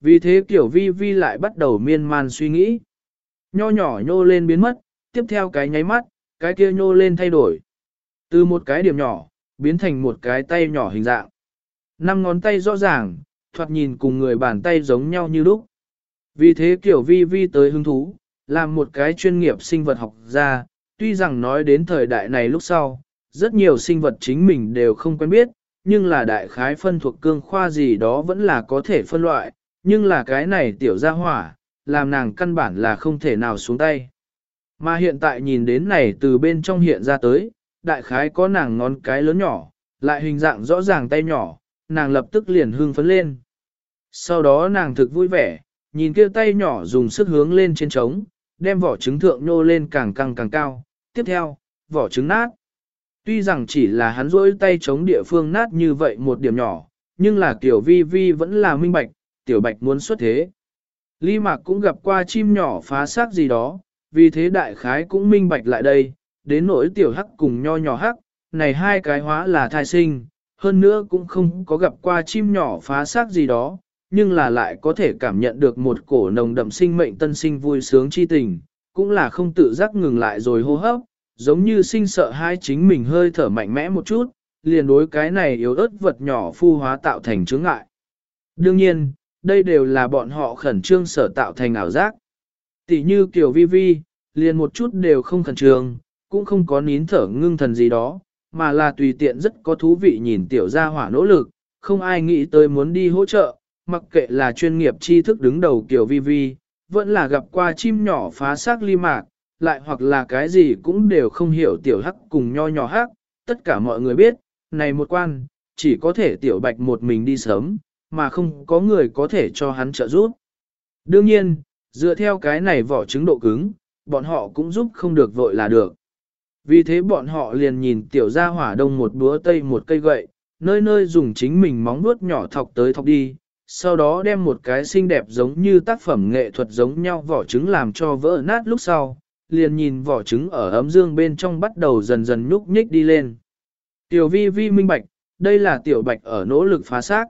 Vì thế kiểu vi vi lại bắt đầu miên man suy nghĩ. Nho nhỏ nhô lên biến mất, tiếp theo cái nháy mắt, cái kia nhô lên thay đổi. Từ một cái điểm nhỏ, biến thành một cái tay nhỏ hình dạng. Năm ngón tay rõ ràng, thoạt nhìn cùng người bàn tay giống nhau như lúc. Vì thế kiểu vi vi tới hứng thú, làm một cái chuyên nghiệp sinh vật học ra, tuy rằng nói đến thời đại này lúc sau, rất nhiều sinh vật chính mình đều không quen biết, nhưng là đại khái phân thuộc cương khoa gì đó vẫn là có thể phân loại, nhưng là cái này tiểu gia hỏa, làm nàng căn bản là không thể nào xuống tay. Mà hiện tại nhìn đến này từ bên trong hiện ra tới, đại khái có nàng ngón cái lớn nhỏ, lại hình dạng rõ ràng tay nhỏ, nàng lập tức liền hương phấn lên. Sau đó nàng thực vui vẻ, nhìn kia tay nhỏ dùng sức hướng lên trên trống, đem vỏ trứng thượng nhô lên càng càng càng cao. Tiếp theo, vỏ trứng nát. Tuy rằng chỉ là hắn rỗi tay chống địa phương nát như vậy một điểm nhỏ, nhưng là kiểu vi vi vẫn là minh bạch, tiểu bạch muốn xuất thế. Lý Mạc cũng gặp qua chim nhỏ phá xác gì đó, vì thế đại khái cũng minh bạch lại đây, đến nỗi tiểu hắc cùng nho nhỏ hắc, này hai cái hóa là thai sinh, hơn nữa cũng không có gặp qua chim nhỏ phá xác gì đó, nhưng là lại có thể cảm nhận được một cổ nồng đậm sinh mệnh tân sinh vui sướng chi tình, cũng là không tự giác ngừng lại rồi hô hấp, giống như sinh sợ hai chính mình hơi thở mạnh mẽ một chút, liền đối cái này yếu ớt vật nhỏ phu hóa tạo thành chướng ngại. Đương nhiên, đây đều là bọn họ khẩn trương sở tạo thành ảo giác. Tỷ như kiểu vi vi, liền một chút đều không khẩn trương, cũng không có nín thở ngưng thần gì đó, mà là tùy tiện rất có thú vị nhìn tiểu gia hỏa nỗ lực, không ai nghĩ tới muốn đi hỗ trợ, mặc kệ là chuyên nghiệp tri thức đứng đầu kiểu vi vi, vẫn là gặp qua chim nhỏ phá xác ly mạc, lại hoặc là cái gì cũng đều không hiểu tiểu hắc cùng nho nhỏ hắc, tất cả mọi người biết, này một quan, chỉ có thể tiểu bạch một mình đi sớm, mà không có người có thể cho hắn trợ giúp. Đương nhiên, dựa theo cái này vỏ trứng độ cứng, bọn họ cũng giúp không được vội là được. Vì thế bọn họ liền nhìn tiểu gia hỏa đông một búa tây một cây gậy, nơi nơi dùng chính mình móng vuốt nhỏ thọc tới thọc đi, sau đó đem một cái xinh đẹp giống như tác phẩm nghệ thuật giống nhau vỏ trứng làm cho vỡ nát lúc sau, liền nhìn vỏ trứng ở ấm dương bên trong bắt đầu dần dần nhúc nhích đi lên. Tiểu vi vi minh bạch, đây là tiểu bạch ở nỗ lực phá xác.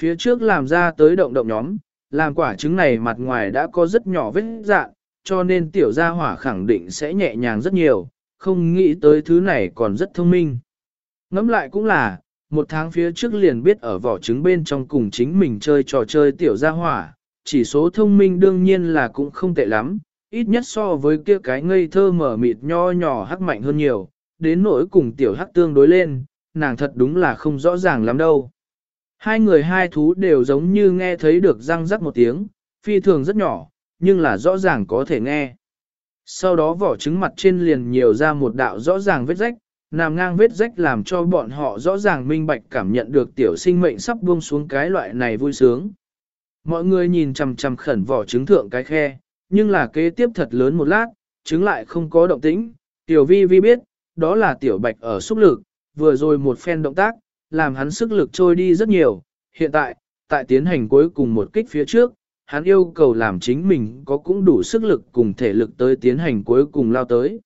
Phía trước làm ra tới động động nhóm, làm quả trứng này mặt ngoài đã có rất nhỏ vết dạng, cho nên tiểu gia hỏa khẳng định sẽ nhẹ nhàng rất nhiều, không nghĩ tới thứ này còn rất thông minh. Ngẫm lại cũng là, một tháng phía trước liền biết ở vỏ trứng bên trong cùng chính mình chơi trò chơi tiểu gia hỏa, chỉ số thông minh đương nhiên là cũng không tệ lắm, ít nhất so với kia cái ngây thơ mở mịt nho nhỏ hắc mạnh hơn nhiều, đến nỗi cùng tiểu hắc tương đối lên, nàng thật đúng là không rõ ràng lắm đâu. Hai người hai thú đều giống như nghe thấy được răng rắc một tiếng, phi thường rất nhỏ, nhưng là rõ ràng có thể nghe. Sau đó vỏ trứng mặt trên liền nhiều ra một đạo rõ ràng vết rách, nằm ngang vết rách làm cho bọn họ rõ ràng minh bạch cảm nhận được tiểu sinh mệnh sắp buông xuống cái loại này vui sướng. Mọi người nhìn chằm chằm khẩn vỏ trứng thượng cái khe, nhưng là kế tiếp thật lớn một lát, trứng lại không có động tĩnh. Tiểu vi vi biết, đó là tiểu bạch ở xúc lực, vừa rồi một phen động tác, làm hắn sức lực trôi đi rất nhiều. Hiện tại, tại tiến hành cuối cùng một kích phía trước, hắn yêu cầu làm chính mình có cũng đủ sức lực cùng thể lực tới tiến hành cuối cùng lao tới.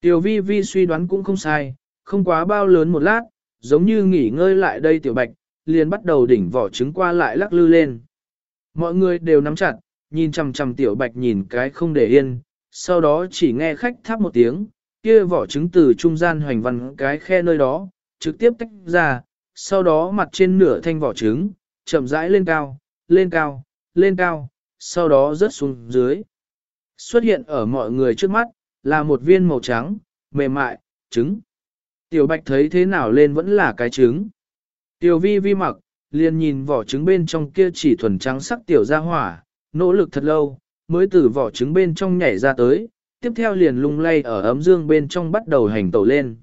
Tiểu vi vi suy đoán cũng không sai, không quá bao lớn một lát, giống như nghỉ ngơi lại đây tiểu bạch, liền bắt đầu đỉnh vỏ trứng qua lại lắc lư lên. Mọi người đều nắm chặt, nhìn chằm chằm tiểu bạch nhìn cái không để yên, sau đó chỉ nghe khách tháp một tiếng, kia vỏ trứng từ trung gian hoành văn cái khe nơi đó, trực tiếp tách ra, sau đó mặt trên nửa thanh vỏ trứng, chậm rãi lên cao, lên cao, lên cao, sau đó rớt xuống dưới. Xuất hiện ở mọi người trước mắt, là một viên màu trắng, mềm mại, trứng. Tiểu bạch thấy thế nào lên vẫn là cái trứng. Tiểu vi vi mặc, liền nhìn vỏ trứng bên trong kia chỉ thuần trắng sắc tiểu ra hỏa, nỗ lực thật lâu, mới từ vỏ trứng bên trong nhảy ra tới, tiếp theo liền lung lay ở ấm dương bên trong bắt đầu hành tẩu lên.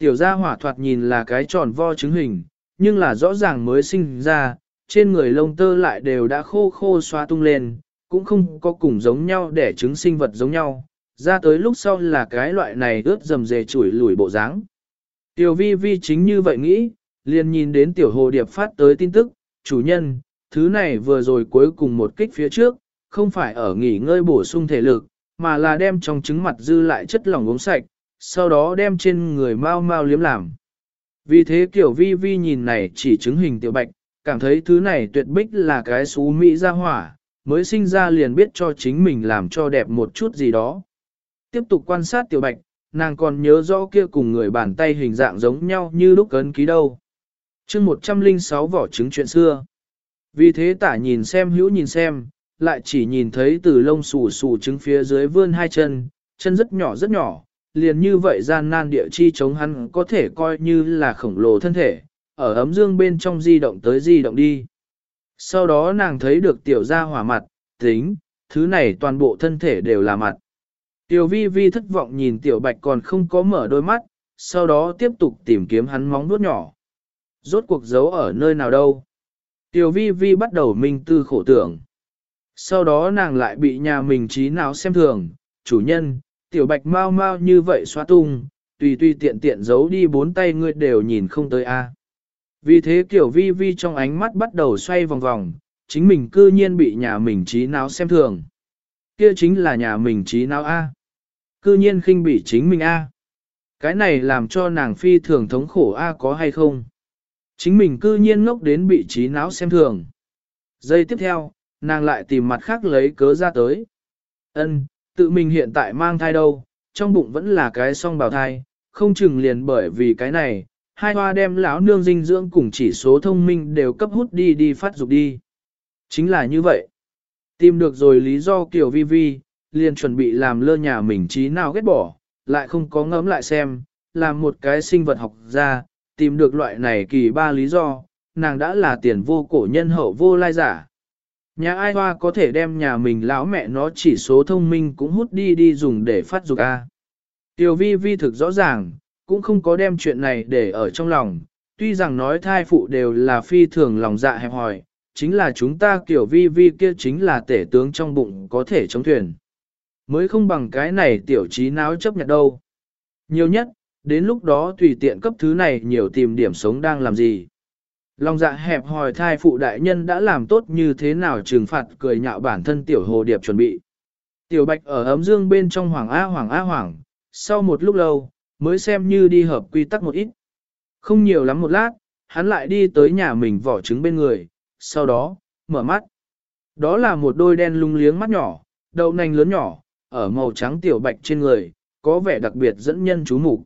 Tiểu gia hỏa thoạt nhìn là cái tròn vo trứng hình, nhưng là rõ ràng mới sinh ra, trên người lông tơ lại đều đã khô khô xoa tung lên, cũng không có cùng giống nhau để trứng sinh vật giống nhau, ra tới lúc sau là cái loại này ướt dầm dề chủi lủi bộ dáng. Tiểu vi vi chính như vậy nghĩ, liền nhìn đến tiểu hồ điệp phát tới tin tức, chủ nhân, thứ này vừa rồi cuối cùng một kích phía trước, không phải ở nghỉ ngơi bổ sung thể lực, mà là đem trong trứng mặt dư lại chất lỏng uống sạch, sau đó đem trên người mau mau liếm làm. Vì thế kiểu vi vi nhìn này chỉ chứng hình tiểu bạch, cảm thấy thứ này tuyệt bích là cái xú mỹ ra hỏa, mới sinh ra liền biết cho chính mình làm cho đẹp một chút gì đó. Tiếp tục quan sát tiểu bạch, nàng còn nhớ rõ kia cùng người bàn tay hình dạng giống nhau như lúc cấn ký đâu. chương 106 vỏ trứng chuyện xưa. Vì thế tả nhìn xem hữu nhìn xem, lại chỉ nhìn thấy từ lông xù xù trứng phía dưới vươn hai chân, chân rất nhỏ rất nhỏ, liền như vậy gian nan địa chi chống hắn có thể coi như là khổng lồ thân thể, ở ấm dương bên trong di động tới di động đi. Sau đó nàng thấy được tiểu gia hỏa mặt, tính, thứ này toàn bộ thân thể đều là mặt. Tiểu vi vi thất vọng nhìn tiểu bạch còn không có mở đôi mắt, sau đó tiếp tục tìm kiếm hắn móng nuốt nhỏ. Rốt cuộc giấu ở nơi nào đâu. Tiểu vi vi bắt đầu minh tư khổ tưởng. Sau đó nàng lại bị nhà mình trí não xem thường, chủ nhân, tiểu bạch mau mau như vậy xóa tung, tùy tùy tiện tiện giấu đi bốn tay ngươi đều nhìn không tới a. Vì thế kiểu vi vi trong ánh mắt bắt đầu xoay vòng vòng, chính mình cư nhiên bị nhà mình trí não xem thường. Kia chính là nhà mình trí não A. Cư nhiên khinh bị chính mình A. Cái này làm cho nàng phi thường thống khổ A có hay không? Chính mình cư nhiên ngốc đến bị trí não xem thường. Giây tiếp theo, nàng lại tìm mặt khác lấy cớ ra tới. Ân, tự mình hiện tại mang thai đâu, trong bụng vẫn là cái song bào thai, không chừng liền bởi vì cái này, hai hoa đem lão nương dinh dưỡng cùng chỉ số thông minh đều cấp hút đi đi phát dục đi. Chính là như vậy. Tìm được rồi lý do kiểu vi vi, liền chuẩn bị làm lơ nhà mình trí nào ghét bỏ, lại không có ngẫm lại xem, làm một cái sinh vật học ra, tìm được loại này kỳ ba lý do, nàng đã là tiền vô cổ nhân hậu vô lai giả. Nhà ai hoa có thể đem nhà mình lão mẹ nó chỉ số thông minh cũng hút đi đi dùng để phát dục A. Tiểu vi vi thực rõ ràng, cũng không có đem chuyện này để ở trong lòng, tuy rằng nói thai phụ đều là phi thường lòng dạ hẹp hòi, chính là chúng ta kiểu vi vi kia chính là tể tướng trong bụng có thể chống thuyền. Mới không bằng cái này tiểu trí não chấp nhận đâu. Nhiều nhất, đến lúc đó tùy tiện cấp thứ này nhiều tìm điểm sống đang làm gì. Lòng dạ hẹp hòi thai phụ đại nhân đã làm tốt như thế nào trừng phạt cười nhạo bản thân tiểu hồ điệp chuẩn bị. Tiểu bạch ở ấm dương bên trong hoàng A hoàng A hoàng, sau một lúc lâu, mới xem như đi hợp quy tắc một ít. Không nhiều lắm một lát, hắn lại đi tới nhà mình vỏ trứng bên người, sau đó, mở mắt. Đó là một đôi đen lung liếng mắt nhỏ, đầu nành lớn nhỏ, ở màu trắng tiểu bạch trên người, có vẻ đặc biệt dẫn nhân chú mục.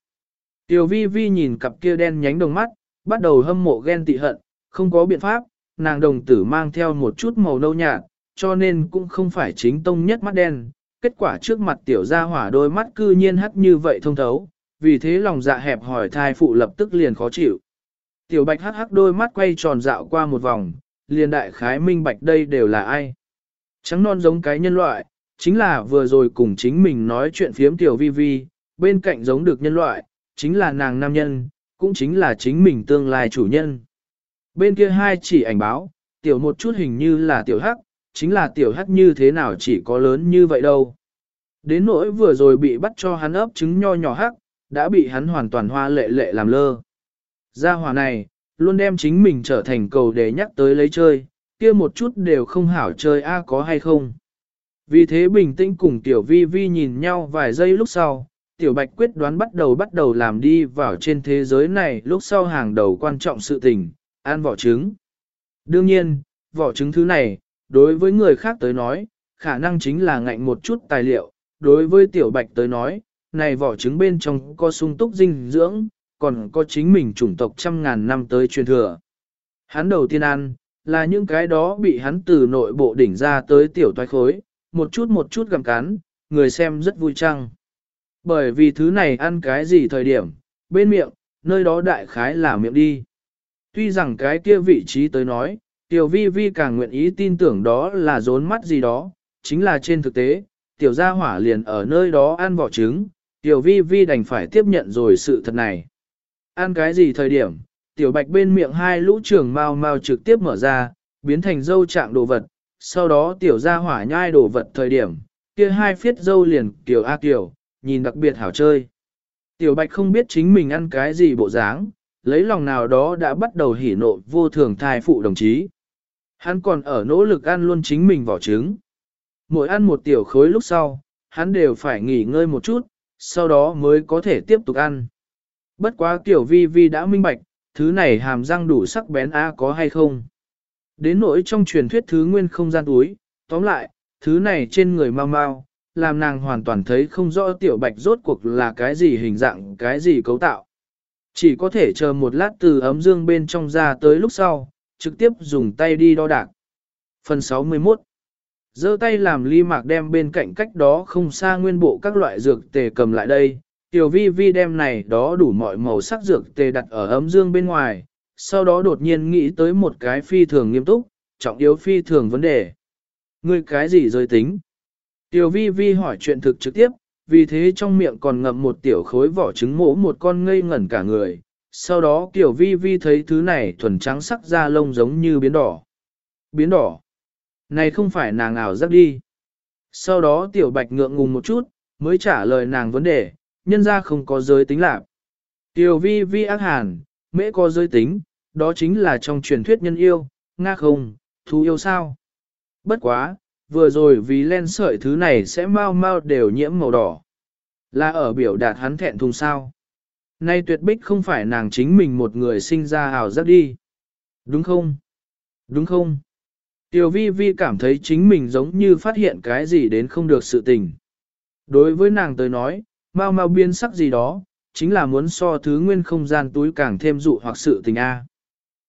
Tiểu vi vi nhìn cặp kia đen nhánh đồng mắt, bắt đầu hâm mộ ghen tị hận, không có biện pháp, nàng đồng tử mang theo một chút màu nâu nhạt, cho nên cũng không phải chính tông nhất mắt đen. Kết quả trước mặt tiểu gia hỏa đôi mắt cư nhiên hắt như vậy thông thấu, vì thế lòng dạ hẹp hỏi thai phụ lập tức liền khó chịu. Tiểu bạch hắc hắc đôi mắt quay tròn dạo qua một vòng, liền đại khái minh bạch đây đều là ai. Trắng non giống cái nhân loại, chính là vừa rồi cùng chính mình nói chuyện phiếm tiểu vi vi, bên cạnh giống được nhân loại, chính là nàng nam nhân, cũng chính là chính mình tương lai chủ nhân. Bên kia hai chỉ ảnh báo, tiểu một chút hình như là tiểu hắc, chính là tiểu hắc như thế nào chỉ có lớn như vậy đâu. Đến nỗi vừa rồi bị bắt cho hắn ấp trứng nho nhỏ hắc, đã bị hắn hoàn toàn hoa lệ lệ làm lơ. Gia hỏa này, luôn đem chính mình trở thành cầu để nhắc tới lấy chơi, kia một chút đều không hảo chơi a có hay không. Vì thế bình tĩnh cùng tiểu vi vi nhìn nhau vài giây lúc sau, tiểu bạch quyết đoán bắt đầu bắt đầu làm đi vào trên thế giới này lúc sau hàng đầu quan trọng sự tình, ăn vỏ trứng. Đương nhiên, vỏ trứng thứ này, đối với người khác tới nói, khả năng chính là ngạnh một chút tài liệu, đối với tiểu bạch tới nói, này vỏ trứng bên trong có sung túc dinh dưỡng, còn có chính mình chủng tộc trăm ngàn năm tới truyền thừa. Hắn đầu tiên ăn, là những cái đó bị hắn từ nội bộ đỉnh ra tới tiểu toái khối, một chút một chút gặm cắn, người xem rất vui trăng. Bởi vì thứ này ăn cái gì thời điểm, bên miệng, nơi đó đại khái là miệng đi. Tuy rằng cái kia vị trí tới nói, tiểu vi vi càng nguyện ý tin tưởng đó là rốn mắt gì đó, chính là trên thực tế, tiểu gia hỏa liền ở nơi đó ăn vỏ trứng, tiểu vi vi đành phải tiếp nhận rồi sự thật này. Ăn cái gì thời điểm, tiểu bạch bên miệng hai lũ trường mau mau trực tiếp mở ra, biến thành dâu trạng đồ vật, sau đó tiểu gia hỏa nhai đồ vật thời điểm, kia hai phiết dâu liền kiểu a kiểu, nhìn đặc biệt hảo chơi. Tiểu bạch không biết chính mình ăn cái gì bộ dáng, lấy lòng nào đó đã bắt đầu hỉ nộ vô thường thai phụ đồng chí. Hắn còn ở nỗ lực ăn luôn chính mình vỏ trứng. Mỗi ăn một tiểu khối lúc sau, hắn đều phải nghỉ ngơi một chút, sau đó mới có thể tiếp tục ăn. Bất quá tiểu vi vi đã minh bạch, thứ này hàm răng đủ sắc bén a có hay không. Đến nỗi trong truyền thuyết thứ nguyên không gian túi, tóm lại, thứ này trên người mau mau, làm nàng hoàn toàn thấy không rõ tiểu bạch rốt cuộc là cái gì hình dạng, cái gì cấu tạo. Chỉ có thể chờ một lát từ ấm dương bên trong ra tới lúc sau, trực tiếp dùng tay đi đo đạc. Phần 61 giơ tay làm ly mạc đem bên cạnh cách đó không xa nguyên bộ các loại dược tề cầm lại đây. Tiểu vi vi đem này đó đủ mọi màu sắc dược tề đặt ở ấm dương bên ngoài, sau đó đột nhiên nghĩ tới một cái phi thường nghiêm túc, trọng yếu phi thường vấn đề. Ngươi cái gì rơi tính? Tiểu vi vi hỏi chuyện thực trực tiếp, vì thế trong miệng còn ngậm một tiểu khối vỏ trứng mổ một con ngây ngẩn cả người. Sau đó Tiểu vi vi thấy thứ này thuần trắng sắc da lông giống như biến đỏ. Biến đỏ. Này không phải nàng ảo giác đi. Sau đó Tiểu Bạch ngượng ngùng một chút, mới trả lời nàng vấn đề, nhân ra không có giới tính lạc. Tiểu vi vi ác hàn, mễ có giới tính, đó chính là trong truyền thuyết nhân yêu, nga không, thú yêu sao. Bất quá, vừa rồi vì len sợi thứ này sẽ mau mau đều nhiễm màu đỏ. Là ở biểu đạt hắn thẹn thùng sao. Nay tuyệt bích không phải nàng chính mình một người sinh ra hào giác đi. Đúng không? Đúng không? Tiểu vi vi cảm thấy chính mình giống như phát hiện cái gì đến không được sự tình. Đối với nàng tới nói, mau mau biên sắc gì đó, chính là muốn so thứ nguyên không gian túi càng thêm dụ hoặc sự tình A.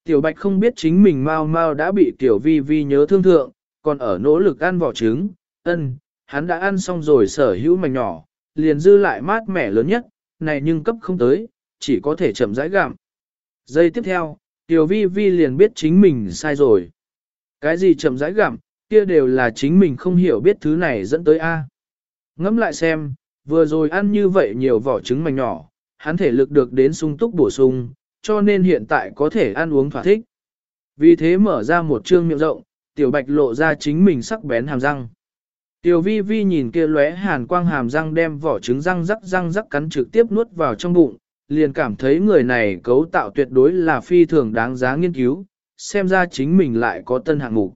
Tiểu bạch không biết chính mình mau mau đã bị tiểu vi vi nhớ thương thượng, còn ở nỗ lực ăn vỏ trứng, ân, hắn đã ăn xong rồi sở hữu mảnh nhỏ, liền dư lại mát mẻ lớn nhất, này nhưng cấp không tới, chỉ có thể chậm rãi gặm. Giây tiếp theo, tiểu vi vi liền biết chính mình sai rồi. Cái gì chậm rãi gặm, kia đều là chính mình không hiểu biết thứ này dẫn tới A. Ngẫm lại xem, vừa rồi ăn như vậy nhiều vỏ trứng mảnh nhỏ, hắn thể lực được đến sung túc bổ sung, cho nên hiện tại có thể ăn uống thỏa thích. Vì thế mở ra một trương miệng rộng, tiểu bạch lộ ra chính mình sắc bén hàm răng. Tiểu vi vi nhìn kia lóe hàn quang hàm răng đem vỏ trứng răng rắc răng rắc cắn trực tiếp nuốt vào trong bụng, liền cảm thấy người này cấu tạo tuyệt đối là phi thường đáng giá nghiên cứu, xem ra chính mình lại có tân hạng mục.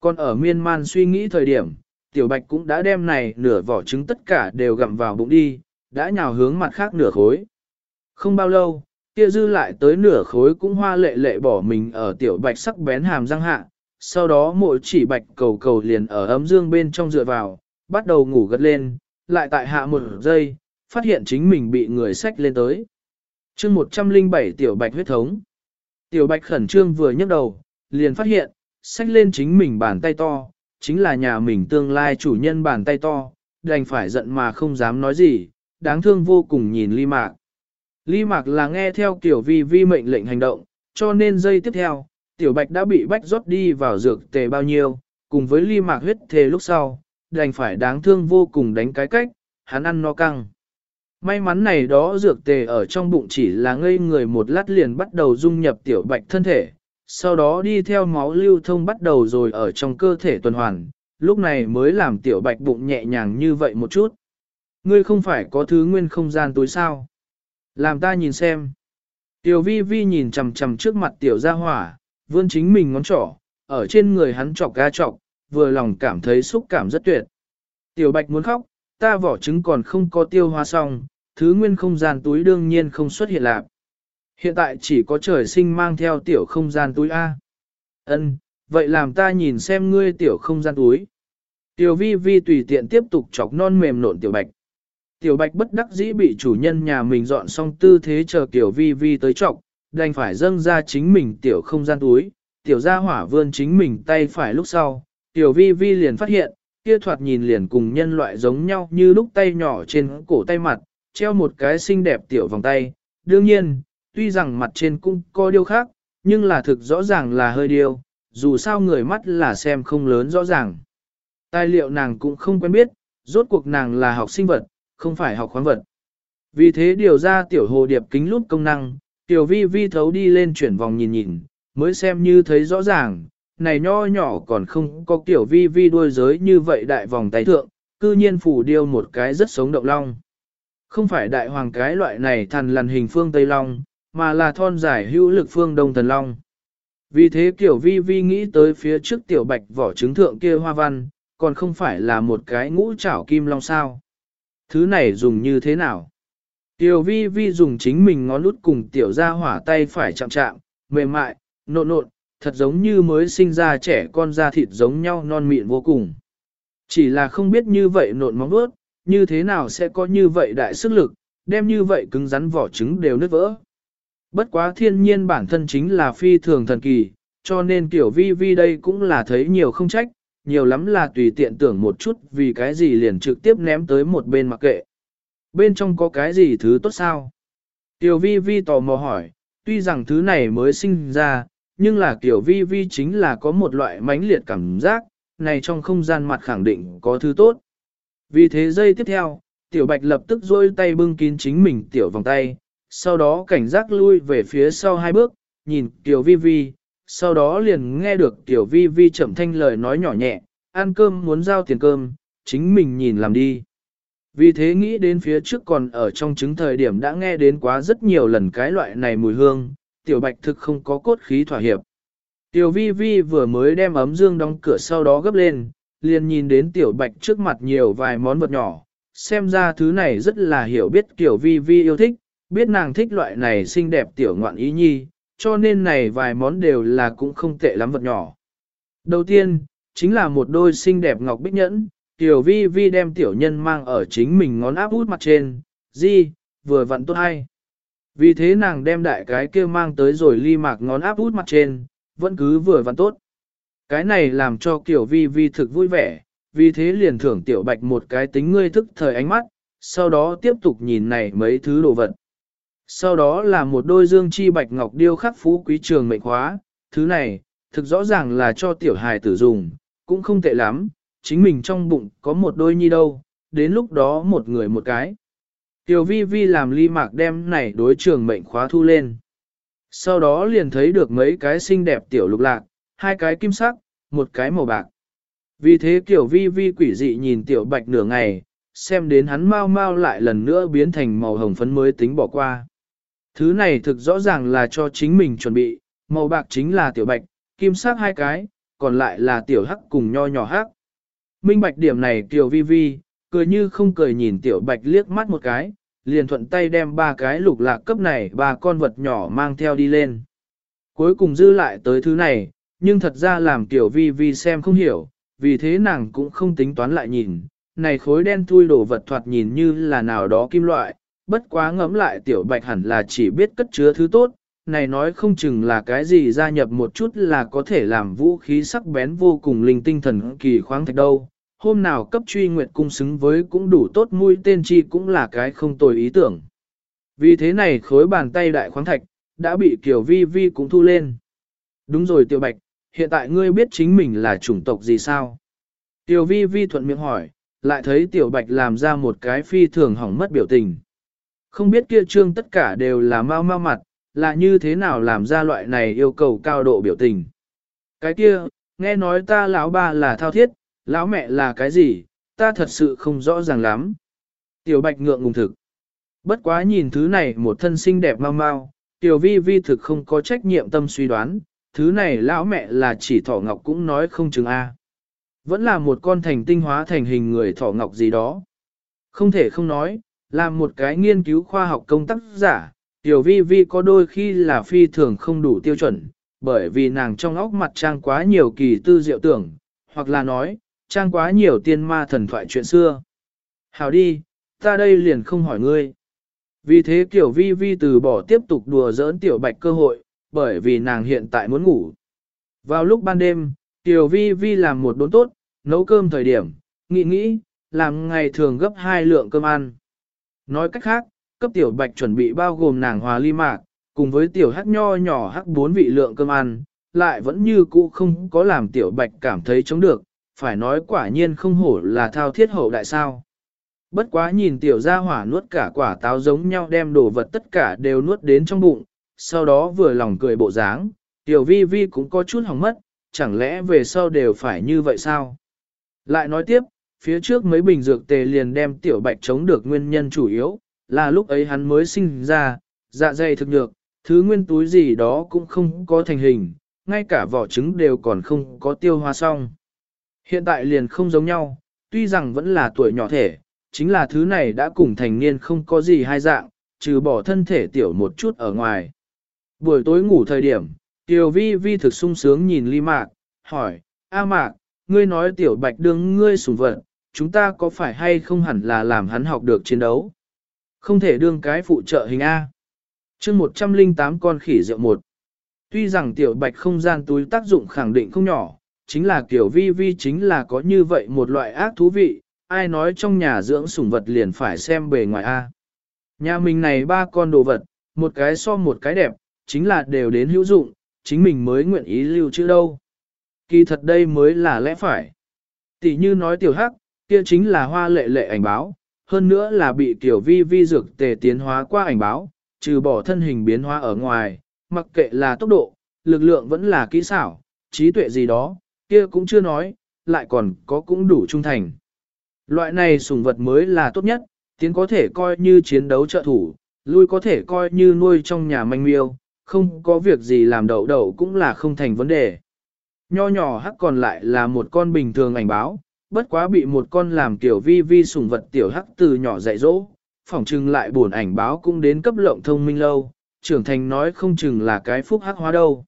Còn ở miên man suy nghĩ thời điểm, tiểu bạch cũng đã đem này nửa vỏ trứng tất cả đều gặm vào bụng đi, đã nhào hướng mặt khác nửa khối. Không bao lâu, kia dư lại tới nửa khối cũng hoa lệ lệ bỏ mình ở tiểu bạch sắc bén hàm răng hạ, sau đó mỗi chỉ bạch cầu cầu liền ở ấm dương bên trong dựa vào, bắt đầu ngủ gật lên, lại tại hạ một giây, phát hiện chính mình bị người sách lên tới. chương 107 tiểu bạch huyết thống. Tiểu bạch khẩn trương vừa nhấc đầu, liền phát hiện, sách lên chính mình bàn tay to, chính là nhà mình tương lai chủ nhân bàn tay to, đành phải giận mà không dám nói gì, đáng thương vô cùng nhìn ly mạc. Ly mạc là nghe theo kiểu vi vi mệnh lệnh hành động, cho nên giây tiếp theo, tiểu bạch đã bị bách rót đi vào dược tề bao nhiêu, cùng với ly mạc huyết thề lúc sau, đành phải đáng thương vô cùng đánh cái cách, hắn ăn no căng. May mắn này đó dược tề ở trong bụng chỉ là ngây người một lát liền bắt đầu dung nhập tiểu bạch thân thể, sau đó đi theo máu lưu thông bắt đầu rồi ở trong cơ thể tuần hoàn, lúc này mới làm tiểu bạch bụng nhẹ nhàng như vậy một chút. Ngươi không phải có thứ nguyên không gian túi sao? Làm ta nhìn xem. Tiểu vi vi nhìn chầm chầm trước mặt tiểu gia hỏa, vươn chính mình ngón trỏ, ở trên người hắn chọc ga chọc vừa lòng cảm thấy xúc cảm rất tuyệt. Tiểu bạch muốn khóc, ta vỏ trứng còn không có tiêu hóa xong, thứ nguyên không gian túi đương nhiên không xuất hiện lạc. Hiện tại chỉ có trời sinh mang theo tiểu không gian túi A. Ân, vậy làm ta nhìn xem ngươi tiểu không gian túi. Tiểu vi vi tùy tiện tiếp tục chọc non mềm nộn tiểu bạch. Tiểu bạch bất đắc dĩ bị chủ nhân nhà mình dọn xong tư thế chờ tiểu vi vi tới chọc, đành phải dâng ra chính mình tiểu không gian túi. Tiểu gia hỏa vươn chính mình tay phải lúc sau, tiểu vi vi liền phát hiện, kia thoạt nhìn liền cùng nhân loại giống nhau như lúc tay nhỏ trên cổ tay mặt, treo một cái xinh đẹp tiểu vòng tay. Đương nhiên, tuy rằng mặt trên cũng có điều khác, nhưng là thực rõ ràng là hơi điều dù sao người mắt là xem không lớn rõ ràng. Tài liệu nàng cũng không quen biết, rốt cuộc nàng là học sinh vật, không phải học khoáng vật. Vì thế điều ra tiểu hồ điệp kính lút công năng, tiểu vi vi thấu đi lên chuyển vòng nhìn nhìn, mới xem như thấy rõ ràng, này nho nhỏ còn không có tiểu vi vi đuôi giới như vậy đại vòng tay thượng, cư nhiên phủ điêu một cái rất sống động long. Không phải đại hoàng cái loại này thần lằn hình phương Tây Long, mà là thon dài hữu lực phương Đông Thần Long. Vì thế kiểu vi vi nghĩ tới phía trước tiểu bạch vỏ trứng thượng kia hoa văn, còn không phải là một cái ngũ trảo kim long sao. Thứ này dùng như thế nào? Tiểu vi vi dùng chính mình ngón út cùng tiểu ra hỏa tay phải chạm chạm, mềm mại, nộn nộn, thật giống như mới sinh ra trẻ con da thịt giống nhau non mịn vô cùng. Chỉ là không biết như vậy nộn móng vuốt, như thế nào sẽ có như vậy đại sức lực, đem như vậy cứng rắn vỏ trứng đều nứt vỡ. Bất quá thiên nhiên bản thân chính là phi thường thần kỳ, cho nên tiểu vi vi đây cũng là thấy nhiều không trách, nhiều lắm là tùy tiện tưởng một chút vì cái gì liền trực tiếp ném tới một bên mặc kệ. Bên trong có cái gì thứ tốt sao? Tiểu vi vi tò mò hỏi, tuy rằng thứ này mới sinh ra, nhưng là tiểu vi vi chính là có một loại mãnh liệt cảm giác, này trong không gian mặt khẳng định có thứ tốt. Vì thế giây tiếp theo, tiểu bạch lập tức rôi tay bưng kín chính mình tiểu vòng tay, sau đó cảnh giác lui về phía sau hai bước, nhìn tiểu vi vi, sau đó liền nghe được tiểu vi vi chậm thanh lời nói nhỏ nhẹ, ăn cơm muốn giao tiền cơm, chính mình nhìn làm đi. Vì thế nghĩ đến phía trước còn ở trong chứng thời điểm đã nghe đến quá rất nhiều lần cái loại này mùi hương, tiểu bạch thực không có cốt khí thỏa hiệp. Tiểu vi vi vừa mới đem ấm dương đóng cửa sau đó gấp lên, liền nhìn đến tiểu bạch trước mặt nhiều vài món vật nhỏ, xem ra thứ này rất là hiểu biết tiểu vi vi yêu thích, biết nàng thích loại này xinh đẹp tiểu ngoạn ý nhi, cho nên này vài món đều là cũng không tệ lắm vật nhỏ. Đầu tiên, chính là một đôi xinh đẹp ngọc bích nhẫn, tiểu vi vi đem tiểu nhân mang ở chính mình ngón áp út mặt trên, di, vừa vặn tốt hay. Vì thế nàng đem đại cái kia mang tới rồi ly mạc ngón áp út mặt trên, vẫn cứ vừa vặn tốt. Cái này làm cho kiểu vi vi thực vui vẻ, vì thế liền thưởng tiểu bạch một cái tính ngươi thức thời ánh mắt, sau đó tiếp tục nhìn này mấy thứ đồ vật. Sau đó là một đôi dương chi bạch ngọc điêu khắc phú quý trường mệnh khóa, thứ này, thực rõ ràng là cho tiểu hài tử dùng, cũng không tệ lắm, chính mình trong bụng có một đôi nhi đâu, đến lúc đó một người một cái. Tiểu vi vi làm ly mạc đem này đối trường mệnh khóa thu lên. Sau đó liền thấy được mấy cái xinh đẹp tiểu lục lạc, hai cái kim sắc, một cái màu bạc. Vì thế Tiểu vi vi quỷ dị nhìn tiểu bạch nửa ngày, xem đến hắn mau mau lại lần nữa biến thành màu hồng phấn mới tính bỏ qua. Thứ này thực rõ ràng là cho chính mình chuẩn bị, màu bạc chính là tiểu bạch, kim sắc hai cái, còn lại là tiểu hắc cùng nho nhỏ hắc. Minh bạch điểm này tiểu vi vi, cười như không cười nhìn tiểu bạch liếc mắt một cái, liền thuận tay đem ba cái lục lạc cấp này ba con vật nhỏ mang theo đi lên. Cuối cùng dư lại tới thứ này, nhưng thật ra làm tiểu vi vi xem không hiểu, vì thế nàng cũng không tính toán lại nhìn, này khối đen thui đổ vật thoạt nhìn như là nào đó kim loại, bất quá ngẫm lại tiểu bạch hẳn là chỉ biết cất chứa thứ tốt, này nói không chừng là cái gì gia nhập một chút là có thể làm vũ khí sắc bén vô cùng linh tinh thần kỳ khoáng thạch đâu. Hôm nào cấp truy nguyệt cung xứng với cũng đủ tốt mũi tên chi cũng là cái không tồi ý tưởng. Vì thế này khối bàn tay đại khoáng thạch, đã bị kiểu Vi Vi cũng thu lên. Đúng rồi tiểu bạch, hiện tại ngươi biết chính mình là chủng tộc gì sao? Tiểu Vi Vi thuận miệng hỏi, lại thấy tiểu bạch làm ra một cái phi thường hỏng mất biểu tình. Không biết kia trương tất cả đều là mau mau mặt, là như thế nào làm ra loại này yêu cầu cao độ biểu tình. Cái kia, nghe nói ta lão ba là thao thiết, lão mẹ là cái gì, ta thật sự không rõ ràng lắm. Tiểu bạch ngượng ngùng thực. Bất quá nhìn thứ này một thân xinh đẹp mau mau, tiểu vi vi thực không có trách nhiệm tâm suy đoán, thứ này lão mẹ là chỉ thỏ ngọc cũng nói không chừng A. Vẫn là một con thành tinh hóa thành hình người thỏ ngọc gì đó. Không thể không nói, làm một cái nghiên cứu khoa học công tác giả, tiểu vi vi có đôi khi là phi thường không đủ tiêu chuẩn, bởi vì nàng trong óc mặt trang quá nhiều kỳ tư diệu tưởng, hoặc là nói, trang quá nhiều tiên ma thần thoại chuyện xưa. Hào đi, ta đây liền không hỏi ngươi. Vì thế kiểu vi vi từ bỏ tiếp tục đùa giỡn tiểu bạch cơ hội, bởi vì nàng hiện tại muốn ngủ. Vào lúc ban đêm, tiểu vi vi làm một đốn tốt, nấu cơm thời điểm, nghĩ nghĩ, làm ngày thường gấp hai lượng cơm ăn. Nói cách khác, cấp tiểu bạch chuẩn bị bao gồm nàng hòa ly mạc, cùng với tiểu hắc nho nhỏ hắc bốn vị lượng cơm ăn, lại vẫn như cũ không có làm tiểu bạch cảm thấy chống được, phải nói quả nhiên không hổ là thao thiết hậu đại sao. Bất quá nhìn tiểu gia hỏa nuốt cả quả táo giống nhau đem đồ vật tất cả đều nuốt đến trong bụng, sau đó vừa lòng cười bộ dáng, tiểu vi vi cũng có chút hỏng mất, chẳng lẽ về sau đều phải như vậy sao? Lại nói tiếp, phía trước mấy bình dược tề liền đem tiểu bạch chống được nguyên nhân chủ yếu, là lúc ấy hắn mới sinh ra, dạ dày thực nhược, thứ nguyên túi gì đó cũng không có thành hình, ngay cả vỏ trứng đều còn không có tiêu hóa xong. Hiện tại liền không giống nhau, tuy rằng vẫn là tuổi nhỏ thể, chính là thứ này đã cùng thành niên không có gì hai dạng, trừ bỏ thân thể tiểu một chút ở ngoài. Buổi tối ngủ thời điểm, Tiểu vi vi thực sung sướng nhìn ly mạc, hỏi, A mạc, ngươi nói tiểu bạch đương ngươi sủng vật, chúng ta có phải hay không hẳn là làm hắn học được chiến đấu? Không thể đương cái phụ trợ hình A. chương 108 con khỉ rượu một. Tuy rằng tiểu bạch không gian túi tác dụng khẳng định không nhỏ, chính là kiểu vi vi chính là có như vậy một loại ác thú vị, ai nói trong nhà dưỡng sủng vật liền phải xem bề ngoài A. Nhà mình này ba con đồ vật, một cái so một cái đẹp, chính là đều đến hữu dụng, chính mình mới nguyện ý lưu trữ đâu. Kỳ thật đây mới là lẽ phải. Tỷ như nói tiểu hắc, kia chính là hoa lệ lệ ảnh báo, hơn nữa là bị tiểu vi vi dược tề tiến hóa qua ảnh báo, trừ bỏ thân hình biến hóa ở ngoài, mặc kệ là tốc độ, lực lượng vẫn là kỹ xảo, trí tuệ gì đó, kia cũng chưa nói, lại còn có cũng đủ trung thành. Loại này sùng vật mới là tốt nhất, tiến có thể coi như chiến đấu trợ thủ, lui có thể coi như nuôi trong nhà manh miêu, không có việc gì làm đậu đậu cũng là không thành vấn đề. Nho nhỏ hắc còn lại là một con bình thường ảnh báo, bất quá bị một con làm tiểu vi vi sùng vật tiểu hắc từ nhỏ dạy dỗ, phỏng chừng lại buồn ảnh báo cũng đến cấp lộng thông minh lâu, trưởng thành nói không chừng là cái phúc hắc hóa đâu.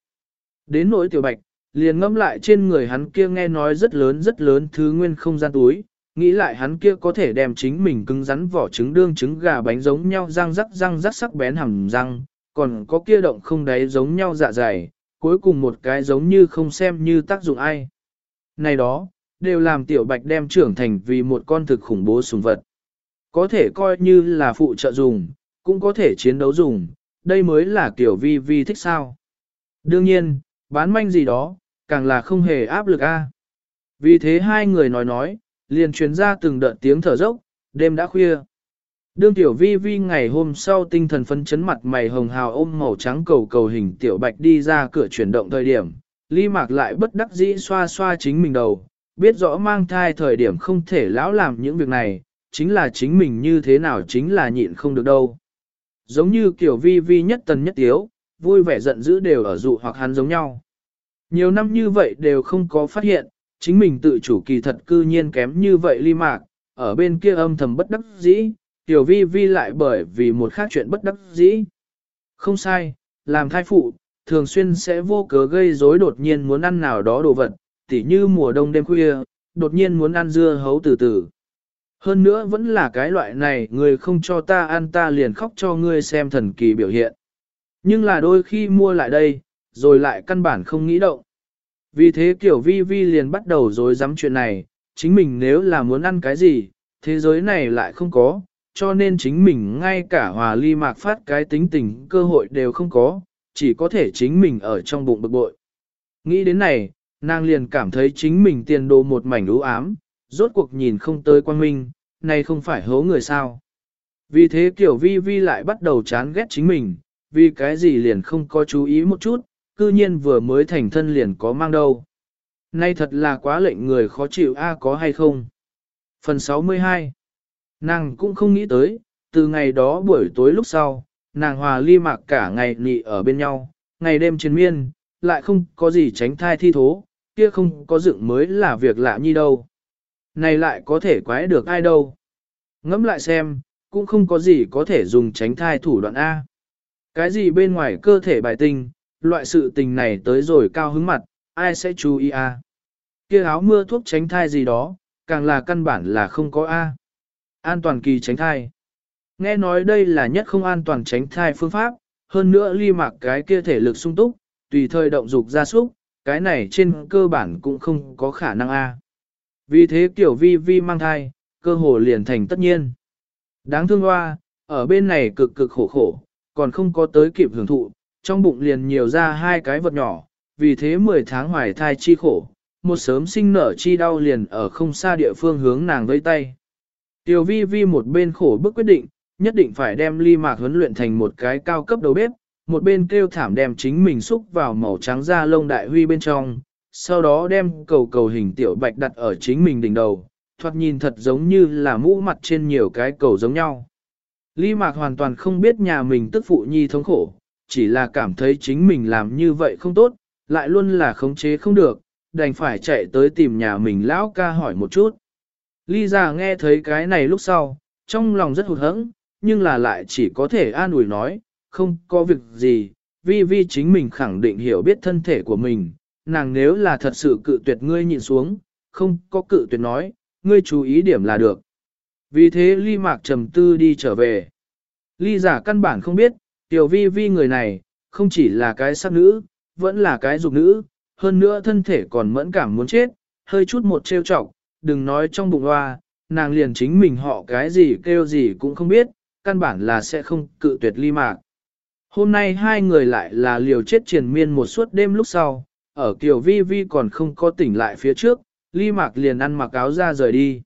Đến nỗi tiểu bạch, liền ngẫm lại trên người hắn kia nghe nói rất lớn rất lớn thứ nguyên không gian túi, nghĩ lại hắn kia có thể đem chính mình cứng rắn vỏ trứng đương trứng gà bánh giống nhau răng rắc răng rắc sắc bén hầm răng, còn có kia động không đáy giống nhau dạ dày, cuối cùng một cái giống như không xem như tác dụng ai. Này đó, đều làm tiểu bạch đem trưởng thành vì một con thực khủng bố sùng vật. Có thể coi như là phụ trợ dùng, cũng có thể chiến đấu dùng, đây mới là kiểu vi vi thích sao. Đương nhiên, bán manh gì đó, càng là không hề áp lực a. Vì thế hai người nói nói, liền truyền ra từng đợt tiếng thở dốc, đêm đã khuya. Đương tiểu vi vi ngày hôm sau tinh thần phấn chấn mặt mày hồng hào ôm màu trắng cầu cầu hình tiểu bạch đi ra cửa chuyển động thời điểm, ly mạc lại bất đắc dĩ xoa xoa chính mình đầu, biết rõ mang thai thời điểm không thể lão làm những việc này, chính là chính mình như thế nào chính là nhịn không được đâu. Giống như kiểu vi vi nhất tần nhất tiếu, vui vẻ giận dữ đều ở dụ hoặc hắn giống nhau. Nhiều năm như vậy đều không có phát hiện, chính mình tự chủ kỳ thật cư nhiên kém như vậy ly mạc, ở bên kia âm thầm bất đắc dĩ, tiểu vi vi lại bởi vì một khác chuyện bất đắc dĩ. Không sai, làm thai phụ, thường xuyên sẽ vô cớ gây rối đột nhiên muốn ăn nào đó đồ vật, tỉ như mùa đông đêm khuya, đột nhiên muốn ăn dưa hấu từ từ. Hơn nữa vẫn là cái loại này, người không cho ta ăn ta liền khóc cho ngươi xem thần kỳ biểu hiện. Nhưng là đôi khi mua lại đây, rồi lại căn bản không nghĩ động. Vì thế kiểu vi vi liền bắt đầu dối dám chuyện này, chính mình nếu là muốn ăn cái gì, thế giới này lại không có, cho nên chính mình ngay cả hòa ly mạc phát cái tính tình cơ hội đều không có, chỉ có thể chính mình ở trong bụng bực bội. Nghĩ đến này, nàng liền cảm thấy chính mình tiền đồ một mảnh u ám, rốt cuộc nhìn không tới quan minh, này không phải hố người sao. Vì thế kiểu vi vi lại bắt đầu chán ghét chính mình, vì cái gì liền không có chú ý một chút, cư nhiên vừa mới thành thân liền có mang đâu. Nay thật là quá lệnh người khó chịu a có hay không. Phần 62 Nàng cũng không nghĩ tới, từ ngày đó buổi tối lúc sau, nàng hòa ly mạc cả ngày nị ở bên nhau, ngày đêm chiến miên, lại không có gì tránh thai thi thố, kia không có dựng mới là việc lạ như đâu. Này lại có thể quái được ai đâu. Ngẫm lại xem, cũng không có gì có thể dùng tránh thai thủ đoạn A. Cái gì bên ngoài cơ thể bài tinh, loại sự tình này tới rồi cao hứng mặt, ai sẽ chú ý A. Kia áo mưa thuốc tránh thai gì đó, càng là căn bản là không có A. An toàn kỳ tránh thai. Nghe nói đây là nhất không an toàn tránh thai phương pháp, hơn nữa ly mạc cái kia thể lực sung túc, tùy thời động dục ra súc, cái này trên cơ bản cũng không có khả năng A. Vì thế tiểu vi vi mang thai, cơ hồ liền thành tất nhiên. Đáng thương hoa, ở bên này cực cực khổ khổ, còn không có tới kịp hưởng thụ, trong bụng liền nhiều ra hai cái vật nhỏ, vì thế 10 tháng hoài thai chi khổ, một sớm sinh nở chi đau liền ở không xa địa phương hướng nàng vây tay. Tiểu vi vi một bên khổ bức quyết định, nhất định phải đem ly mạc huấn luyện thành một cái cao cấp đầu bếp, một bên kêu thảm đem chính mình xúc vào màu trắng da lông đại huy bên trong, sau đó đem cầu cầu hình tiểu bạch đặt ở chính mình đỉnh đầu, thoạt nhìn thật giống như là mũ mặt trên nhiều cái cầu giống nhau. Ly mạc hoàn toàn không biết nhà mình tức phụ nhi thống khổ, chỉ là cảm thấy chính mình làm như vậy không tốt, lại luôn là khống chế không được, đành phải chạy tới tìm nhà mình lão ca hỏi một chút. Ly già nghe thấy cái này lúc sau, trong lòng rất hụt hẫng, nhưng là lại chỉ có thể an ủi nói, không có việc gì, vi vi chính mình khẳng định hiểu biết thân thể của mình, nàng nếu là thật sự cự tuyệt ngươi nhìn xuống, không có cự tuyệt nói, ngươi chú ý điểm là được. Vì thế ly mạc trầm tư đi trở về. Ly giả căn bản không biết, tiểu vi vi người này, không chỉ là cái sắc nữ, vẫn là cái dục nữ, hơn nữa thân thể còn mẫn cảm muốn chết, hơi chút một trêu chọc, đừng nói trong bụng hoa, nàng liền chính mình họ cái gì kêu gì cũng không biết, căn bản là sẽ không cự tuyệt ly mạc. Hôm nay hai người lại là liều chết triền miên một suốt đêm lúc sau, ở Kiều Vi Vi còn không có tỉnh lại phía trước, ly mạc liền ăn mặc áo ra rời đi.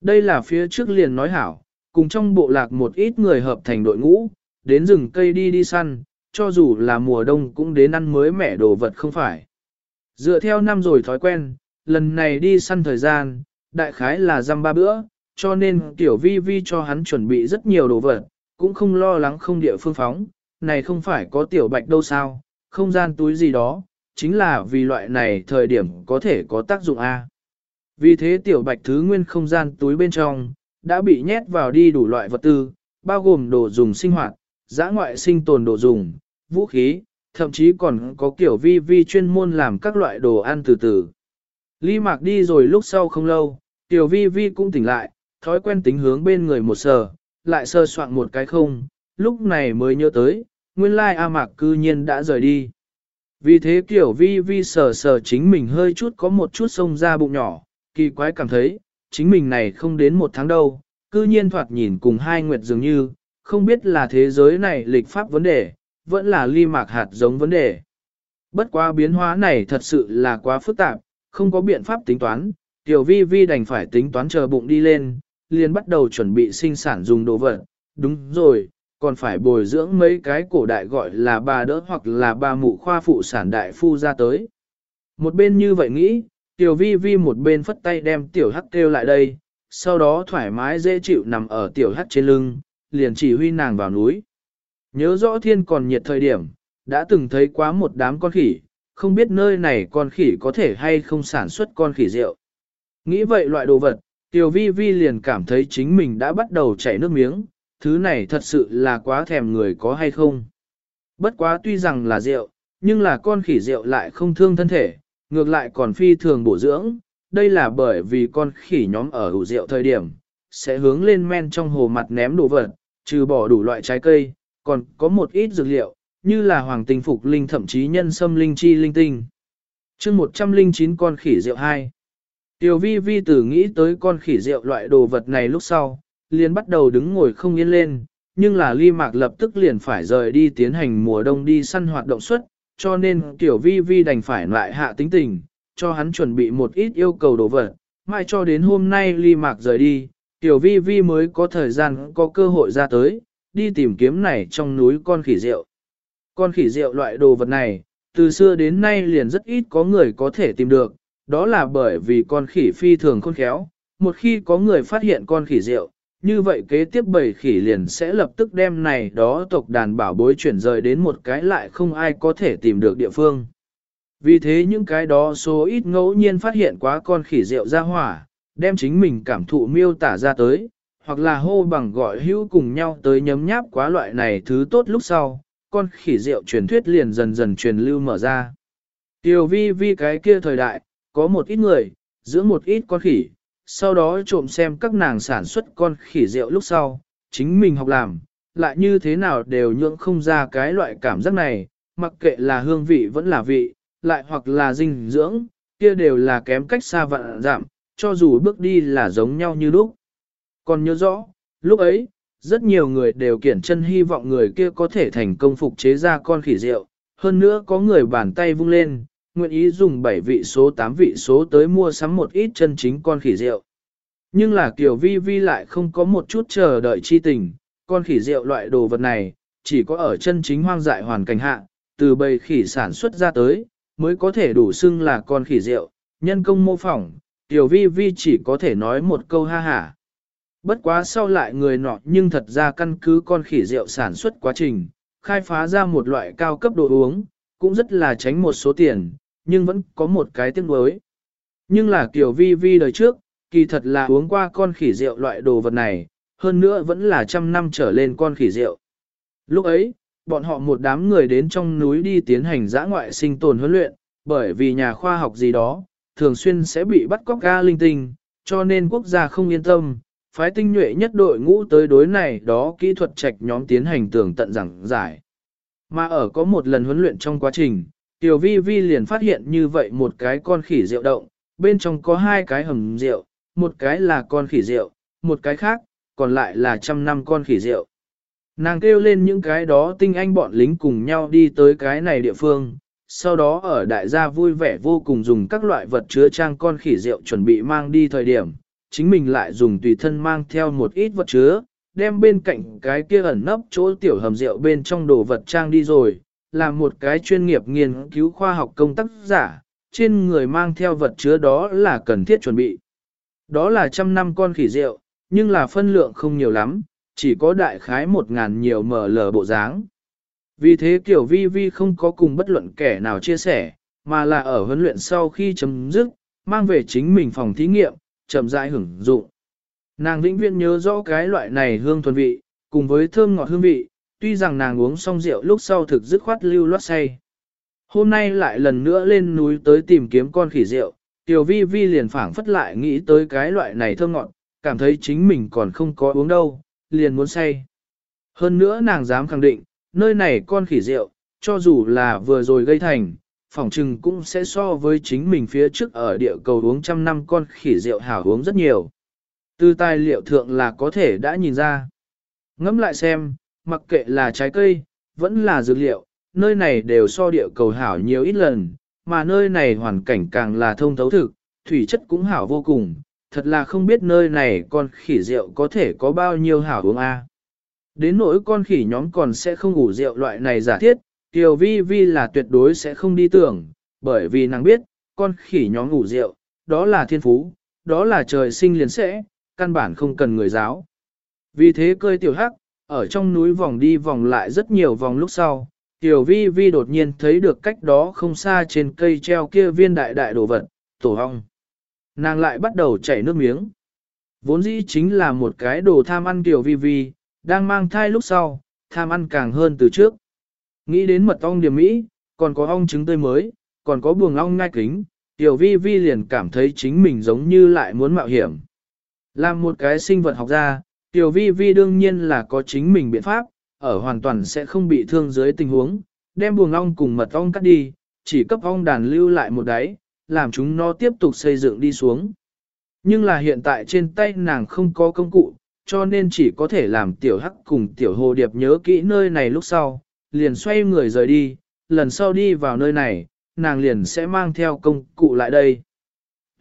Đây là phía trước liền nói hảo, cùng trong bộ lạc một ít người hợp thành đội ngũ, đến rừng cây đi đi săn, cho dù là mùa đông cũng đến ăn mới mẻ đồ vật không phải. Dựa theo năm rồi thói quen, lần này đi săn thời gian, đại khái là răm ba bữa, cho nên tiểu vi vi cho hắn chuẩn bị rất nhiều đồ vật, cũng không lo lắng không địa phương phóng, này không phải có tiểu bạch đâu sao, không gian túi gì đó, chính là vì loại này thời điểm có thể có tác dụng A. Vì thế tiểu bạch thứ nguyên không gian túi bên trong, đã bị nhét vào đi đủ loại vật tư, bao gồm đồ dùng sinh hoạt, giã ngoại sinh tồn đồ dùng, vũ khí, thậm chí còn có kiểu vi vi chuyên môn làm các loại đồ ăn từ từ. Ly mạc đi rồi lúc sau không lâu, tiểu vi vi cũng tỉnh lại, thói quen tính hướng bên người một sờ, lại sơ soạn một cái không, lúc này mới nhớ tới, nguyên lai A mạc cư nhiên đã rời đi. Vì thế kiểu vi vi sờ sờ chính mình hơi chút có một chút sông ra bụng nhỏ, kỳ quái cảm thấy, chính mình này không đến một tháng đâu, cư nhiên thoạt nhìn cùng hai nguyệt dường như, không biết là thế giới này lịch pháp vấn đề, vẫn là ly mạc hạt giống vấn đề. Bất quá biến hóa này thật sự là quá phức tạp, không có biện pháp tính toán, tiểu vi vi đành phải tính toán chờ bụng đi lên, liền bắt đầu chuẩn bị sinh sản dùng đồ vật. Đúng rồi, còn phải bồi dưỡng mấy cái cổ đại gọi là bà đỡ hoặc là bà mụ khoa phụ sản đại phu ra tới. Một bên như vậy nghĩ, tiểu vi vi một bên phất tay đem tiểu hắc kêu lại đây, sau đó thoải mái dễ chịu nằm ở tiểu hắc trên lưng, liền chỉ huy nàng vào núi. Nhớ rõ thiên còn nhiệt thời điểm, đã từng thấy quá một đám con khỉ, không biết nơi này con khỉ có thể hay không sản xuất con khỉ rượu. Nghĩ vậy loại đồ vật, Tiểu Vi Vi liền cảm thấy chính mình đã bắt đầu chảy nước miếng, thứ này thật sự là quá thèm người có hay không. Bất quá tuy rằng là rượu, nhưng là con khỉ rượu lại không thương thân thể, ngược lại còn phi thường bổ dưỡng, đây là bởi vì con khỉ nhóm ở ủ rượu thời điểm, sẽ hướng lên men trong hồ mặt ném đồ vật, trừ bỏ đủ loại trái cây, còn có một ít dược liệu, như là hoàng tinh phục linh thậm chí nhân sâm linh chi linh tinh. chương 109 con khỉ rượu 2 Tiểu vi vi tử nghĩ tới con khỉ rượu loại đồ vật này lúc sau, liền bắt đầu đứng ngồi không yên lên, nhưng là ly mạc lập tức liền phải rời đi tiến hành mùa đông đi săn hoạt động suất, cho nên tiểu vi vi đành phải lại hạ tính tình, cho hắn chuẩn bị một ít yêu cầu đồ vật, mai cho đến hôm nay ly mạc rời đi, tiểu vi vi mới có thời gian có cơ hội ra tới, đi tìm kiếm này trong núi con khỉ rượu. Con khỉ rượu loại đồ vật này, từ xưa đến nay liền rất ít có người có thể tìm được, đó là bởi vì con khỉ phi thường khôn khéo, một khi có người phát hiện con khỉ rượu, như vậy kế tiếp bầy khỉ liền sẽ lập tức đem này đó tộc đàn bảo bối chuyển rời đến một cái lại không ai có thể tìm được địa phương. Vì thế những cái đó số ít ngẫu nhiên phát hiện quá con khỉ rượu ra hỏa, đem chính mình cảm thụ miêu tả ra tới, hoặc là hô bằng gọi hữu cùng nhau tới nhấm nháp quá loại này thứ tốt lúc sau, con khỉ rượu truyền thuyết liền dần dần truyền lưu mở ra. Tiểu vi vi cái kia thời đại, có một ít người, giữ một ít con khỉ, sau đó trộm xem các nàng sản xuất con khỉ rượu lúc sau, chính mình học làm, lại như thế nào đều nhượng không ra cái loại cảm giác này, mặc kệ là hương vị vẫn là vị, lại hoặc là dinh dưỡng, kia đều là kém cách xa vạn giảm, cho dù bước đi là giống nhau như lúc. Còn nhớ rõ, lúc ấy, rất nhiều người đều kiển chân hy vọng người kia có thể thành công phục chế ra con khỉ rượu, hơn nữa có người bàn tay vung lên, nguyện ý dùng 7 vị số 8 vị số tới mua sắm một ít chân chính con khỉ rượu. Nhưng là kiểu vi vi lại không có một chút chờ đợi chi tình, con khỉ rượu loại đồ vật này, chỉ có ở chân chính hoang dại hoàn cảnh hạ, từ bầy khỉ sản xuất ra tới, mới có thể đủ xưng là con khỉ rượu, nhân công mô phỏng, tiểu vi vi chỉ có thể nói một câu ha hả. Bất quá sau lại người nọ nhưng thật ra căn cứ con khỉ rượu sản xuất quá trình, khai phá ra một loại cao cấp đồ uống, cũng rất là tránh một số tiền, nhưng vẫn có một cái tiếc nuối. Nhưng là kiểu vi vi đời trước, kỳ thật là uống qua con khỉ rượu loại đồ vật này, hơn nữa vẫn là trăm năm trở lên con khỉ rượu. Lúc ấy, bọn họ một đám người đến trong núi đi tiến hành giã ngoại sinh tồn huấn luyện, bởi vì nhà khoa học gì đó, thường xuyên sẽ bị bắt cóc ga linh tinh, cho nên quốc gia không yên tâm, phái tinh nhuệ nhất đội ngũ tới đối này đó kỹ thuật trạch nhóm tiến hành tường tận giảng giải. Mà ở có một lần huấn luyện trong quá trình, Tiểu Vi Vi liền phát hiện như vậy một cái con khỉ rượu động, bên trong có hai cái hầm rượu, một cái là con khỉ rượu, một cái khác, còn lại là trăm năm con khỉ rượu. Nàng kêu lên những cái đó tinh anh bọn lính cùng nhau đi tới cái này địa phương, sau đó ở đại gia vui vẻ vô cùng dùng các loại vật chứa trang con khỉ rượu chuẩn bị mang đi thời điểm, chính mình lại dùng tùy thân mang theo một ít vật chứa, đem bên cạnh cái kia ẩn nấp chỗ tiểu hầm rượu bên trong đồ vật trang đi rồi, làm một cái chuyên nghiệp nghiên cứu khoa học công tác giả, trên người mang theo vật chứa đó là cần thiết chuẩn bị. Đó là trăm năm con khỉ rượu, nhưng là phân lượng không nhiều lắm, chỉ có đại khái một ngàn nhiều mở lờ bộ dáng. Vì thế tiểu vi vi không có cùng bất luận kẻ nào chia sẻ, mà là ở huấn luyện sau khi chấm dứt, mang về chính mình phòng thí nghiệm, chậm rãi hưởng dụng. Nàng vĩnh viễn nhớ rõ cái loại này hương thuần vị, cùng với thơm ngọt hương vị, tuy rằng nàng uống xong rượu lúc sau thực dứt khoát lưu loát say. Hôm nay lại lần nữa lên núi tới tìm kiếm con khỉ rượu, Tiểu Vi Vi liền phảng phất lại nghĩ tới cái loại này thơm ngọt, cảm thấy chính mình còn không có uống đâu, liền muốn say. Hơn nữa nàng dám khẳng định, nơi này con khỉ rượu, cho dù là vừa rồi gây thành, phỏng trừng cũng sẽ so với chính mình phía trước ở địa cầu uống trăm năm con khỉ rượu hảo uống rất nhiều. Từ tài liệu thượng là có thể đã nhìn ra. Ngẫm lại xem, mặc kệ là trái cây, vẫn là dược liệu, nơi này đều so địa cầu hảo nhiều ít lần, mà nơi này hoàn cảnh càng là thông thấu thực, thủy chất cũng hảo vô cùng, thật là không biết nơi này con khỉ rượu có thể có bao nhiêu hảo uống a. Đến nỗi con khỉ nhóm còn sẽ không ngủ rượu loại này giả thiết, Kiều Vi Vi là tuyệt đối sẽ không đi tưởng, bởi vì nàng biết, con khỉ nhóm ngủ rượu, đó là thiên phú, đó là trời sinh liền sẽ, căn bản không cần người giáo. Vì thế cơi tiểu hắc, ở trong núi vòng đi vòng lại rất nhiều vòng lúc sau, tiểu vi vi đột nhiên thấy được cách đó không xa trên cây treo kia viên đại đại đồ vật, tổ hong. Nàng lại bắt đầu chảy nước miếng. Vốn dĩ chính là một cái đồ tham ăn tiểu vi vi, đang mang thai lúc sau, tham ăn càng hơn từ trước. Nghĩ đến mật ong điểm mỹ, còn có ong trứng tươi mới, còn có buồng ong ngai kính, tiểu vi vi liền cảm thấy chính mình giống như lại muốn mạo hiểm. Làm một cái sinh vật học gia, tiểu vi vi đương nhiên là có chính mình biện pháp, ở hoàn toàn sẽ không bị thương dưới tình huống, đem buồng ong cùng mật ong cắt đi, chỉ cấp ong đàn lưu lại một đáy, làm chúng nó tiếp tục xây dựng đi xuống. Nhưng là hiện tại trên tay nàng không có công cụ, cho nên chỉ có thể làm tiểu hắc cùng tiểu hồ điệp nhớ kỹ nơi này lúc sau, liền xoay người rời đi, lần sau đi vào nơi này, nàng liền sẽ mang theo công cụ lại đây.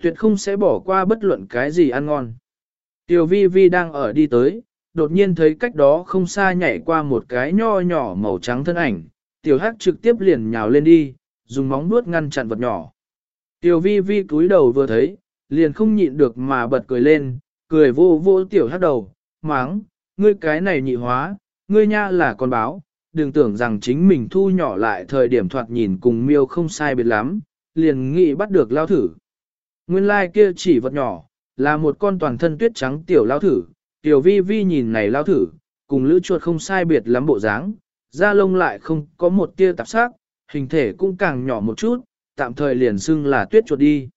Tuyệt không sẽ bỏ qua bất luận cái gì ăn ngon. Tiểu vi vi đang ở đi tới, đột nhiên thấy cách đó không xa nhảy qua một cái nho nhỏ màu trắng thân ảnh, tiểu hắc trực tiếp liền nhào lên đi, dùng móng vuốt ngăn chặn vật nhỏ. Tiểu vi vi cúi đầu vừa thấy, liền không nhịn được mà bật cười lên, cười vô vô tiểu hắc đầu, máng, ngươi cái này nhị hóa, ngươi nha là con báo, đừng tưởng rằng chính mình thu nhỏ lại thời điểm thoạt nhìn cùng miêu không sai biệt lắm, liền nghĩ bắt được lao thử. Nguyên lai like kia chỉ vật nhỏ, là một con toàn thân tuyết trắng tiểu lao thử, tiểu vi vi nhìn này lao thử, cùng lữ chuột không sai biệt lắm bộ dáng, da lông lại không có một tia tạp sắc, hình thể cũng càng nhỏ một chút, tạm thời liền xưng là tuyết chuột đi.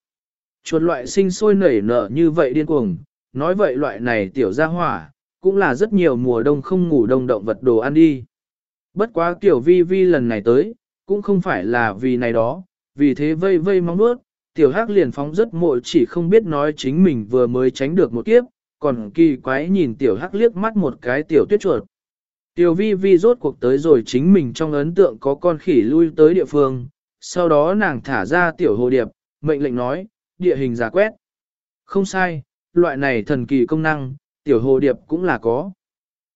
Chuột loại sinh sôi nảy nở như vậy điên cuồng, nói vậy loại này tiểu gia hỏa, cũng là rất nhiều mùa đông không ngủ đông động vật đồ ăn đi. Bất quá tiểu vi vi lần này tới, cũng không phải là vì này đó, vì thế vây vây mong bước, tiểu hắc liền phóng rất mội chỉ không biết nói chính mình vừa mới tránh được một kiếp, còn kỳ quái nhìn tiểu hắc liếc mắt một cái tiểu tuyết chuột. Tiểu vi vi rốt cuộc tới rồi chính mình trong ấn tượng có con khỉ lui tới địa phương, sau đó nàng thả ra tiểu hồ điệp, mệnh lệnh nói, địa hình giả quét. Không sai, loại này thần kỳ công năng, tiểu hồ điệp cũng là có.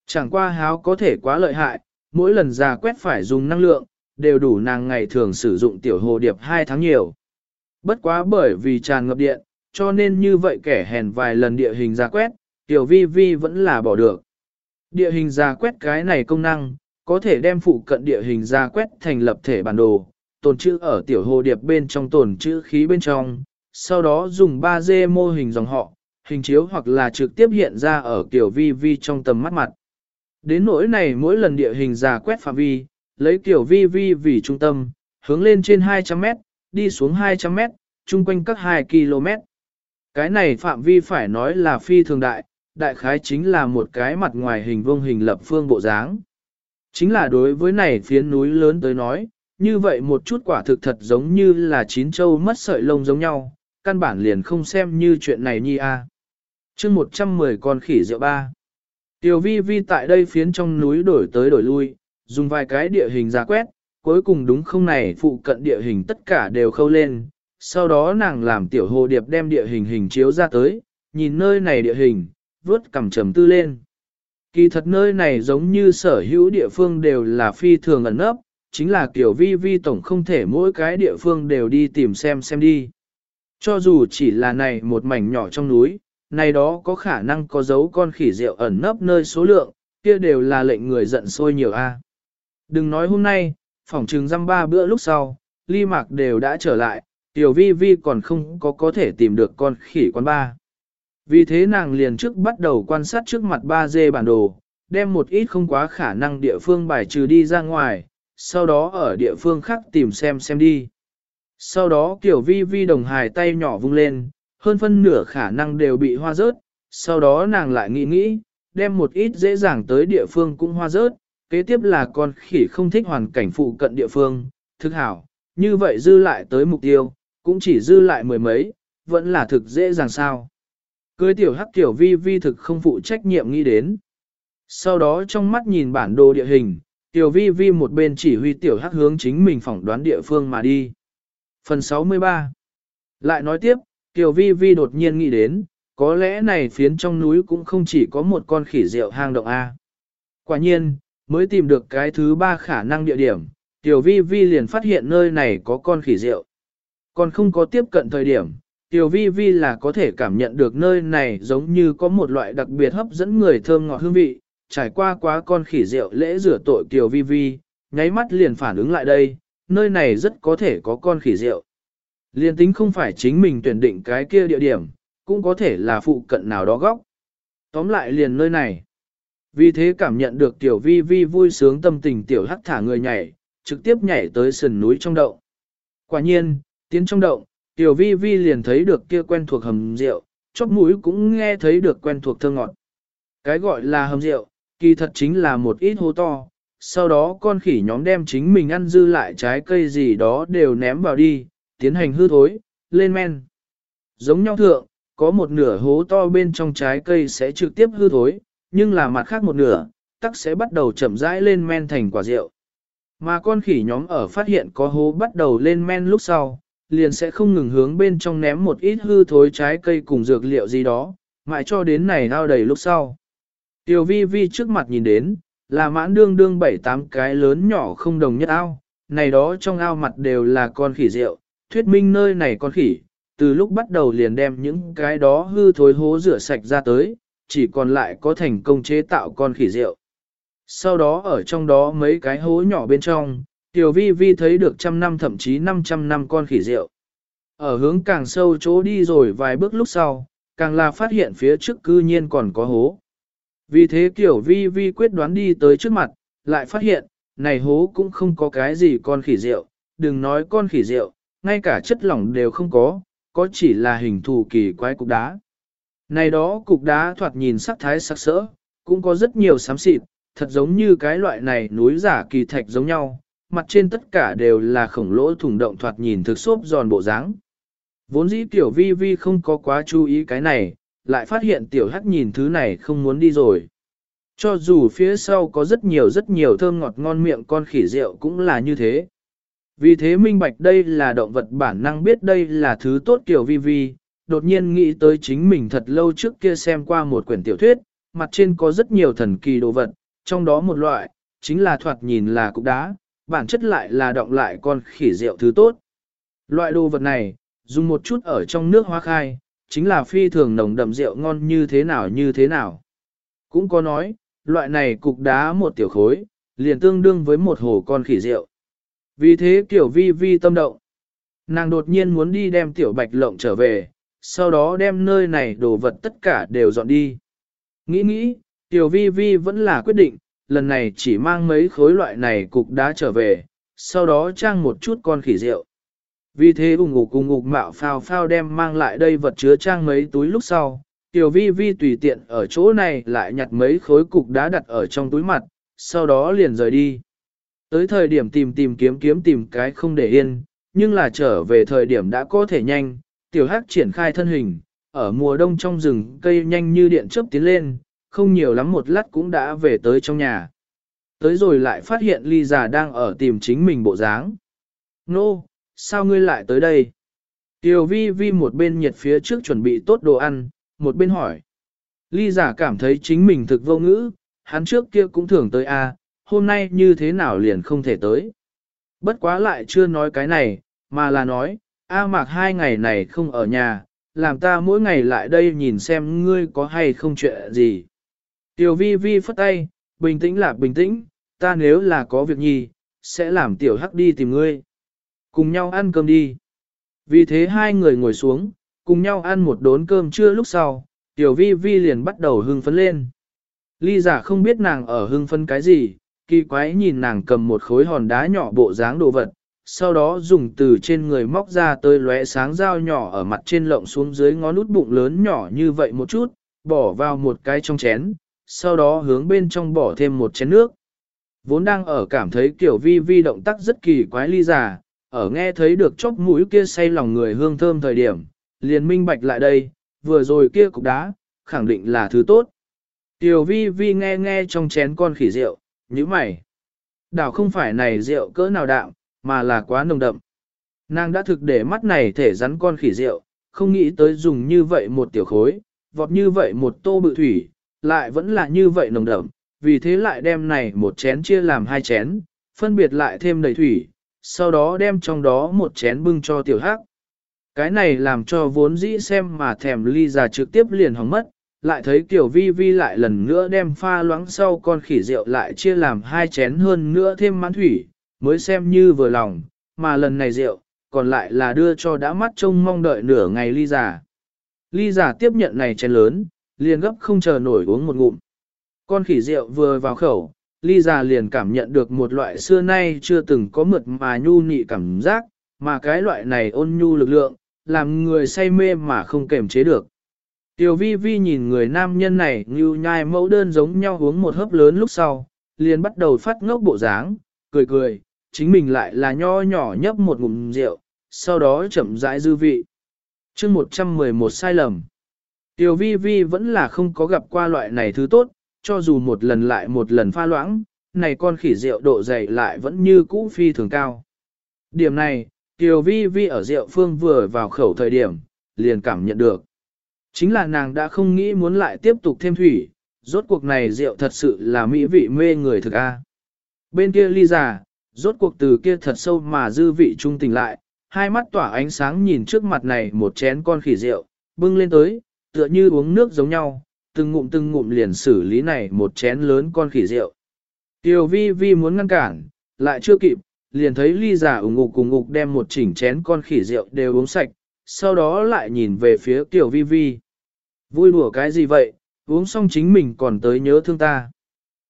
Chẳng qua háo có thể quá lợi hại, mỗi lần ra quét phải dùng năng lượng, đều đủ nàng ngày thường sử dụng tiểu hồ điệp 2 tháng nhiều. Bất quá bởi vì tràn ngập điện, cho nên như vậy kẻ hèn vài lần địa hình ra quét, tiểu vi vi vẫn là bỏ được. Địa hình ra quét cái này công năng, có thể đem phụ cận địa hình ra quét thành lập thể bản đồ, tồn chữ ở tiểu hồ điệp bên trong tồn chữ khí bên trong, sau đó dùng 3D mô hình dòng họ, hình chiếu hoặc là trực tiếp hiện ra ở kiểu vi vi trong tầm mắt mặt. Đến nỗi này mỗi lần địa hình giả quét phạm vi, lấy kiểu vi vi vì trung tâm, hướng lên trên 200 mét, đi xuống 200 mét, chung quanh các 2 km. Cái này phạm vi phải nói là phi thường đại, đại khái chính là một cái mặt ngoài hình vuông hình lập phương bộ dáng. Chính là đối với này phiến núi lớn tới nói, như vậy một chút quả thực thật giống như là chín châu mất sợi lông giống nhau, căn bản liền không xem như chuyện này nhi a. À chương 110 con khỉ rượu ba. Tiểu vi vi tại đây phiến trong núi đổi tới đổi lui, dùng vài cái địa hình ra quét, cuối cùng đúng không này phụ cận địa hình tất cả đều khâu lên, sau đó nàng làm tiểu hồ điệp đem địa hình hình chiếu ra tới, nhìn nơi này địa hình, vớt cằm trầm tư lên. Kỳ thật nơi này giống như sở hữu địa phương đều là phi thường ẩn nấp, chính là kiểu vi vi tổng không thể mỗi cái địa phương đều đi tìm xem xem đi. Cho dù chỉ là này một mảnh nhỏ trong núi, này đó có khả năng có dấu con khỉ rượu ẩn nấp nơi số lượng, kia đều là lệnh người giận sôi nhiều a. Đừng nói hôm nay, phỏng trừng răm ba bữa lúc sau, ly mạc đều đã trở lại, tiểu vi vi còn không có có thể tìm được con khỉ quán ba. Vì thế nàng liền trước bắt đầu quan sát trước mặt 3D bản đồ, đem một ít không quá khả năng địa phương bài trừ đi ra ngoài, sau đó ở địa phương khác tìm xem xem đi. Sau đó kiểu vi vi đồng hài tay nhỏ vung lên, hơn phân nửa khả năng đều bị hoa rớt, sau đó nàng lại nghĩ nghĩ, đem một ít dễ dàng tới địa phương cũng hoa rớt, kế tiếp là con khỉ không thích hoàn cảnh phụ cận địa phương, thực hảo, như vậy dư lại tới mục tiêu, cũng chỉ dư lại mười mấy, vẫn là thực dễ dàng sao. Cưới tiểu hắc tiểu vi vi thực không phụ trách nhiệm nghĩ đến. Sau đó trong mắt nhìn bản đồ địa hình, tiểu vi vi một bên chỉ huy tiểu hắc hướng chính mình phỏng đoán địa phương mà đi. Phần 63 Lại nói tiếp, tiểu vi vi đột nhiên nghĩ đến, có lẽ này phiến trong núi cũng không chỉ có một con khỉ rượu hang động A. Quả nhiên, mới tìm được cái thứ ba khả năng địa điểm, tiểu vi vi liền phát hiện nơi này có con khỉ rượu. Còn không có tiếp cận thời điểm, Tiểu vi vi là có thể cảm nhận được nơi này giống như có một loại đặc biệt hấp dẫn người thơm ngọt hương vị, trải qua quá con khỉ rượu lễ rửa tội Tiểu vi vi, nháy mắt liền phản ứng lại đây, nơi này rất có thể có con khỉ rượu. Liên tính không phải chính mình tuyển định cái kia địa điểm, cũng có thể là phụ cận nào đó góc. Tóm lại liền nơi này. Vì thế cảm nhận được tiểu vi vi vui sướng tâm tình tiểu hắc thả người nhảy, trực tiếp nhảy tới sườn núi trong động. Quả nhiên, tiến trong động, Tiểu vi vi liền thấy được kia quen thuộc hầm rượu, chóp mũi cũng nghe thấy được quen thuộc thơ ngọt. Cái gọi là hầm rượu, kỳ thật chính là một ít hố to, sau đó con khỉ nhóm đem chính mình ăn dư lại trái cây gì đó đều ném vào đi, tiến hành hư thối, lên men. Giống nhau thượng, có một nửa hố to bên trong trái cây sẽ trực tiếp hư thối, nhưng là mặt khác một nửa, tắc sẽ bắt đầu chậm rãi lên men thành quả rượu. Mà con khỉ nhóm ở phát hiện có hố bắt đầu lên men lúc sau, liền sẽ không ngừng hướng bên trong ném một ít hư thối trái cây cùng dược liệu gì đó, mãi cho đến này ao đầy lúc sau. Tiểu vi vi trước mặt nhìn đến, là mãn đương đương bảy tám cái lớn nhỏ không đồng nhất ao, này đó trong ao mặt đều là con khỉ rượu, thuyết minh nơi này con khỉ, từ lúc bắt đầu liền đem những cái đó hư thối hố rửa sạch ra tới, chỉ còn lại có thành công chế tạo con khỉ rượu. Sau đó ở trong đó mấy cái hố nhỏ bên trong, Tiểu vi vi thấy được trăm năm thậm chí 500 năm con khỉ rượu. Ở hướng càng sâu chỗ đi rồi vài bước lúc sau, càng là phát hiện phía trước cư nhiên còn có hố. Vì thế kiểu vi vi quyết đoán đi tới trước mặt, lại phát hiện, này hố cũng không có cái gì con khỉ rượu, đừng nói con khỉ rượu, ngay cả chất lỏng đều không có, có chỉ là hình thù kỳ quái cục đá. Này đó cục đá thoạt nhìn sắc thái sắc sỡ, cũng có rất nhiều xám xịt, thật giống như cái loại này núi giả kỳ thạch giống nhau, mặt trên tất cả đều là khổng lỗ thủng động thoạt nhìn thực xốp giòn bộ dáng. Vốn dĩ tiểu vi vi không có quá chú ý cái này, lại phát hiện tiểu hắc nhìn thứ này không muốn đi rồi. Cho dù phía sau có rất nhiều rất nhiều thơm ngọt ngon miệng con khỉ rượu cũng là như thế. Vì thế minh bạch đây là động vật bản năng biết đây là thứ tốt kiểu vi vi, đột nhiên nghĩ tới chính mình thật lâu trước kia xem qua một quyển tiểu thuyết, mặt trên có rất nhiều thần kỳ đồ vật, trong đó một loại, chính là thoạt nhìn là cục đá, bản chất lại là động lại con khỉ rượu thứ tốt. Loại đồ vật này, dùng một chút ở trong nước hoa khai, chính là phi thường nồng đậm rượu ngon như thế nào như thế nào. Cũng có nói, loại này cục đá một tiểu khối, liền tương đương với một hồ con khỉ rượu. Vì thế tiểu vi vi tâm động. Nàng đột nhiên muốn đi đem tiểu bạch lộng trở về, sau đó đem nơi này đồ vật tất cả đều dọn đi. Nghĩ nghĩ, tiểu vi vi vẫn là quyết định, lần này chỉ mang mấy khối loại này cục đá trở về, sau đó trang một chút con khỉ rượu. Vì thế ủng ngục cùng ngục mạo phao phao đem mang lại đây vật chứa trang mấy túi lúc sau, Tiểu vi vi tùy tiện ở chỗ này lại nhặt mấy khối cục đá đặt ở trong túi mặt, sau đó liền rời đi. Tới thời điểm tìm tìm kiếm kiếm tìm cái không để yên, nhưng là trở về thời điểm đã có thể nhanh, tiểu hắc triển khai thân hình, ở mùa đông trong rừng cây nhanh như điện chớp tiến lên, không nhiều lắm một lát cũng đã về tới trong nhà. Tới rồi lại phát hiện ly già đang ở tìm chính mình bộ dáng. Nô, sao ngươi lại tới đây? Tiểu vi vi một bên nhiệt phía trước chuẩn bị tốt đồ ăn, một bên hỏi. Ly giả cảm thấy chính mình thực vô ngữ, hắn trước kia cũng thường tới a, hôm nay như thế nào liền không thể tới. Bất quá lại chưa nói cái này, mà là nói, A mạc hai ngày này không ở nhà, làm ta mỗi ngày lại đây nhìn xem ngươi có hay không chuyện gì. Tiểu vi vi phất tay, bình tĩnh là bình tĩnh, ta nếu là có việc gì, sẽ làm tiểu hắc đi tìm ngươi. Cùng nhau ăn cơm đi. Vì thế hai người ngồi xuống, cùng nhau ăn một đốn cơm trưa lúc sau, tiểu vi vi liền bắt đầu hưng phấn lên. Ly giả không biết nàng ở hưng phấn cái gì, kỳ quái nhìn nàng cầm một khối hòn đá nhỏ bộ dáng đồ vật, sau đó dùng từ trên người móc ra tới lóe sáng dao nhỏ ở mặt trên lộng xuống dưới ngón nút bụng lớn nhỏ như vậy một chút, bỏ vào một cái trong chén, sau đó hướng bên trong bỏ thêm một chén nước. Vốn đang ở cảm thấy kiểu vi vi động tác rất kỳ quái ly giả, ở nghe thấy được chóp mũi kia say lòng người hương thơm thời điểm, liền minh bạch lại đây, vừa rồi kia cục đá, khẳng định là thứ tốt. Tiểu vi vi nghe nghe trong chén con khỉ rượu, như mày. Đảo không phải này rượu cỡ nào đạm, mà là quá nồng đậm. Nàng đã thực để mắt này thể rắn con khỉ rượu, không nghĩ tới dùng như vậy một tiểu khối, vọt như vậy một tô bự thủy, lại vẫn là như vậy nồng đậm, vì thế lại đem này một chén chia làm hai chén, phân biệt lại thêm đầy thủy, sau đó đem trong đó một chén bưng cho tiểu hắc. Cái này làm cho vốn dĩ xem mà thèm ly già trực tiếp liền hỏng mất, lại thấy Tiểu Vi Vi lại lần nữa đem pha loãng sau con khỉ rượu lại chia làm hai chén hơn nữa thêm mãn thủy, mới xem như vừa lòng, mà lần này rượu, còn lại là đưa cho đã mắt trông mong đợi nửa ngày ly giả. Ly giả tiếp nhận này chén lớn, liền gấp không chờ nổi uống một ngụm. Con khỉ rượu vừa vào khẩu, ly giả liền cảm nhận được một loại xưa nay chưa từng có mượt mà nhu nị cảm giác, mà cái loại này ôn nhu lực lượng, làm người say mê mà không kềm chế được. Tiểu vi vi nhìn người nam nhân này như nhai mẫu đơn giống nhau uống một hớp lớn lúc sau, liền bắt đầu phát ngốc bộ dáng, cười cười, chính mình lại là nho nhỏ nhấp một ngụm rượu, sau đó chậm rãi dư vị. chương 111 sai lầm. Tiểu vi vi vẫn là không có gặp qua loại này thứ tốt, cho dù một lần lại một lần pha loãng, này con khỉ rượu độ dày lại vẫn như cũ phi thường cao. Điểm này, Tiểu vi vi ở rượu phương vừa vào khẩu thời điểm, liền cảm nhận được. Chính là nàng đã không nghĩ muốn lại tiếp tục thêm thủy, rốt cuộc này rượu thật sự là mỹ vị mê người thực a. Bên kia ly già, rốt cuộc từ kia thật sâu mà dư vị trung tình lại, hai mắt tỏa ánh sáng nhìn trước mặt này một chén con khỉ rượu, bưng lên tới, tựa như uống nước giống nhau, từng ngụm từng ngụm liền xử lý này một chén lớn con khỉ rượu. Tiểu vi vi muốn ngăn cản, lại chưa kịp, liền thấy ly giả ủng ngục cùng ngục đem một chỉnh chén con khỉ rượu đều uống sạch, sau đó lại nhìn về phía tiểu vi vi. Vui đùa cái gì vậy, uống xong chính mình còn tới nhớ thương ta.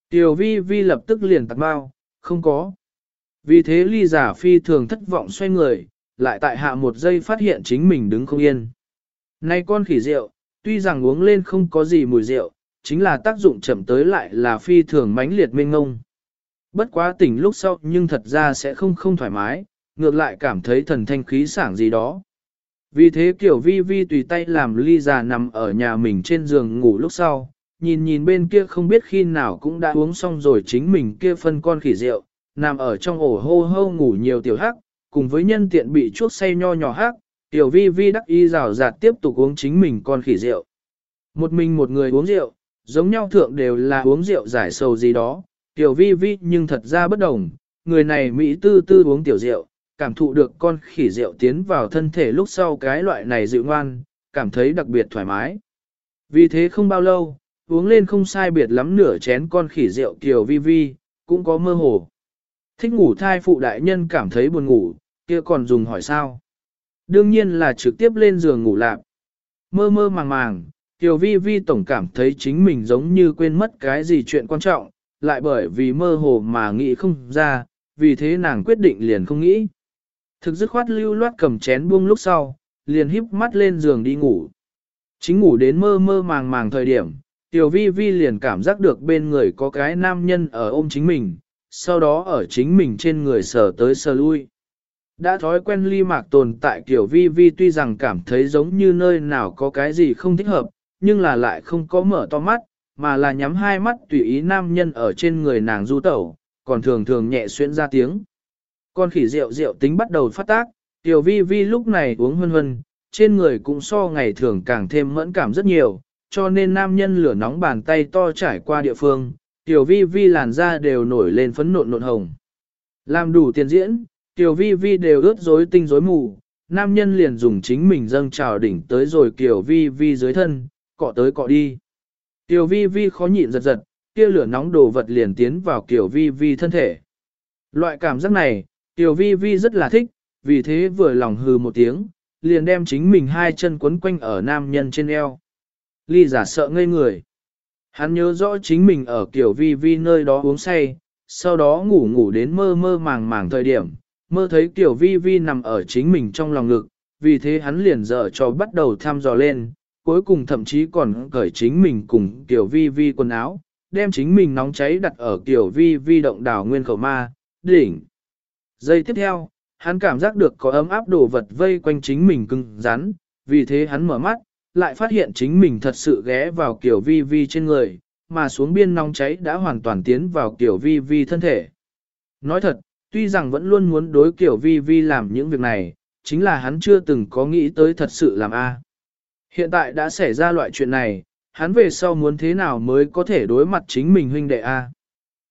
Tiểu vi vi lập tức liền tặng bao, không có. Vì thế ly giả phi thường thất vọng xoay người, lại tại hạ một giây phát hiện chính mình đứng không yên. Này con khỉ rượu, tuy rằng uống lên không có gì mùi rượu, chính là tác dụng chậm tới lại là phi thường mãnh liệt mênh ngông. Bất quá tỉnh lúc sau nhưng thật ra sẽ không không thoải mái, ngược lại cảm thấy thần thanh khí sảng gì đó. Vì thế kiểu vi vi tùy tay làm ly già nằm ở nhà mình trên giường ngủ lúc sau, nhìn nhìn bên kia không biết khi nào cũng đã uống xong rồi chính mình kia phân con khỉ rượu, nằm ở trong ổ hô hô ngủ nhiều tiểu hắc, cùng với nhân tiện bị chuốc say nho nhỏ hắc, tiểu vi vi đắc y rào rạt tiếp tục uống chính mình con khỉ rượu. Một mình một người uống rượu, giống nhau thượng đều là uống rượu giải sầu gì đó, tiểu vi vi nhưng thật ra bất đồng, người này Mỹ tư tư uống tiểu rượu, cảm thụ được con khỉ rượu tiến vào thân thể lúc sau cái loại này dịu ngoan, cảm thấy đặc biệt thoải mái. Vì thế không bao lâu, uống lên không sai biệt lắm nửa chén con khỉ rượu tiểu vi vi, cũng có mơ hồ. Thích ngủ thai phụ đại nhân cảm thấy buồn ngủ, kia còn dùng hỏi sao. Đương nhiên là trực tiếp lên giường ngủ lạc. Mơ mơ màng màng, Tiểu vi vi tổng cảm thấy chính mình giống như quên mất cái gì chuyện quan trọng, lại bởi vì mơ hồ mà nghĩ không ra, vì thế nàng quyết định liền không nghĩ. Thực dứt khoát lưu loát cầm chén buông lúc sau, liền híp mắt lên giường đi ngủ. Chính ngủ đến mơ mơ màng màng thời điểm, Tiểu Vi Vi liền cảm giác được bên người có cái nam nhân ở ôm chính mình, sau đó ở chính mình trên người sờ tới sờ lui. Đã thói quen ly mạc tồn tại Tiểu Vi Vi tuy rằng cảm thấy giống như nơi nào có cái gì không thích hợp, nhưng là lại không có mở to mắt, mà là nhắm hai mắt tùy ý nam nhân ở trên người nàng du tẩu, còn thường thường nhẹ xuyên ra tiếng. Con khỉ rượu rượu tính bắt đầu phát tác, Tiểu Vi Vi lúc này uống hân hân, trên người cũng so ngày thường càng thêm mẫn cảm rất nhiều, cho nên nam nhân lửa nóng bàn tay to trải qua địa phương, Tiểu Vi Vi làn da đều nổi lên phấn nộn nộn hồng. Làm đủ tiền diễn, Tiểu Vi Vi đều ướt rối tinh rối mù, nam nhân liền dùng chính mình dâng trào đỉnh tới rồi Tiểu Vi Vi dưới thân, cọ tới cọ đi. Tiểu Vi Vi khó nhịn giật giật, kia lửa nóng đồ vật liền tiến vào Tiểu Vi Vi thân thể. Loại cảm giác này, Tiểu Vi Vi rất là thích, vì thế vừa lòng hừ một tiếng, liền đem chính mình hai chân quấn quanh ở nam nhân trên eo. Ly giả sợ ngây người. Hắn nhớ rõ chính mình ở kiểu vi vi nơi đó uống say, sau đó ngủ ngủ đến mơ mơ màng màng thời điểm, mơ thấy kiểu vi vi nằm ở chính mình trong lòng ngực, vì thế hắn liền dở cho bắt đầu thăm dò lên, cuối cùng thậm chí còn cởi chính mình cùng kiểu vi vi quần áo, đem chính mình nóng cháy đặt ở kiểu vi vi động đảo nguyên khẩu ma, đỉnh. Giây tiếp theo, hắn cảm giác được có ấm áp đồ vật vây quanh chính mình cứng rắn, vì thế hắn mở mắt, lại phát hiện chính mình thật sự ghé vào kiểu vi vi trên người, mà xuống biên nóng cháy đã hoàn toàn tiến vào kiểu vi vi thân thể. Nói thật, tuy rằng vẫn luôn muốn đối kiểu vi vi làm những việc này, chính là hắn chưa từng có nghĩ tới thật sự làm A. Hiện tại đã xảy ra loại chuyện này, hắn về sau muốn thế nào mới có thể đối mặt chính mình huynh đệ A.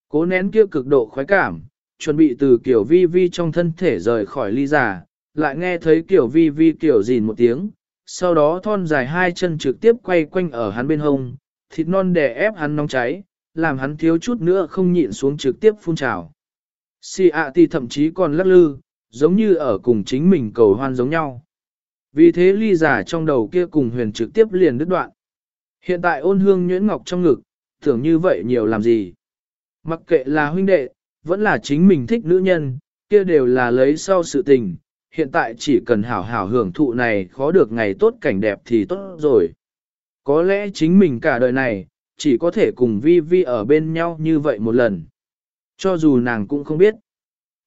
Cố nén kia cực độ khoái cảm, chuẩn bị từ kiểu vi vi trong thân thể rời khỏi ly giả, lại nghe thấy kiểu vi vi kiểu gìn một tiếng, sau đó thon dài hai chân trực tiếp quay quanh ở hắn bên hông, thịt non đè ép hắn nóng cháy, làm hắn thiếu chút nữa không nhịn xuống trực tiếp phun trào. Si ạ thì thậm chí còn lắc lư, giống như ở cùng chính mình cầu hoan giống nhau. Vì thế ly giả trong đầu kia cùng huyền trực tiếp liền đứt đoạn. Hiện tại ôn hương nhuyễn ngọc trong ngực, tưởng như vậy nhiều làm gì. Mặc kệ là huynh đệ, vẫn là chính mình thích nữ nhân, kia đều là lấy sau sự tình, hiện tại chỉ cần hảo hảo hưởng thụ này khó được ngày tốt cảnh đẹp thì tốt rồi. Có lẽ chính mình cả đời này, chỉ có thể cùng Vi Vi ở bên nhau như vậy một lần. Cho dù nàng cũng không biết.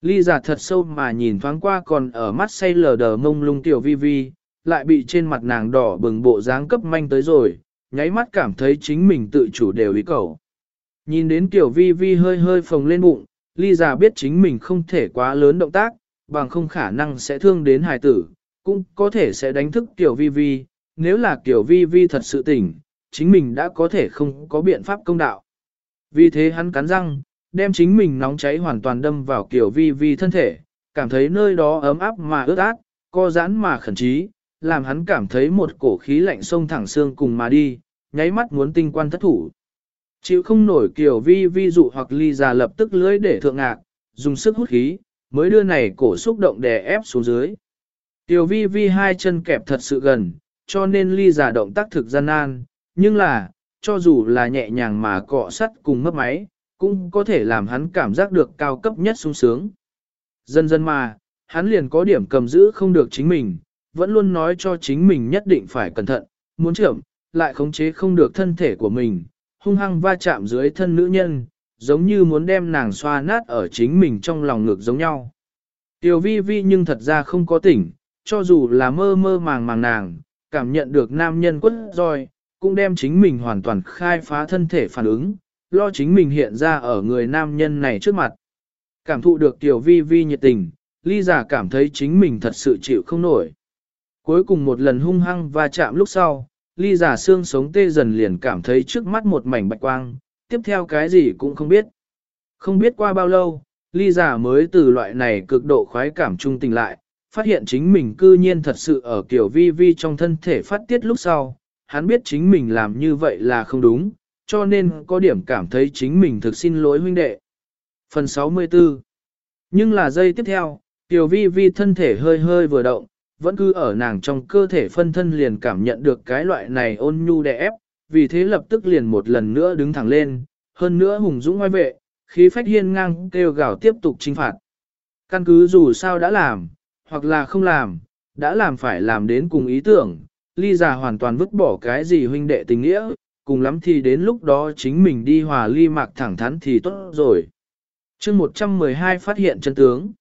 Ly giả thật sâu mà nhìn thoáng qua còn ở mắt say lờ đờ mông lung tiểu Vi Vi, lại bị trên mặt nàng đỏ bừng bộ dáng cấp manh tới rồi, nháy mắt cảm thấy chính mình tự chủ đều ý cầu. Nhìn đến tiểu Vi Vi hơi hơi phồng lên bụng, Ly già biết chính mình không thể quá lớn động tác, bằng không khả năng sẽ thương đến hài tử, cũng có thể sẽ đánh thức tiểu vi vi, nếu là tiểu vi vi thật sự tỉnh, chính mình đã có thể không có biện pháp công đạo. Vì thế hắn cắn răng, đem chính mình nóng cháy hoàn toàn đâm vào Tiểu vi vi thân thể, cảm thấy nơi đó ấm áp mà ướt át, co giãn mà khẩn trí, làm hắn cảm thấy một cổ khí lạnh sông thẳng xương cùng mà đi, nháy mắt muốn tinh quan thất thủ. Chịu không nổi kiểu vi vi dụ hoặc ly già lập tức lưới để thượng ngạc, dùng sức hút khí, mới đưa này cổ xúc động đè ép xuống dưới. Tiểu vi vi hai chân kẹp thật sự gần, cho nên ly giả động tác thực gian nan, nhưng là, cho dù là nhẹ nhàng mà cọ sắt cùng mấp máy, cũng có thể làm hắn cảm giác được cao cấp nhất sung sướng. Dần dần mà, hắn liền có điểm cầm giữ không được chính mình, vẫn luôn nói cho chính mình nhất định phải cẩn thận, muốn chậm, lại khống chế không được thân thể của mình, hung hăng va chạm dưới thân nữ nhân, giống như muốn đem nàng xoa nát ở chính mình trong lòng ngực giống nhau. Tiểu vi vi nhưng thật ra không có tỉnh, cho dù là mơ mơ màng màng nàng, cảm nhận được nam nhân quất roi, cũng đem chính mình hoàn toàn khai phá thân thể phản ứng, lo chính mình hiện ra ở người nam nhân này trước mặt. Cảm thụ được tiểu vi vi nhiệt tình, ly giả cảm thấy chính mình thật sự chịu không nổi. Cuối cùng một lần hung hăng va chạm lúc sau, ly giả xương sống tê dần liền cảm thấy trước mắt một mảnh bạch quang, tiếp theo cái gì cũng không biết. Không biết qua bao lâu, ly giả mới từ loại này cực độ khoái cảm trung tình lại, phát hiện chính mình cư nhiên thật sự ở kiểu vi vi trong thân thể phát tiết lúc sau, hắn biết chính mình làm như vậy là không đúng, cho nên có điểm cảm thấy chính mình thực xin lỗi huynh đệ. Phần 64 Nhưng là giây tiếp theo, tiểu vi vi thân thể hơi hơi vừa động, vẫn cứ ở nàng trong cơ thể phân thân liền cảm nhận được cái loại này ôn nhu đè ép, vì thế lập tức liền một lần nữa đứng thẳng lên, hơn nữa hùng dũng ngoài vệ, khí phách hiên ngang kêu gào tiếp tục trinh phạt. Căn cứ dù sao đã làm, hoặc là không làm, đã làm phải làm đến cùng ý tưởng, ly già hoàn toàn vứt bỏ cái gì huynh đệ tình nghĩa, cùng lắm thì đến lúc đó chính mình đi hòa ly mạc thẳng thắn thì tốt rồi. chương 112 phát hiện chân tướng.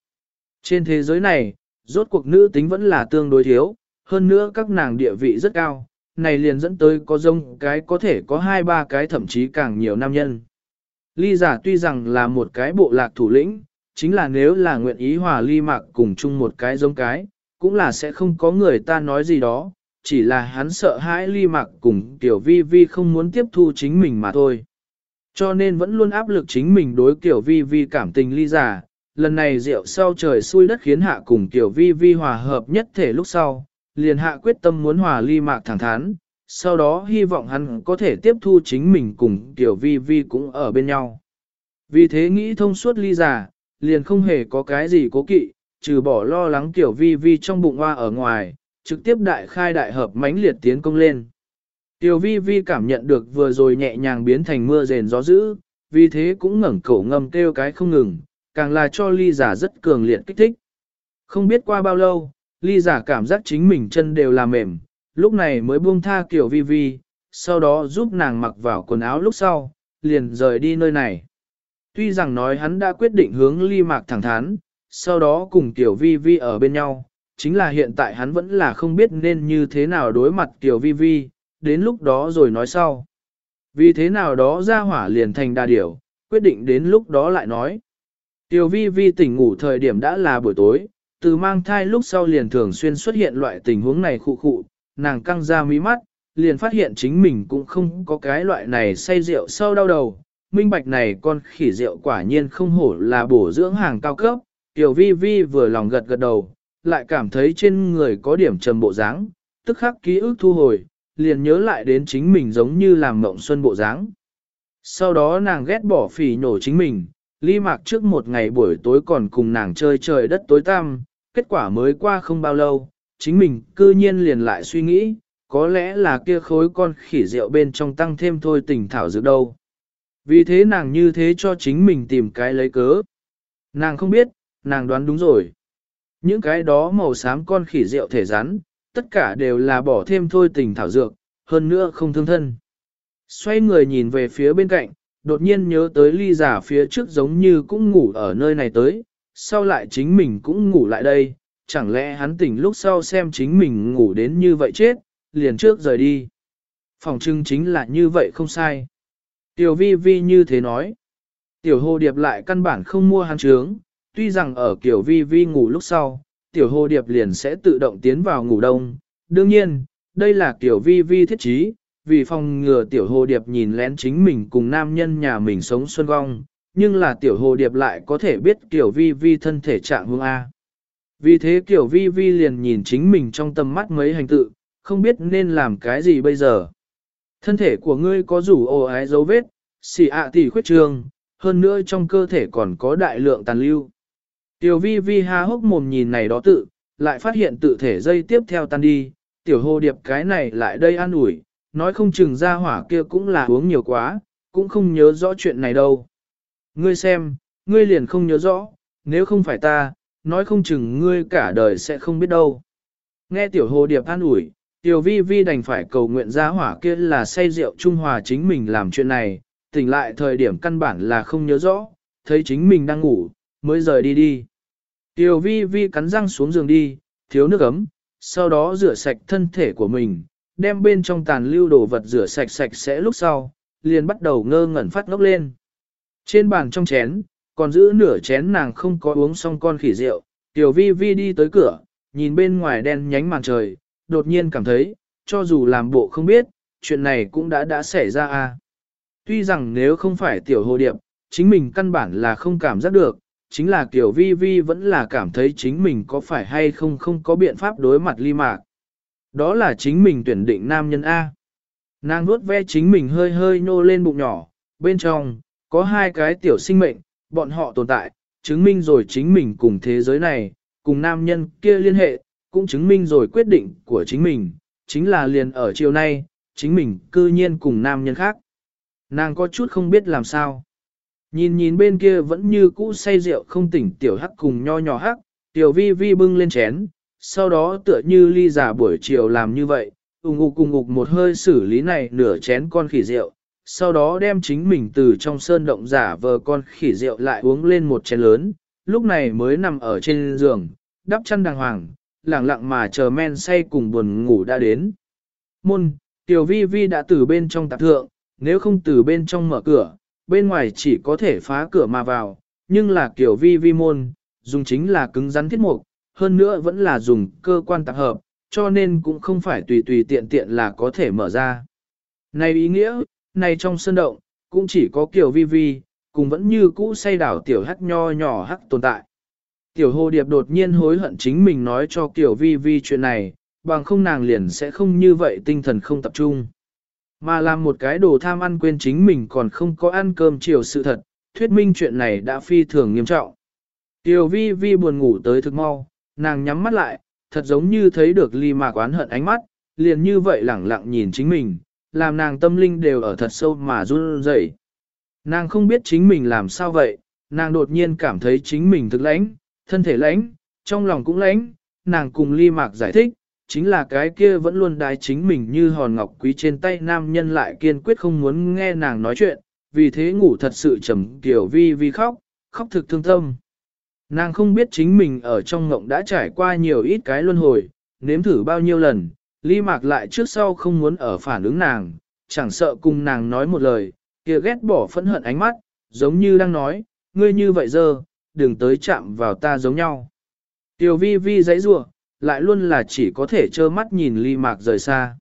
Trên thế giới này, rốt cuộc nữ tính vẫn là tương đối thiếu, hơn nữa các nàng địa vị rất cao, này liền dẫn tới có rông cái có thể có hai ba cái thậm chí càng nhiều nam nhân. Ly giả tuy rằng là một cái bộ lạc thủ lĩnh, chính là nếu là nguyện ý hòa ly mạc cùng chung một cái giống cái, cũng là sẽ không có người ta nói gì đó, chỉ là hắn sợ hãi ly mạc cùng tiểu vi vi không muốn tiếp thu chính mình mà thôi. Cho nên vẫn luôn áp lực chính mình đối kiểu vi vi cảm tình ly giả, lần này rượu sau trời xui đất khiến hạ cùng tiểu vi vi hòa hợp nhất thể lúc sau, liền hạ quyết tâm muốn hòa ly mạc thẳng thắn, sau đó hy vọng hắn có thể tiếp thu chính mình cùng tiểu vi vi cũng ở bên nhau. Vì thế nghĩ thông suốt ly giả, liền không hề có cái gì cố kỵ, trừ bỏ lo lắng tiểu vi vi trong bụng hoa ở ngoài, trực tiếp đại khai đại hợp mãnh liệt tiến công lên. Tiểu vi vi cảm nhận được vừa rồi nhẹ nhàng biến thành mưa rền gió dữ, vì thế cũng ngẩng cổ ngâm kêu cái không ngừng, càng là cho ly giả rất cường liệt kích thích. Không biết qua bao lâu, ly giả cảm giác chính mình chân đều là mềm, lúc này mới buông tha kiểu vi vi, sau đó giúp nàng mặc vào quần áo lúc sau, liền rời đi nơi này. Tuy rằng nói hắn đã quyết định hướng ly mạc thẳng thắn, sau đó cùng tiểu vi vi ở bên nhau, chính là hiện tại hắn vẫn là không biết nên như thế nào đối mặt tiểu vi vi, đến lúc đó rồi nói sau. Vì thế nào đó ra hỏa liền thành đa điểu, quyết định đến lúc đó lại nói. Tiểu vi vi tỉnh ngủ thời điểm đã là buổi tối, từ mang thai lúc sau liền thường xuyên xuất hiện loại tình huống này khụ khụ, nàng căng ra mí mắt, liền phát hiện chính mình cũng không có cái loại này say rượu sâu đau đầu. Minh bạch này con khỉ rượu quả nhiên không hổ là bổ dưỡng hàng cao cấp, tiểu vi vi vừa lòng gật gật đầu, lại cảm thấy trên người có điểm trầm bộ dáng, tức khắc ký ức thu hồi, liền nhớ lại đến chính mình giống như làm mộng xuân bộ dáng. Sau đó nàng ghét bỏ phỉ nổ chính mình, ly mạc trước một ngày buổi tối còn cùng nàng chơi trời đất tối tăm, kết quả mới qua không bao lâu, chính mình cư nhiên liền lại suy nghĩ, có lẽ là kia khối con khỉ rượu bên trong tăng thêm thôi tình thảo dược đâu. Vì thế nàng như thế cho chính mình tìm cái lấy cớ. Nàng không biết, nàng đoán đúng rồi. Những cái đó màu xám con khỉ rượu thể rắn, tất cả đều là bỏ thêm thôi tình thảo dược, hơn nữa không thương thân. Xoay người nhìn về phía bên cạnh, đột nhiên nhớ tới ly giả phía trước giống như cũng ngủ ở nơi này tới, sau lại chính mình cũng ngủ lại đây, chẳng lẽ hắn tỉnh lúc sau xem chính mình ngủ đến như vậy chết, liền trước rời đi. Phòng trưng chính là như vậy không sai. Tiểu vi vi như thế nói. Tiểu hồ điệp lại căn bản không mua hắn trướng, tuy rằng ở kiểu vi vi ngủ lúc sau, tiểu hồ điệp liền sẽ tự động tiến vào ngủ đông. Đương nhiên, đây là tiểu vi vi thiết trí, vì phòng ngừa tiểu hồ điệp nhìn lén chính mình cùng nam nhân nhà mình sống xuân vong, nhưng là tiểu hồ điệp lại có thể biết tiểu vi vi thân thể trạng hương A. Vì thế tiểu vi vi liền nhìn chính mình trong tầm mắt mấy hành tự, không biết nên làm cái gì bây giờ. Thân thể của ngươi có rủ ồ ái dấu vết, xì ạ tỷ khuyết trường, hơn nữa trong cơ thể còn có đại lượng tàn lưu. Tiểu vi vi ha hốc mồm nhìn này đó tự, lại phát hiện tự thể dây tiếp theo tan đi, tiểu hồ điệp cái này lại đây an ủi, nói không chừng ra hỏa kia cũng là uống nhiều quá, cũng không nhớ rõ chuyện này đâu. Ngươi xem, ngươi liền không nhớ rõ, nếu không phải ta, nói không chừng ngươi cả đời sẽ không biết đâu. Nghe tiểu hồ điệp an ủi, tiểu vi vi đành phải cầu nguyện ra hỏa kia là say rượu trung hòa chính mình làm chuyện này, tỉnh lại thời điểm căn bản là không nhớ rõ, thấy chính mình đang ngủ, mới rời đi đi. Tiểu vi vi cắn răng xuống giường đi, thiếu nước ấm, sau đó rửa sạch thân thể của mình, đem bên trong tàn lưu đồ vật rửa sạch sạch sẽ lúc sau, liền bắt đầu ngơ ngẩn phát ngốc lên. Trên bàn trong chén, còn giữ nửa chén nàng không có uống xong con khỉ rượu, tiểu vi vi đi tới cửa, nhìn bên ngoài đen nhánh màn trời, đột nhiên cảm thấy, cho dù làm bộ không biết, chuyện này cũng đã đã xảy ra. À. Tuy rằng nếu không phải tiểu hồ điệp, chính mình căn bản là không cảm giác được, chính là tiểu vi vi vẫn là cảm thấy chính mình có phải hay không không có biện pháp đối mặt ly mạc. Đó là chính mình tuyển định nam nhân A. Nàng nuốt ve chính mình hơi hơi nô lên bụng nhỏ, bên trong, có hai cái tiểu sinh mệnh, bọn họ tồn tại, chứng minh rồi chính mình cùng thế giới này, cùng nam nhân kia liên hệ, cũng chứng minh rồi quyết định của chính mình, chính là liền ở chiều nay, chính mình cư nhiên cùng nam nhân khác. Nàng có chút không biết làm sao. Nhìn nhìn bên kia vẫn như cũ say rượu không tỉnh tiểu hắc cùng nho nhỏ hắc, tiểu vi vi bưng lên chén, sau đó tựa như ly giả buổi chiều làm như vậy, ung ngục cùng ngục một hơi xử lý này nửa chén con khỉ rượu, sau đó đem chính mình từ trong sơn động giả vờ con khỉ rượu lại uống lên một chén lớn, lúc này mới nằm ở trên giường, đắp chăn đàng hoàng, lặng lặng mà chờ men say cùng buồn ngủ đã đến. Môn, tiểu vi vi đã từ bên trong tạp thượng, nếu không từ bên trong mở cửa, bên ngoài chỉ có thể phá cửa mà vào, nhưng là kiểu vi vi môn, dùng chính là cứng rắn thiết mục, hơn nữa vẫn là dùng cơ quan tạp hợp, cho nên cũng không phải tùy tùy tiện tiện là có thể mở ra. Này ý nghĩa, này trong sơn động, cũng chỉ có kiểu vi vi, cùng vẫn như cũ say đảo tiểu hắc nho nhỏ hắc tồn tại. Tiểu hồ điệp đột nhiên hối hận chính mình nói cho kiểu vi vi chuyện này, bằng không nàng liền sẽ không như vậy tinh thần không tập trung. Mà làm một cái đồ tham ăn quên chính mình còn không có ăn cơm chiều sự thật, thuyết minh chuyện này đã phi thường nghiêm trọng. Tiểu vi vi buồn ngủ tới thực mau, nàng nhắm mắt lại, thật giống như thấy được ly mạc oán hận ánh mắt, liền như vậy lẳng lặng nhìn chính mình, làm nàng tâm linh đều ở thật sâu mà run rẩy. Nàng không biết chính mình làm sao vậy, nàng đột nhiên cảm thấy chính mình thực lãnh, thân thể lãnh, trong lòng cũng lãnh, nàng cùng ly mạc giải thích, chính là cái kia vẫn luôn đái chính mình như hòn ngọc quý trên tay nam nhân lại kiên quyết không muốn nghe nàng nói chuyện, vì thế ngủ thật sự trầm kiểu vi vi khóc, khóc thực thương tâm. Nàng không biết chính mình ở trong ngộng đã trải qua nhiều ít cái luân hồi, nếm thử bao nhiêu lần, ly mạc lại trước sau không muốn ở phản ứng nàng, chẳng sợ cùng nàng nói một lời, kia ghét bỏ phẫn hận ánh mắt, giống như đang nói, ngươi như vậy giờ, đừng tới chạm vào ta giống nhau. Tiểu vi vi giấy rủa lại luôn là chỉ có thể trơ mắt nhìn ly mạc rời xa.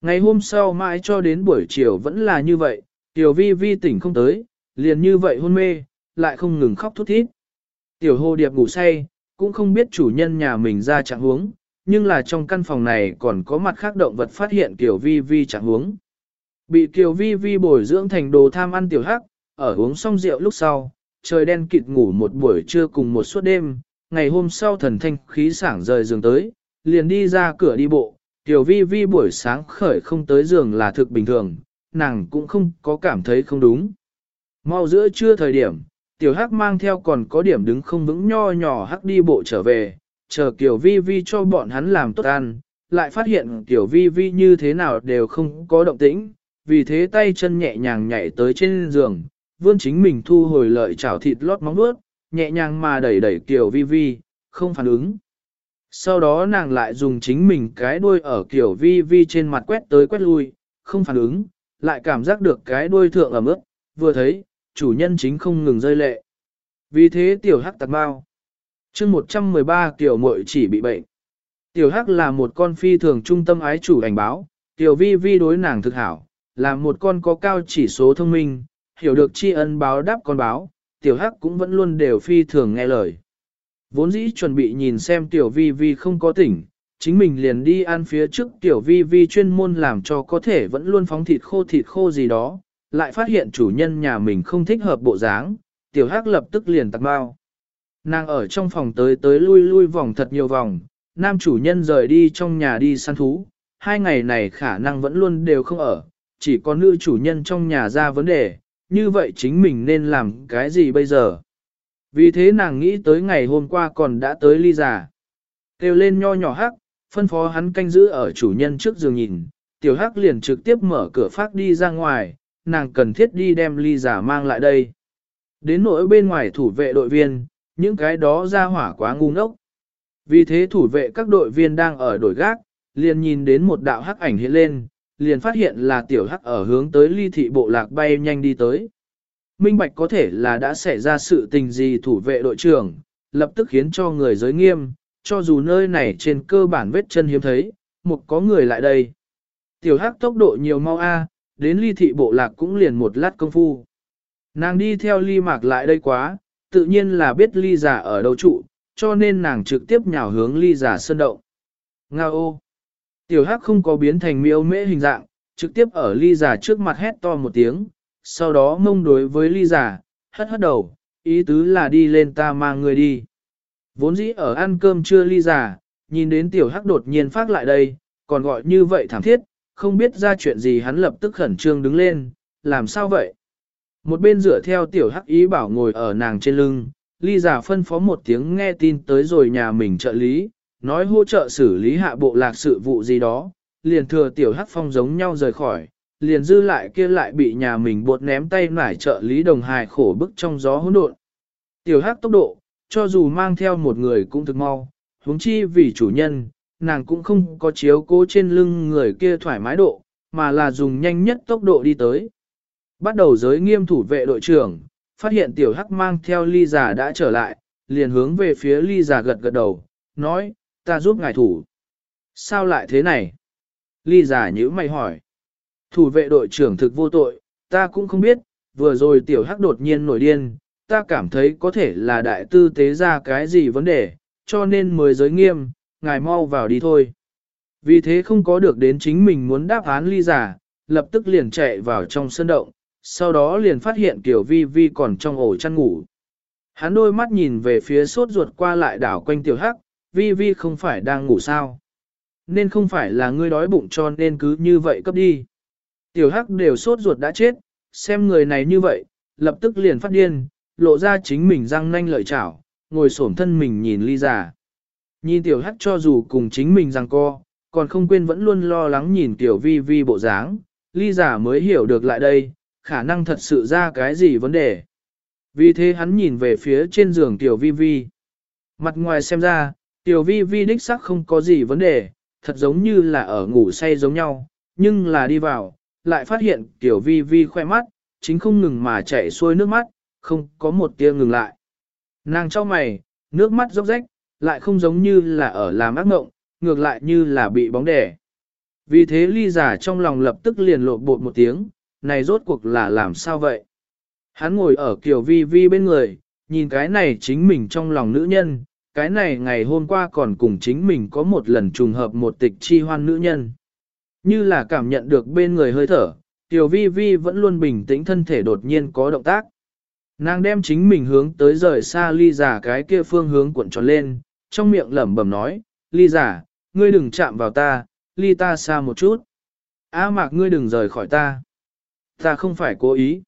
Ngày hôm sau mãi cho đến buổi chiều vẫn là như vậy, tiểu vi vi tỉnh không tới, liền như vậy hôn mê, lại không ngừng khóc thút thít. Tiểu hồ điệp ngủ say, cũng không biết chủ nhân nhà mình ra trạng huống, nhưng là trong căn phòng này còn có mặt khác động vật phát hiện tiểu vi vi trạng huống. Bị tiểu vi vi bồi dưỡng thành đồ tham ăn tiểu hắc, ở uống xong rượu lúc sau, trời đen kịt ngủ một buổi trưa cùng một suốt đêm, ngày hôm sau thần thanh khí sảng rời giường tới, liền đi ra cửa đi bộ, tiểu vi vi buổi sáng khởi không tới giường là thực bình thường, nàng cũng không có cảm thấy không đúng. Mau giữa trưa thời điểm, tiểu hắc mang theo còn có điểm đứng không vững nho nhỏ hắc đi bộ trở về, chờ kiểu vi vi cho bọn hắn làm tốt ăn, lại phát hiện tiểu vi vi như thế nào đều không có động tĩnh, vì thế tay chân nhẹ nhàng nhảy tới trên giường, vươn chính mình thu hồi lợi chảo thịt lót móng vuốt, nhẹ nhàng mà đẩy đẩy Kiều Vi Vi, không phản ứng. Sau đó nàng lại dùng chính mình cái đuôi ở Kiều Vi Vi trên mặt quét tới quét lui, không phản ứng, lại cảm giác được cái đuôi thượng ẩm ướt, vừa thấy, chủ nhân chính không ngừng rơi lệ. Vì thế tiểu hắc tạc bao. chương 113 tiểu muội chỉ bị bệnh. Tiểu hắc là một con phi thường trung tâm ái chủ ảnh báo, tiểu vi vi đối nàng thực hảo, là một con có cao chỉ số thông minh, hiểu được tri ân báo đáp con báo, tiểu hắc cũng vẫn luôn đều phi thường nghe lời. Vốn dĩ chuẩn bị nhìn xem tiểu vi vi không có tỉnh, chính mình liền đi ăn phía trước tiểu vi vi chuyên môn làm cho có thể vẫn luôn phóng thịt khô thịt khô gì đó, lại phát hiện chủ nhân nhà mình không thích hợp bộ dáng, tiểu hắc lập tức liền tặng bao. Nàng ở trong phòng tới tới lui lui vòng thật nhiều vòng, nam chủ nhân rời đi trong nhà đi săn thú, hai ngày này khả năng vẫn luôn đều không ở, chỉ có nữ chủ nhân trong nhà ra vấn đề, như vậy chính mình nên làm cái gì bây giờ? Vì thế nàng nghĩ tới ngày hôm qua còn đã tới ly giả. Kêu lên nho nhỏ hắc, phân phó hắn canh giữ ở chủ nhân trước giường nhìn, tiểu hắc liền trực tiếp mở cửa phát đi ra ngoài, nàng cần thiết đi đem ly giả mang lại đây. Đến nỗi bên ngoài thủ vệ đội viên, những cái đó ra hỏa quá ngu ngốc. Vì thế thủ vệ các đội viên đang ở đổi gác, liền nhìn đến một đạo hắc ảnh hiện lên, liền phát hiện là tiểu hắc ở hướng tới ly thị bộ lạc bay nhanh đi tới. Minh Bạch có thể là đã xảy ra sự tình gì thủ vệ đội trưởng, lập tức khiến cho người giới nghiêm, cho dù nơi này trên cơ bản vết chân hiếm thấy, một có người lại đây. Tiểu hắc tốc độ nhiều mau a, đến ly thị bộ lạc cũng liền một lát công phu. Nàng đi theo ly mạc lại đây quá, tự nhiên là biết ly giả ở đâu trụ, cho nên nàng trực tiếp nhào hướng ly giả sơn động. Nga ô! Tiểu hắc không có biến thành miêu mễ hình dạng, trực tiếp ở ly giả trước mặt hét to một tiếng, sau đó mông đối với ly giả, hất hất đầu, ý tứ là đi lên ta mang người đi. Vốn dĩ ở ăn cơm trưa ly giả, nhìn đến tiểu hắc đột nhiên phát lại đây, còn gọi như vậy thảm thiết, không biết ra chuyện gì hắn lập tức khẩn trương đứng lên, làm sao vậy? Một bên dựa theo tiểu hắc ý bảo ngồi ở nàng trên lưng, ly giả phân phó một tiếng nghe tin tới rồi nhà mình trợ lý, nói hỗ trợ xử lý hạ bộ lạc sự vụ gì đó, liền thừa tiểu hắc phong giống nhau rời khỏi, liền dư lại kia lại bị nhà mình buộc ném tay nải trợ lý đồng hài khổ bức trong gió hỗn độn. Tiểu hắc tốc độ, cho dù mang theo một người cũng thực mau, huống chi vì chủ nhân, nàng cũng không có chiếu cố trên lưng người kia thoải mái độ, mà là dùng nhanh nhất tốc độ đi tới. Bắt đầu giới nghiêm thủ vệ đội trưởng, phát hiện tiểu hắc mang theo ly giả đã trở lại, liền hướng về phía ly giả gật gật đầu, nói, ta giúp ngài thủ. Sao lại thế này? Ly giả nhữ mày hỏi. Thủ vệ đội trưởng thực vô tội, ta cũng không biết, vừa rồi tiểu hắc đột nhiên nổi điên, ta cảm thấy có thể là đại tư tế ra cái gì vấn đề, cho nên mới giới nghiêm, ngài mau vào đi thôi. Vì thế không có được đến chính mình muốn đáp án ly giả, lập tức liền chạy vào trong sân động, sau đó liền phát hiện Kiều Vi Vi còn trong ổ chăn ngủ. Hắn đôi mắt nhìn về phía sốt ruột qua lại đảo quanh tiểu hắc, Vi Vi không phải đang ngủ sao. Nên không phải là ngươi đói bụng cho nên cứ như vậy cấp đi. Tiểu hắc đều sốt ruột đã chết, xem người này như vậy, lập tức liền phát điên, lộ ra chính mình răng nanh lợi chảo, ngồi xổm thân mình nhìn ly giả. Nhìn tiểu hắc cho dù cùng chính mình rằng co, còn không quên vẫn luôn lo lắng nhìn tiểu vi vi bộ dáng, ly giả mới hiểu được lại đây, khả năng thật sự ra cái gì vấn đề. Vì thế hắn nhìn về phía trên giường tiểu vi vi. Mặt ngoài xem ra, tiểu vi vi đích xác không có gì vấn đề, thật giống như là ở ngủ say giống nhau, nhưng là đi vào, lại phát hiện tiểu vi vi khoe mắt, chính không ngừng mà chảy xuôi nước mắt, không có một tia ngừng lại. Nàng cho mày, nước mắt róc rách, lại không giống như là ở làm ác mộng, ngược lại như là bị bóng đẻ. Vì thế ly giả trong lòng lập tức liền lộ bột một tiếng, này rốt cuộc là làm sao vậy? Hắn ngồi ở kiểu vi vi bên người, nhìn cái này chính mình trong lòng nữ nhân, cái này ngày hôm qua còn cùng chính mình có một lần trùng hợp một tịch chi hoan nữ nhân. Như là cảm nhận được bên người hơi thở, tiểu vi vi vẫn luôn bình tĩnh thân thể đột nhiên có động tác. Nàng đem chính mình hướng tới rời xa ly giả cái kia phương hướng cuộn tròn lên, trong miệng lẩm bẩm nói, ly giả, ngươi đừng chạm vào ta, ly ta xa một chút. A mạc ngươi đừng rời khỏi ta. Ta không phải cố ý.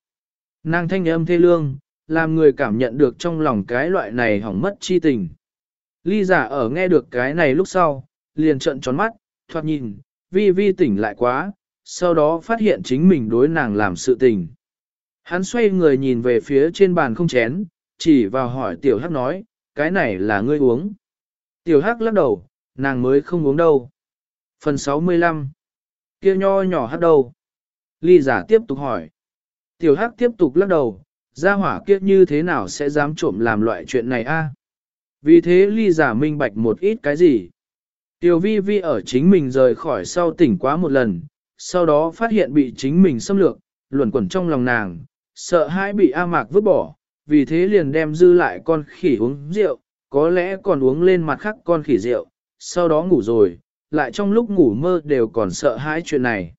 Nàng thanh âm thê lương, làm người cảm nhận được trong lòng cái loại này hỏng mất chi tình. Ly giả ở nghe được cái này lúc sau, liền trợn tròn mắt, thoạt nhìn, vi vi tỉnh lại quá, sau đó phát hiện chính mình đối nàng làm sự tình. Hắn xoay người nhìn về phía trên bàn không chén, chỉ vào hỏi tiểu hắc nói, cái này là ngươi uống. Tiểu hắc lắc đầu, nàng mới không uống đâu. Phần 65 kia nho nhỏ hắc đầu. Ly giả tiếp tục hỏi. Tiểu hắc tiếp tục lắc đầu, gia hỏa kia như thế nào sẽ dám trộm làm loại chuyện này a? Vì thế ly giả minh bạch một ít cái gì? Tiểu vi vi ở chính mình rời khỏi sau tỉnh quá một lần, sau đó phát hiện bị chính mình xâm lược, luẩn quẩn trong lòng nàng, sợ hãi bị A Mạc vứt bỏ, vì thế liền đem dư lại con khỉ uống rượu, có lẽ còn uống lên mặt khác con khỉ rượu, sau đó ngủ rồi, lại trong lúc ngủ mơ đều còn sợ hãi chuyện này.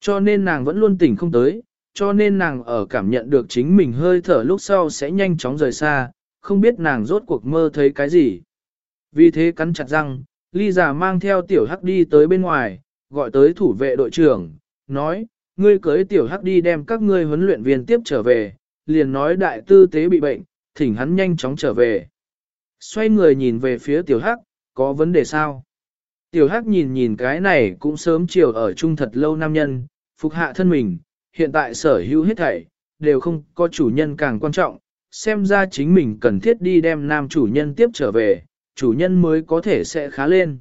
Cho nên nàng vẫn luôn tỉnh không tới, cho nên nàng ở cảm nhận được chính mình hơi thở lúc sau sẽ nhanh chóng rời xa, không biết nàng rốt cuộc mơ thấy cái gì. Vì thế cắn chặt răng, ly giả mang theo tiểu hắc đi tới bên ngoài, gọi tới thủ vệ đội trưởng, nói, ngươi cưới tiểu hắc đi đem các ngươi huấn luyện viên tiếp trở về, liền nói đại tư tế bị bệnh, thỉnh hắn nhanh chóng trở về. Xoay người nhìn về phía tiểu hắc, có vấn đề sao? Tiểu hắc nhìn nhìn cái này cũng sớm chiều ở chung thật lâu nam nhân, phục hạ thân mình, hiện tại sở hữu hết thảy, đều không có chủ nhân càng quan trọng, xem ra chính mình cần thiết đi đem nam chủ nhân tiếp trở về, chủ nhân mới có thể sẽ khá lên.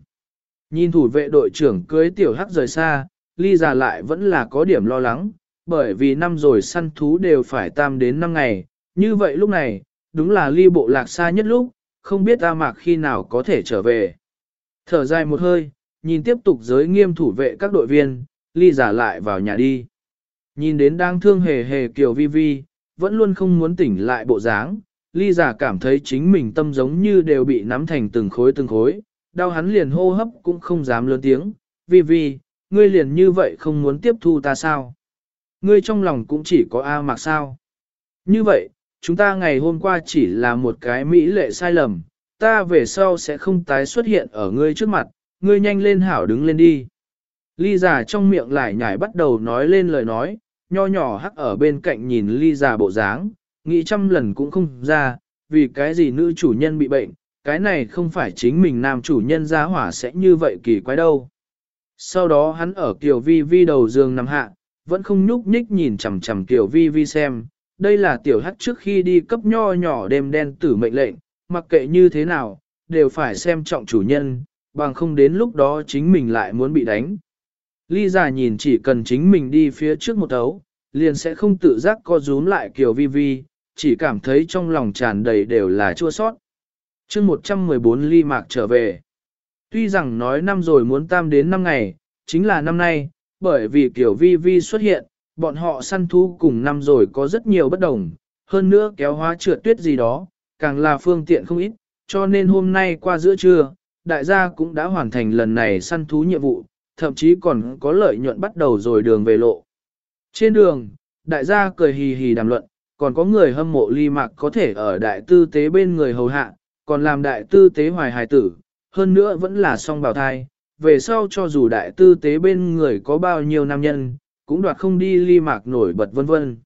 Nhìn thủ vệ đội trưởng cưới tiểu hắc rời xa, ly già lại vẫn là có điểm lo lắng, bởi vì năm rồi săn thú đều phải tam đến năm ngày, như vậy lúc này, đúng là ly bộ lạc xa nhất lúc, không biết A Mạc khi nào có thể trở về. Thở dài một hơi, nhìn tiếp tục giới nghiêm thủ vệ các đội viên, ly giả lại vào nhà đi. Nhìn đến đang thương hề hề kiểu vi vi, vẫn luôn không muốn tỉnh lại bộ dáng, ly giả cảm thấy chính mình tâm giống như đều bị nắm thành từng khối từng khối, đau hắn liền hô hấp cũng không dám lớn tiếng, vi vi, ngươi liền như vậy không muốn tiếp thu ta sao? Ngươi trong lòng cũng chỉ có A mạc sao? Như vậy, chúng ta ngày hôm qua chỉ là một cái mỹ lệ sai lầm, ta về sau sẽ không tái xuất hiện ở ngươi trước mặt, ngươi nhanh lên hảo đứng lên đi. Ly giả trong miệng lại nhảy bắt đầu nói lên lời nói, nho nhỏ hắc ở bên cạnh nhìn ly già bộ dáng, nghĩ trăm lần cũng không ra, vì cái gì nữ chủ nhân bị bệnh, cái này không phải chính mình nam chủ nhân ra hỏa sẽ như vậy kỳ quái đâu. Sau đó hắn ở Kiều Vi Vi đầu giường nằm hạ, vẫn không nhúc nhích nhìn chằm chằm Kiều Vi Vi xem, đây là tiểu hắc trước khi đi cấp nho nhỏ đêm đen tử mệnh lệnh, mặc kệ như thế nào, đều phải xem trọng chủ nhân, bằng không đến lúc đó chính mình lại muốn bị đánh. Ly giả nhìn chỉ cần chính mình đi phía trước một ấu, liền sẽ không tự giác co rúm lại kiểu Vi Vi, chỉ cảm thấy trong lòng tràn đầy đều là chua sót. chương 114 ly mạc trở về. Tuy rằng nói năm rồi muốn tam đến năm ngày, chính là năm nay, bởi vì kiểu Vi Vi xuất hiện, bọn họ săn thú cùng năm rồi có rất nhiều bất đồng, hơn nữa kéo hóa trượt tuyết gì đó, càng là phương tiện không ít, cho nên hôm nay qua giữa trưa, đại gia cũng đã hoàn thành lần này săn thú nhiệm vụ, thậm chí còn có lợi nhuận bắt đầu rồi đường về lộ. Trên đường, đại gia cười hì hì đàm luận, còn có người hâm mộ ly mạc có thể ở đại tư tế bên người hầu hạ, còn làm đại tư tế hoài hài tử, hơn nữa vẫn là song bào thai. Về sau cho dù đại tư tế bên người có bao nhiêu nam nhân, cũng đoạt không đi ly mạc nổi bật vân vân.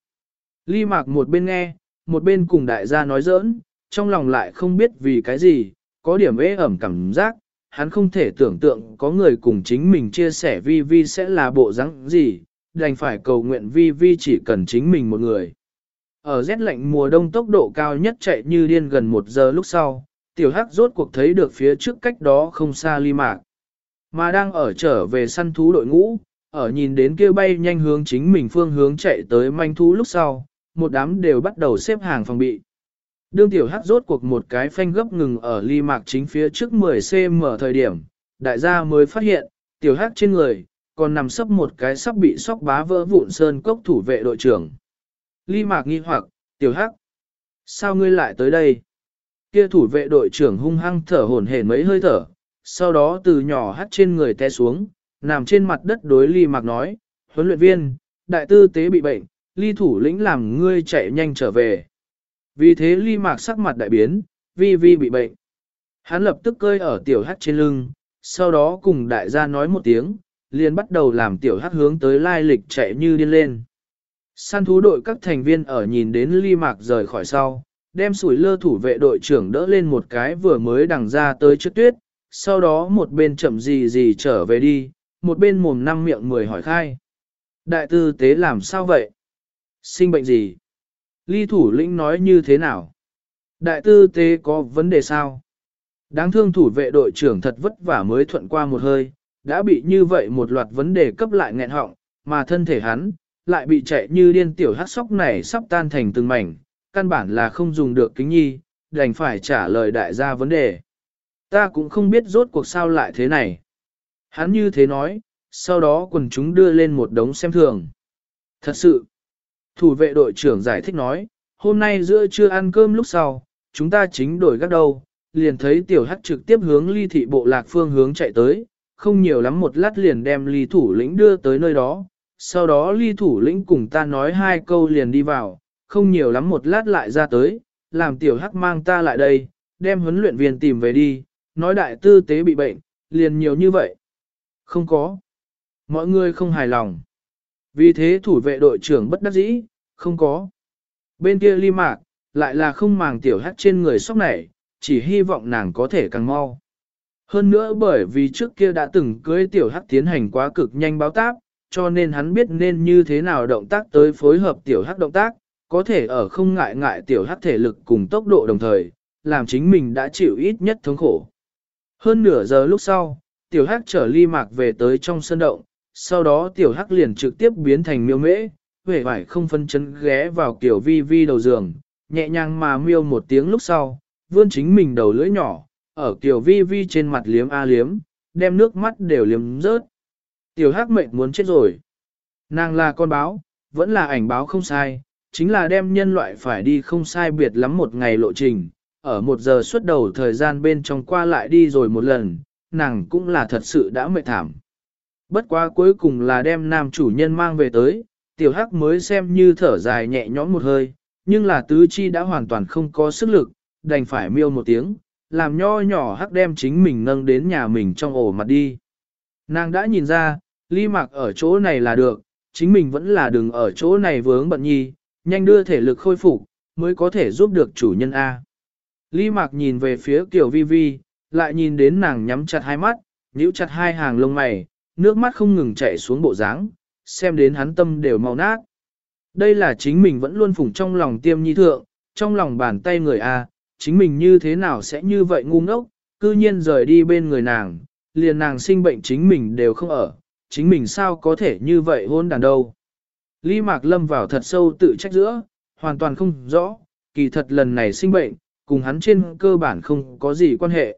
Ly mạc một bên nghe, một bên cùng đại gia nói giỡn, trong lòng lại không biết vì cái gì, có điểm ế ẩm cảm giác, hắn không thể tưởng tượng có người cùng chính mình chia sẻ vi vi sẽ là bộ rắn gì, đành phải cầu nguyện vi vi chỉ cần chính mình một người. Ở rét lạnh mùa đông tốc độ cao nhất chạy như điên gần một giờ lúc sau, tiểu hắc rốt cuộc thấy được phía trước cách đó không xa ly mạc. Mà đang ở trở về săn thú đội ngũ, ở nhìn đến kia bay nhanh hướng chính mình phương hướng chạy tới manh thú lúc sau, một đám đều bắt đầu xếp hàng phòng bị. Đương tiểu hắc rốt cuộc một cái phanh gấp ngừng ở ly mạc chính phía trước 10cm thời điểm, đại gia mới phát hiện, tiểu hắc trên người, còn nằm sấp một cái sắp bị sóc bá vỡ vụn sơn cốc thủ vệ đội trưởng. Ly mạc nghi hoặc, tiểu hắc, sao ngươi lại tới đây? Kia thủ vệ đội trưởng hung hăng thở hổn hển mấy hơi thở, sau đó từ nhỏ hắt trên người té xuống, nằm trên mặt đất đối ly mạc nói, huấn luyện viên, đại tư tế bị bệnh, ly thủ lĩnh làm ngươi chạy nhanh trở về. Vì thế ly mạc sắc mặt đại biến, vi vi bị bệnh. Hắn lập tức cơi ở tiểu hắt trên lưng, sau đó cùng đại gia nói một tiếng, liền bắt đầu làm tiểu hắt hướng tới lai lịch chạy như điên lên. Săn thú đội các thành viên ở nhìn đến ly mạc rời khỏi sau, đem sủi lơ thủ vệ đội trưởng đỡ lên một cái vừa mới đằng ra tới trước tuyết, sau đó một bên chậm gì gì trở về đi, một bên mồm năm miệng mười hỏi khai. Đại tư tế làm sao vậy? Sinh bệnh gì? Ly thủ lĩnh nói như thế nào? Đại tư tế có vấn đề sao? Đáng thương thủ vệ đội trưởng thật vất vả mới thuận qua một hơi, đã bị như vậy một loạt vấn đề cấp lại nghẹn họng, mà thân thể hắn, lại bị chạy như điên tiểu hát sóc này sắp tan thành từng mảnh, căn bản là không dùng được kính nhi, đành phải trả lời đại gia vấn đề. Ta cũng không biết rốt cuộc sao lại thế này. Hắn như thế nói, sau đó quần chúng đưa lên một đống xem thường. Thật sự, thủ vệ đội trưởng giải thích nói, hôm nay giữa trưa ăn cơm lúc sau, chúng ta chính đổi gác đầu, liền thấy tiểu hắc trực tiếp hướng ly thị bộ lạc phương hướng chạy tới, không nhiều lắm một lát liền đem ly thủ lĩnh đưa tới nơi đó, sau đó ly thủ lĩnh cùng ta nói hai câu liền đi vào, không nhiều lắm một lát lại ra tới, làm tiểu hắc mang ta lại đây, đem huấn luyện viên tìm về đi, nói đại tư tế bị bệnh, liền nhiều như vậy. Không có. Mọi người không hài lòng. Vì thế thủ vệ đội trưởng bất đắc dĩ, không có. Bên kia ly mạc, lại là không màng tiểu hát trên người sóc này, chỉ hy vọng nàng có thể càng mau. Hơn nữa bởi vì trước kia đã từng cưới tiểu hát tiến hành quá cực nhanh báo táp, cho nên hắn biết nên như thế nào động tác tới phối hợp tiểu hát động tác, có thể ở không ngại ngại tiểu hát thể lực cùng tốc độ đồng thời, làm chính mình đã chịu ít nhất thống khổ. Hơn nửa giờ lúc sau, tiểu hắc trở ly mạc về tới trong sân động, sau đó tiểu hắc liền trực tiếp biến thành miêu mễ, vẻ vải không phân chân ghé vào kiểu vi vi đầu giường, nhẹ nhàng mà miêu một tiếng lúc sau, vươn chính mình đầu lưỡi nhỏ, ở kiểu vi vi trên mặt liếm a liếm, đem nước mắt đều liếm rớt. Tiểu hắc mệnh muốn chết rồi. Nàng là con báo, vẫn là ảnh báo không sai, chính là đem nhân loại phải đi không sai biệt lắm một ngày lộ trình, ở một giờ suốt đầu thời gian bên trong qua lại đi rồi một lần, nàng cũng là thật sự đã mệt thảm. Bất quá cuối cùng là đem nam chủ nhân mang về tới, tiểu hắc mới xem như thở dài nhẹ nhõm một hơi, nhưng là tứ chi đã hoàn toàn không có sức lực, đành phải miêu một tiếng, làm nho nhỏ hắc đem chính mình nâng đến nhà mình trong ổ mặt đi. Nàng đã nhìn ra, ly mạc ở chỗ này là được, chính mình vẫn là đừng ở chỗ này vướng bận nhi, nhanh đưa thể lực khôi phục, mới có thể giúp được chủ nhân A. ly Mạc nhìn về phía kiểu Vi Vi, lại nhìn đến nàng nhắm chặt hai mắt, nhíu chặt hai hàng lông mày, nước mắt không ngừng chảy xuống bộ dáng, xem đến hắn tâm đều mau nát. Đây là chính mình vẫn luôn phủng trong lòng tiêm nhi thượng, trong lòng bàn tay người A, chính mình như thế nào sẽ như vậy ngu ngốc, cư nhiên rời đi bên người nàng, liền nàng sinh bệnh chính mình đều không ở, chính mình sao có thể như vậy hôn đàn đâu. Lý Mạc Lâm vào thật sâu tự trách giữa, hoàn toàn không rõ, kỳ thật lần này sinh bệnh, cùng hắn trên cơ bản không có gì quan hệ.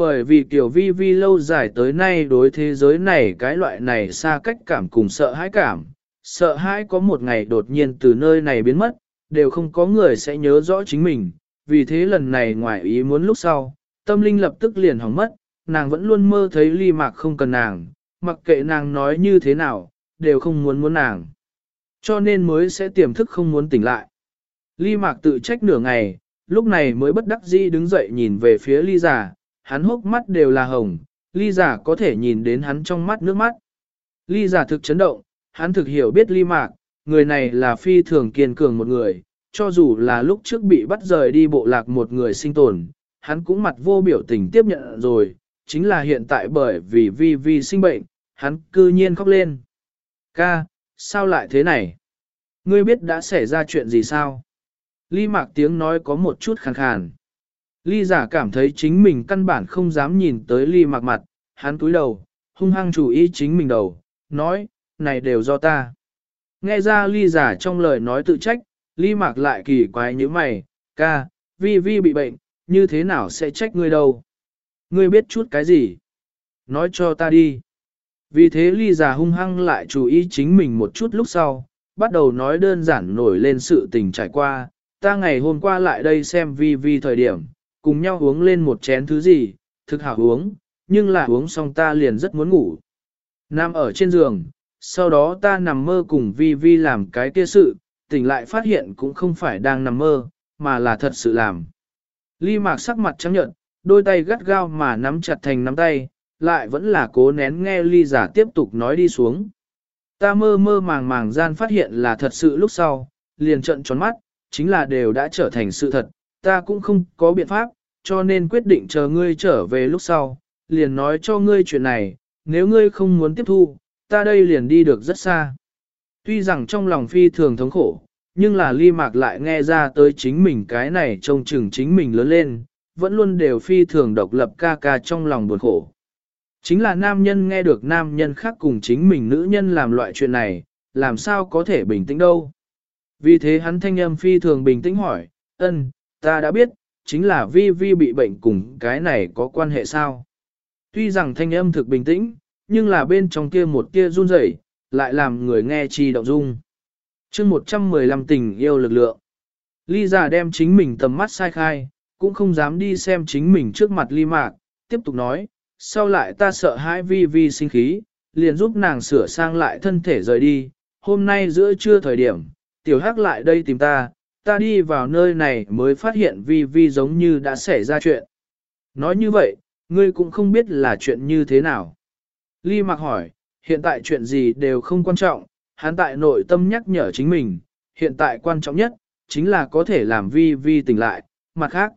Bởi vì kiều vi vi lâu dài tới nay đối thế giới này cái loại này xa cách cảm cùng sợ hãi cảm, sợ hãi có một ngày đột nhiên từ nơi này biến mất, đều không có người sẽ nhớ rõ chính mình, vì thế lần này ngoài ý muốn lúc sau, tâm linh lập tức liền hỏng mất, nàng vẫn luôn mơ thấy ly mạc không cần nàng, mặc kệ nàng nói như thế nào, đều không muốn muốn nàng. Cho nên mới sẽ tiềm thức không muốn tỉnh lại. Ly mạc tự trách nửa ngày, lúc này mới bất đắc dĩ đứng dậy nhìn về phía ly giả, hắn hốc mắt đều là hồng, ly giả có thể nhìn đến hắn trong mắt nước mắt. Ly giả thực chấn động, hắn thực hiểu biết ly mạc, người này là phi thường kiên cường một người, cho dù là lúc trước bị bắt rời đi bộ lạc một người sinh tồn, hắn cũng mặt vô biểu tình tiếp nhận rồi, chính là hiện tại bởi vì vi vi sinh bệnh, hắn cư nhiên khóc lên. Ca, sao lại thế này? Ngươi biết đã xảy ra chuyện gì sao? Ly mạc tiếng nói có một chút khàn khàn. Ly giả cảm thấy chính mình căn bản không dám nhìn tới ly mạc mặt, hắn túi đầu, hung hăng chủ ý chính mình đầu, nói, này đều do ta. Nghe ra ly giả trong lời nói tự trách, ly mạc lại kỳ quái như mày, ca, vi vi bị bệnh, như thế nào sẽ trách ngươi đâu? Ngươi biết chút cái gì? Nói cho ta đi. Vì thế ly giả hung hăng lại chú ý chính mình một chút lúc sau, bắt đầu nói đơn giản nổi lên sự tình trải qua. Ta ngày hôm qua lại đây xem vi vi thời điểm, cùng nhau uống lên một chén thứ gì, thực hảo uống, nhưng là uống xong ta liền rất muốn ngủ. Nằm ở trên giường, sau đó ta nằm mơ cùng vi vi làm cái kia sự, tỉnh lại phát hiện cũng không phải đang nằm mơ, mà là thật sự làm. Ly mạc sắc mặt trắng nhợt, đôi tay gắt gao mà nắm chặt thành nắm tay, lại vẫn là cố nén nghe ly giả tiếp tục nói đi xuống. Ta mơ mơ màng màng gian phát hiện là thật sự lúc sau, liền trận tròn mắt, chính là đều đã trở thành sự thật, ta cũng không có biện pháp, cho nên quyết định chờ ngươi trở về lúc sau, liền nói cho ngươi chuyện này, nếu ngươi không muốn tiếp thu, ta đây liền đi được rất xa. Tuy rằng trong lòng phi thường thống khổ, nhưng là ly mạc lại nghe ra tới chính mình cái này trông chừng chính mình lớn lên, vẫn luôn đều phi thường độc lập ca ca trong lòng buồn khổ. Chính là nam nhân nghe được nam nhân khác cùng chính mình nữ nhân làm loại chuyện này, làm sao có thể bình tĩnh đâu. Vì thế hắn thanh âm phi thường bình tĩnh hỏi, ân, ta đã biết, chính là vi vi bị bệnh cùng cái này có quan hệ sao. Tuy rằng thanh âm thực bình tĩnh, nhưng là bên trong kia một kia run rẩy, lại làm người nghe chi động dung. chương 115 tình yêu lực lượng. Ly giả đem chính mình tầm mắt sai khai, cũng không dám đi xem chính mình trước mặt ly mạc, tiếp tục nói, sau lại ta sợ hãi vi vi sinh khí, liền giúp nàng sửa sang lại thân thể rời đi, hôm nay giữa trưa thời điểm, tiểu hắc lại đây tìm ta, ta đi vào nơi này mới phát hiện vi vi giống như đã xảy ra chuyện. Nói như vậy, ngươi cũng không biết là chuyện như thế nào. Ly Mạc hỏi, hiện tại chuyện gì đều không quan trọng, hắn tại nội tâm nhắc nhở chính mình, hiện tại quan trọng nhất, chính là có thể làm vi vi tỉnh lại, mặt khác.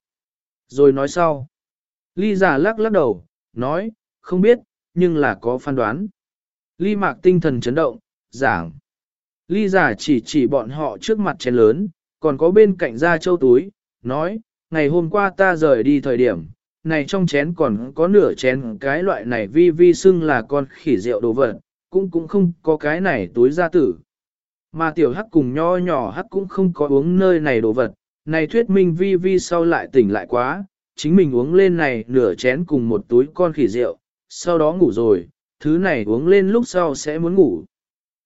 Rồi nói sau. Ly giả lắc lắc đầu, nói, không biết, nhưng là có phán đoán. Ly mạc tinh thần chấn động, giảng. Ly giả chỉ chỉ bọn họ trước mặt chén lớn, còn có bên cạnh ra châu túi, nói, ngày hôm qua ta rời đi thời điểm, này trong chén còn có nửa chén cái loại này vi vi xưng là con khỉ rượu đồ vật, cũng cũng không có cái này túi gia tử. Mà tiểu hắc cùng nho nhỏ hắc cũng không có uống nơi này đồ vật, này thuyết minh vi vi sau lại tỉnh lại quá, chính mình uống lên này nửa chén cùng một túi con khỉ rượu, sau đó ngủ rồi, thứ này uống lên lúc sau sẽ muốn ngủ.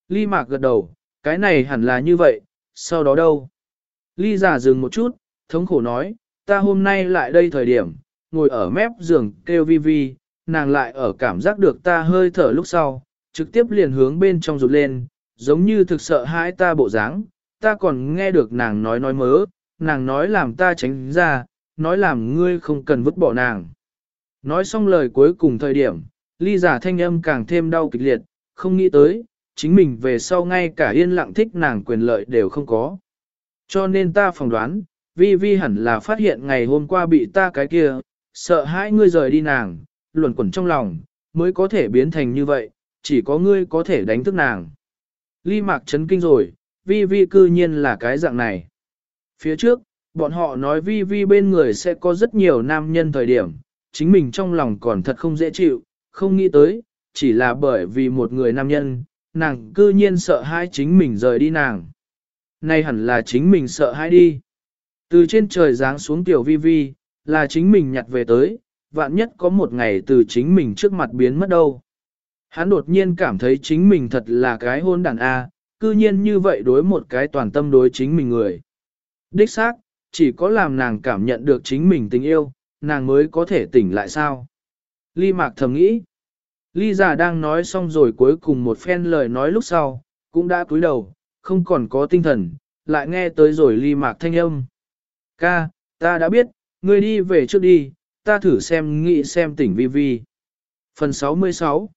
Ly mạc gật đầu, cái này hẳn là như vậy, sau đó đâu? Ly giả dừng một chút, thống khổ nói, ta hôm nay lại đây thời điểm, ngồi ở mép giường kêu vi vi, nàng lại ở cảm giác được ta hơi thở lúc sau, trực tiếp liền hướng bên trong rụt lên, giống như thực sợ hãi ta bộ dáng, ta còn nghe được nàng nói nói mớ, nàng nói làm ta tránh ra, nói làm ngươi không cần vứt bỏ nàng. Nói xong lời cuối cùng thời điểm, ly giả thanh âm càng thêm đau kịch liệt, không nghĩ tới, chính mình về sau ngay cả yên lặng thích nàng quyền lợi đều không có. Cho nên ta phỏng đoán, vi vi hẳn là phát hiện ngày hôm qua bị ta cái kia, sợ hãi ngươi rời đi nàng, luẩn quẩn trong lòng, mới có thể biến thành như vậy, chỉ có ngươi có thể đánh thức nàng. Ly mạc chấn kinh rồi, vi vi cư nhiên là cái dạng này. Phía trước, bọn họ nói vi vi bên người sẽ có rất nhiều nam nhân thời điểm, chính mình trong lòng còn thật không dễ chịu, không nghĩ tới, chỉ là bởi vì một người nam nhân, nàng cư nhiên sợ hai chính mình rời đi nàng. Nay hẳn là chính mình sợ hãi đi. Từ trên trời giáng xuống tiểu vi vi, là chính mình nhặt về tới, vạn nhất có một ngày từ chính mình trước mặt biến mất đâu. Hắn đột nhiên cảm thấy chính mình thật là cái hôn đàn A, cư nhiên như vậy đối một cái toàn tâm đối chính mình người. Đích xác, chỉ có làm nàng cảm nhận được chính mình tình yêu, nàng mới có thể tỉnh lại sao. Ly Mạc thầm nghĩ. Ly già đang nói xong rồi cuối cùng một phen lời nói lúc sau, cũng đã cúi đầu, không còn có tinh thần, lại nghe tới rồi Ly Mạc thanh âm. Ca, ta đã biết, ngươi đi về trước đi, ta thử xem nghĩ xem tỉnh vi vi. Phần 66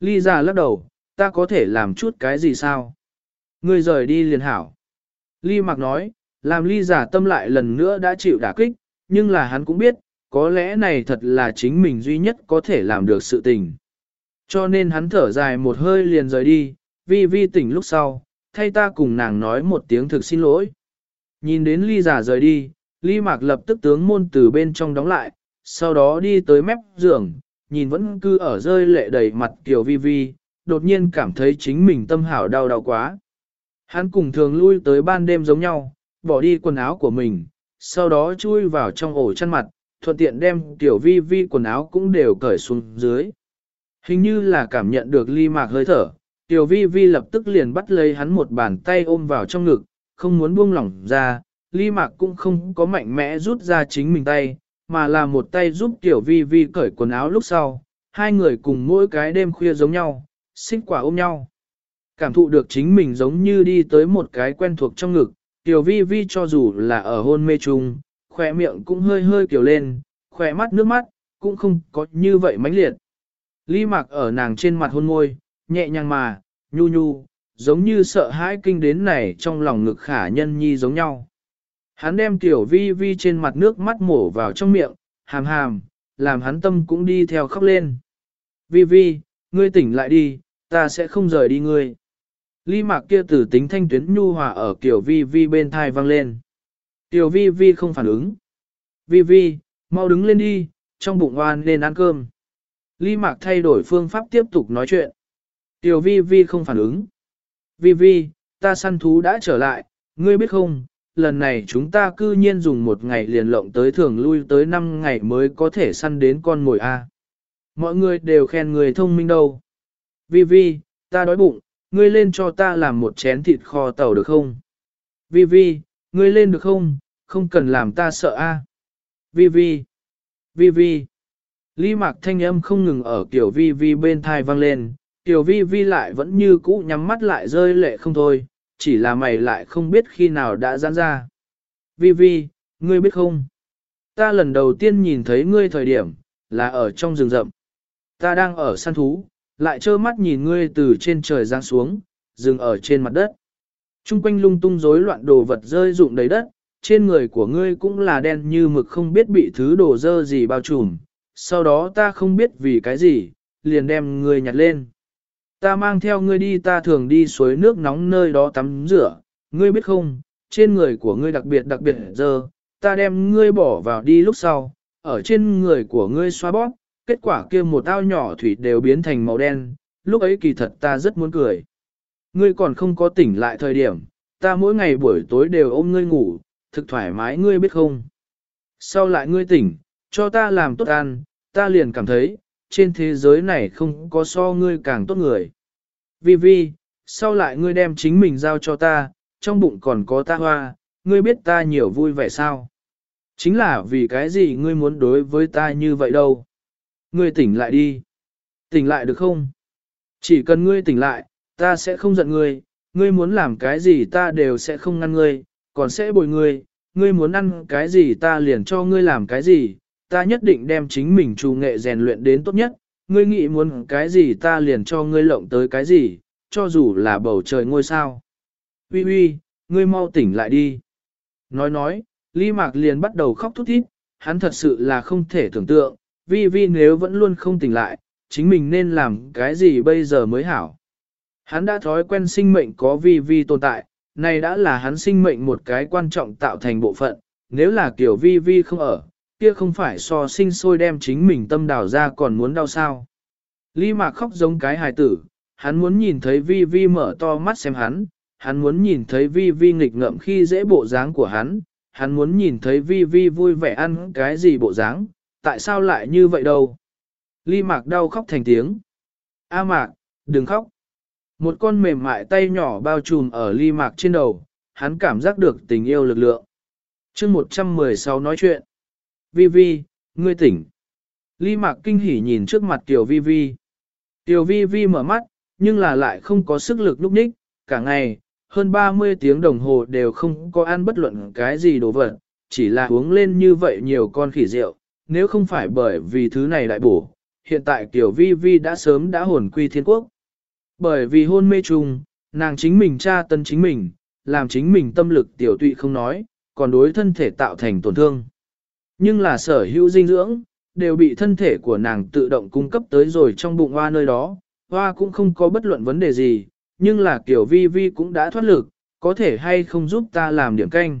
Ly già lắc đầu, ta có thể làm chút cái gì sao? Ngươi rời đi liền hảo. Ly Mạc nói, làm ly giả tâm lại lần nữa đã chịu đả kích, nhưng là hắn cũng biết, có lẽ này thật là chính mình duy nhất có thể làm được sự tình. Cho nên hắn thở dài một hơi liền rời đi, vi vi tỉnh lúc sau, thay ta cùng nàng nói một tiếng thực xin lỗi. Nhìn đến ly giả rời đi, ly mạc lập tức tướng môn từ bên trong đóng lại, sau đó đi tới mép giường, nhìn vẫn cứ ở rơi lệ đầy mặt tiểu vi vi, đột nhiên cảm thấy chính mình tâm hảo đau đau quá. Hắn cùng thường lui tới ban đêm giống nhau, bỏ đi quần áo của mình, sau đó chui vào trong ổ chăn mặt, thuận tiện đem tiểu vi vi quần áo cũng đều cởi xuống dưới. Hình như là cảm nhận được ly mạc hơi thở, tiểu vi vi lập tức liền bắt lấy hắn một bàn tay ôm vào trong ngực, không muốn buông lỏng ra, ly mạc cũng không có mạnh mẽ rút ra chính mình tay, mà là một tay giúp tiểu vi vi cởi quần áo lúc sau, hai người cùng mỗi cái đêm khuya giống nhau, xích quả ôm nhau. Cảm thụ được chính mình giống như đi tới một cái quen thuộc trong ngực, Tiểu vi vi cho dù là ở hôn mê chung, khỏe miệng cũng hơi hơi kiểu lên, khỏe mắt nước mắt, cũng không có như vậy mãnh liệt. Ly mạc ở nàng trên mặt hôn môi, nhẹ nhàng mà, nhu nhu, giống như sợ hãi kinh đến này trong lòng ngực khả nhân nhi giống nhau. Hắn đem tiểu vi vi trên mặt nước mắt mổ vào trong miệng, hàm hàm, làm hắn tâm cũng đi theo khóc lên. Vi vi, ngươi tỉnh lại đi, ta sẽ không rời đi ngươi. Ly mạc kia tử tính thanh tuyến nhu hòa ở kiểu vi vi bên thai vang lên. Tiểu vi vi không phản ứng. Vi vi, mau đứng lên đi, trong bụng oan nên ăn cơm. Ly mạc thay đổi phương pháp tiếp tục nói chuyện. Tiểu vi vi không phản ứng. Vi vi, ta săn thú đã trở lại, ngươi biết không, lần này chúng ta cư nhiên dùng một ngày liền lộng tới thường lui tới 5 ngày mới có thể săn đến con mồi A. Mọi người đều khen người thông minh đâu. Vi vi, ta đói bụng, ngươi lên cho ta làm một chén thịt kho tàu được không? Vi Vi, ngươi lên được không? Không cần làm ta sợ a. Vi Vi, Vi Vi. Lý mạc thanh âm không ngừng ở kiểu Vi Vi bên thai vang lên, tiểu Vi Vi lại vẫn như cũ nhắm mắt lại rơi lệ không thôi, chỉ là mày lại không biết khi nào đã giãn ra. Vi Vi, ngươi biết không? Ta lần đầu tiên nhìn thấy ngươi thời điểm, là ở trong rừng rậm. Ta đang ở săn thú, lại trơ mắt nhìn ngươi từ trên trời giáng xuống, dừng ở trên mặt đất. Trung quanh lung tung rối loạn đồ vật rơi rụng đầy đất, trên người của ngươi cũng là đen như mực không biết bị thứ đồ dơ gì bao trùm. Sau đó ta không biết vì cái gì, liền đem ngươi nhặt lên. Ta mang theo ngươi đi ta thường đi suối nước nóng nơi đó tắm rửa, ngươi biết không, trên người của ngươi đặc biệt đặc biệt dơ, ta đem ngươi bỏ vào đi lúc sau, ở trên người của ngươi xoa bóp, kết quả kia một ao nhỏ thủy đều biến thành màu đen, lúc ấy kỳ thật ta rất muốn cười. Ngươi còn không có tỉnh lại thời điểm, ta mỗi ngày buổi tối đều ôm ngươi ngủ, thực thoải mái ngươi biết không. Sau lại ngươi tỉnh, cho ta làm tốt ăn, ta liền cảm thấy, trên thế giới này không có so ngươi càng tốt người. Vi Vi, sau lại ngươi đem chính mình giao cho ta, trong bụng còn có ta hoa, ngươi biết ta nhiều vui vẻ sao? Chính là vì cái gì ngươi muốn đối với ta như vậy đâu? Ngươi tỉnh lại đi. Tỉnh lại được không? Chỉ cần ngươi tỉnh lại, ta sẽ không giận ngươi, ngươi muốn làm cái gì ta đều sẽ không ngăn ngươi, còn sẽ bồi ngươi, ngươi muốn ăn cái gì ta liền cho ngươi làm cái gì, ta nhất định đem chính mình trù nghệ rèn luyện đến tốt nhất, ngươi nghĩ muốn cái gì ta liền cho ngươi lộng tới cái gì, cho dù là bầu trời ngôi sao. Uy uy, ngươi mau tỉnh lại đi. Nói nói, Lý Mạc liền bắt đầu khóc thút thít, hắn thật sự là không thể tưởng tượng, vi vi nếu vẫn luôn không tỉnh lại, chính mình nên làm cái gì bây giờ mới hảo. Hắn đã thói quen sinh mệnh có vi vi tồn tại, này đã là hắn sinh mệnh một cái quan trọng tạo thành bộ phận, nếu là kiểu vi vi không ở, kia không phải so sinh sôi đem chính mình tâm đào ra còn muốn đau sao. Ly Mạc khóc giống cái hài tử, hắn muốn nhìn thấy vi vi mở to mắt xem hắn, hắn muốn nhìn thấy vi vi nghịch ngợm khi dễ bộ dáng của hắn, hắn muốn nhìn thấy vi vi vui vẻ ăn cái gì bộ dáng, tại sao lại như vậy đâu. Ly Mạc đau khóc thành tiếng. A Mạc, đừng khóc. Một con mềm mại tay nhỏ bao trùm ở Ly Mạc trên đầu, hắn cảm giác được tình yêu lực lượng. chương 116 nói chuyện. Vi Vi, ngươi tỉnh. Ly Mạc kinh hỉ nhìn trước mặt Tiểu Vi Vi. Tiểu Vi Vi mở mắt, nhưng là lại không có sức lực lúc ních, cả ngày, hơn 30 tiếng đồng hồ đều không có ăn bất luận cái gì đồ vật, chỉ là uống lên như vậy nhiều con khỉ rượu, nếu không phải bởi vì thứ này đại bổ, hiện tại Tiểu Vi Vi đã sớm đã hồn quy thiên quốc. Bởi vì hôn mê chung, nàng chính mình tra tân chính mình, làm chính mình tâm lực tiểu tụy không nói, còn đối thân thể tạo thành tổn thương. Nhưng là sở hữu dinh dưỡng, đều bị thân thể của nàng tự động cung cấp tới rồi trong bụng hoa nơi đó, hoa cũng không có bất luận vấn đề gì, nhưng là Tiểu Vi Vi cũng đã thoát lực, có thể hay không giúp ta làm điểm canh.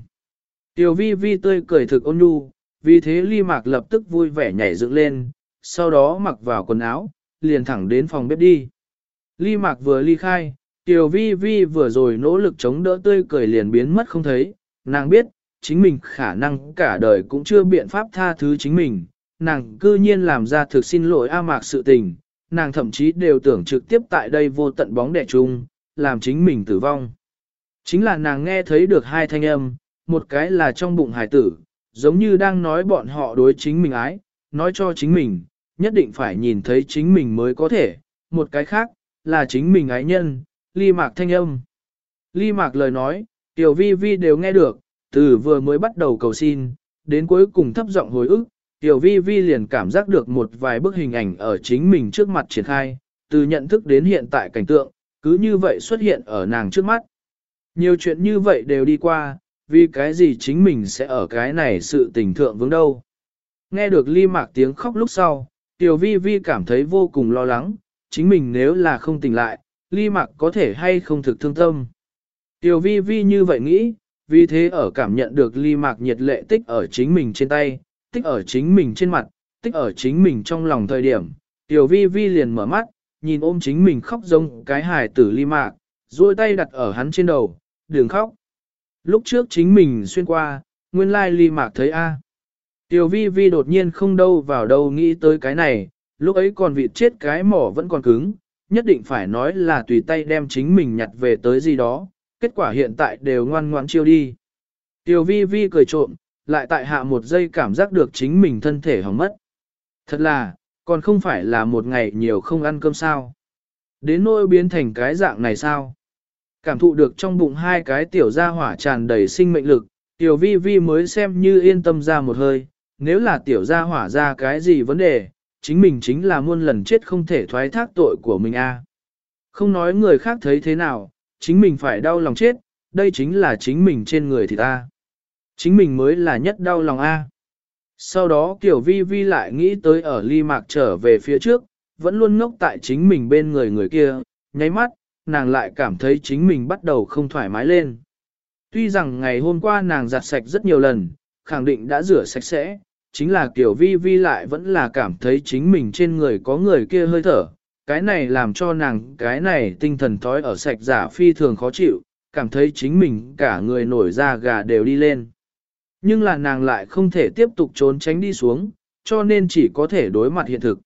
Tiểu Vi Vi tươi cười thực ôn nhu, vì thế Ly Mạc lập tức vui vẻ nhảy dựng lên, sau đó mặc vào quần áo, liền thẳng đến phòng bếp đi. Ly Mạc vừa ly khai, Tiểu Vi Vi vừa rồi nỗ lực chống đỡ tươi cười liền biến mất không thấy, nàng biết, chính mình khả năng cả đời cũng chưa biện pháp tha thứ chính mình, nàng cư nhiên làm ra thực xin lỗi A Mạc sự tình, nàng thậm chí đều tưởng trực tiếp tại đây vô tận bóng đẻ chung, làm chính mình tử vong. Chính là nàng nghe thấy được hai thanh âm, một cái là trong bụng hải tử, giống như đang nói bọn họ đối chính mình ái, nói cho chính mình, nhất định phải nhìn thấy chính mình mới có thể, một cái khác, là chính mình ái nhân, ly mạc thanh âm. Ly mạc lời nói, tiểu vi vi đều nghe được, từ vừa mới bắt đầu cầu xin, đến cuối cùng thấp giọng hồi ức, tiểu vi vi liền cảm giác được một vài bức hình ảnh ở chính mình trước mặt triển khai, từ nhận thức đến hiện tại cảnh tượng, cứ như vậy xuất hiện ở nàng trước mắt. Nhiều chuyện như vậy đều đi qua, vì cái gì chính mình sẽ ở cái này sự tình thượng vướng đâu. Nghe được ly mạc tiếng khóc lúc sau, tiểu vi vi cảm thấy vô cùng lo lắng, chính mình nếu là không tỉnh lại, ly mạc có thể hay không thực thương tâm. Tiểu vi vi như vậy nghĩ, vì thế ở cảm nhận được ly mạc nhiệt lệ tích ở chính mình trên tay, tích ở chính mình trên mặt, tích ở chính mình trong lòng thời điểm. Tiểu vi vi liền mở mắt, nhìn ôm chính mình khóc giống cái hài tử ly mạc, duỗi tay đặt ở hắn trên đầu, đừng khóc. Lúc trước chính mình xuyên qua, nguyên lai ly mạc thấy A. Tiểu vi vi đột nhiên không đâu vào đâu nghĩ tới cái này, lúc ấy còn vịt chết cái mỏ vẫn còn cứng, nhất định phải nói là tùy tay đem chính mình nhặt về tới gì đó, kết quả hiện tại đều ngoan ngoãn chiêu đi. Tiểu vi vi cười trộm, lại tại hạ một giây cảm giác được chính mình thân thể hỏng mất. Thật là, còn không phải là một ngày nhiều không ăn cơm sao. Đến nỗi biến thành cái dạng này sao? Cảm thụ được trong bụng hai cái tiểu gia hỏa tràn đầy sinh mệnh lực, tiểu vi vi mới xem như yên tâm ra một hơi, nếu là tiểu gia hỏa ra cái gì vấn đề, chính mình chính là muôn lần chết không thể thoái thác tội của mình a. Không nói người khác thấy thế nào, chính mình phải đau lòng chết, đây chính là chính mình trên người thì ta. Chính mình mới là nhất đau lòng a. Sau đó Tiểu Vi Vi lại nghĩ tới ở ly mạc trở về phía trước, vẫn luôn ngốc tại chính mình bên người người kia, nháy mắt, nàng lại cảm thấy chính mình bắt đầu không thoải mái lên. Tuy rằng ngày hôm qua nàng giặt sạch rất nhiều lần, khẳng định đã rửa sạch sẽ, chính là Tiểu Vi Vi lại vẫn là cảm thấy chính mình trên người có người kia hơi thở. Cái này làm cho nàng cái này tinh thần thói ở sạch giả phi thường khó chịu, cảm thấy chính mình cả người nổi da gà đều đi lên. Nhưng là nàng lại không thể tiếp tục trốn tránh đi xuống, cho nên chỉ có thể đối mặt hiện thực.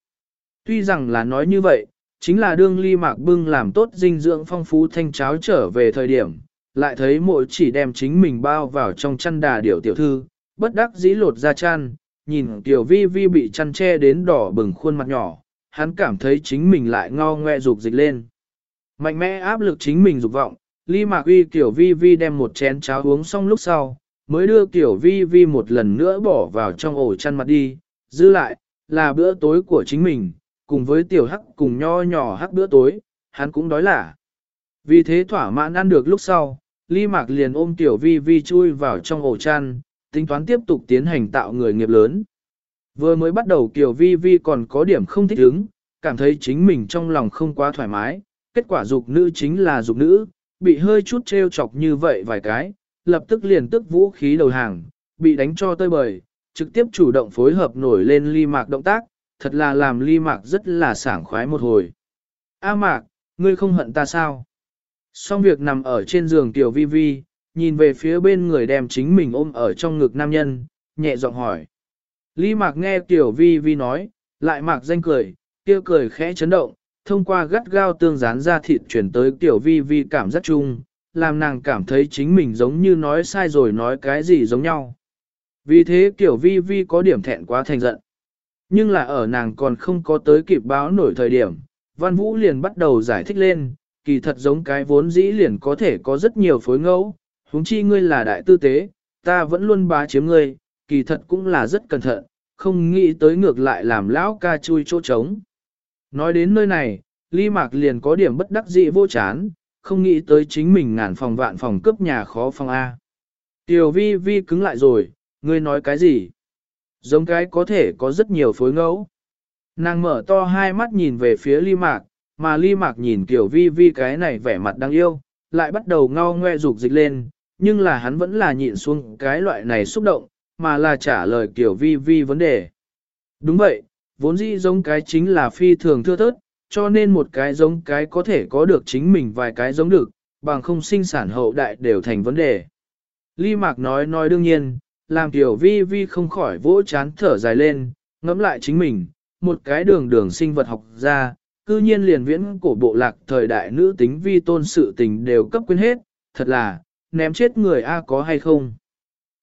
Tuy rằng là nói như vậy, chính là đương ly mạc bưng làm tốt dinh dưỡng phong phú thanh cháo trở về thời điểm, lại thấy mỗi chỉ đem chính mình bao vào trong chăn đà điểu tiểu thư, bất đắc dĩ lột ra chăn, nhìn tiểu vi vi bị chăn che đến đỏ bừng khuôn mặt nhỏ, hắn cảm thấy chính mình lại ngo ngoe dục dịch lên. Mạnh mẽ áp lực chính mình dục vọng, ly mạc uy tiểu vi vi đem một chén cháo uống xong lúc sau, mới đưa tiểu vi vi một lần nữa bỏ vào trong ổ chăn mặt đi, giữ lại, là bữa tối của chính mình, cùng với tiểu hắc cùng nho nhỏ hắc bữa tối, hắn cũng đói lả. Vì thế thỏa mãn ăn được lúc sau, Ly Mạc liền ôm Tiểu Vi Vi chui vào trong ổ chăn, tính toán tiếp tục tiến hành tạo người nghiệp lớn. Vừa mới bắt đầu Tiểu Vi Vi còn có điểm không thích ứng, cảm thấy chính mình trong lòng không quá thoải mái, kết quả dục nữ chính là dục nữ, bị hơi chút trêu chọc như vậy vài cái, lập tức liền tức vũ khí đầu hàng, bị đánh cho tơi bời, trực tiếp chủ động phối hợp nổi lên ly mạc động tác, thật là làm ly mạc rất là sảng khoái một hồi. A mạc, ngươi không hận ta sao? Xong việc nằm ở trên giường tiểu vi vi, nhìn về phía bên người đem chính mình ôm ở trong ngực nam nhân, nhẹ giọng hỏi. Lý mạc nghe tiểu vi vi nói, lại mạc danh cười, kia cười khẽ chấn động, thông qua gắt gao tương dán ra thịt chuyển tới tiểu vi vi cảm giác chung, làm nàng cảm thấy chính mình giống như nói sai rồi nói cái gì giống nhau. Vì thế tiểu vi vi có điểm thẹn quá thành giận. Nhưng là ở nàng còn không có tới kịp báo nổi thời điểm, Văn Vũ liền bắt đầu giải thích lên, kỳ thật giống cái vốn dĩ liền có thể có rất nhiều phối ngẫu, huống chi ngươi là đại tư tế, ta vẫn luôn bá chiếm ngươi, kỳ thật cũng là rất cẩn thận, không nghĩ tới ngược lại làm lão ca chui chỗ trống. Nói đến nơi này, Ly Mạc liền có điểm bất đắc dĩ vô chán, không nghĩ tới chính mình ngàn phòng vạn phòng cướp nhà khó phòng A. Tiểu vi vi cứng lại rồi, ngươi nói cái gì? Giống cái có thể có rất nhiều phối ngẫu. Nàng mở to hai mắt nhìn về phía ly mạc, mà ly mạc nhìn Tiểu vi vi cái này vẻ mặt đáng yêu, lại bắt đầu ngao ngoe rục dịch lên, nhưng là hắn vẫn là nhịn xuống cái loại này xúc động, mà là trả lời kiểu vi vi vấn đề. Đúng vậy, vốn dĩ giống cái chính là phi thường thưa thớt, cho nên một cái giống cái có thể có được chính mình vài cái giống được, bằng không sinh sản hậu đại đều thành vấn đề. Ly Mạc nói nói đương nhiên, làm tiểu vi vi không khỏi vỗ chán thở dài lên, ngẫm lại chính mình, một cái đường đường sinh vật học ra, cư nhiên liền viễn cổ bộ lạc thời đại nữ tính vi tôn sự tình đều cấp quên hết, thật là, ném chết người A có hay không.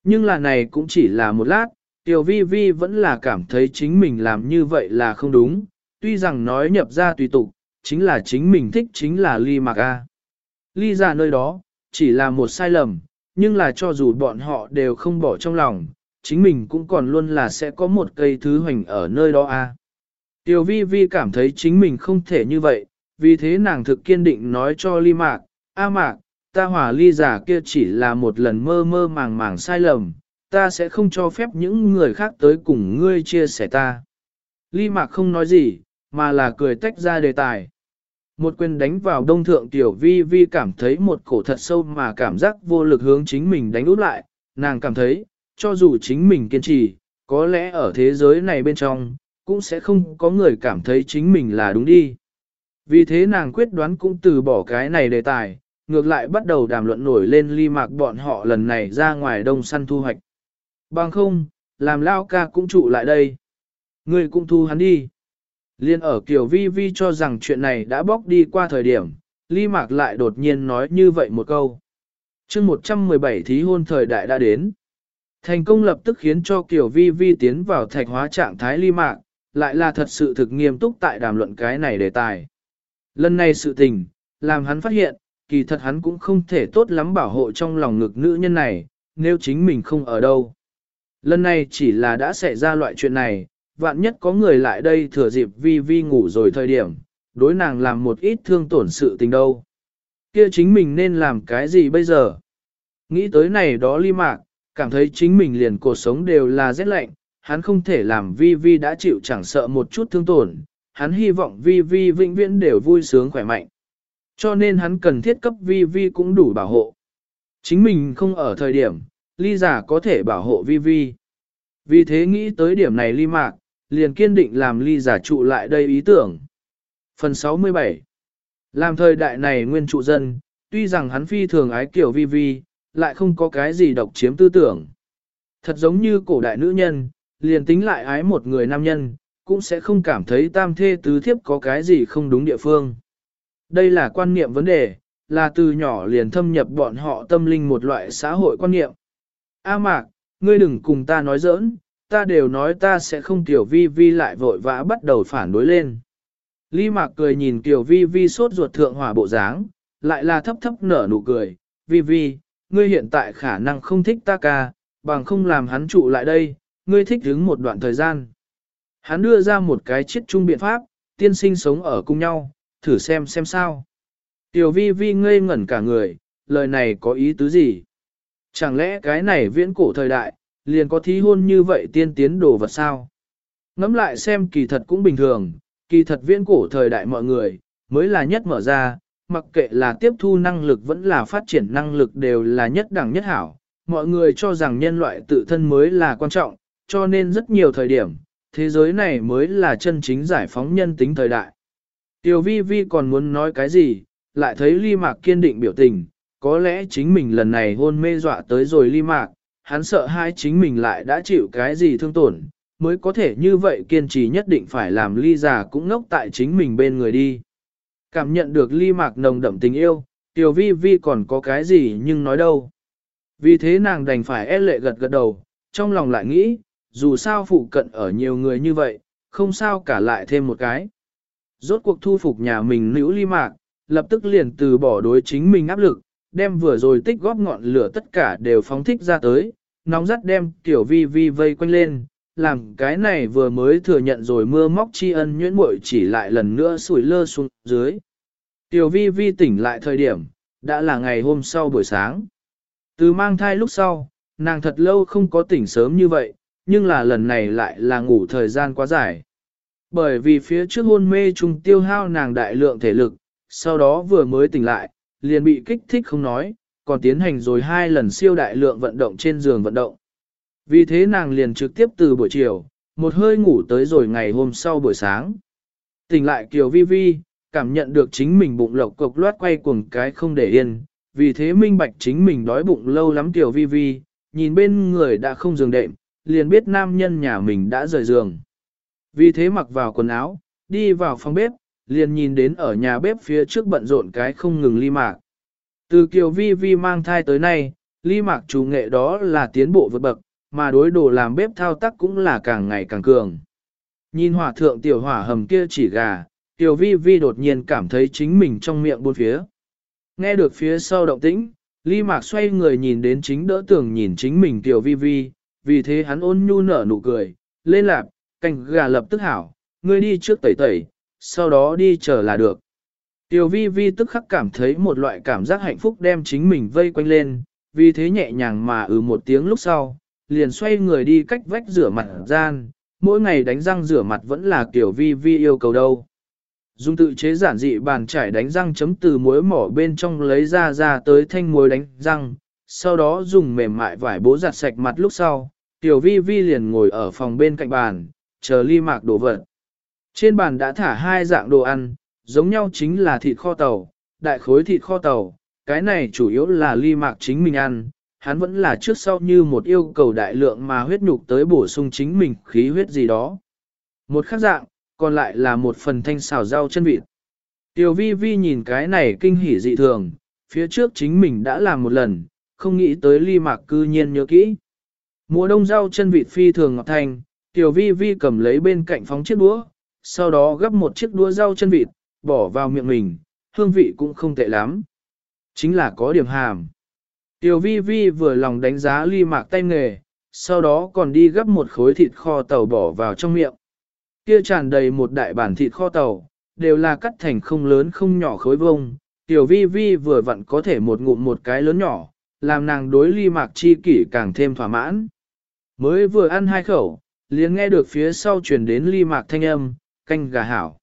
Nhưng là này cũng chỉ là một lát, tiểu vi vi vẫn là cảm thấy chính mình làm như vậy là không đúng, tuy rằng nói nhập ra tùy tục, chính là chính mình thích chính là ly mạc A. Ly ra nơi đó, chỉ là một sai lầm, nhưng là cho dù bọn họ đều không bỏ trong lòng, chính mình cũng còn luôn là sẽ có một cây thứ hoành ở nơi đó a. Tiểu vi vi cảm thấy chính mình không thể như vậy, vì thế nàng thực kiên định nói cho ly mạc, a mạc, ta hỏa ly giả kia chỉ là một lần mơ mơ màng màng sai lầm, ta sẽ không cho phép những người khác tới cùng ngươi chia sẻ ta. Ly mạc không nói gì, mà là cười tách ra đề tài. Một quyền đánh vào đông thượng tiểu vi vi cảm thấy một cổ thật sâu mà cảm giác vô lực hướng chính mình đánh út lại, nàng cảm thấy, cho dù chính mình kiên trì, có lẽ ở thế giới này bên trong, cũng sẽ không có người cảm thấy chính mình là đúng đi. Vì thế nàng quyết đoán cũng từ bỏ cái này đề tài, ngược lại bắt đầu đàm luận nổi lên ly mạc bọn họ lần này ra ngoài đông săn thu hoạch. Bằng không, làm lao ca cũng trụ lại đây. Người cũng thu hắn đi. Liên ở Kiều Vi Vi cho rằng chuyện này đã bóc đi qua thời điểm, Ly Mạc lại đột nhiên nói như vậy một câu. chương 117 thí hôn thời đại đã đến. Thành công lập tức khiến cho Kiều Vi Vi tiến vào thạch hóa trạng thái Ly Mạc, lại là thật sự thực nghiêm túc tại đàm luận cái này đề tài. Lần này sự tình, làm hắn phát hiện, kỳ thật hắn cũng không thể tốt lắm bảo hộ trong lòng ngực nữ nhân này, nếu chính mình không ở đâu. Lần này chỉ là đã xảy ra loại chuyện này, vạn nhất có người lại đây thừa dịp vi vi ngủ rồi thời điểm, đối nàng làm một ít thương tổn sự tình đâu. Kia chính mình nên làm cái gì bây giờ? Nghĩ tới này đó ly mạc, cảm thấy chính mình liền cuộc sống đều là rét lạnh, hắn không thể làm vi vi đã chịu chẳng sợ một chút thương tổn, hắn hy vọng vi vi vĩnh viễn đều vui sướng khỏe mạnh. Cho nên hắn cần thiết cấp vi vi cũng đủ bảo hộ. Chính mình không ở thời điểm, ly giả có thể bảo hộ vi vi. Vì thế nghĩ tới điểm này ly mạc, liền kiên định làm ly giả trụ lại đây ý tưởng. Phần 67 Làm thời đại này nguyên trụ dân, tuy rằng hắn phi thường ái kiểu vi vi, lại không có cái gì độc chiếm tư tưởng. Thật giống như cổ đại nữ nhân, liền tính lại ái một người nam nhân, cũng sẽ không cảm thấy tam thê tứ thiếp có cái gì không đúng địa phương. Đây là quan niệm vấn đề, là từ nhỏ liền thâm nhập bọn họ tâm linh một loại xã hội quan niệm. A mạc, ngươi đừng cùng ta nói giỡn, ta đều nói ta sẽ không tiểu vi vi lại vội vã bắt đầu phản đối lên. Lý Mạc cười nhìn tiểu vi vi sốt ruột thượng hỏa bộ dáng, lại là thấp thấp nở nụ cười, vi vi, ngươi hiện tại khả năng không thích ta ca, bằng không làm hắn trụ lại đây, ngươi thích đứng một đoạn thời gian. Hắn đưa ra một cái chiết chung biện pháp, tiên sinh sống ở cùng nhau, thử xem xem sao. Tiểu vi vi ngây ngẩn cả người, lời này có ý tứ gì? Chẳng lẽ cái này viễn cổ thời đại, liền có thí hôn như vậy tiên tiến đồ vật sao? Ngắm lại xem kỳ thật cũng bình thường, kỳ thật viễn cổ thời đại mọi người, mới là nhất mở ra, mặc kệ là tiếp thu năng lực vẫn là phát triển năng lực đều là nhất đẳng nhất hảo. Mọi người cho rằng nhân loại tự thân mới là quan trọng, cho nên rất nhiều thời điểm, thế giới này mới là chân chính giải phóng nhân tính thời đại. Tiểu vi vi còn muốn nói cái gì, lại thấy ly mạc kiên định biểu tình, có lẽ chính mình lần này hôn mê dọa tới rồi ly mạc, hắn sợ hai chính mình lại đã chịu cái gì thương tổn, mới có thể như vậy kiên trì nhất định phải làm ly già cũng ngốc tại chính mình bên người đi. Cảm nhận được ly mạc nồng đậm tình yêu, tiểu vi vi còn có cái gì nhưng nói đâu. Vì thế nàng đành phải e lệ gật gật đầu, trong lòng lại nghĩ, dù sao phụ cận ở nhiều người như vậy, không sao cả lại thêm một cái. Rốt cuộc thu phục nhà mình nữ ly mạc, lập tức liền từ bỏ đối chính mình áp lực, đem vừa rồi tích góp ngọn lửa tất cả đều phóng thích ra tới, nóng rắt đem tiểu vi vi vây quanh lên, làm cái này vừa mới thừa nhận rồi mưa móc tri ân nhuyễn muội chỉ lại lần nữa sủi lơ xuống dưới. Tiểu vi vi tỉnh lại thời điểm, đã là ngày hôm sau buổi sáng. Từ mang thai lúc sau, nàng thật lâu không có tỉnh sớm như vậy, nhưng là lần này lại là ngủ thời gian quá dài. Bởi vì phía trước hôn mê trùng tiêu hao nàng đại lượng thể lực, sau đó vừa mới tỉnh lại, liền bị kích thích không nói, còn tiến hành rồi hai lần siêu đại lượng vận động trên giường vận động. Vì thế nàng liền trực tiếp từ buổi chiều, một hơi ngủ tới rồi ngày hôm sau buổi sáng. Tỉnh lại Kiều Vi Vi, cảm nhận được chính mình bụng lộc cục loát quay cuồng cái không để yên, vì thế minh bạch chính mình đói bụng lâu lắm Kiều Vi Vi, nhìn bên người đã không giường đệm, liền biết nam nhân nhà mình đã rời giường. Vì thế mặc vào quần áo, đi vào phòng bếp, liền nhìn đến ở nhà bếp phía trước bận rộn cái không ngừng ly mạc. Từ Kiều Vi Vi mang thai tới nay, ly mạc chủ nghệ đó là tiến bộ vượt bậc, mà đối đồ làm bếp thao tác cũng là càng ngày càng cường. Nhìn hỏa thượng tiểu hỏa hầm kia chỉ gà, tiểu vi vi đột nhiên cảm thấy chính mình trong miệng buôn phía. Nghe được phía sau động tĩnh, ly mạc xoay người nhìn đến chính đỡ tưởng nhìn chính mình tiểu vi vi, vì thế hắn ôn nhu nở nụ cười, lên lạp, canh gà lập tức hảo, ngươi đi trước tẩy tẩy, sau đó đi chờ là được. Tiểu vi vi tức khắc cảm thấy một loại cảm giác hạnh phúc đem chính mình vây quanh lên, vì thế nhẹ nhàng mà ừ một tiếng lúc sau, liền xoay người đi cách vách rửa mặt gian, mỗi ngày đánh răng rửa mặt vẫn là kiểu vi vi yêu cầu đâu. Dùng tự chế giản dị bàn chải đánh răng chấm từ muối mỏ bên trong lấy ra ra tới thanh muối đánh răng, sau đó dùng mềm mại vải bố giặt sạch mặt lúc sau, tiểu vi vi liền ngồi ở phòng bên cạnh bàn, chờ ly mạc đồ vật. Trên bàn đã thả hai dạng đồ ăn, giống nhau chính là thịt kho tàu, đại khối thịt kho tàu, cái này chủ yếu là ly mạc chính mình ăn, hắn vẫn là trước sau như một yêu cầu đại lượng mà huyết nhục tới bổ sung chính mình khí huyết gì đó. Một khác dạng, còn lại là một phần thanh xào rau chân vịt. Tiểu vi vi nhìn cái này kinh hỉ dị thường, phía trước chính mình đã làm một lần, không nghĩ tới ly mạc cư nhiên nhớ kỹ. Mùa đông rau chân vịt phi thường ngọt thanh, tiểu vi vi cầm lấy bên cạnh phóng chiếc đũa, sau đó gấp một chiếc đũa rau chân vịt, bỏ vào miệng mình, hương vị cũng không tệ lắm. Chính là có điểm hàm. Tiểu vi vi vừa lòng đánh giá ly mạc tay nghề, sau đó còn đi gấp một khối thịt kho tàu bỏ vào trong miệng. Kia tràn đầy một đại bản thịt kho tàu, đều là cắt thành không lớn không nhỏ khối vông. Tiểu vi vi vừa vặn có thể một ngụm một cái lớn nhỏ, làm nàng đối ly mạc chi kỷ càng thêm thỏa mãn. Mới vừa ăn hai khẩu, liền nghe được phía sau chuyển đến ly mạc thanh âm, canh gà hảo.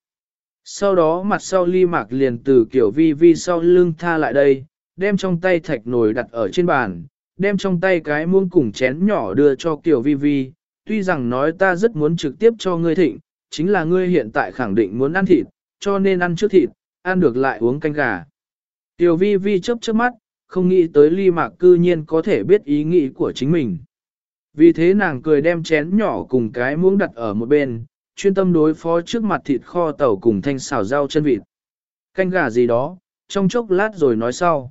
Sau đó mặt sau ly mạc liền từ kiểu vi vi sau lưng tha lại đây, đem trong tay thạch nồi đặt ở trên bàn, đem trong tay cái muông cùng chén nhỏ đưa cho kiểu Vi Vi, tuy rằng nói ta rất muốn trực tiếp cho ngươi thịnh, chính là ngươi hiện tại khẳng định muốn ăn thịt, cho nên ăn trước thịt, ăn được lại uống canh gà. Tiểu vi vi chớp chớp mắt, không nghĩ tới ly mạc cư nhiên có thể biết ý nghĩ của chính mình. Vì thế nàng cười đem chén nhỏ cùng cái muỗng đặt ở một bên, chuyên tâm đối phó trước mặt thịt kho tàu cùng thanh xào rau chân vịt. Canh gà gì đó, trong chốc lát rồi nói sau.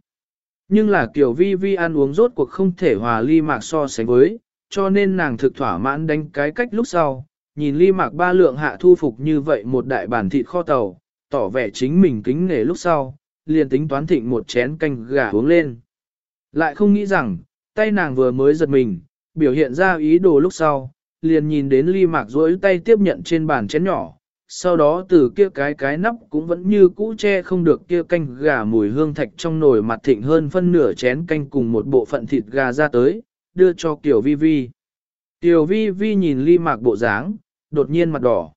Nhưng là kiểu vi vi ăn uống rốt cuộc không thể hòa ly mạc so sánh với, cho nên nàng thực thỏa mãn đánh cái cách lúc sau, nhìn ly mạc ba lượng hạ thu phục như vậy một đại bản thịt kho tàu, tỏ vẻ chính mình kính nể lúc sau, liền tính toán thịnh một chén canh gà uống lên. Lại không nghĩ rằng, tay nàng vừa mới giật mình, biểu hiện ra ý đồ lúc sau, liền nhìn đến ly mạc rỗi tay tiếp nhận trên bàn chén nhỏ, sau đó từ kia cái cái nắp cũng vẫn như cũ che không được kia canh gà mùi hương thạch trong nồi mặt thịnh hơn phân nửa chén canh cùng một bộ phận thịt gà ra tới, đưa cho tiểu Vi Vi. tiểu Vi Vi nhìn ly mạc bộ dáng, đột nhiên mặt đỏ.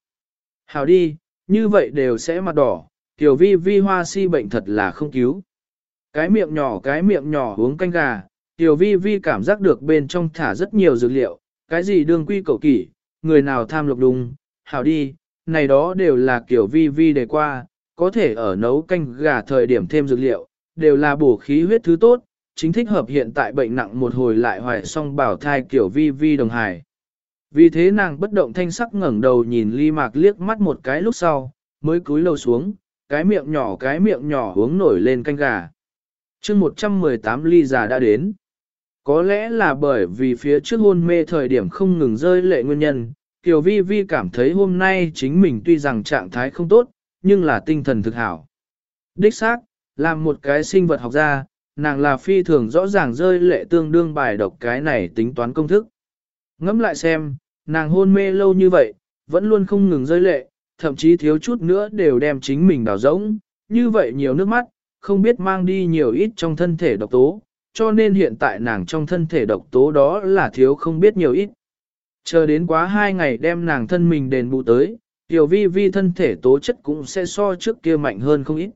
Hào đi, như vậy đều sẽ mặt đỏ, tiểu Vi Vi hoa si bệnh thật là không cứu. Cái miệng nhỏ cái miệng nhỏ uống canh gà, Tiểu Vi Vi cảm giác được bên trong thả rất nhiều dược liệu, cái gì đương quy cầu kỷ, người nào tham lục đùng, hảo đi, này đó đều là kiểu vi vi đề qua, có thể ở nấu canh gà thời điểm thêm dược liệu, đều là bổ khí huyết thứ tốt, chính thích hợp hiện tại bệnh nặng một hồi lại hoài xong bảo thai kiểu vi vi đồng hài. Vì thế nàng bất động thanh sắc ngẩng đầu nhìn ly mạc liếc mắt một cái lúc sau, mới cúi lầu xuống, cái miệng nhỏ cái miệng nhỏ uống nổi lên canh gà. chương 118 ly già đã đến. Có lẽ là bởi vì phía trước hôn mê thời điểm không ngừng rơi lệ nguyên nhân, Kiều Vi Vi cảm thấy hôm nay chính mình tuy rằng trạng thái không tốt, nhưng là tinh thần thực hảo. Đích xác, làm một cái sinh vật học gia, nàng là phi thường rõ ràng rơi lệ tương đương bài độc cái này tính toán công thức. Ngẫm lại xem, nàng hôn mê lâu như vậy, vẫn luôn không ngừng rơi lệ, thậm chí thiếu chút nữa đều đem chính mình đào rỗng, như vậy nhiều nước mắt, không biết mang đi nhiều ít trong thân thể độc tố, cho nên hiện tại nàng trong thân thể độc tố đó là thiếu không biết nhiều ít. Chờ đến quá hai ngày đem nàng thân mình đền bù tới, tiểu vi vi thân thể tố chất cũng sẽ so trước kia mạnh hơn không ít.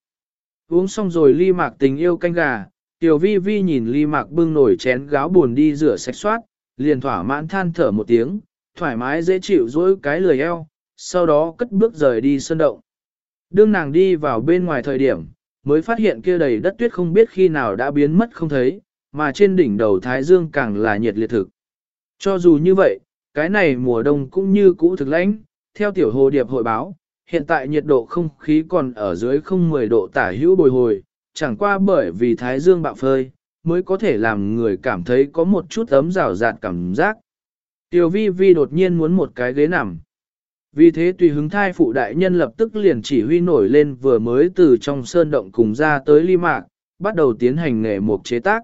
Uống xong rồi ly mạc tình yêu canh gà, tiểu vi vi nhìn ly mạc bưng nổi chén gáo buồn đi rửa sạch soát, liền thỏa mãn than thở một tiếng, thoải mái dễ chịu dỗi cái lười eo, sau đó cất bước rời đi sân động. Đương nàng đi vào bên ngoài thời điểm, mới phát hiện kia đầy đất tuyết không biết khi nào đã biến mất không thấy, mà trên đỉnh đầu Thái Dương càng là nhiệt liệt thực. Cho dù như vậy, cái này mùa đông cũng như cũ thực lãnh, theo tiểu hồ điệp hội báo, hiện tại nhiệt độ không khí còn ở dưới không 10 độ tả hữu bồi hồi, chẳng qua bởi vì thái dương bạo phơi, mới có thể làm người cảm thấy có một chút ấm rào rạt cảm giác. Tiểu vi vi đột nhiên muốn một cái ghế nằm. Vì thế tùy hứng thai phụ đại nhân lập tức liền chỉ huy nổi lên vừa mới từ trong sơn động cùng ra tới ly mạc, bắt đầu tiến hành nghề mục chế tác.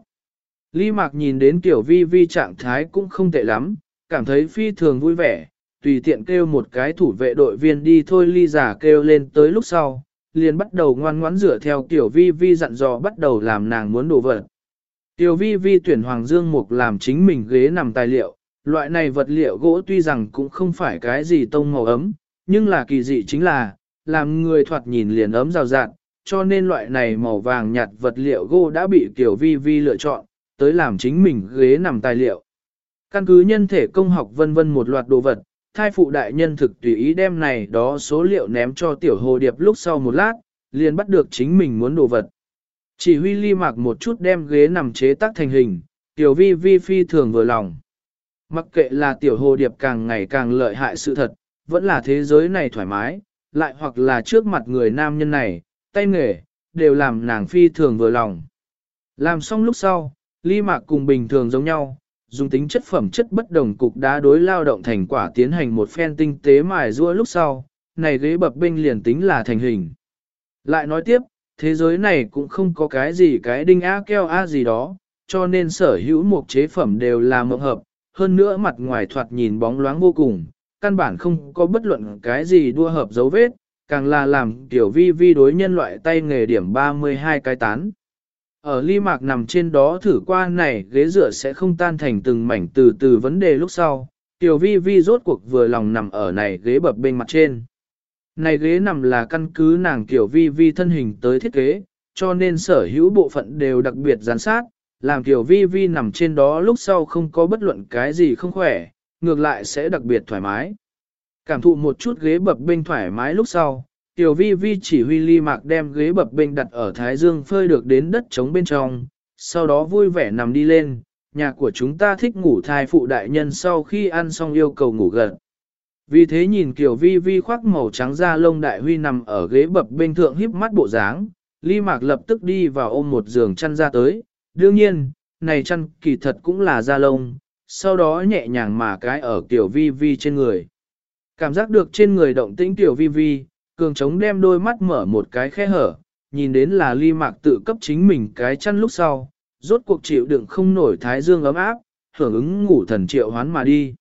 Lý mạc nhìn đến tiểu vi vi trạng thái cũng không tệ lắm, cảm thấy phi thường vui vẻ, tùy tiện kêu một cái thủ vệ đội viên đi thôi ly giả kêu lên tới lúc sau, liền bắt đầu ngoan ngoãn rửa theo tiểu vi vi dặn dò bắt đầu làm nàng muốn đổ vật. Tiểu vi vi tuyển Hoàng Dương Mục làm chính mình ghế nằm tài liệu, loại này vật liệu gỗ tuy rằng cũng không phải cái gì tông màu ấm, nhưng là kỳ dị chính là, làm người thoạt nhìn liền ấm rào rạt, cho nên loại này màu vàng nhạt vật liệu gỗ đã bị Tiểu vi vi lựa chọn, tới làm chính mình ghế nằm tài liệu. Căn cứ nhân thể công học vân vân một loạt đồ vật, thai phụ đại nhân thực tùy ý đem này đó số liệu ném cho tiểu hồ điệp lúc sau một lát, liền bắt được chính mình muốn đồ vật. Chỉ huy ly mạc một chút đem ghế nằm chế tác thành hình, tiểu vi vi phi thường vừa lòng. Mặc kệ là tiểu hồ điệp càng ngày càng lợi hại sự thật, vẫn là thế giới này thoải mái, lại hoặc là trước mặt người nam nhân này, tay nghề, đều làm nàng phi thường vừa lòng. Làm xong lúc sau, ly mạc cùng bình thường giống nhau, dùng tính chất phẩm chất bất đồng cục đá đối lao động thành quả tiến hành một phen tinh tế mài rua lúc sau, này ghế bập bênh liền tính là thành hình. Lại nói tiếp, thế giới này cũng không có cái gì cái đinh á keo á gì đó, cho nên sở hữu một chế phẩm đều là mộng hợp, hơn nữa mặt ngoài thoạt nhìn bóng loáng vô cùng, căn bản không có bất luận cái gì đua hợp dấu vết, càng là làm tiểu vi vi đối nhân loại tay nghề điểm 32 cái tán. Ở ly mạc nằm trên đó thử qua này ghế dựa sẽ không tan thành từng mảnh từ từ vấn đề lúc sau, tiểu vi vi rốt cuộc vừa lòng nằm ở này ghế bập bên mặt trên. Này ghế nằm là căn cứ nàng tiểu vi vi thân hình tới thiết kế, cho nên sở hữu bộ phận đều đặc biệt gián sát, làm tiểu vi vi nằm trên đó lúc sau không có bất luận cái gì không khỏe, ngược lại sẽ đặc biệt thoải mái. Cảm thụ một chút ghế bập bên thoải mái lúc sau, Tiểu vi vi chỉ huy ly mạc đem ghế bập bênh đặt ở Thái Dương phơi được đến đất trống bên trong, sau đó vui vẻ nằm đi lên, nhà của chúng ta thích ngủ thai phụ đại nhân sau khi ăn xong yêu cầu ngủ gần. Vì thế nhìn kiểu Vi Vi khoác màu trắng da lông đại huy nằm ở ghế bập bên thượng híp mắt bộ dáng, Ly Mạc lập tức đi vào ôm một giường chăn ra tới. Đương nhiên, này chăn kỳ thật cũng là da lông, sau đó nhẹ nhàng mà cái ở kiểu Vi Vi trên người. Cảm giác được trên người động tĩnh Tiểu Vi Vi, cường trống đem đôi mắt mở một cái khe hở, nhìn đến là ly mạc tự cấp chính mình cái chăn lúc sau, rốt cuộc chịu đựng không nổi thái dương ấm áp, hưởng ứng ngủ thần triệu hoán mà đi.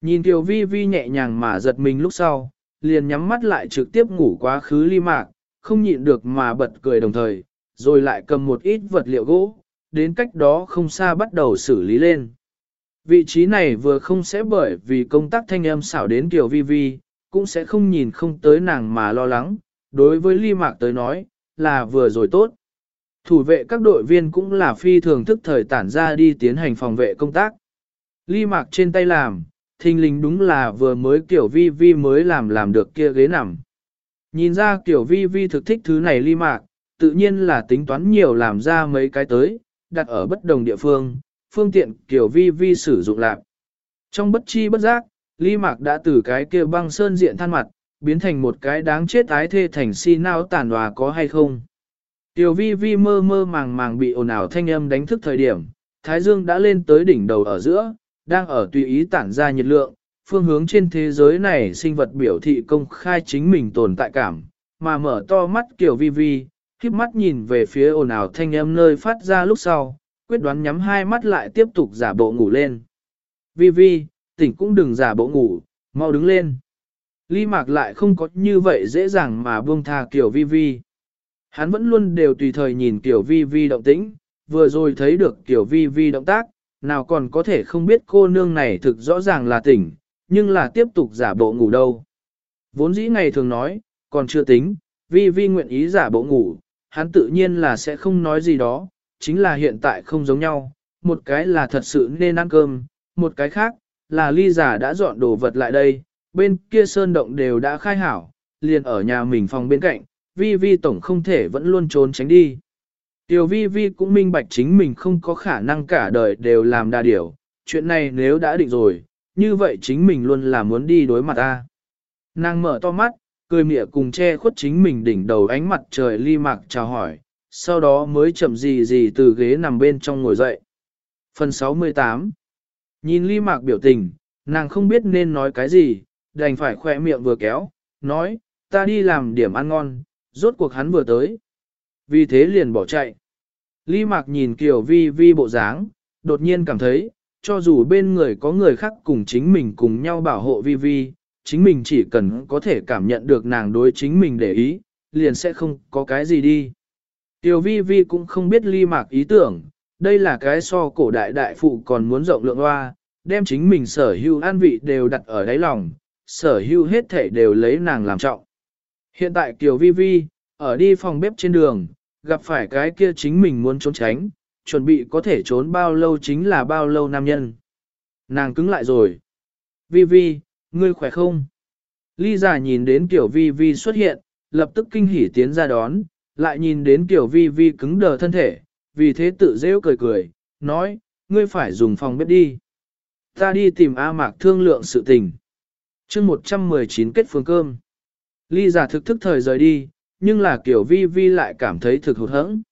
Nhìn tiểu vi vi nhẹ nhàng mà giật mình lúc sau, liền nhắm mắt lại trực tiếp ngủ quá khứ ly mạc, không nhịn được mà bật cười đồng thời, rồi lại cầm một ít vật liệu gỗ, đến cách đó không xa bắt đầu xử lý lên. Vị trí này vừa không sẽ bởi vì công tác thanh âm xảo đến tiểu Vi Vi, cũng sẽ không nhìn không tới nàng mà lo lắng, đối với ly mạc tới nói, là vừa rồi tốt. Thủ vệ các đội viên cũng là phi thường thức thời tản ra đi tiến hành phòng vệ công tác. Ly mạc trên tay làm, thình lình đúng là vừa mới kiểu vi vi mới làm làm được kia ghế nằm. Nhìn ra kiểu vi vi thực thích thứ này ly mạc, tự nhiên là tính toán nhiều làm ra mấy cái tới, đặt ở bất đồng địa phương, phương tiện kiểu vi vi sử dụng lạc. Trong bất chi bất giác, Lý mạc đã từ cái kia băng sơn diện than mặt, biến thành một cái đáng chết ái thê thành si nao tàn hòa có hay không. Tiểu vi vi mơ mơ màng màng bị ồn ào thanh âm đánh thức thời điểm, Thái Dương đã lên tới đỉnh đầu ở giữa, đang ở tùy ý tản ra nhiệt lượng, phương hướng trên thế giới này sinh vật biểu thị công khai chính mình tồn tại cảm, mà mở to mắt kiểu vi vi, khiếp mắt nhìn về phía ồn ào thanh âm nơi phát ra lúc sau, quyết đoán nhắm hai mắt lại tiếp tục giả bộ ngủ lên. Vi vi, tỉnh cũng đừng giả bộ ngủ, mau đứng lên. Ly mạc lại không có như vậy dễ dàng mà buông tha kiểu vi vi. Hắn vẫn luôn đều tùy thời nhìn Kiều vi vi động tĩnh, vừa rồi thấy được Kiều vi vi động tác, nào còn có thể không biết cô nương này thực rõ ràng là tỉnh, nhưng là tiếp tục giả bộ ngủ đâu. Vốn dĩ ngày thường nói, còn chưa tính, vi vi nguyện ý giả bộ ngủ, hắn tự nhiên là sẽ không nói gì đó, chính là hiện tại không giống nhau, một cái là thật sự nên ăn cơm, một cái khác, là ly giả đã dọn đồ vật lại đây, bên kia sơn động đều đã khai hảo, liền ở nhà mình phòng bên cạnh, vi vi tổng không thể vẫn luôn trốn tránh đi. Tiểu vi vi cũng minh bạch chính mình không có khả năng cả đời đều làm đa điều, chuyện này nếu đã định rồi, như vậy chính mình luôn là muốn đi đối mặt ta. Nàng mở to mắt, cười mỉa cùng che khuất chính mình đỉnh đầu ánh mặt trời ly mạc chào hỏi, sau đó mới chậm gì gì từ ghế nằm bên trong ngồi dậy. Phần 68 Nhìn ly mạc biểu tình, nàng không biết nên nói cái gì, đành phải khỏe miệng vừa kéo, nói, ta đi làm điểm ăn ngon, rốt cuộc hắn vừa tới. Vì thế liền bỏ chạy. Ly Mạc nhìn kiểu Vi Vi bộ dáng, đột nhiên cảm thấy, cho dù bên người có người khác cùng chính mình cùng nhau bảo hộ Vi Vi, chính mình chỉ cần có thể cảm nhận được nàng đối chính mình để ý, liền sẽ không có cái gì đi. Tiểu Vi Vi cũng không biết Ly Mạc ý tưởng, đây là cái so cổ đại đại phụ còn muốn rộng lượng hoa, đem chính mình sở hữu an vị đều đặt ở đáy lòng, sở hữu hết thể đều lấy nàng làm trọng. Hiện tại Kiều Vi Vi, ở đi phòng bếp trên đường, gặp phải cái kia chính mình muốn trốn tránh, chuẩn bị có thể trốn bao lâu chính là bao lâu nam nhân. Nàng cứng lại rồi. Vi Vi, ngươi khỏe không? Ly giả nhìn đến Kiều Vi Vi xuất hiện, lập tức kinh hỉ tiến ra đón, lại nhìn đến Kiều Vi Vi cứng đờ thân thể, vì thế tự rêu cười cười, nói, ngươi phải dùng phòng bếp đi. Ta đi tìm A Mạc thương lượng sự tình. chương 119 kết phương cơm. Ly giả thực thức thời rời đi, nhưng là kiểu vi vi lại cảm thấy thực hụt hẫng.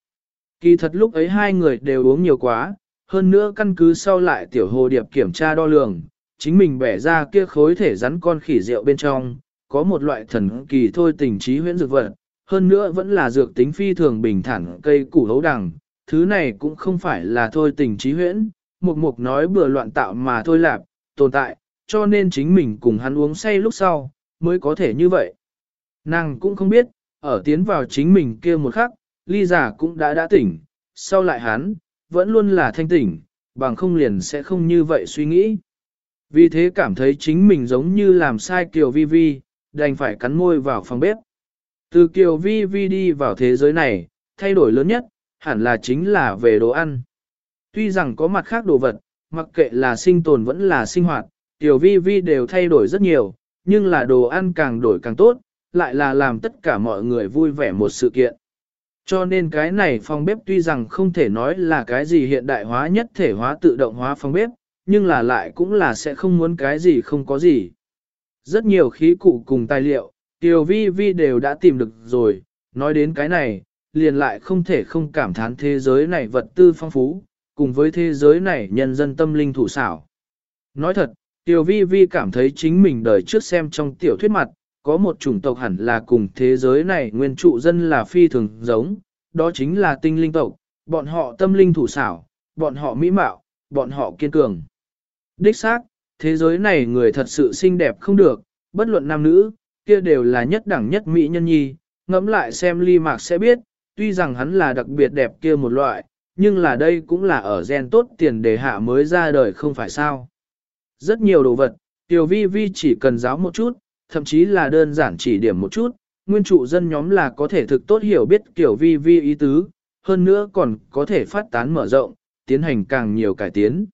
Kỳ thật lúc ấy hai người đều uống nhiều quá, hơn nữa căn cứ sau lại tiểu hồ điệp kiểm tra đo lường, chính mình bẻ ra kia khối thể rắn con khỉ rượu bên trong, có một loại thần kỳ thôi tình trí huyễn dược vật, hơn nữa vẫn là dược tính phi thường bình thản cây củ hấu đằng, thứ này cũng không phải là thôi tình trí huyễn, mục mục nói bừa loạn tạo mà thôi lạp, tồn tại, cho nên chính mình cùng hắn uống say lúc sau, mới có thể như vậy. Nàng cũng không biết, ở tiến vào chính mình kia một khắc, ly giả cũng đã đã tỉnh, sau lại hắn, vẫn luôn là thanh tỉnh, bằng không liền sẽ không như vậy suy nghĩ. Vì thế cảm thấy chính mình giống như làm sai Kiều Vi Vi, đành phải cắn môi vào phòng bếp. Từ Kiều Vi Vi đi vào thế giới này, thay đổi lớn nhất, hẳn là chính là về đồ ăn. Tuy rằng có mặt khác đồ vật, mặc kệ là sinh tồn vẫn là sinh hoạt, tiểu Vi Vi đều thay đổi rất nhiều, nhưng là đồ ăn càng đổi càng tốt, lại là làm tất cả mọi người vui vẻ một sự kiện. Cho nên cái này phòng bếp tuy rằng không thể nói là cái gì hiện đại hóa nhất thể hóa tự động hóa phòng bếp, nhưng là lại cũng là sẽ không muốn cái gì không có gì. Rất nhiều khí cụ cùng tài liệu, Tiểu Vi Vi đều đã tìm được rồi, nói đến cái này, liền lại không thể không cảm thán thế giới này vật tư phong phú, cùng với thế giới này nhân dân tâm linh thủ xảo. Nói thật, Tiểu Vi Vi cảm thấy chính mình đời trước xem trong tiểu thuyết mặt, có một chủng tộc hẳn là cùng thế giới này nguyên trụ dân là phi thường giống, đó chính là tinh linh tộc, bọn họ tâm linh thủ xảo, bọn họ mỹ mạo, bọn họ kiên cường. Đích xác, thế giới này người thật sự xinh đẹp không được, bất luận nam nữ, kia đều là nhất đẳng nhất mỹ nhân nhi, ngẫm lại xem ly mạc sẽ biết, tuy rằng hắn là đặc biệt đẹp kia một loại, nhưng là đây cũng là ở gen tốt tiền đề hạ mới ra đời không phải sao. Rất nhiều đồ vật, tiểu vi vi chỉ cần giáo một chút, thậm chí là đơn giản chỉ điểm một chút, nguyên trụ dân nhóm là có thể thực tốt hiểu biết kiểu vi vi ý tứ, hơn nữa còn có thể phát tán mở rộng, tiến hành càng nhiều cải tiến.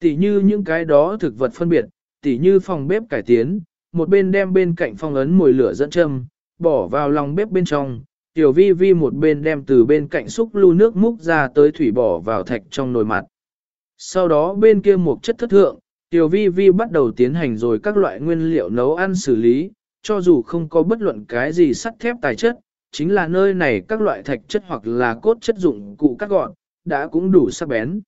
Tỷ như những cái đó thực vật phân biệt, tỷ như phòng bếp cải tiến, một bên đem bên cạnh phong ấn mùi lửa dẫn châm, bỏ vào lòng bếp bên trong, tiểu vi vi một bên đem từ bên cạnh xúc lưu nước múc ra tới thủy bỏ vào thạch trong nồi mặt. Sau đó bên kia một chất thất thượng, tiểu vi vi bắt đầu tiến hành rồi các loại nguyên liệu nấu ăn xử lý, cho dù không có bất luận cái gì sắt thép tài chất, chính là nơi này các loại thạch chất hoặc là cốt chất dụng cụ cắt gọn, đã cũng đủ sắc bén.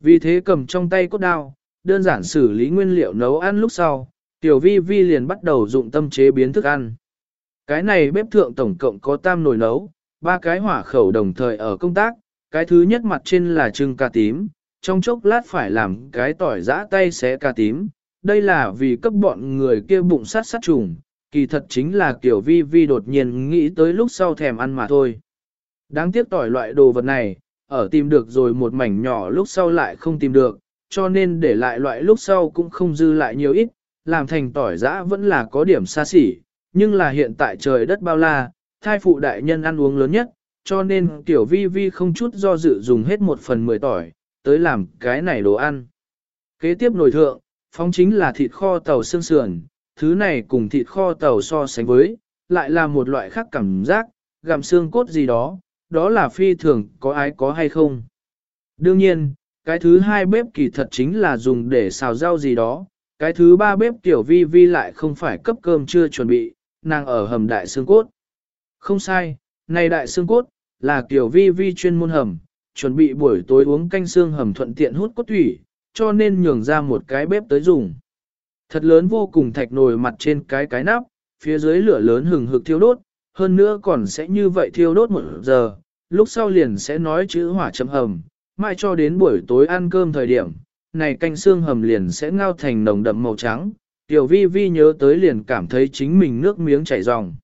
Vì thế cầm trong tay cốt đao, đơn giản xử lý nguyên liệu nấu ăn lúc sau, tiểu vi vi liền bắt đầu dụng tâm chế biến thức ăn. Cái này bếp thượng tổng cộng có tam nồi nấu, ba cái hỏa khẩu đồng thời ở công tác, cái thứ nhất mặt trên là trưng cà tím, trong chốc lát phải làm cái tỏi giã tay xé cà tím, đây là vì cấp bọn người kia bụng sát sát trùng, kỳ thật chính là kiểu vi vi đột nhiên nghĩ tới lúc sau thèm ăn mà thôi. Đáng tiếc tỏi loại đồ vật này, ở tìm được rồi một mảnh nhỏ lúc sau lại không tìm được, cho nên để lại loại lúc sau cũng không dư lại nhiều ít, làm thành tỏi giã vẫn là có điểm xa xỉ, nhưng là hiện tại trời đất bao la, thai phụ đại nhân ăn uống lớn nhất, cho nên tiểu vi vi không chút do dự dùng hết một phần mười tỏi, tới làm cái này đồ ăn. Kế tiếp nồi thượng, phong chính là thịt kho tàu xương sườn, thứ này cùng thịt kho tàu so sánh với, lại là một loại khác cảm giác, gặm xương cốt gì đó, đó là phi thường có ai có hay không. Đương nhiên, cái thứ hai bếp kỳ thật chính là dùng để xào rau gì đó, cái thứ ba bếp tiểu vi vi lại không phải cấp cơm chưa chuẩn bị, nàng ở hầm đại xương cốt. Không sai, này đại xương cốt, là kiểu vi vi chuyên môn hầm, chuẩn bị buổi tối uống canh xương hầm thuận tiện hút cốt thủy, cho nên nhường ra một cái bếp tới dùng. Thật lớn vô cùng thạch nồi mặt trên cái cái nắp, phía dưới lửa lớn hừng hực thiêu đốt, hơn nữa còn sẽ như vậy thiêu đốt một giờ, lúc sau liền sẽ nói chữ hỏa chấm hầm, mai cho đến buổi tối ăn cơm thời điểm, này canh xương hầm liền sẽ ngao thành nồng đậm màu trắng, tiểu vi vi nhớ tới liền cảm thấy chính mình nước miếng chảy ròng.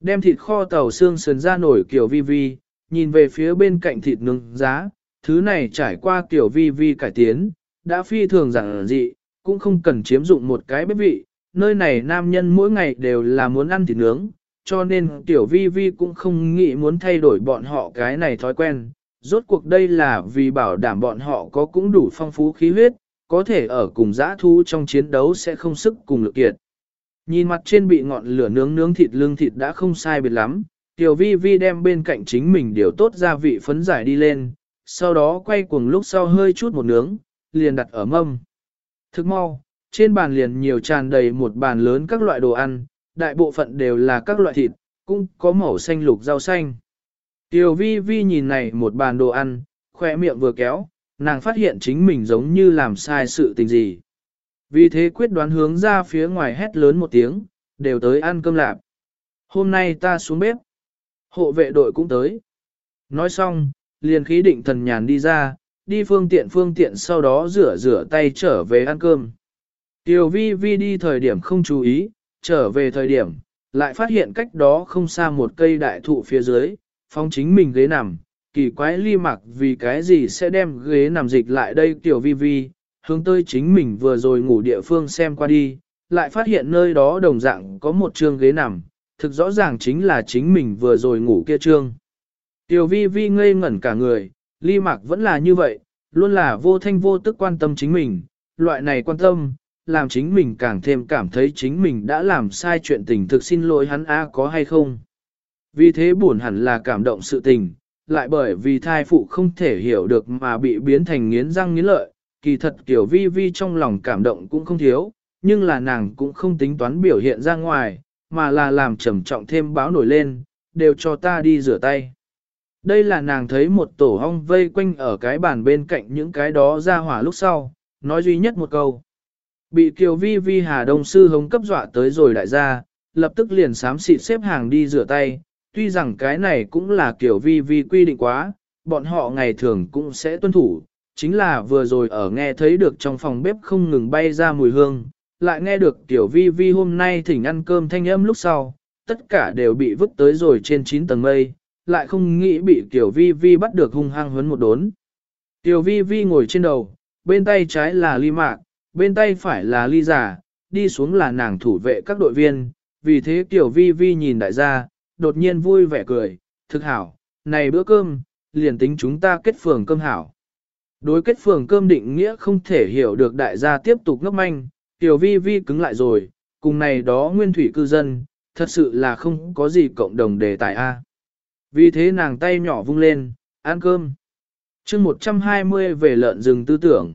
Đem thịt kho tàu xương sườn ra nổi kiểu vi vi, nhìn về phía bên cạnh thịt nướng giá, thứ này trải qua kiểu vi vi cải tiến, đã phi thường giản dị, cũng không cần chiếm dụng một cái bếp vị, nơi này nam nhân mỗi ngày đều là muốn ăn thịt nướng, cho nên tiểu vi vi cũng không nghĩ muốn thay đổi bọn họ cái này thói quen. Rốt cuộc đây là vì bảo đảm bọn họ có cũng đủ phong phú khí huyết, có thể ở cùng giã thu trong chiến đấu sẽ không sức cùng lực kiệt. Nhìn mặt trên bị ngọn lửa nướng nướng thịt lương thịt đã không sai biệt lắm, tiểu vi vi đem bên cạnh chính mình điều tốt gia vị phấn giải đi lên, sau đó quay cuồng lúc sau hơi chút một nướng, liền đặt ở mâm. Thức mau, trên bàn liền nhiều tràn đầy một bàn lớn các loại đồ ăn, đại bộ phận đều là các loại thịt, cũng có màu xanh lục rau xanh. Tiểu vi vi nhìn này một bàn đồ ăn, khỏe miệng vừa kéo, nàng phát hiện chính mình giống như làm sai sự tình gì. Vì thế quyết đoán hướng ra phía ngoài hét lớn một tiếng, đều tới ăn cơm lạp. Hôm nay ta xuống bếp. Hộ vệ đội cũng tới. Nói xong, liền khí định thần nhàn đi ra, đi phương tiện phương tiện sau đó rửa rửa tay trở về ăn cơm. Tiểu vi vi đi thời điểm không chú ý, trở về thời điểm, lại phát hiện cách đó không xa một cây đại thụ phía dưới, phong chính mình ghế nằm, kỳ quái ly mặc vì cái gì sẽ đem ghế nằm dịch lại đây tiểu vi vi, hướng tới chính mình vừa rồi ngủ địa phương xem qua đi, lại phát hiện nơi đó đồng dạng có một trương ghế nằm, thực rõ ràng chính là chính mình vừa rồi ngủ kia trương. Tiểu vi vi ngây ngẩn cả người, ly mặc vẫn là như vậy, luôn là vô thanh vô tức quan tâm chính mình, loại này quan tâm, làm chính mình càng thêm cảm thấy chính mình đã làm sai chuyện tình thực xin lỗi hắn a có hay không. Vì thế buồn hẳn là cảm động sự tình, lại bởi vì thai phụ không thể hiểu được mà bị biến thành nghiến răng nghiến lợi, kỳ thật kiểu vi vi trong lòng cảm động cũng không thiếu, nhưng là nàng cũng không tính toán biểu hiện ra ngoài, mà là làm trầm trọng thêm báo nổi lên, đều cho ta đi rửa tay. Đây là nàng thấy một tổ hong vây quanh ở cái bàn bên cạnh những cái đó ra hỏa lúc sau, nói duy nhất một câu. Bị Kiều Vi Vi Hà Đông Sư hống cấp dọa tới rồi đại gia, lập tức liền sám xịt xếp hàng đi rửa tay, tuy rằng cái này cũng là kiểu Vi Vi quy định quá, bọn họ ngày thường cũng sẽ tuân thủ, chính là vừa rồi ở nghe thấy được trong phòng bếp không ngừng bay ra mùi hương, lại nghe được tiểu vi vi hôm nay thỉnh ăn cơm thanh âm lúc sau, tất cả đều bị vứt tới rồi trên 9 tầng mây, lại không nghĩ bị tiểu vi vi bắt được hung hăng huấn một đốn. Tiểu vi vi ngồi trên đầu, bên tay trái là ly mạc, bên tay phải là ly giả, đi xuống là nàng thủ vệ các đội viên, vì thế tiểu vi vi nhìn đại gia, đột nhiên vui vẻ cười, thực hảo, này bữa cơm, liền tính chúng ta kết phường cơm hảo. Đối kết phường cơm định nghĩa không thể hiểu được đại gia tiếp tục ngốc manh, tiểu vi vi cứng lại rồi, cùng này đó nguyên thủy cư dân, thật sự là không có gì cộng đồng đề tài A. Vì thế nàng tay nhỏ vung lên, ăn cơm. chương 120 về lợn rừng tư tưởng.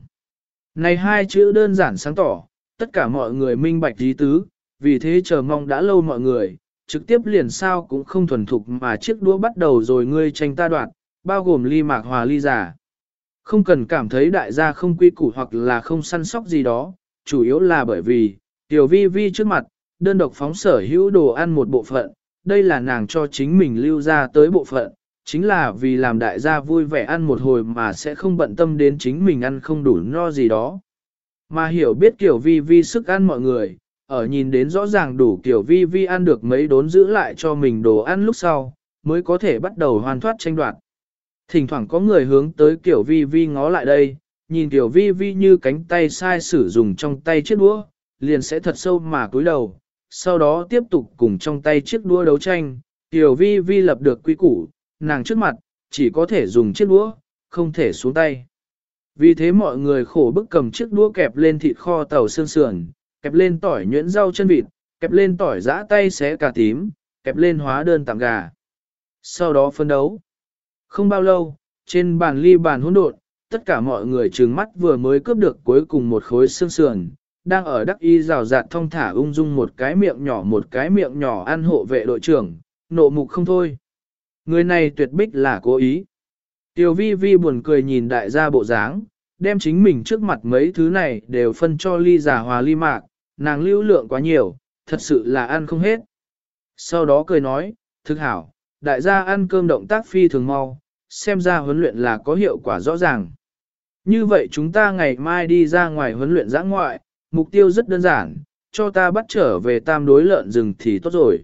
Này hai chữ đơn giản sáng tỏ, tất cả mọi người minh bạch ý tứ, vì thế chờ mong đã lâu mọi người, trực tiếp liền sao cũng không thuần thục mà chiếc đũa bắt đầu rồi ngươi tranh ta đoạn, bao gồm ly mạc hòa ly giả. Không cần cảm thấy đại gia không quy củ hoặc là không săn sóc gì đó, chủ yếu là bởi vì, tiểu vi vi trước mặt, đơn độc phóng sở hữu đồ ăn một bộ phận, đây là nàng cho chính mình lưu ra tới bộ phận, chính là vì làm đại gia vui vẻ ăn một hồi mà sẽ không bận tâm đến chính mình ăn không đủ no gì đó. Mà hiểu biết kiểu vi vi sức ăn mọi người, ở nhìn đến rõ ràng đủ kiểu vi vi ăn được mấy đốn giữ lại cho mình đồ ăn lúc sau, mới có thể bắt đầu hoàn thoát tranh đoạt. Thỉnh thoảng có người hướng tới kiểu vi vi ngó lại đây, nhìn kiểu vi vi như cánh tay sai sử dùng trong tay chiếc đũa, liền sẽ thật sâu mà cúi đầu, sau đó tiếp tục cùng trong tay chiếc đũa đấu tranh, tiểu vi vi lập được quy củ, nàng trước mặt, chỉ có thể dùng chiếc đũa, không thể xuống tay. Vì thế mọi người khổ bức cầm chiếc đũa kẹp lên thịt kho tàu xương sườn, kẹp lên tỏi nhuyễn rau chân vịt, kẹp lên tỏi giã tay xé cà tím, kẹp lên hóa đơn tạm gà. Sau đó phân đấu. Không bao lâu, trên bàn ly bàn hỗn độn, tất cả mọi người trừng mắt vừa mới cướp được cuối cùng một khối xương sườn, đang ở đắc y rào rạt thong thả ung dung một cái miệng nhỏ một cái miệng nhỏ ăn hộ vệ đội trưởng, nộ mục không thôi. Người này tuyệt bích là cố ý. Tiểu vi vi buồn cười nhìn đại gia bộ dáng, đem chính mình trước mặt mấy thứ này đều phân cho ly giả hòa ly mạc, nàng lưu lượng quá nhiều, thật sự là ăn không hết. Sau đó cười nói, thực hảo, đại gia ăn cơm động tác phi thường mau, xem ra huấn luyện là có hiệu quả rõ ràng. Như vậy chúng ta ngày mai đi ra ngoài huấn luyện giã ngoại, mục tiêu rất đơn giản, cho ta bắt trở về tam đối lợn rừng thì tốt rồi.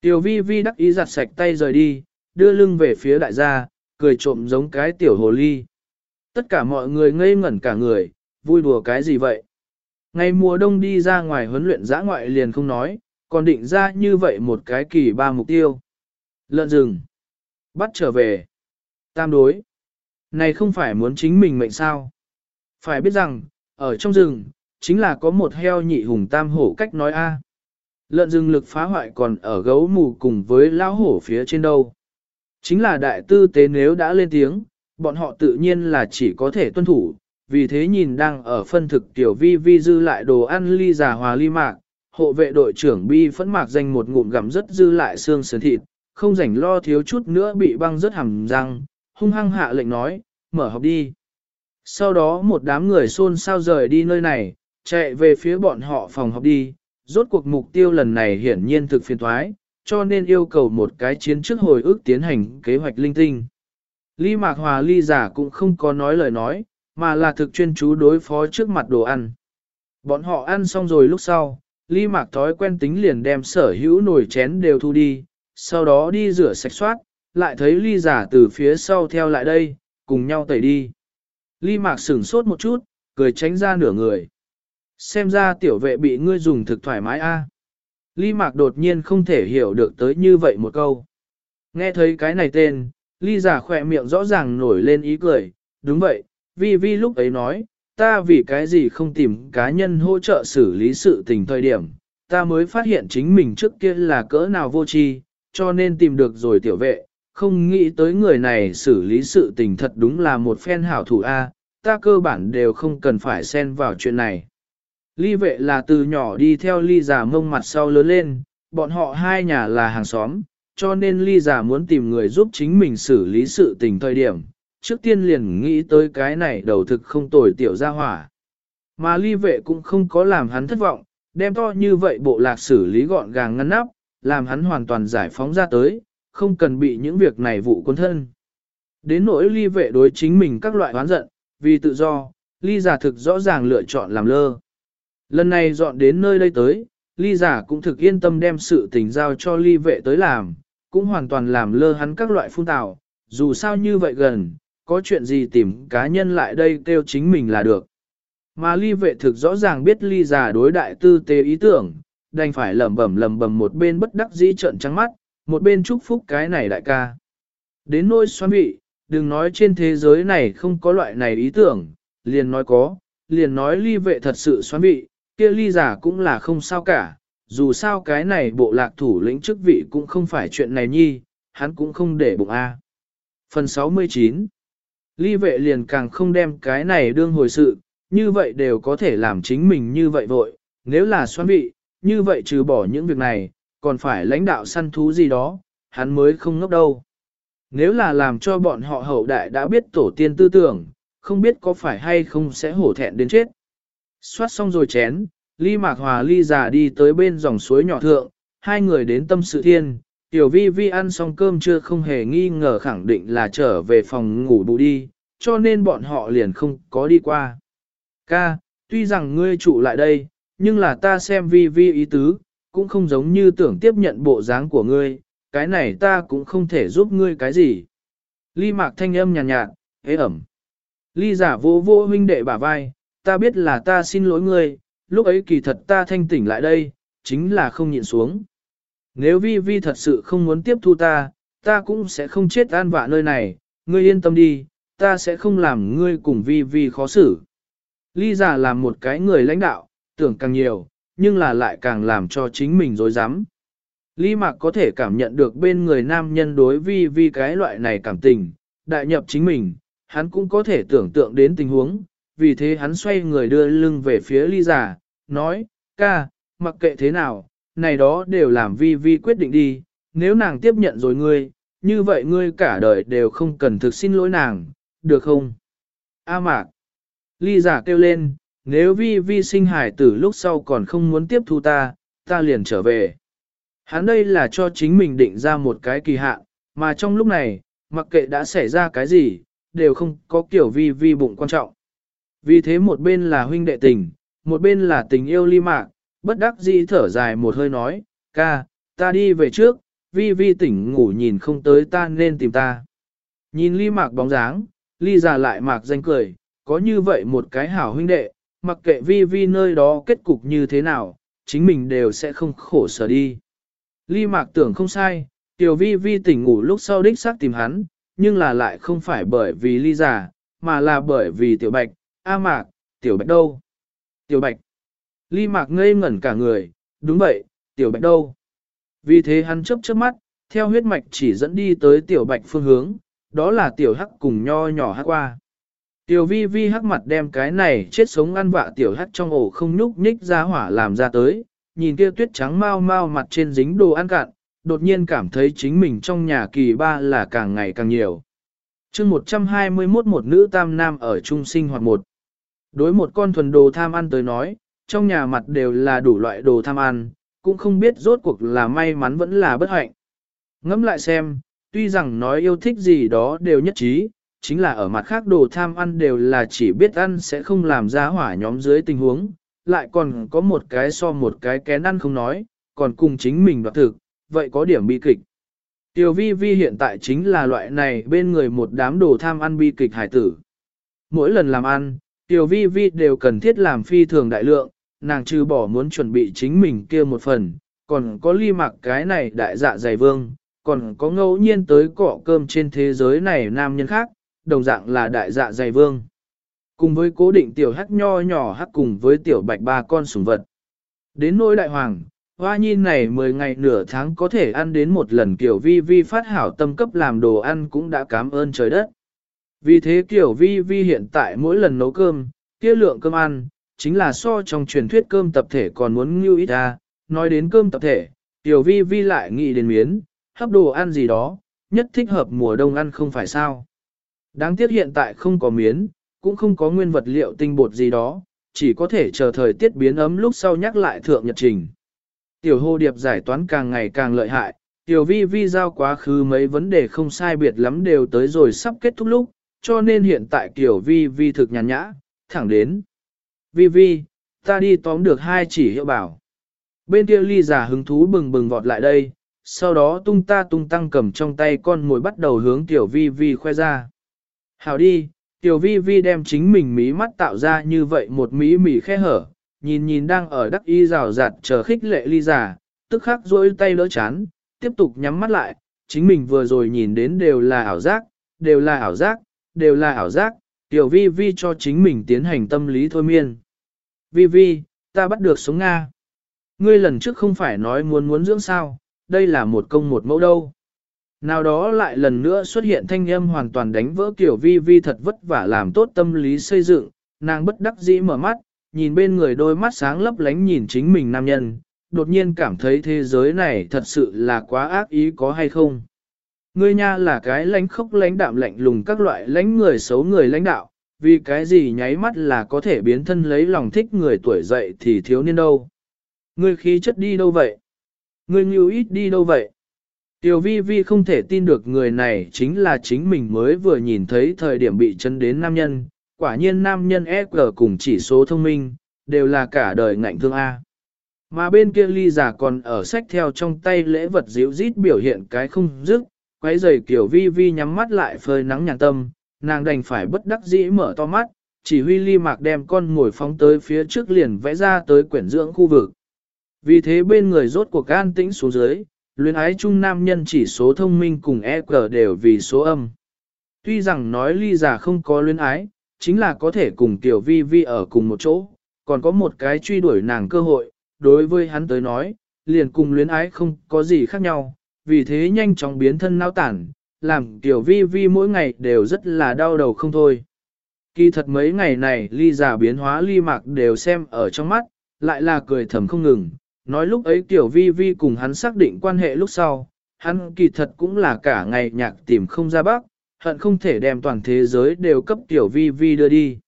Tiểu vi vi đắc ý giặt sạch tay rời đi, đưa lưng về phía đại gia, cười trộm giống cái tiểu hồ ly. Tất cả mọi người ngây ngẩn cả người, vui đùa cái gì vậy? Ngày mùa đông đi ra ngoài huấn luyện giã ngoại liền không nói, còn định ra như vậy một cái kỳ ba mục tiêu. Lợn rừng. Bắt trở về. Tam đối. Này không phải muốn chính mình mệnh sao. Phải biết rằng, ở trong rừng, chính là có một heo nhị hùng tam hổ cách nói a. Lợn rừng lực phá hoại còn ở gấu mù cùng với lão hổ phía trên đâu. Chính là đại tư tế nếu đã lên tiếng, bọn họ tự nhiên là chỉ có thể tuân thủ, vì thế nhìn đang ở phân thực tiểu vi vi dư lại đồ ăn ly giả hòa ly mạc, hộ vệ đội trưởng bi phẫn mạc danh một ngụm gặm rất dư lại xương sườn thịt, không rảnh lo thiếu chút nữa bị băng rất hầm răng, hung hăng hạ lệnh nói, mở học đi. Sau đó một đám người xôn xao rời đi nơi này, chạy về phía bọn họ phòng học đi, rốt cuộc mục tiêu lần này hiển nhiên thực phiền thoái, cho nên yêu cầu một cái chiến trước hồi ức tiến hành kế hoạch linh tinh. Ly Mạc Hòa Ly giả cũng không có nói lời nói, mà là thực chuyên chú đối phó trước mặt đồ ăn. Bọn họ ăn xong rồi lúc sau, Ly Mạc thói quen tính liền đem sở hữu nồi chén đều thu đi, sau đó đi rửa sạch soát, lại thấy Ly giả từ phía sau theo lại đây, cùng nhau tẩy đi. Ly Mạc sửng sốt một chút, cười tránh ra nửa người. Xem ra tiểu vệ bị ngươi dùng thực thoải mái a. Ly Mạc đột nhiên không thể hiểu được tới như vậy một câu. Nghe thấy cái này tên, Ly giả khỏe miệng rõ ràng nổi lên ý cười, đúng vậy, vi vi lúc ấy nói, ta vì cái gì không tìm cá nhân hỗ trợ xử lý sự tình thời điểm, ta mới phát hiện chính mình trước kia là cỡ nào vô tri, cho nên tìm được rồi tiểu vệ, không nghĩ tới người này xử lý sự tình thật đúng là một phen hảo thủ A, ta cơ bản đều không cần phải xen vào chuyện này. Ly vệ là từ nhỏ đi theo ly giả mông mặt sau lớn lên, bọn họ hai nhà là hàng xóm, cho nên ly giả muốn tìm người giúp chính mình xử lý sự tình thời điểm. Trước tiên liền nghĩ tới cái này đầu thực không tồi tiểu gia hỏa. Mà ly vệ cũng không có làm hắn thất vọng, đem to như vậy bộ lạc xử lý gọn gàng ngăn nắp, làm hắn hoàn toàn giải phóng ra tới, không cần bị những việc này vụ quân thân. Đến nỗi ly vệ đối chính mình các loại oán giận, vì tự do, ly giả thực rõ ràng lựa chọn làm lơ. Lần này dọn đến nơi đây tới, ly giả cũng thực yên tâm đem sự tình giao cho ly vệ tới làm, cũng hoàn toàn làm lơ hắn các loại phun tạo, dù sao như vậy gần, có chuyện gì tìm cá nhân lại đây kêu chính mình là được. Mà ly vệ thực rõ ràng biết ly giả đối đại tư tế ý tưởng, đành phải lẩm bẩm lẩm bẩm một bên bất đắc dĩ trợn trắng mắt, một bên chúc phúc cái này đại ca. Đến nỗi xoan vị, đừng nói trên thế giới này không có loại này ý tưởng, liền nói có, liền nói ly vệ thật sự xoan vị, kia ly giả cũng là không sao cả, dù sao cái này bộ lạc thủ lĩnh chức vị cũng không phải chuyện này nhi, hắn cũng không để bụng A. Phần 69 Ly vệ liền càng không đem cái này đương hồi sự, như vậy đều có thể làm chính mình như vậy vội, nếu là xoan vị, như vậy trừ bỏ những việc này, còn phải lãnh đạo săn thú gì đó, hắn mới không ngốc đâu. Nếu là làm cho bọn họ hậu đại đã biết tổ tiên tư tưởng, không biết có phải hay không sẽ hổ thẹn đến chết. Xoát xong rồi chén, ly mạc hòa ly già đi tới bên dòng suối nhỏ thượng, hai người đến tâm sự thiên, tiểu vi vi ăn xong cơm chưa không hề nghi ngờ khẳng định là trở về phòng ngủ bù đi, cho nên bọn họ liền không có đi qua. Ca, tuy rằng ngươi trụ lại đây, nhưng là ta xem vi vi ý tứ, cũng không giống như tưởng tiếp nhận bộ dáng của ngươi, cái này ta cũng không thể giúp ngươi cái gì. Ly mạc thanh âm nhàn nhạt, nhạt, ế ẩm. Ly giả vô vô huynh đệ bả vai, ta biết là ta xin lỗi ngươi, lúc ấy kỳ thật ta thanh tỉnh lại đây, chính là không nhịn xuống. Nếu vi vi thật sự không muốn tiếp thu ta, ta cũng sẽ không chết an vạ nơi này, ngươi yên tâm đi, ta sẽ không làm ngươi cùng vi vi khó xử. Ly giả làm một cái người lãnh đạo, tưởng càng nhiều, nhưng là lại càng làm cho chính mình dối rắm. Ly Mạc có thể cảm nhận được bên người nam nhân đối vi vi cái loại này cảm tình, đại nhập chính mình, hắn cũng có thể tưởng tượng đến tình huống, vì thế hắn xoay người đưa lưng về phía ly giả, nói, ca, mặc kệ thế nào, này đó đều làm vi vi quyết định đi, nếu nàng tiếp nhận rồi ngươi, như vậy ngươi cả đời đều không cần thực xin lỗi nàng, được không? A mạc, ly giả kêu lên, nếu vi vi sinh hải tử lúc sau còn không muốn tiếp thu ta, ta liền trở về. Hắn đây là cho chính mình định ra một cái kỳ hạn, mà trong lúc này, mặc kệ đã xảy ra cái gì, đều không có kiểu vi vi bụng quan trọng. Vì thế một bên là huynh đệ tình, một bên là tình yêu ly mạc, bất đắc dĩ thở dài một hơi nói, ca, ta đi về trước, vi vi tỉnh ngủ nhìn không tới ta nên tìm ta. Nhìn ly mạc bóng dáng, ly già lại mạc danh cười, có như vậy một cái hảo huynh đệ, mặc kệ vi vi nơi đó kết cục như thế nào, chính mình đều sẽ không khổ sở đi. Ly mạc tưởng không sai, tiểu vi vi tỉnh ngủ lúc sau đích xác tìm hắn, nhưng là lại không phải bởi vì ly già, mà là bởi vì tiểu bạch, a mạc, tiểu bạch đâu? Tiểu bạch. Ly mạc ngây ngẩn cả người, đúng vậy, tiểu bạch đâu? Vì thế hắn chớp chớp mắt, theo huyết mạch chỉ dẫn đi tới tiểu bạch phương hướng, đó là tiểu hắc cùng nho nhỏ hắc qua. Tiểu vi vi hắc mặt đem cái này chết sống ăn vạ tiểu hắc trong ổ không nhúc nhích ra hỏa làm ra tới, nhìn kia tuyết trắng mau mau mặt trên dính đồ ăn cạn, đột nhiên cảm thấy chính mình trong nhà kỳ ba là càng ngày càng nhiều. chương 121 một nữ tam nam ở trung sinh hoạt một. Đối một con thuần đồ tham ăn tới nói, trong nhà mặt đều là đủ loại đồ tham ăn, cũng không biết rốt cuộc là may mắn vẫn là bất hạnh. Ngẫm lại xem, tuy rằng nói yêu thích gì đó đều nhất trí, chính là ở mặt khác đồ tham ăn đều là chỉ biết ăn sẽ không làm ra hỏa nhóm dưới tình huống, lại còn có một cái so một cái kén ăn không nói, còn cùng chính mình đoạt thực, vậy có điểm bi kịch. Tiểu vi vi hiện tại chính là loại này bên người một đám đồ tham ăn bi kịch hải tử. Mỗi lần làm ăn, tiểu vi vi đều cần thiết làm phi thường đại lượng, nàng trừ bỏ muốn chuẩn bị chính mình kia một phần, còn có ly mặc cái này đại dạ dày vương, còn có ngẫu nhiên tới cọ cơm trên thế giới này nam nhân khác, đồng dạng là đại dạ dày vương. Cùng với cố định tiểu hắc nho nhỏ hắc cùng với tiểu bạch ba con sủng vật. Đến nỗi đại hoàng, hoa nhìn này 10 ngày nửa tháng có thể ăn đến một lần kiểu vi vi phát hảo tâm cấp làm đồ ăn cũng đã cảm ơn trời đất. Vì thế kiểu vi vi hiện tại mỗi lần nấu cơm, kia lượng cơm ăn, chính là so trong truyền thuyết cơm tập thể còn muốn như ít ra, nói đến cơm tập thể, tiểu vi vi lại nghĩ đến miến, hấp đồ ăn gì đó, nhất thích hợp mùa đông ăn không phải sao. Đáng tiếc hiện tại không có miến, cũng không có nguyên vật liệu tinh bột gì đó, chỉ có thể chờ thời tiết biến ấm lúc sau nhắc lại thượng nhật trình. Tiểu hô điệp giải toán càng ngày càng lợi hại, tiểu vi vi giao quá khứ mấy vấn đề không sai biệt lắm đều tới rồi sắp kết thúc lúc, cho nên hiện tại tiểu vi vi thực nhàn nhã, thẳng đến. Vi vi, Ta đi tóm được hai chỉ hiệu bảo. Bên kia ly giả hứng thú bừng bừng vọt lại đây, sau đó tung ta tung tăng cầm trong tay con mồi bắt đầu hướng tiểu vi vi khoe ra. Hảo đi, tiểu vi vi đem chính mình mí mắt tạo ra như vậy một mí mỉ khe hở, nhìn nhìn đang ở đắc y rào rạt chờ khích lệ ly giả, tức khắc rỗi tay lỡ chán, tiếp tục nhắm mắt lại, chính mình vừa rồi nhìn đến đều là ảo giác, đều là ảo giác, đều là ảo giác, tiểu vi vi cho chính mình tiến hành tâm lý thôi miên. Vi vi, ta bắt được sống Nga. Ngươi lần trước không phải nói muốn muốn dưỡng sao, đây là một công một mẫu đâu. Nào đó lại lần nữa xuất hiện thanh âm hoàn toàn đánh vỡ kiểu vi vi thật vất vả làm tốt tâm lý xây dựng, nàng bất đắc dĩ mở mắt, nhìn bên người đôi mắt sáng lấp lánh nhìn chính mình nam nhân, đột nhiên cảm thấy thế giới này thật sự là quá ác ý có hay không. Ngươi nha là cái lãnh khốc lãnh đạm lạnh lùng các loại lãnh người xấu người lãnh đạo, vì cái gì nháy mắt là có thể biến thân lấy lòng thích người tuổi dậy thì thiếu niên đâu. Ngươi khí chất đi đâu vậy? Ngươi ngưu ít đi đâu vậy? Tiểu vi vi không thể tin được người này chính là chính mình mới vừa nhìn thấy thời điểm bị chân đến nam nhân, quả nhiên nam nhân EQ cùng chỉ số thông minh, đều là cả đời ngạnh thương A. Mà bên kia ly giả còn ở sách theo trong tay lễ vật dịu rít biểu hiện cái không dứt, quấy giày kiểu vi vi nhắm mắt lại phơi nắng nhàn tâm, nàng đành phải bất đắc dĩ mở to mắt, chỉ huy ly mạc đem con ngồi phóng tới phía trước liền vẽ ra tới quyển dưỡng khu vực. Vì thế bên người rốt cuộc an tĩnh xuống dưới, luyến ái chung nam nhân chỉ số thông minh cùng EQ đều vì số âm. Tuy rằng nói ly giả không có luyến ái, chính là có thể cùng tiểu vi vi ở cùng một chỗ, còn có một cái truy đuổi nàng cơ hội, đối với hắn tới nói, liền cùng luyến ái không có gì khác nhau, vì thế nhanh chóng biến thân nao tản, làm tiểu vi vi mỗi ngày đều rất là đau đầu không thôi. Kỳ thật mấy ngày này ly giả biến hóa ly mạc đều xem ở trong mắt, lại là cười thầm không ngừng, nói lúc ấy tiểu vi vi cùng hắn xác định quan hệ lúc sau, hắn kỳ thật cũng là cả ngày nhạc tìm không ra bác, hận không thể đem toàn thế giới đều cấp tiểu vi vi đưa đi.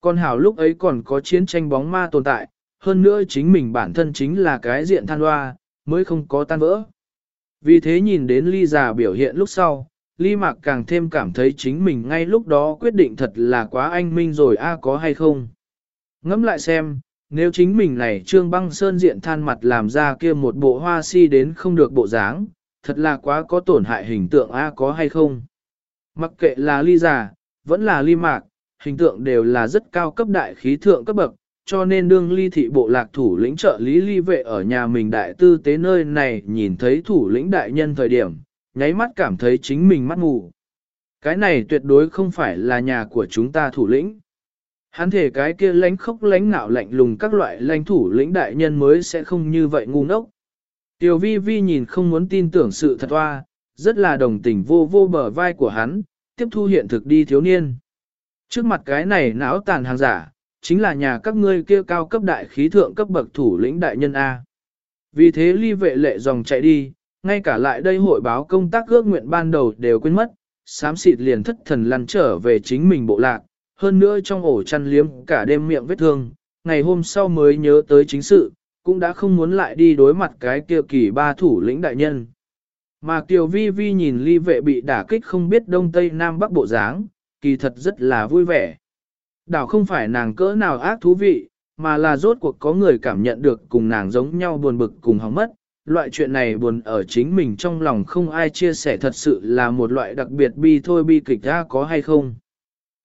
Còn hảo lúc ấy còn có chiến tranh bóng ma tồn tại, hơn nữa chính mình bản thân chính là cái diện than hoa, mới không có tan vỡ. Vì thế nhìn đến ly già biểu hiện lúc sau, ly mạc càng thêm cảm thấy chính mình ngay lúc đó quyết định thật là quá anh minh rồi a có hay không. Ngẫm lại xem, nếu chính mình này trương băng sơn diện than mặt làm ra kia một bộ hoa si đến không được bộ dáng, thật là quá có tổn hại hình tượng a có hay không. Mặc kệ là ly già, vẫn là ly mạc, hình tượng đều là rất cao cấp đại khí thượng cấp bậc, cho nên đương ly thị bộ lạc thủ lĩnh trợ lý ly vệ ở nhà mình đại tư tế nơi này nhìn thấy thủ lĩnh đại nhân thời điểm, nháy mắt cảm thấy chính mình mắt ngủ. Cái này tuyệt đối không phải là nhà của chúng ta thủ lĩnh. Hắn thể cái kia lánh khốc lánh ngạo lạnh lùng các loại lãnh thủ lĩnh đại nhân mới sẽ không như vậy ngu ngốc. Tiểu vi vi nhìn không muốn tin tưởng sự thật hoa, rất là đồng tình vô vô bờ vai của hắn, tiếp thu hiện thực đi thiếu niên. Trước mặt cái này não tàn hàng giả, chính là nhà các ngươi kia cao cấp đại khí thượng cấp bậc thủ lĩnh đại nhân A. Vì thế ly vệ lệ dòng chạy đi, ngay cả lại đây hội báo công tác ước nguyện ban đầu đều quên mất, sám xịt liền thất thần lăn trở về chính mình bộ lạc, hơn nữa trong ổ chăn liếm cả đêm miệng vết thương, ngày hôm sau mới nhớ tới chính sự, cũng đã không muốn lại đi đối mặt cái kia kỳ ba thủ lĩnh đại nhân. Mà Kiều Vi Vi nhìn ly vệ bị đả kích không biết đông tây nam bắc bộ dáng, kỳ thật rất là vui vẻ. Đảo không phải nàng cỡ nào ác thú vị, mà là rốt cuộc có người cảm nhận được cùng nàng giống nhau buồn bực cùng hóng mất. Loại chuyện này buồn ở chính mình trong lòng không ai chia sẻ thật sự là một loại đặc biệt bi thôi bi kịch ra có hay không.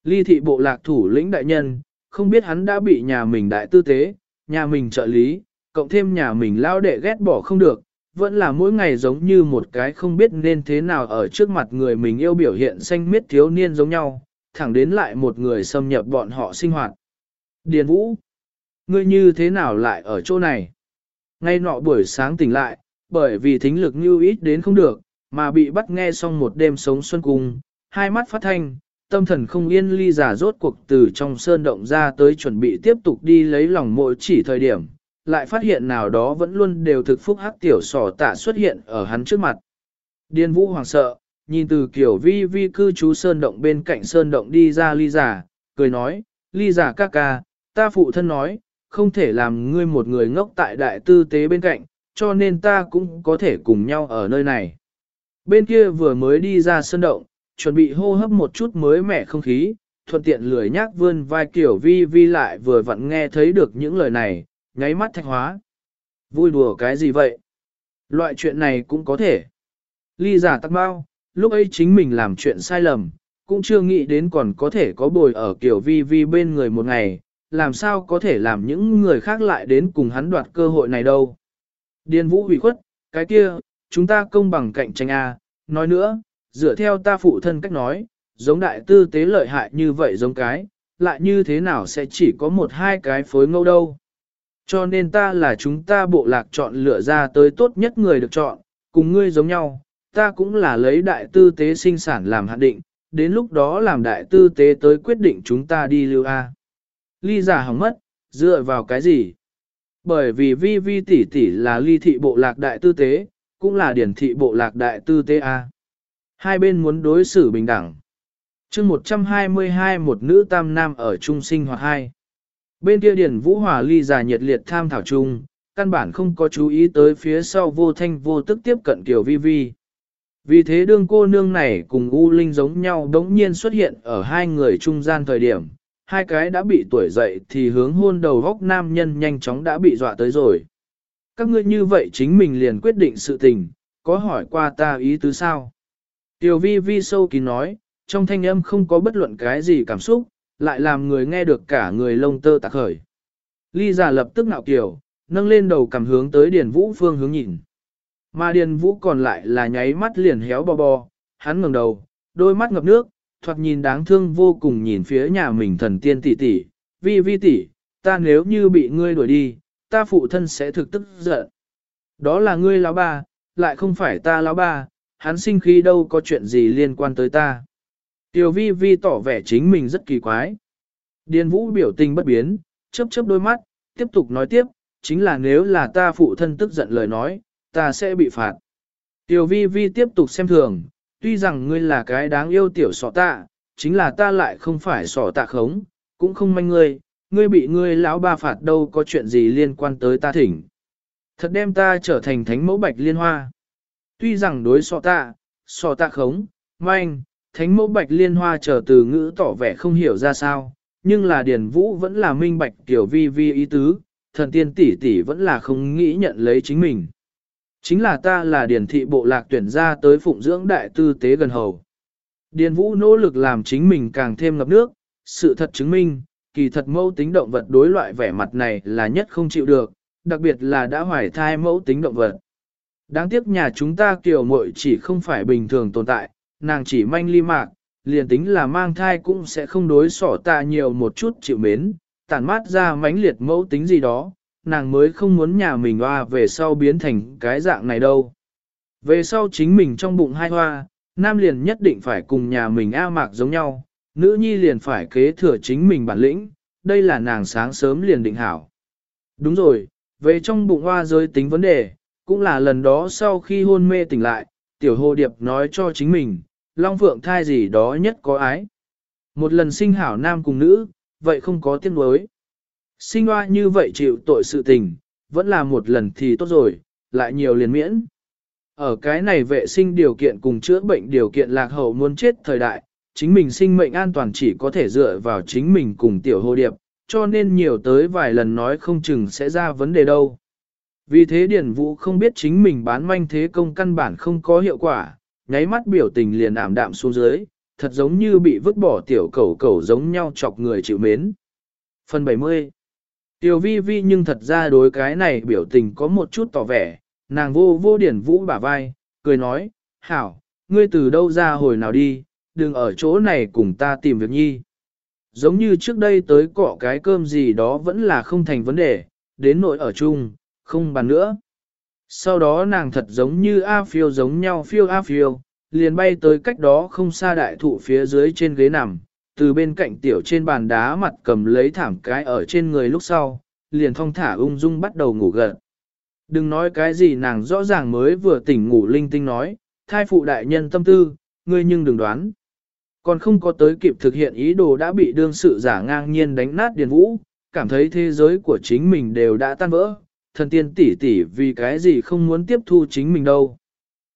Ly thị bộ lạc thủ lĩnh đại nhân, không biết hắn đã bị nhà mình đại tư tế, nhà mình trợ lý, cộng thêm nhà mình lao đệ ghét bỏ không được, vẫn là mỗi ngày giống như một cái không biết nên thế nào ở trước mặt người mình yêu biểu hiện xanh miết thiếu niên giống nhau, thẳng đến lại một người xâm nhập bọn họ sinh hoạt. Điền Vũ, ngươi như thế nào lại ở chỗ này? Ngay nọ buổi sáng tỉnh lại, bởi vì thính lực như ít đến không được, mà bị bắt nghe xong một đêm sống xuân cùng, hai mắt phát thanh, tâm thần không yên ly giả rốt cuộc từ trong sơn động ra tới chuẩn bị tiếp tục đi lấy lòng mỗi chỉ thời điểm, lại phát hiện nào đó vẫn luôn đều thực phúc hắc tiểu sỏ tạ xuất hiện ở hắn trước mặt. Điền vũ hoàng sợ, nhìn từ kiểu vi vi cư trú sơn động bên cạnh sơn động đi ra ly giả, cười nói, ly giả ca ca, ta phụ thân nói, không thể làm ngươi một người ngốc tại đại tư tế bên cạnh, cho nên ta cũng có thể cùng nhau ở nơi này. Bên kia vừa mới đi ra sơn động, chuẩn bị hô hấp một chút mới mẻ không khí, thuận tiện lười nhác vươn vai kiểu vi vi lại vừa vặn nghe thấy được những lời này, nháy mắt thạch hóa. Vui đùa cái gì vậy? Loại chuyện này cũng có thể. Ly giả tắc bao, lúc ấy chính mình làm chuyện sai lầm, cũng chưa nghĩ đến còn có thể có bồi ở kiểu vi vi bên người một ngày, làm sao có thể làm những người khác lại đến cùng hắn đoạt cơ hội này đâu. Điền vũ hủy khuất, cái kia, chúng ta công bằng cạnh tranh A, nói nữa, dựa theo ta phụ thân cách nói, giống đại tư tế lợi hại như vậy giống cái, lại như thế nào sẽ chỉ có một hai cái phối ngẫu đâu. Cho nên ta là chúng ta bộ lạc chọn lựa ra tới tốt nhất người được chọn, cùng ngươi giống nhau, ta cũng là lấy đại tư tế sinh sản làm hạn định, đến lúc đó làm đại tư tế tới quyết định chúng ta đi lưu A. Ly giả hỏng mất, dựa vào cái gì? Bởi vì vi vi tỷ tỷ là ly thị bộ lạc đại tư tế, cũng là điển thị bộ lạc đại tư tế A. Hai bên muốn đối xử bình đẳng. chương 122 một nữ tam nam ở trung sinh hoặc hai. Bên kia điển vũ hòa ly giả nhiệt liệt tham thảo chung, căn bản không có chú ý tới phía sau vô thanh vô tức tiếp cận tiểu vi vi. Vì thế đương cô nương này cùng U Linh giống nhau đống nhiên xuất hiện ở hai người trung gian thời điểm, hai cái đã bị tuổi dậy thì hướng hôn đầu góc nam nhân nhanh chóng đã bị dọa tới rồi. Các ngươi như vậy chính mình liền quyết định sự tình, có hỏi qua ta ý tứ sao? Tiểu vi vi sâu kín nói, trong thanh âm không có bất luận cái gì cảm xúc, lại làm người nghe được cả người lông tơ tạc khởi. Ly giả lập tức nạo kiểu, nâng lên đầu cảm hướng tới Điền Vũ phương hướng nhìn. Mà Điền Vũ còn lại là nháy mắt liền héo bò bò, hắn ngẩng đầu, đôi mắt ngập nước, thoạt nhìn đáng thương vô cùng nhìn phía nhà mình thần tiên tỷ tỷ, vi vi tỷ, ta nếu như bị ngươi đuổi đi, ta phụ thân sẽ thực tức giận. Đó là ngươi lão ba, lại không phải ta lão ba, hắn sinh khí đâu có chuyện gì liên quan tới ta. Tiểu vi vi tỏ vẻ chính mình rất kỳ quái. Điền vũ biểu tình bất biến, chớp chớp đôi mắt, tiếp tục nói tiếp, chính là nếu là ta phụ thân tức giận lời nói, ta sẽ bị phạt. Tiểu vi vi tiếp tục xem thường, tuy rằng ngươi là cái đáng yêu tiểu sọ tạ, chính là ta lại không phải sọ tạ khống, cũng không manh ngươi, ngươi bị ngươi lão ba phạt đâu có chuyện gì liên quan tới ta thỉnh. Thật đem ta trở thành thánh mẫu bạch liên hoa. Tuy rằng đối sọ tạ, sọ tạ khống, manh, thánh mẫu bạch liên hoa trở từ ngữ tỏ vẻ không hiểu ra sao, nhưng là Điền vũ vẫn là minh bạch tiểu vi vi ý tứ, thần tiên tỷ tỷ vẫn là không nghĩ nhận lấy chính mình. Chính là ta là điển thị bộ lạc tuyển ra tới phụng dưỡng đại tư tế gần hầu. Điền vũ nỗ lực làm chính mình càng thêm ngập nước, sự thật chứng minh, kỳ thật mẫu tính động vật đối loại vẻ mặt này là nhất không chịu được, đặc biệt là đã hoài thai mẫu tính động vật. Đáng tiếc nhà chúng ta kiểu muội chỉ không phải bình thường tồn tại, nàng chỉ manh ly mạc, liền tính là mang thai cũng sẽ không đối sỏ ta nhiều một chút chịu mến, tản mát ra mãnh liệt mẫu tính gì đó, nàng mới không muốn nhà mình hoa về sau biến thành cái dạng này đâu. Về sau chính mình trong bụng hai hoa, nam liền nhất định phải cùng nhà mình A mạc giống nhau, nữ nhi liền phải kế thừa chính mình bản lĩnh, đây là nàng sáng sớm liền định hảo. Đúng rồi, về trong bụng hoa giới tính vấn đề, cũng là lần đó sau khi hôn mê tỉnh lại, tiểu hồ điệp nói cho chính mình, long phượng thai gì đó nhất có ái. Một lần sinh hảo nam cùng nữ, vậy không có tiếc nuối. Sinh hoa như vậy chịu tội sự tình, vẫn là một lần thì tốt rồi, lại nhiều liền miễn. Ở cái này vệ sinh điều kiện cùng chữa bệnh điều kiện lạc hậu muốn chết thời đại, chính mình sinh mệnh an toàn chỉ có thể dựa vào chính mình cùng tiểu hô điệp, cho nên nhiều tới vài lần nói không chừng sẽ ra vấn đề đâu. Vì thế Điển Vũ không biết chính mình bán manh thế công căn bản không có hiệu quả, nháy mắt biểu tình liền ảm đạm xuống dưới, thật giống như bị vứt bỏ tiểu cầu cầu giống nhau chọc người chịu mến. Phần 70 Tiểu vi vi nhưng thật ra đối cái này biểu tình có một chút tỏ vẻ, nàng vô vô điển vũ bả vai, cười nói, hảo, ngươi từ đâu ra hồi nào đi, đừng ở chỗ này cùng ta tìm việc nhi. Giống như trước đây tới cọ cái cơm gì đó vẫn là không thành vấn đề, đến nội ở chung, không bàn nữa. Sau đó nàng thật giống như A phiêu giống nhau phiêu A phiêu, liền bay tới cách đó không xa đại thụ phía dưới trên ghế nằm, từ bên cạnh tiểu trên bàn đá mặt cầm lấy thảm cái ở trên người lúc sau, liền thong thả ung dung bắt đầu ngủ gật. Đừng nói cái gì nàng rõ ràng mới vừa tỉnh ngủ linh tinh nói, thai phụ đại nhân tâm tư, ngươi nhưng đừng đoán. Còn không có tới kịp thực hiện ý đồ đã bị đương sự giả ngang nhiên đánh nát điền vũ, cảm thấy thế giới của chính mình đều đã tan vỡ, thần tiên tỷ tỷ vì cái gì không muốn tiếp thu chính mình đâu.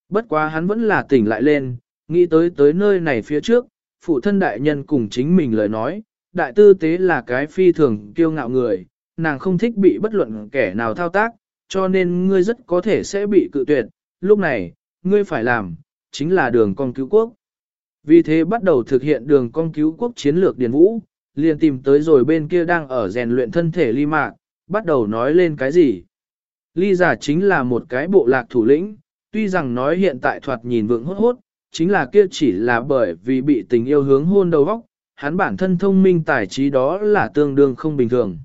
Bất quá hắn vẫn là tỉnh lại lên, nghĩ tới tới nơi này phía trước, phụ thân đại nhân cùng chính mình lời nói, đại tư tế là cái phi thường kiêu ngạo người, nàng không thích bị bất luận kẻ nào thao tác, cho nên ngươi rất có thể sẽ bị cự tuyệt, lúc này, ngươi phải làm, chính là đường con cứu quốc. Vì thế bắt đầu thực hiện đường con cứu quốc chiến lược Điền Vũ, liền tìm tới rồi bên kia đang ở rèn luyện thân thể ly mạc, bắt đầu nói lên cái gì. Ly giả chính là một cái bộ lạc thủ lĩnh, tuy rằng nói hiện tại thoạt nhìn vượng hốt hốt, chính là kia chỉ là bởi vì bị tình yêu hướng hôn đầu vóc, hắn bản thân thông minh tài trí đó là tương đương không bình thường.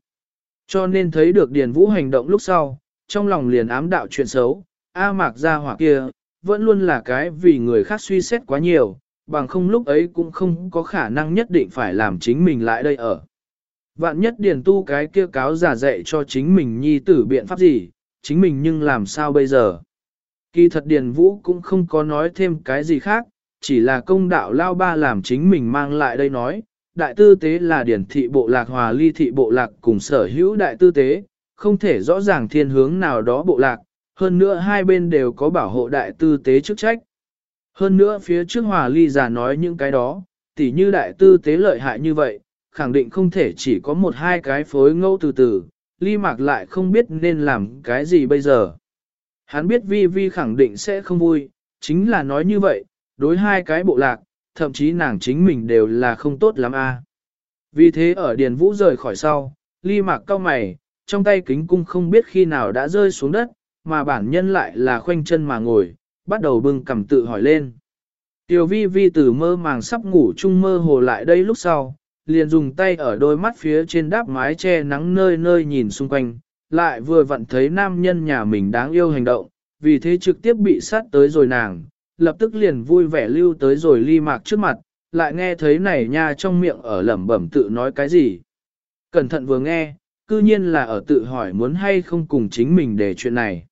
Cho nên thấy được Điền Vũ hành động lúc sau, trong lòng liền ám đạo chuyện xấu, A mạc gia hỏa kia, vẫn luôn là cái vì người khác suy xét quá nhiều, bằng không lúc ấy cũng không có khả năng nhất định phải làm chính mình lại đây ở. Vạn nhất điền tu cái kia cáo giả dạy cho chính mình nhi tử biện pháp gì, chính mình nhưng làm sao bây giờ? Kỳ thật điền vũ cũng không có nói thêm cái gì khác, chỉ là công đạo lao ba làm chính mình mang lại đây nói, đại tư tế là điển thị bộ lạc hòa ly thị bộ lạc cùng sở hữu đại tư tế, không thể rõ ràng thiên hướng nào đó bộ lạc, hơn nữa hai bên đều có bảo hộ đại tư tế chức trách. Hơn nữa phía trước hòa ly già nói những cái đó, tỉ như đại tư tế lợi hại như vậy, khẳng định không thể chỉ có một hai cái phối ngẫu từ từ, ly mạc lại không biết nên làm cái gì bây giờ. Hắn biết vi vi khẳng định sẽ không vui, chính là nói như vậy, đối hai cái bộ lạc, thậm chí nàng chính mình đều là không tốt lắm a. Vì thế ở Điền Vũ rời khỏi sau, ly mạc cao mày, trong tay kính cung không biết khi nào đã rơi xuống đất, mà bản nhân lại là khoanh chân mà ngồi, bắt đầu bưng cầm tự hỏi lên. Tiểu vi vi từ mơ màng sắp ngủ chung mơ hồ lại đây lúc sau, liền dùng tay ở đôi mắt phía trên đáp mái che nắng nơi nơi nhìn xung quanh, lại vừa vặn thấy nam nhân nhà mình đáng yêu hành động, vì thế trực tiếp bị sát tới rồi nàng, lập tức liền vui vẻ lưu tới rồi ly mạc trước mặt, lại nghe thấy này nha trong miệng ở lẩm bẩm tự nói cái gì. Cẩn thận vừa nghe, cư nhiên là ở tự hỏi muốn hay không cùng chính mình để chuyện này.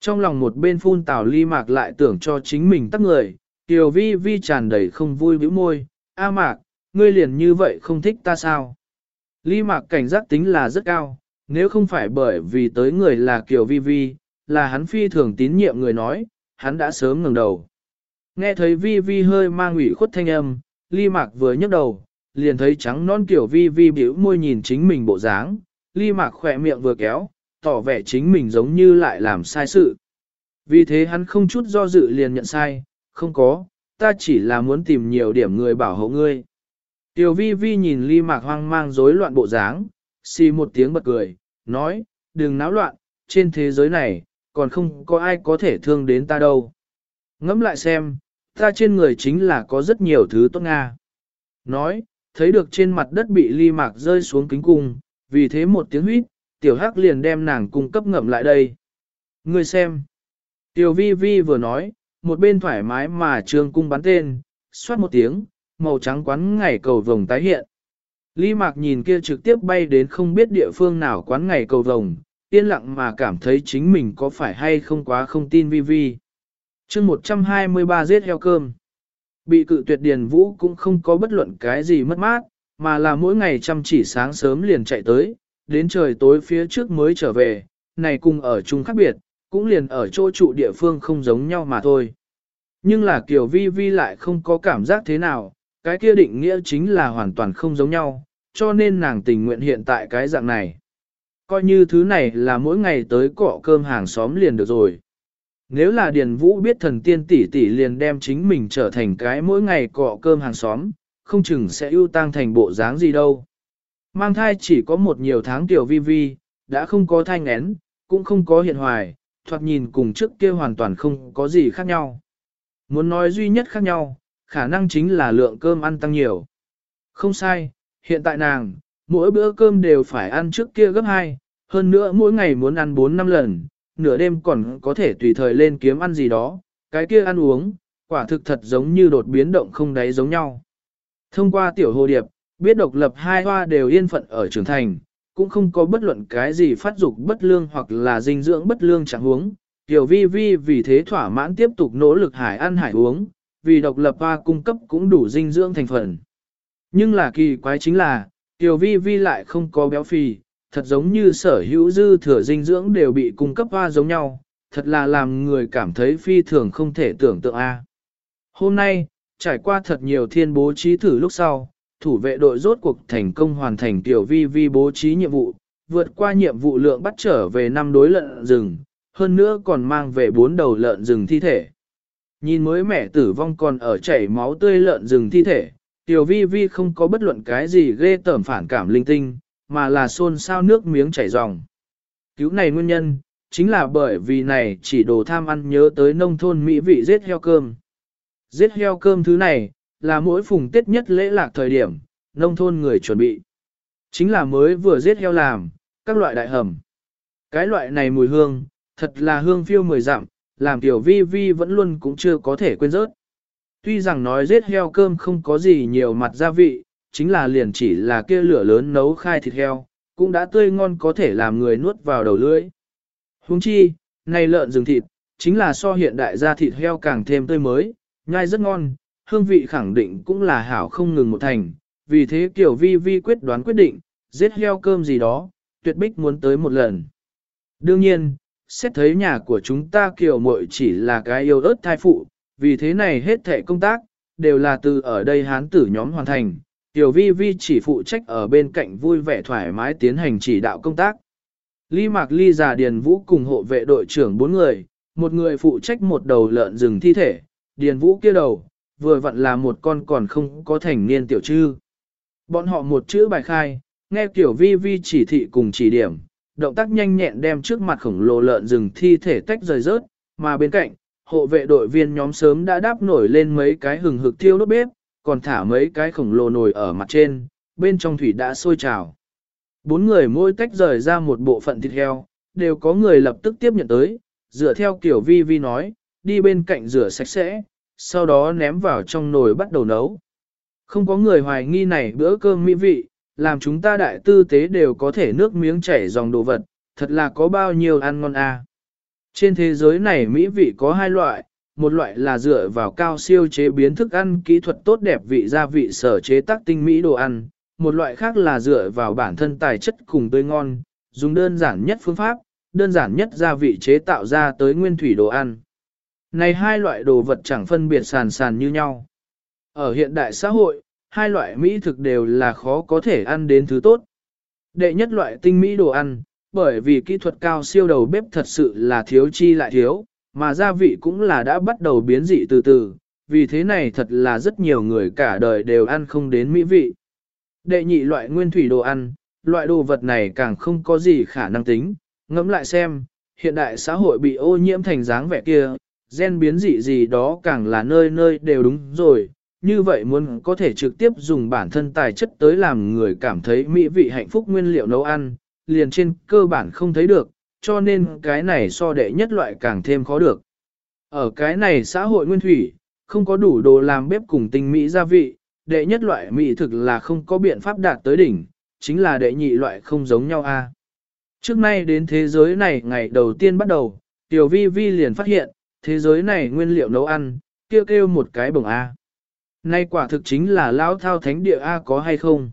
Trong lòng một bên phun tào ly mạc lại tưởng cho chính mình tắt người, tiểu vi vi tràn đầy không vui bĩu môi, a mạc, ngươi liền như vậy không thích ta sao? Ly mạc cảnh giác tính là rất cao, nếu không phải bởi vì tới người là Kiều Vi Vi, là hắn phi thường tín nhiệm người nói, hắn đã sớm ngừng đầu. Nghe thấy Vi Vi hơi mang ủy khuất thanh âm, Ly Mạc vừa nhấc đầu, liền thấy trắng non Kiều Vi Vi biểu môi nhìn chính mình bộ dáng, Ly Mạc khỏe miệng vừa kéo, tỏ vẻ chính mình giống như lại làm sai sự. Vì thế hắn không chút do dự liền nhận sai, không có, ta chỉ là muốn tìm nhiều điểm người bảo hộ ngươi. Tiểu vi vi nhìn ly mạc hoang mang rối loạn bộ dáng, xì một tiếng bật cười, nói, đừng náo loạn, trên thế giới này, còn không có ai có thể thương đến ta đâu. Ngẫm lại xem, ta trên người chính là có rất nhiều thứ tốt Nga. Nói, thấy được trên mặt đất bị ly mạc rơi xuống kính cung, vì thế một tiếng huyết, tiểu hắc liền đem nàng cung cấp ngậm lại đây. Ngươi xem. Tiểu vi vi vừa nói, một bên thoải mái mà trương cung bắn tên, xoát một tiếng, màu trắng quắn ngày cầu vồng tái hiện. Lý Mạc nhìn kia trực tiếp bay đến không biết địa phương nào quán ngày cầu vồng, yên lặng mà cảm thấy chính mình có phải hay không quá không tin vi vi. chương 123 giết heo cơm. Bị cự tuyệt điền vũ cũng không có bất luận cái gì mất mát, mà là mỗi ngày chăm chỉ sáng sớm liền chạy tới, đến trời tối phía trước mới trở về, này cùng ở chung khác biệt, cũng liền ở chỗ trụ địa phương không giống nhau mà thôi. Nhưng là kiểu vi vi lại không có cảm giác thế nào, cái kia định nghĩa chính là hoàn toàn không giống nhau, cho nên nàng tình nguyện hiện tại cái dạng này. Coi như thứ này là mỗi ngày tới cọ cơm hàng xóm liền được rồi. Nếu là Điền Vũ biết thần tiên tỷ tỷ liền đem chính mình trở thành cái mỗi ngày cọ cơm hàng xóm, không chừng sẽ ưu tăng thành bộ dáng gì đâu. Mang thai chỉ có một nhiều tháng tiểu vi vi, đã không có thai ngén, cũng không có hiện hoài, thoạt nhìn cùng trước kia hoàn toàn không có gì khác nhau. Muốn nói duy nhất khác nhau, khả năng chính là lượng cơm ăn tăng nhiều. Không sai, hiện tại nàng, mỗi bữa cơm đều phải ăn trước kia gấp 2, hơn nữa mỗi ngày muốn ăn 4 năm lần, nửa đêm còn có thể tùy thời lên kiếm ăn gì đó, cái kia ăn uống, quả thực thật giống như đột biến động không đáy giống nhau. Thông qua tiểu hồ điệp, biết độc lập hai hoa đều yên phận ở trưởng thành, cũng không có bất luận cái gì phát dục bất lương hoặc là dinh dưỡng bất lương chẳng huống. Tiểu vi vi vì thế thỏa mãn tiếp tục nỗ lực hải ăn hải uống, vì độc lập hoa cung cấp cũng đủ dinh dưỡng thành phần. Nhưng là kỳ quái chính là, tiểu vi vi lại không có béo phì, thật giống như sở hữu dư thừa dinh dưỡng đều bị cung cấp hoa giống nhau, thật là làm người cảm thấy phi thường không thể tưởng tượng a. Hôm nay, trải qua thật nhiều thiên bố trí thử lúc sau, thủ vệ đội rốt cuộc thành công hoàn thành tiểu vi vi bố trí nhiệm vụ, vượt qua nhiệm vụ lượng bắt trở về năm đối lợn rừng, hơn nữa còn mang về bốn đầu lợn rừng thi thể. Nhìn mới mẻ tử vong còn ở chảy máu tươi lợn rừng thi thể, tiểu vi vi không có bất luận cái gì ghê tởm phản cảm linh tinh, mà là xôn xao nước miếng chảy ròng. Cứu này nguyên nhân, chính là bởi vì này chỉ đồ tham ăn nhớ tới nông thôn mỹ vị giết heo cơm. Giết heo cơm thứ này, là mỗi phùng tết nhất lễ lạc thời điểm, nông thôn người chuẩn bị. Chính là mới vừa giết heo làm, các loại đại hầm. Cái loại này mùi hương, thật là hương phiêu mười dặm, làm tiểu vi vi vẫn luôn cũng chưa có thể quên rớt. Tuy rằng nói giết heo cơm không có gì nhiều mặt gia vị, chính là liền chỉ là kia lửa lớn nấu khai thịt heo, cũng đã tươi ngon có thể làm người nuốt vào đầu lưỡi. Huống chi, này lợn rừng thịt, chính là so hiện đại gia thịt heo càng thêm tươi mới, nhai rất ngon, hương vị khẳng định cũng là hảo không ngừng một thành, vì thế kiểu vi vi quyết đoán quyết định, giết heo cơm gì đó, tuyệt bích muốn tới một lần. Đương nhiên, xét thấy nhà của chúng ta kiểu muội chỉ là cái yêu ớt thai phụ, vì thế này hết thệ công tác, đều là từ ở đây hán tử nhóm hoàn thành. Tiểu vi vi chỉ phụ trách ở bên cạnh vui vẻ thoải mái tiến hành chỉ đạo công tác. Ly Mạc Ly già Điền Vũ cùng hộ vệ đội trưởng bốn người, một người phụ trách một đầu lợn rừng thi thể, Điền Vũ kia đầu, vừa vặn là một con còn không có thành niên tiểu trư. Bọn họ một chữ bài khai, nghe tiểu vi vi chỉ thị cùng chỉ điểm, động tác nhanh nhẹn đem trước mặt khổng lồ lợn rừng thi thể tách rời rớt, mà bên cạnh, hộ vệ đội viên nhóm sớm đã đáp nổi lên mấy cái hừng hực thiêu đốt bếp, còn thả mấy cái khổng lồ nồi ở mặt trên, bên trong thủy đã sôi trào. Bốn người mỗi tách rời ra một bộ phận thịt heo, đều có người lập tức tiếp nhận tới, dựa theo kiểu vi vi nói, đi bên cạnh rửa sạch sẽ, sau đó ném vào trong nồi bắt đầu nấu. Không có người hoài nghi này bữa cơm mỹ vị, làm chúng ta đại tư tế đều có thể nước miếng chảy dòng đồ vật, thật là có bao nhiêu ăn ngon à. Trên thế giới này mỹ vị có hai loại, một loại là dựa vào cao siêu chế biến thức ăn kỹ thuật tốt đẹp vị gia vị sở chế tác tinh mỹ đồ ăn, một loại khác là dựa vào bản thân tài chất cùng tươi ngon, dùng đơn giản nhất phương pháp, đơn giản nhất gia vị chế tạo ra tới nguyên thủy đồ ăn. Này hai loại đồ vật chẳng phân biệt sàn sàn như nhau. Ở hiện đại xã hội, hai loại mỹ thực đều là khó có thể ăn đến thứ tốt. Đệ nhất loại tinh mỹ đồ ăn, bởi vì kỹ thuật cao siêu đầu bếp thật sự là thiếu chi lại thiếu, mà gia vị cũng là đã bắt đầu biến dị từ từ, vì thế này thật là rất nhiều người cả đời đều ăn không đến mỹ vị. Đệ nhị loại nguyên thủy đồ ăn, loại đồ vật này càng không có gì khả năng tính, ngẫm lại xem, hiện đại xã hội bị ô nhiễm thành dáng vẻ kia, gen biến dị gì đó càng là nơi nơi đều đúng rồi, như vậy muốn có thể trực tiếp dùng bản thân tài chất tới làm người cảm thấy mỹ vị hạnh phúc nguyên liệu nấu ăn, liền trên cơ bản không thấy được, cho nên cái này so đệ nhất loại càng thêm khó được. Ở cái này xã hội nguyên thủy, không có đủ đồ làm bếp cùng tinh mỹ gia vị, đệ nhất loại mỹ thực là không có biện pháp đạt tới đỉnh, chính là đệ nhị loại không giống nhau a. Trước nay đến thế giới này ngày đầu tiên bắt đầu, Tiểu Vi Vi liền phát hiện, thế giới này nguyên liệu nấu ăn, kêu kêu một cái bổng A. Nay quả thực chính là lão thao thánh địa A có hay không?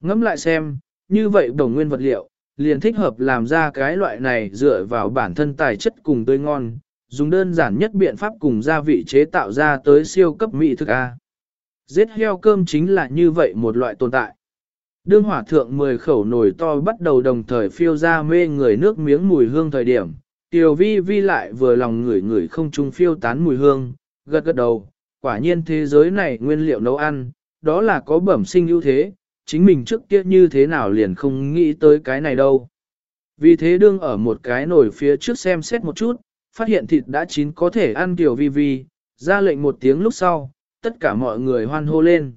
Ngẫm lại xem, như vậy đồng nguyên vật liệu, liền thích hợp làm ra cái loại này dựa vào bản thân tài chất cùng tươi ngon, dùng đơn giản nhất biện pháp cùng gia vị chế tạo ra tới siêu cấp mỹ thực A. Giết heo cơm chính là như vậy một loại tồn tại. Đương hỏa thượng 10 khẩu nồi to bắt đầu đồng thời phiêu ra mê người nước miếng mùi hương thời điểm, Tiểu vi vi lại vừa lòng ngửi ngửi không trung phiêu tán mùi hương, gật gật đầu, quả nhiên thế giới này nguyên liệu nấu ăn, đó là có bẩm sinh ưu thế, chính mình trước kia như thế nào liền không nghĩ tới cái này đâu. Vì thế đương ở một cái nồi phía trước xem xét một chút, phát hiện thịt đã chín có thể ăn kiểu vi vi, ra lệnh một tiếng lúc sau, tất cả mọi người hoan hô lên.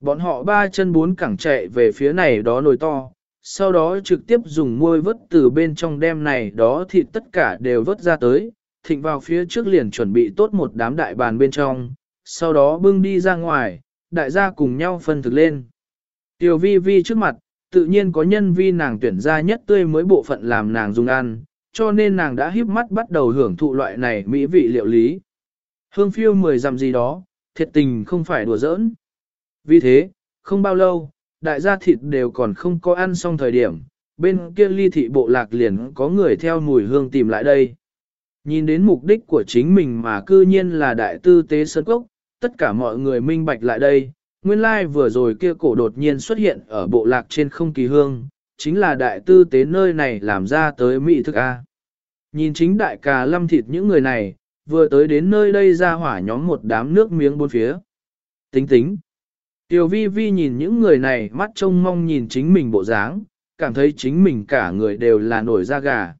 Bọn họ ba chân bốn cẳng chạy về phía này đó nồi to, sau đó trực tiếp dùng môi vớt từ bên trong đem này đó thịt tất cả đều vớt ra tới, thịnh vào phía trước liền chuẩn bị tốt một đám đại bàn bên trong, sau đó bưng đi ra ngoài, đại gia cùng nhau phân thực lên. Tiểu vi vi trước mặt, tự nhiên có nhân vi nàng tuyển ra nhất tươi mới bộ phận làm nàng dùng ăn, cho nên nàng đã híp mắt bắt đầu hưởng thụ loại này mỹ vị liệu lý. Hương phiêu mười dặm gì đó, thiệt tình không phải đùa giỡn. Vì thế, không bao lâu, đại gia thịt đều còn không có ăn xong thời điểm, bên kia ly thị bộ lạc liền có người theo mùi hương tìm lại đây. Nhìn đến mục đích của chính mình mà cư nhiên là đại tư tế sơn cốc, tất cả mọi người minh bạch lại đây, nguyên lai like vừa rồi kia cổ đột nhiên xuất hiện ở bộ lạc trên không kỳ hương, chính là đại tư tế nơi này làm ra tới mỹ thức A. Nhìn chính đại cà lâm thịt những người này, vừa tới đến nơi đây ra hỏa nhóm một đám nước miếng bốn phía. Tính tính. Tiểu vi vi nhìn những người này mắt trông mong nhìn chính mình bộ dáng, cảm thấy chính mình cả người đều là nổi da gà.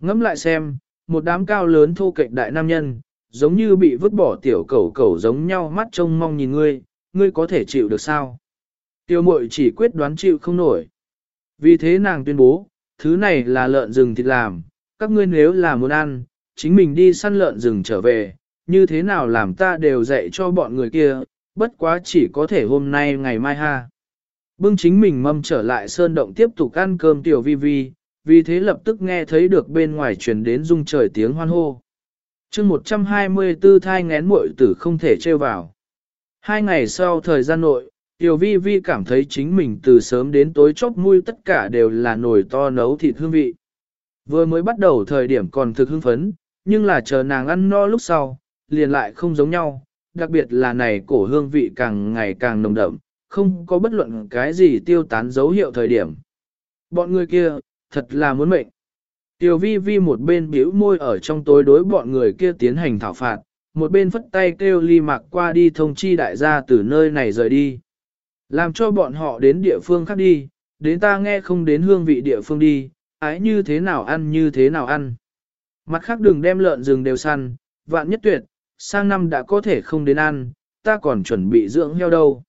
Ngẫm lại xem, một đám cao lớn thô kệch đại nam nhân, giống như bị vứt bỏ tiểu cẩu cẩu giống nhau mắt trông mong nhìn ngươi, ngươi có thể chịu được sao? Tiêu mội chỉ quyết đoán chịu không nổi. Vì thế nàng tuyên bố, thứ này là lợn rừng thịt làm, các ngươi nếu là muốn ăn, chính mình đi săn lợn rừng trở về, như thế nào làm ta đều dạy cho bọn người kia, bất quá chỉ có thể hôm nay ngày mai ha. Bưng chính mình mâm trở lại sơn động tiếp tục ăn cơm tiểu vi vi, vì thế lập tức nghe thấy được bên ngoài truyền đến rung trời tiếng hoan hô chương 124 thai ngén muội tử không thể trêu vào. Hai ngày sau thời gian nội, Tiểu vi vi cảm thấy chính mình từ sớm đến tối chốc mũi tất cả đều là nồi to nấu thịt hương vị. Vừa mới bắt đầu thời điểm còn thực hưng phấn, nhưng là chờ nàng ăn no lúc sau, liền lại không giống nhau, đặc biệt là này cổ hương vị càng ngày càng nồng đậm, không có bất luận cái gì tiêu tán dấu hiệu thời điểm. Bọn người kia, thật là muốn mệnh. Tiểu vi vi một bên biểu môi ở trong tối đối bọn người kia tiến hành thảo phạt, một bên phất tay kêu ly mạc qua đi thông chi đại gia từ nơi này rời đi. Làm cho bọn họ đến địa phương khác đi, đến ta nghe không đến hương vị địa phương đi, ái như thế nào ăn như thế nào ăn. Mặt khác đừng đem lợn rừng đều săn, vạn nhất tuyệt, sang năm đã có thể không đến ăn, ta còn chuẩn bị dưỡng heo đâu.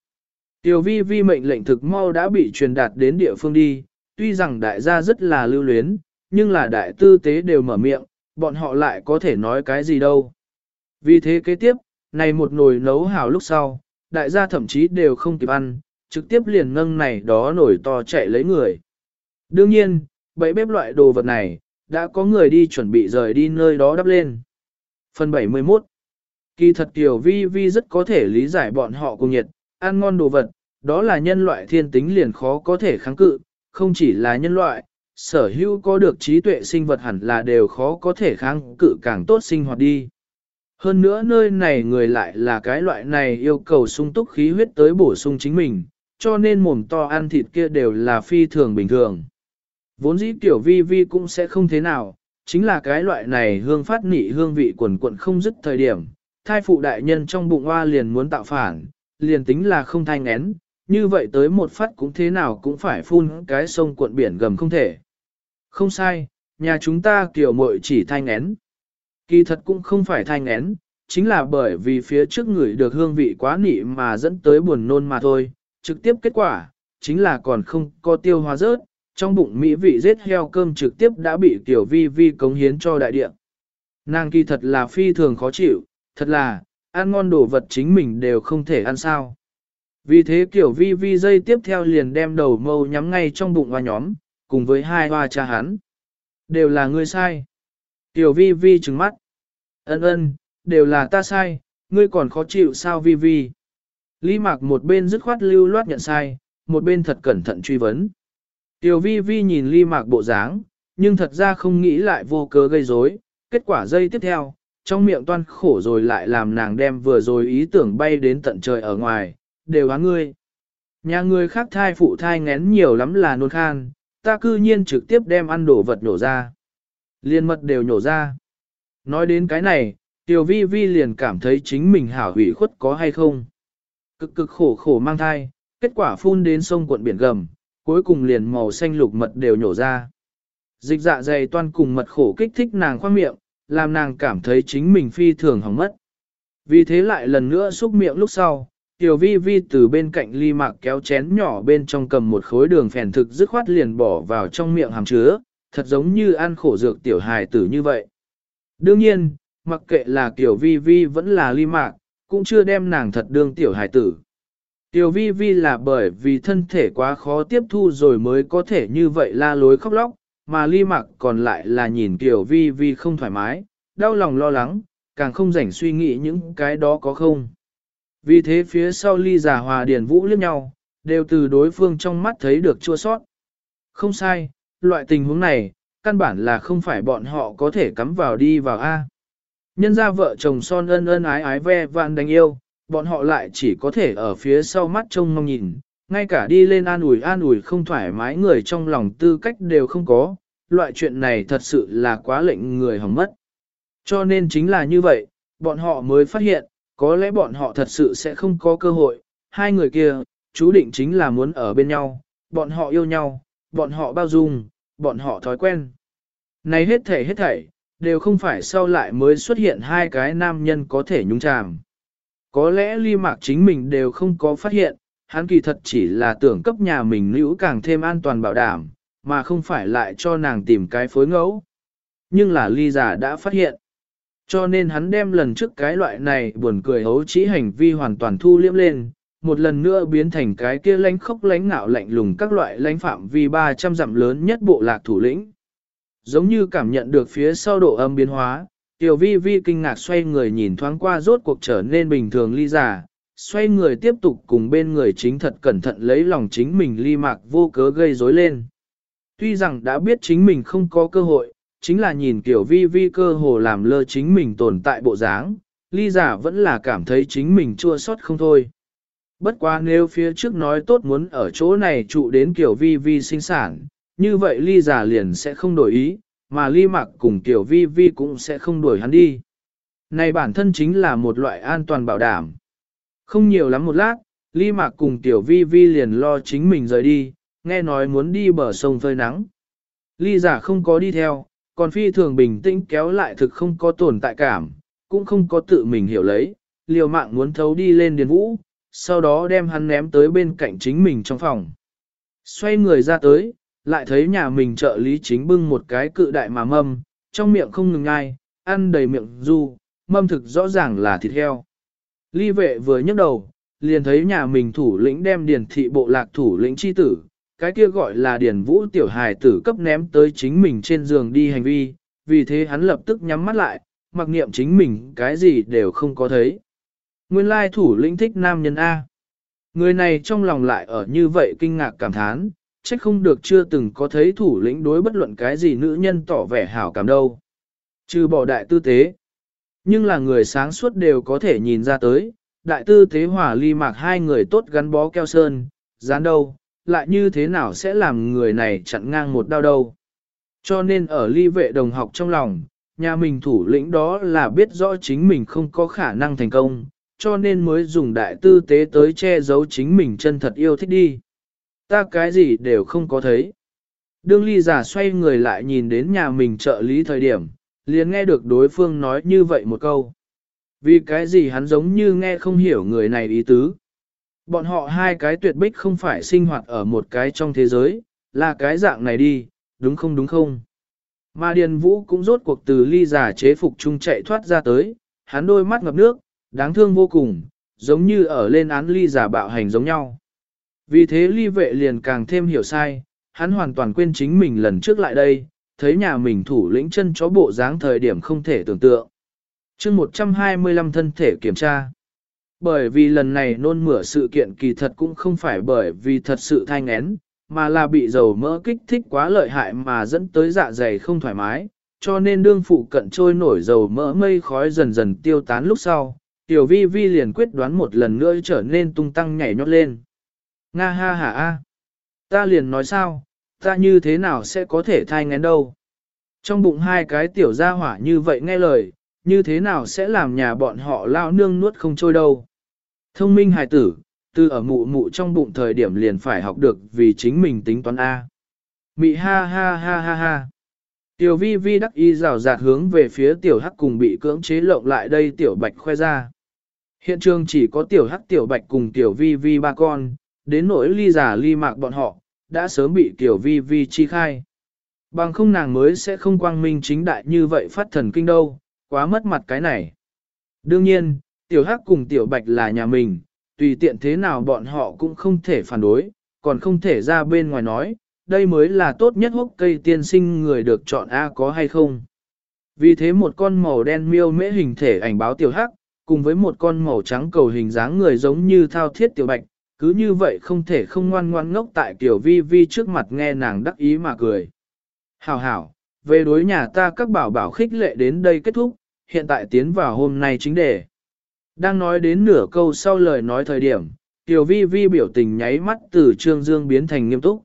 Tiểu vi vi mệnh lệnh thực mau đã bị truyền đạt đến địa phương đi, tuy rằng đại gia rất là lưu luyến, nhưng là đại tư tế đều mở miệng, bọn họ lại có thể nói cái gì đâu. Vì thế kế tiếp, này một nồi nấu hảo lúc sau, đại gia thậm chí đều không kịp ăn, trực tiếp liền ngâng này đó nổi to chạy lấy người. Đương nhiên, bẫy bếp loại đồ vật này, đã có người đi chuẩn bị rời đi nơi đó đắp lên. Phần 71 Kỳ thật Tiểu Vi Vi rất có thể lý giải bọn họ cùng nhiệt, ăn ngon đồ vật, đó là nhân loại thiên tính liền khó có thể kháng cự, không chỉ là nhân loại, sở hữu có được trí tuệ sinh vật hẳn là đều khó có thể kháng cự càng tốt sinh hoạt đi. Hơn nữa nơi này người lại là cái loại này yêu cầu sung túc khí huyết tới bổ sung chính mình, cho nên mồm to ăn thịt kia đều là phi thường bình thường. Vốn dĩ tiểu vi vi cũng sẽ không thế nào, chính là cái loại này hương phát nị hương vị quần quận không dứt thời điểm, thai phụ đại nhân trong bụng hoa liền muốn tạo phản, liền tính là không thai ngén, như vậy tới một phát cũng thế nào cũng phải phun cái sông cuộn biển gầm không thể. Không sai, nhà chúng ta kiểu muội chỉ thai ngén. Kỳ thật cũng không phải thai ngén, chính là bởi vì phía trước người được hương vị quá nị mà dẫn tới buồn nôn mà thôi, trực tiếp kết quả, chính là còn không có tiêu hóa rớt, trong bụng mỹ vị giết heo cơm trực tiếp đã bị tiểu vi vi cống hiến cho đại địa. Nàng kỳ thật là phi thường khó chịu, thật là, ăn ngon đồ vật chính mình đều không thể ăn sao. Vì thế kiểu vi vi dây tiếp theo liền đem đầu mâu nhắm ngay trong bụng hoa nhóm, cùng với hai hoa cha hắn. Đều là ngươi sai. Tiểu vi vi trừng mắt. Ân ân, đều là ta sai, ngươi còn khó chịu sao vi vi. Lý Mạc một bên dứt khoát lưu loát nhận sai, một bên thật cẩn thận truy vấn. Tiểu vi vi nhìn Lý Mạc bộ dáng, nhưng thật ra không nghĩ lại vô cớ gây rối. kết quả dây tiếp theo, trong miệng toan khổ rồi lại làm nàng đem vừa rồi ý tưởng bay đến tận trời ở ngoài, đều á ngươi. Nhà ngươi khác thai phụ thai ngén nhiều lắm là nôn khan, ta cư nhiên trực tiếp đem ăn đồ vật nhổ ra. Liên mật đều nhổ ra. Nói đến cái này, Tiểu vi vi liền cảm thấy chính mình hảo hủy khuất có hay không. Cực cực khổ khổ mang thai, kết quả phun đến sông cuộn biển gầm, cuối cùng liền màu xanh lục mật đều nhổ ra. Dịch dạ dày toan cùng mật khổ kích thích nàng khoang miệng, làm nàng cảm thấy chính mình phi thường hỏng mất. Vì thế lại lần nữa xúc miệng lúc sau, Tiểu vi vi từ bên cạnh ly mạc kéo chén nhỏ bên trong cầm một khối đường phèn thực dứt khoát liền bỏ vào trong miệng hàm chứa, thật giống như ăn khổ dược tiểu hài tử như vậy. Đương nhiên, mặc kệ là Tiểu vi vi vẫn là ly mạc, cũng chưa đem nàng thật đương tiểu hài tử. Tiểu vi vi là bởi vì thân thể quá khó tiếp thu rồi mới có thể như vậy la lối khóc lóc, mà ly mạc còn lại là nhìn Tiểu vi vi không thoải mái, đau lòng lo lắng, càng không rảnh suy nghĩ những cái đó có không. Vì thế phía sau ly giả hòa điển vũ liếc nhau, đều từ đối phương trong mắt thấy được chua sót. Không sai, loại tình huống này, căn bản là không phải bọn họ có thể cắm vào đi vào A. Nhân ra vợ chồng son ân ân ái ái ve vạn đánh yêu, bọn họ lại chỉ có thể ở phía sau mắt trông mong nhìn, ngay cả đi lên an ủi an ủi không thoải mái người trong lòng tư cách đều không có, loại chuyện này thật sự là quá lệnh người hỏng mất. Cho nên chính là như vậy, bọn họ mới phát hiện, có lẽ bọn họ thật sự sẽ không có cơ hội, hai người kia, chú định chính là muốn ở bên nhau, bọn họ yêu nhau, bọn họ bao dung, bọn họ thói quen. Này hết thảy hết thảy, đều không phải sau lại mới xuất hiện hai cái nam nhân có thể nhúng chàm. Có lẽ ly mạc chính mình đều không có phát hiện, hắn kỳ thật chỉ là tưởng cấp nhà mình nữ càng thêm an toàn bảo đảm, mà không phải lại cho nàng tìm cái phối ngẫu. Nhưng là ly giả đã phát hiện. Cho nên hắn đem lần trước cái loại này buồn cười hấu trí hành vi hoàn toàn thu liễm lên, một lần nữa biến thành cái kia lánh khốc lánh ngạo lạnh lùng các loại lánh phạm vi 300 dặm lớn nhất bộ lạc thủ lĩnh. Giống như cảm nhận được phía sau độ âm biến hóa, tiểu vi vi kinh ngạc xoay người nhìn thoáng qua rốt cuộc trở nên bình thường ly giả, xoay người tiếp tục cùng bên người chính thật cẩn thận lấy lòng chính mình ly mạc vô cớ gây rối lên. Tuy rằng đã biết chính mình không có cơ hội, chính là nhìn kiểu vi vi cơ hồ làm lơ chính mình tồn tại bộ dáng, ly giả vẫn là cảm thấy chính mình chua sót không thôi. Bất quá nếu phía trước nói tốt muốn ở chỗ này trụ đến kiểu vi vi sinh sản, như vậy ly giả liền sẽ không đổi ý, mà ly mặc cùng kiểu vi vi cũng sẽ không đuổi hắn đi. Này bản thân chính là một loại an toàn bảo đảm. Không nhiều lắm một lát, ly mặc cùng tiểu vi vi liền lo chính mình rời đi, nghe nói muốn đi bờ sông phơi nắng. Ly giả không có đi theo, còn phi thường bình tĩnh kéo lại thực không có tồn tại cảm, cũng không có tự mình hiểu lấy, liều mạng muốn thấu đi lên điền vũ, sau đó đem hắn ném tới bên cạnh chính mình trong phòng. Xoay người ra tới, lại thấy nhà mình trợ lý chính bưng một cái cự đại mà mâm, trong miệng không ngừng ngai, ăn đầy miệng du, mâm thực rõ ràng là thịt heo. Ly vệ vừa nhấc đầu, liền thấy nhà mình thủ lĩnh đem điền thị bộ lạc thủ lĩnh chi tử, cái kia gọi là điền vũ tiểu hài tử cấp ném tới chính mình trên giường đi hành vi, vì thế hắn lập tức nhắm mắt lại, mặc niệm chính mình cái gì đều không có thấy. Nguyên lai thủ lĩnh thích nam nhân A. Người này trong lòng lại ở như vậy kinh ngạc cảm thán, trách không được chưa từng có thấy thủ lĩnh đối bất luận cái gì nữ nhân tỏ vẻ hảo cảm đâu. Trừ bỏ đại tư tế. Nhưng là người sáng suốt đều có thể nhìn ra tới, đại tư tế hỏa ly mạc hai người tốt gắn bó keo sơn, dán đâu, lại như thế nào sẽ làm người này chặn ngang một đau đâu. Cho nên ở ly vệ đồng học trong lòng, nhà mình thủ lĩnh đó là biết rõ chính mình không có khả năng thành công, cho nên mới dùng đại tư tế tới che giấu chính mình chân thật yêu thích đi. Ta cái gì đều không có thấy. Đương ly giả xoay người lại nhìn đến nhà mình trợ lý thời điểm, liền nghe được đối phương nói như vậy một câu. Vì cái gì hắn giống như nghe không hiểu người này ý tứ. Bọn họ hai cái tuyệt bích không phải sinh hoạt ở một cái trong thế giới, là cái dạng này đi, đúng không đúng không? Mà Điền Vũ cũng rốt cuộc từ ly giả chế phục chung chạy thoát ra tới, hắn đôi mắt ngập nước, đáng thương vô cùng, giống như ở lên án ly giả bạo hành giống nhau. Vì thế ly vệ liền càng thêm hiểu sai, hắn hoàn toàn quên chính mình lần trước lại đây, thấy nhà mình thủ lĩnh chân chó bộ dáng thời điểm không thể tưởng tượng. chương 125 thân thể kiểm tra. Bởi vì lần này nôn mửa sự kiện kỳ thật cũng không phải bởi vì thật sự thai ngén, mà là bị dầu mỡ kích thích quá lợi hại mà dẫn tới dạ dày không thoải mái, cho nên đương phụ cận trôi nổi dầu mỡ mây khói dần dần tiêu tán lúc sau, tiểu vi vi liền quyết đoán một lần nữa trở nên tung tăng nhảy nhót lên. Nga ha ha a, ta liền nói sao, ta như thế nào sẽ có thể thai ngén đâu. Trong bụng hai cái tiểu gia hỏa như vậy nghe lời, như thế nào sẽ làm nhà bọn họ lao nương nuốt không trôi đâu. Thông minh hài tử, từ ở mụ mụ trong bụng thời điểm liền phải học được vì chính mình tính toán A. Mị ha ha ha ha ha. Tiểu vi vi đắc y rào rạt hướng về phía tiểu hắc cùng bị cưỡng chế lộng lại đây tiểu bạch khoe ra. Hiện trường chỉ có tiểu hắc tiểu bạch cùng tiểu vi vi ba con, đến nỗi ly giả ly mạc bọn họ, đã sớm bị tiểu vi vi chi khai. Bằng không nàng mới sẽ không quang minh chính đại như vậy phát thần kinh đâu, quá mất mặt cái này. Đương nhiên, tiểu hắc cùng tiểu bạch là nhà mình, tùy tiện thế nào bọn họ cũng không thể phản đối, còn không thể ra bên ngoài nói, đây mới là tốt nhất hốc cây tiên sinh người được chọn A có hay không. Vì thế một con màu đen miêu mễ hình thể ảnh báo tiểu hắc, cùng với một con màu trắng cầu hình dáng người giống như thao thiết tiểu bạch, cứ như vậy không thể không ngoan ngoan ngốc tại tiểu vi vi trước mặt nghe nàng đắc ý mà cười. Hảo hảo, về đối nhà ta các bảo bảo khích lệ đến đây kết thúc, hiện tại tiến vào hôm nay chính đề. Đang nói đến nửa câu sau lời nói thời điểm, Tiểu Vi Vi biểu tình nháy mắt từ Trương Dương biến thành nghiêm túc.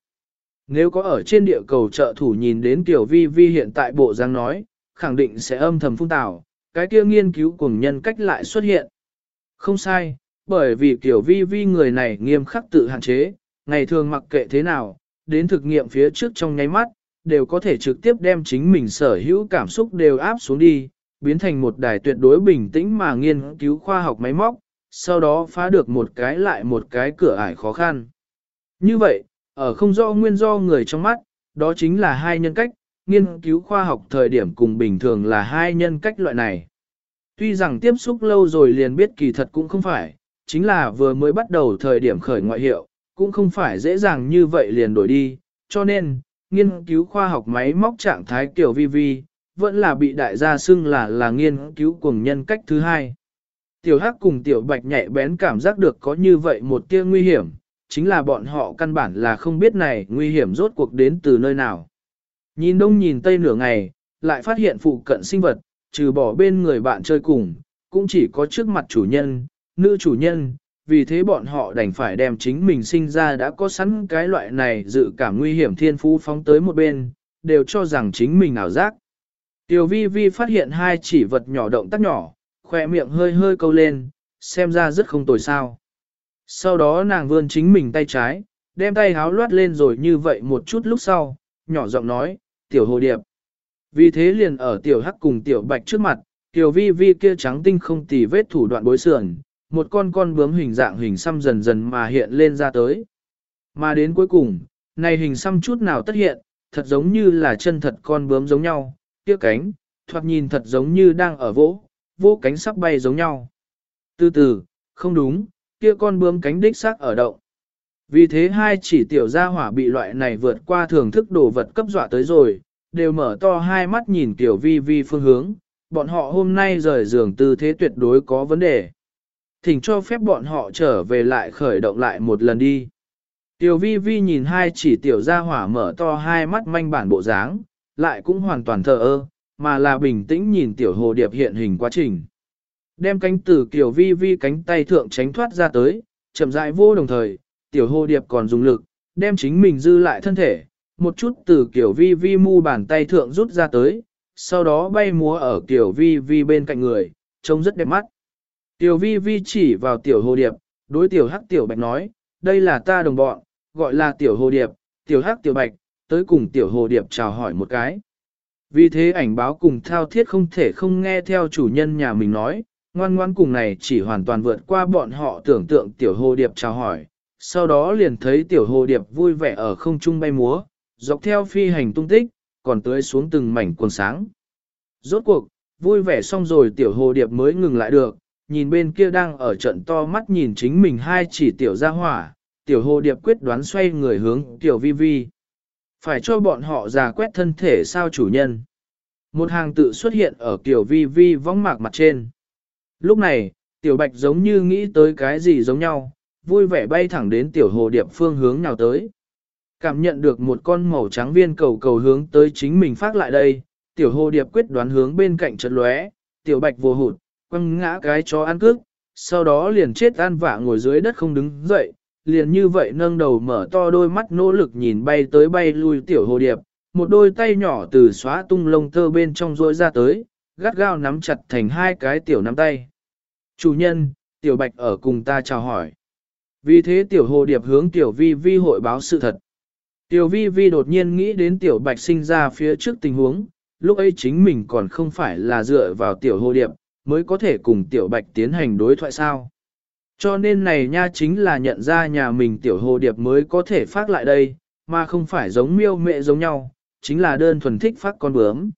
Nếu có ở trên địa cầu trợ thủ nhìn đến Tiểu Vi Vi hiện tại bộ dáng nói, khẳng định sẽ âm thầm phung tảo, cái kia nghiên cứu cùng nhân cách lại xuất hiện. Không sai, bởi vì Tiểu Vi Vi người này nghiêm khắc tự hạn chế, ngày thường mặc kệ thế nào, đến thực nghiệm phía trước trong nháy mắt, đều có thể trực tiếp đem chính mình sở hữu cảm xúc đều áp xuống đi, biến thành một đài tuyệt đối bình tĩnh mà nghiên cứu khoa học máy móc, sau đó phá được một cái lại một cái cửa ải khó khăn. Như vậy, ở không do nguyên do người trong mắt, đó chính là hai nhân cách, nghiên cứu khoa học thời điểm cùng bình thường là hai nhân cách loại này. Tuy rằng tiếp xúc lâu rồi liền biết kỳ thật cũng không phải, chính là vừa mới bắt đầu thời điểm khởi ngoại hiệu, cũng không phải dễ dàng như vậy liền đổi đi, cho nên, nghiên cứu khoa học máy móc trạng thái kiểu vi vi, vẫn là bị đại gia xưng là là nghiên cứu cùng nhân cách thứ hai. Tiểu Hắc cùng Tiểu Bạch nhạy bén cảm giác được có như vậy một tia nguy hiểm, chính là bọn họ căn bản là không biết này nguy hiểm rốt cuộc đến từ nơi nào. Nhìn đông nhìn tây nửa ngày, lại phát hiện phụ cận sinh vật, trừ bỏ bên người bạn chơi cùng, cũng chỉ có trước mặt chủ nhân, nữ chủ nhân, vì thế bọn họ đành phải đem chính mình sinh ra đã có sẵn cái loại này dự cảm nguy hiểm thiên phú phóng tới một bên, đều cho rằng chính mình ảo giác. Tiểu vi vi phát hiện hai chỉ vật nhỏ động tác nhỏ, khỏe miệng hơi hơi câu lên, xem ra rất không tồi sao. Sau đó nàng vươn chính mình tay trái, đem tay háo loát lên rồi như vậy một chút lúc sau, nhỏ giọng nói, tiểu hồ điệp. Vì thế liền ở tiểu hắc cùng tiểu bạch trước mặt, tiểu vi vi kia trắng tinh không tì vết thủ đoạn bối sườn, một con con bướm hình dạng hình xăm dần dần mà hiện lên ra tới. Mà đến cuối cùng, này hình xăm chút nào tất hiện, thật giống như là chân thật con bướm giống nhau, kia cánh, thoạt nhìn thật giống như đang ở vỗ, vỗ cánh sắp bay giống nhau. Từ từ, không đúng, kia con bướm cánh đích xác ở động. Vì thế hai chỉ tiểu gia hỏa bị loại này vượt qua thưởng thức đồ vật cấp dọa tới rồi, đều mở to hai mắt nhìn tiểu vi vi phương hướng, bọn họ hôm nay rời giường tư thế tuyệt đối có vấn đề. Thỉnh cho phép bọn họ trở về lại khởi động lại một lần đi. Tiểu vi vi nhìn hai chỉ tiểu gia hỏa mở to hai mắt manh bản bộ dáng, lại cũng hoàn toàn thờ ơ, mà là bình tĩnh nhìn tiểu hồ điệp hiện hình quá trình. Đem cánh tử kiểu vi vi cánh tay thượng tránh thoát ra tới, chậm rãi vô đồng thời, tiểu hồ điệp còn dùng lực, đem chính mình dư lại thân thể, một chút từ kiểu vi vi mu bàn tay thượng rút ra tới, sau đó bay múa ở kiểu vi vi bên cạnh người, trông rất đẹp mắt. Tiểu vi vi chỉ vào tiểu hồ điệp, đối tiểu hắc tiểu bạch nói, đây là ta đồng bọn, gọi là tiểu hồ điệp, tiểu hắc tiểu bạch, tới cùng tiểu hồ điệp chào hỏi một cái. Vì thế ảnh báo cùng thao thiết không thể không nghe theo chủ nhân nhà mình nói, ngoan ngoan cùng này chỉ hoàn toàn vượt qua bọn họ tưởng tượng tiểu hồ điệp chào hỏi, sau đó liền thấy tiểu hồ điệp vui vẻ ở không trung bay múa, dọc theo phi hành tung tích, còn tưới xuống từng mảnh quần sáng. Rốt cuộc, vui vẻ xong rồi tiểu hồ điệp mới ngừng lại được, nhìn bên kia đang ở trận to mắt nhìn chính mình hai chỉ tiểu ra hỏa, tiểu hồ điệp quyết đoán xoay người hướng tiểu vi vi. Phải cho bọn họ giả quét thân thể sao chủ nhân. Một hàng tự xuất hiện ở tiểu vi vi vong mạc mặt trên. Lúc này, tiểu bạch giống như nghĩ tới cái gì giống nhau, vui vẻ bay thẳng đến tiểu hồ điệp phương hướng nào tới. Cảm nhận được một con màu trắng viên cầu cầu hướng tới chính mình phát lại đây, tiểu hồ điệp quyết đoán hướng bên cạnh trận lóe, tiểu bạch vô hụt, quăng ngã cái chó ăn cước, sau đó liền chết an vạ ngồi dưới đất không đứng dậy, liền như vậy nâng đầu mở to đôi mắt nỗ lực nhìn bay tới bay lui tiểu hồ điệp, một đôi tay nhỏ từ xóa tung lông tơ bên trong rỗi ra tới, gắt gao nắm chặt thành hai cái tiểu nắm tay. Chủ nhân, tiểu bạch ở cùng ta chào hỏi. Vì thế tiểu hồ điệp hướng tiểu vi vi hội báo sự thật. Tiểu vi vi đột nhiên nghĩ đến tiểu bạch sinh ra phía trước tình huống, lúc ấy chính mình còn không phải là dựa vào tiểu hồ điệp, mới có thể cùng tiểu bạch tiến hành đối thoại sao. Cho nên này nha chính là nhận ra nhà mình tiểu hồ điệp mới có thể phát lại đây, mà không phải giống miêu mẹ giống nhau, chính là đơn thuần thích phát con bướm.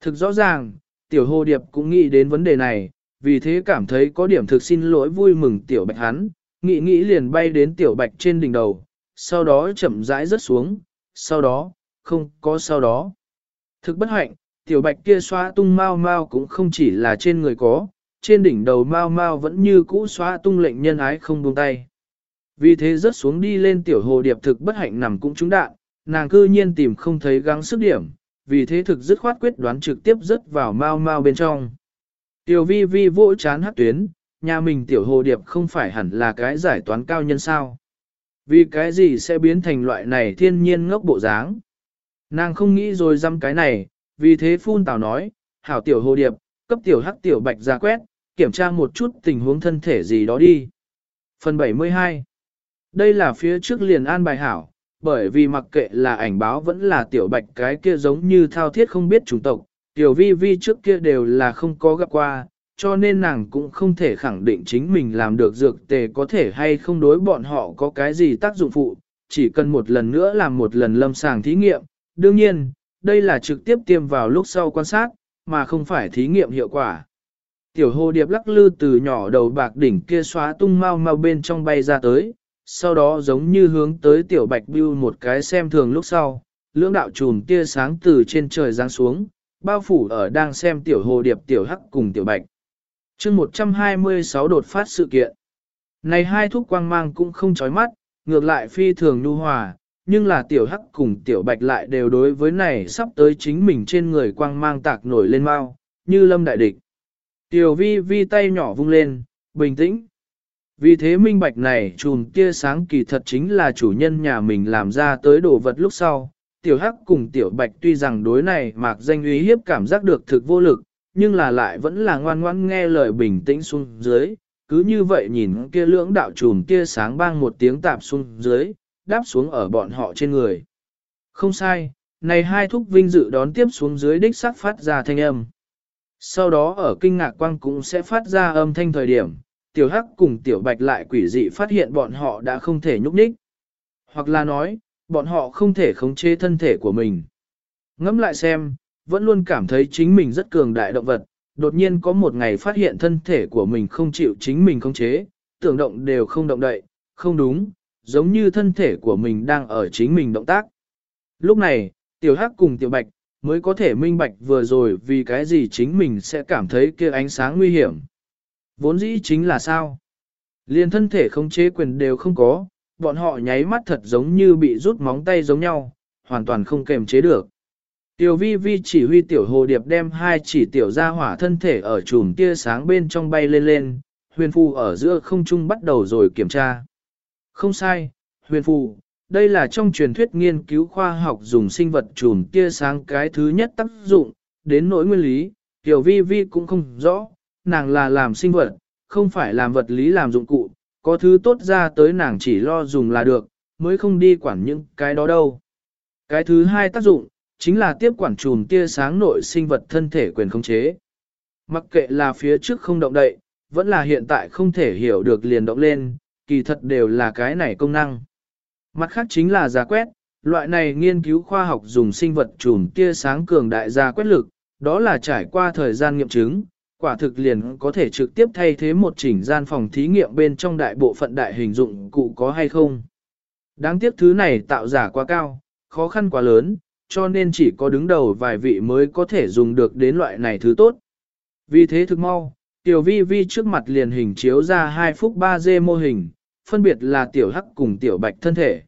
Thực rõ ràng, tiểu hồ điệp cũng nghĩ đến vấn đề này, vì thế cảm thấy có điểm thực xin lỗi vui mừng tiểu bạch hắn, nghĩ nghĩ liền bay đến tiểu bạch trên đỉnh đầu, sau đó chậm rãi rớt xuống, sau đó, không có sau đó. Thực bất hạnh, tiểu bạch kia xóa tung mau mau cũng không chỉ là trên người có, trên đỉnh đầu mau mau vẫn như cũ xóa tung lệnh nhân ái không buông tay. Vì thế rớt xuống đi lên tiểu hồ điệp thực bất hạnh nằm cũng trúng đạn, nàng cư nhiên tìm không thấy gắng sức điểm, vì thế thực dứt khoát quyết đoán trực tiếp rớt vào mau mau bên trong. Tiểu vi vi vỗ chán hát tuyến, nhà mình tiểu hồ điệp không phải hẳn là cái giải toán cao nhân sao. Vì cái gì sẽ biến thành loại này thiên nhiên ngốc bộ dáng. Nàng không nghĩ rồi dăm cái này, vì thế phun tào nói, hảo tiểu hồ điệp, cấp tiểu hắc tiểu bạch ra quét, kiểm tra một chút tình huống thân thể gì đó đi. Phần 72 Đây là phía trước liền an bài hảo, bởi vì mặc kệ là ảnh báo vẫn là tiểu bạch cái kia giống như thao thiết không biết chủng tộc, tiểu vi vi trước kia đều là không có gặp qua, cho nên nàng cũng không thể khẳng định chính mình làm được dược tề có thể hay không đối bọn họ có cái gì tác dụng phụ, chỉ cần một lần nữa làm một lần lâm sàng thí nghiệm. Đương nhiên, đây là trực tiếp tiêm vào lúc sau quan sát, mà không phải thí nghiệm hiệu quả. Tiểu hồ điệp lắc lư từ nhỏ đầu bạc đỉnh kia xóa tung mau mau bên trong bay ra tới, sau đó giống như hướng tới tiểu bạch bưu một cái xem thường lúc sau, lưỡng đạo chùm tia sáng từ trên trời giáng xuống, bao phủ ở đang xem tiểu hồ điệp tiểu hắc cùng tiểu bạch chương 126 đột phát sự kiện. Này hai thuốc quang mang cũng không chói mắt, ngược lại phi thường nhu hòa, nhưng là tiểu hắc cùng tiểu bạch lại đều đối với này sắp tới chính mình trên người quang mang tạc nổi lên mau, như lâm đại địch. Tiểu vi vi tay nhỏ vung lên, bình tĩnh. Vì thế minh bạch này chùm tia sáng kỳ thật chính là chủ nhân nhà mình làm ra tới đồ vật lúc sau. Tiểu hắc cùng tiểu bạch tuy rằng đối này mạc danh uy hiếp cảm giác được thực vô lực, nhưng là lại vẫn là ngoan ngoãn nghe lời bình tĩnh xuống dưới, cứ như vậy nhìn kia lưỡng đạo chùm kia sáng bang một tiếng tạp xuống dưới, đáp xuống ở bọn họ trên người. Không sai, này hai thúc vinh dự đón tiếp xuống dưới đích sắc phát ra thanh âm. Sau đó ở kinh ngạc quang cũng sẽ phát ra âm thanh thời điểm, tiểu hắc cùng tiểu bạch lại quỷ dị phát hiện bọn họ đã không thể nhúc nhích. Hoặc là nói, bọn họ không thể khống chế thân thể của mình. Ngẫm lại xem, vẫn luôn cảm thấy chính mình rất cường đại động vật, đột nhiên có một ngày phát hiện thân thể của mình không chịu chính mình khống chế, tưởng động đều không động đậy, không đúng, giống như thân thể của mình đang ở chính mình động tác. Lúc này, tiểu hắc cùng tiểu bạch, mới có thể minh bạch vừa rồi vì cái gì chính mình sẽ cảm thấy kia ánh sáng nguy hiểm. Vốn dĩ chính là sao? Liên thân thể không chế quyền đều không có, bọn họ nháy mắt thật giống như bị rút móng tay giống nhau, hoàn toàn không kềm chế được. Tiểu vi vi chỉ huy tiểu hồ điệp đem hai chỉ tiểu ra hỏa thân thể ở chùm tia sáng bên trong bay lên lên, huyền phù ở giữa không trung bắt đầu rồi kiểm tra. Không sai, huyền phù, đây là trong truyền thuyết nghiên cứu khoa học dùng sinh vật chùm tia sáng cái thứ nhất tác dụng, đến nỗi nguyên lý, tiểu vi vi cũng không rõ, nàng là làm sinh vật, không phải làm vật lý làm dụng cụ, có thứ tốt ra tới nàng chỉ lo dùng là được, mới không đi quản những cái đó đâu. Cái thứ hai tác dụng, chính là tiếp quản chùm tia sáng nội sinh vật thân thể quyền khống chế. Mặc kệ là phía trước không động đậy, vẫn là hiện tại không thể hiểu được liền động lên, kỳ thật đều là cái này công năng. Mặt khác chính là giả quét, loại này nghiên cứu khoa học dùng sinh vật trùm tia sáng cường đại giả quét lực, đó là trải qua thời gian nghiệm chứng, quả thực liền có thể trực tiếp thay thế một chỉnh gian phòng thí nghiệm bên trong đại bộ phận đại hình dụng cụ có hay không. Đáng tiếc thứ này tạo giả quá cao, khó khăn quá lớn, cho nên chỉ có đứng đầu vài vị mới có thể dùng được đến loại này thứ tốt. Vì thế thực mau, tiểu vi vi trước mặt liền hình chiếu ra hai phút 3D mô hình, phân biệt là tiểu hắc cùng tiểu bạch thân thể.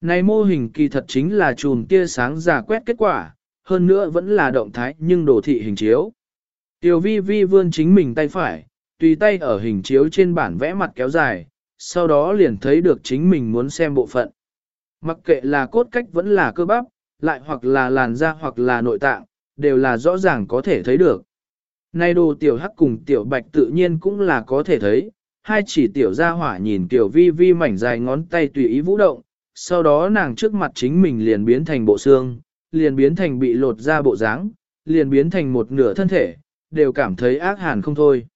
Này mô hình kỳ thật chính là chùm tia sáng giả quét kết quả, hơn nữa vẫn là động thái nhưng đồ thị hình chiếu. Tiểu vi vi vươn chính mình tay phải, tùy tay ở hình chiếu trên bản vẽ mặt kéo dài, sau đó liền thấy được chính mình muốn xem bộ phận. Mặc kệ là cốt cách vẫn là cơ bắp, lại hoặc là làn da hoặc là nội tạng, đều là rõ ràng có thể thấy được. Nay đồ tiểu hắc cùng tiểu bạch tự nhiên cũng là có thể thấy, hai chỉ tiểu gia hỏa nhìn tiểu vi vi mảnh dài ngón tay tùy ý vũ động, sau đó nàng trước mặt chính mình liền biến thành bộ xương, liền biến thành bị lột ra bộ dáng, liền biến thành một nửa thân thể, đều cảm thấy ác hàn không thôi.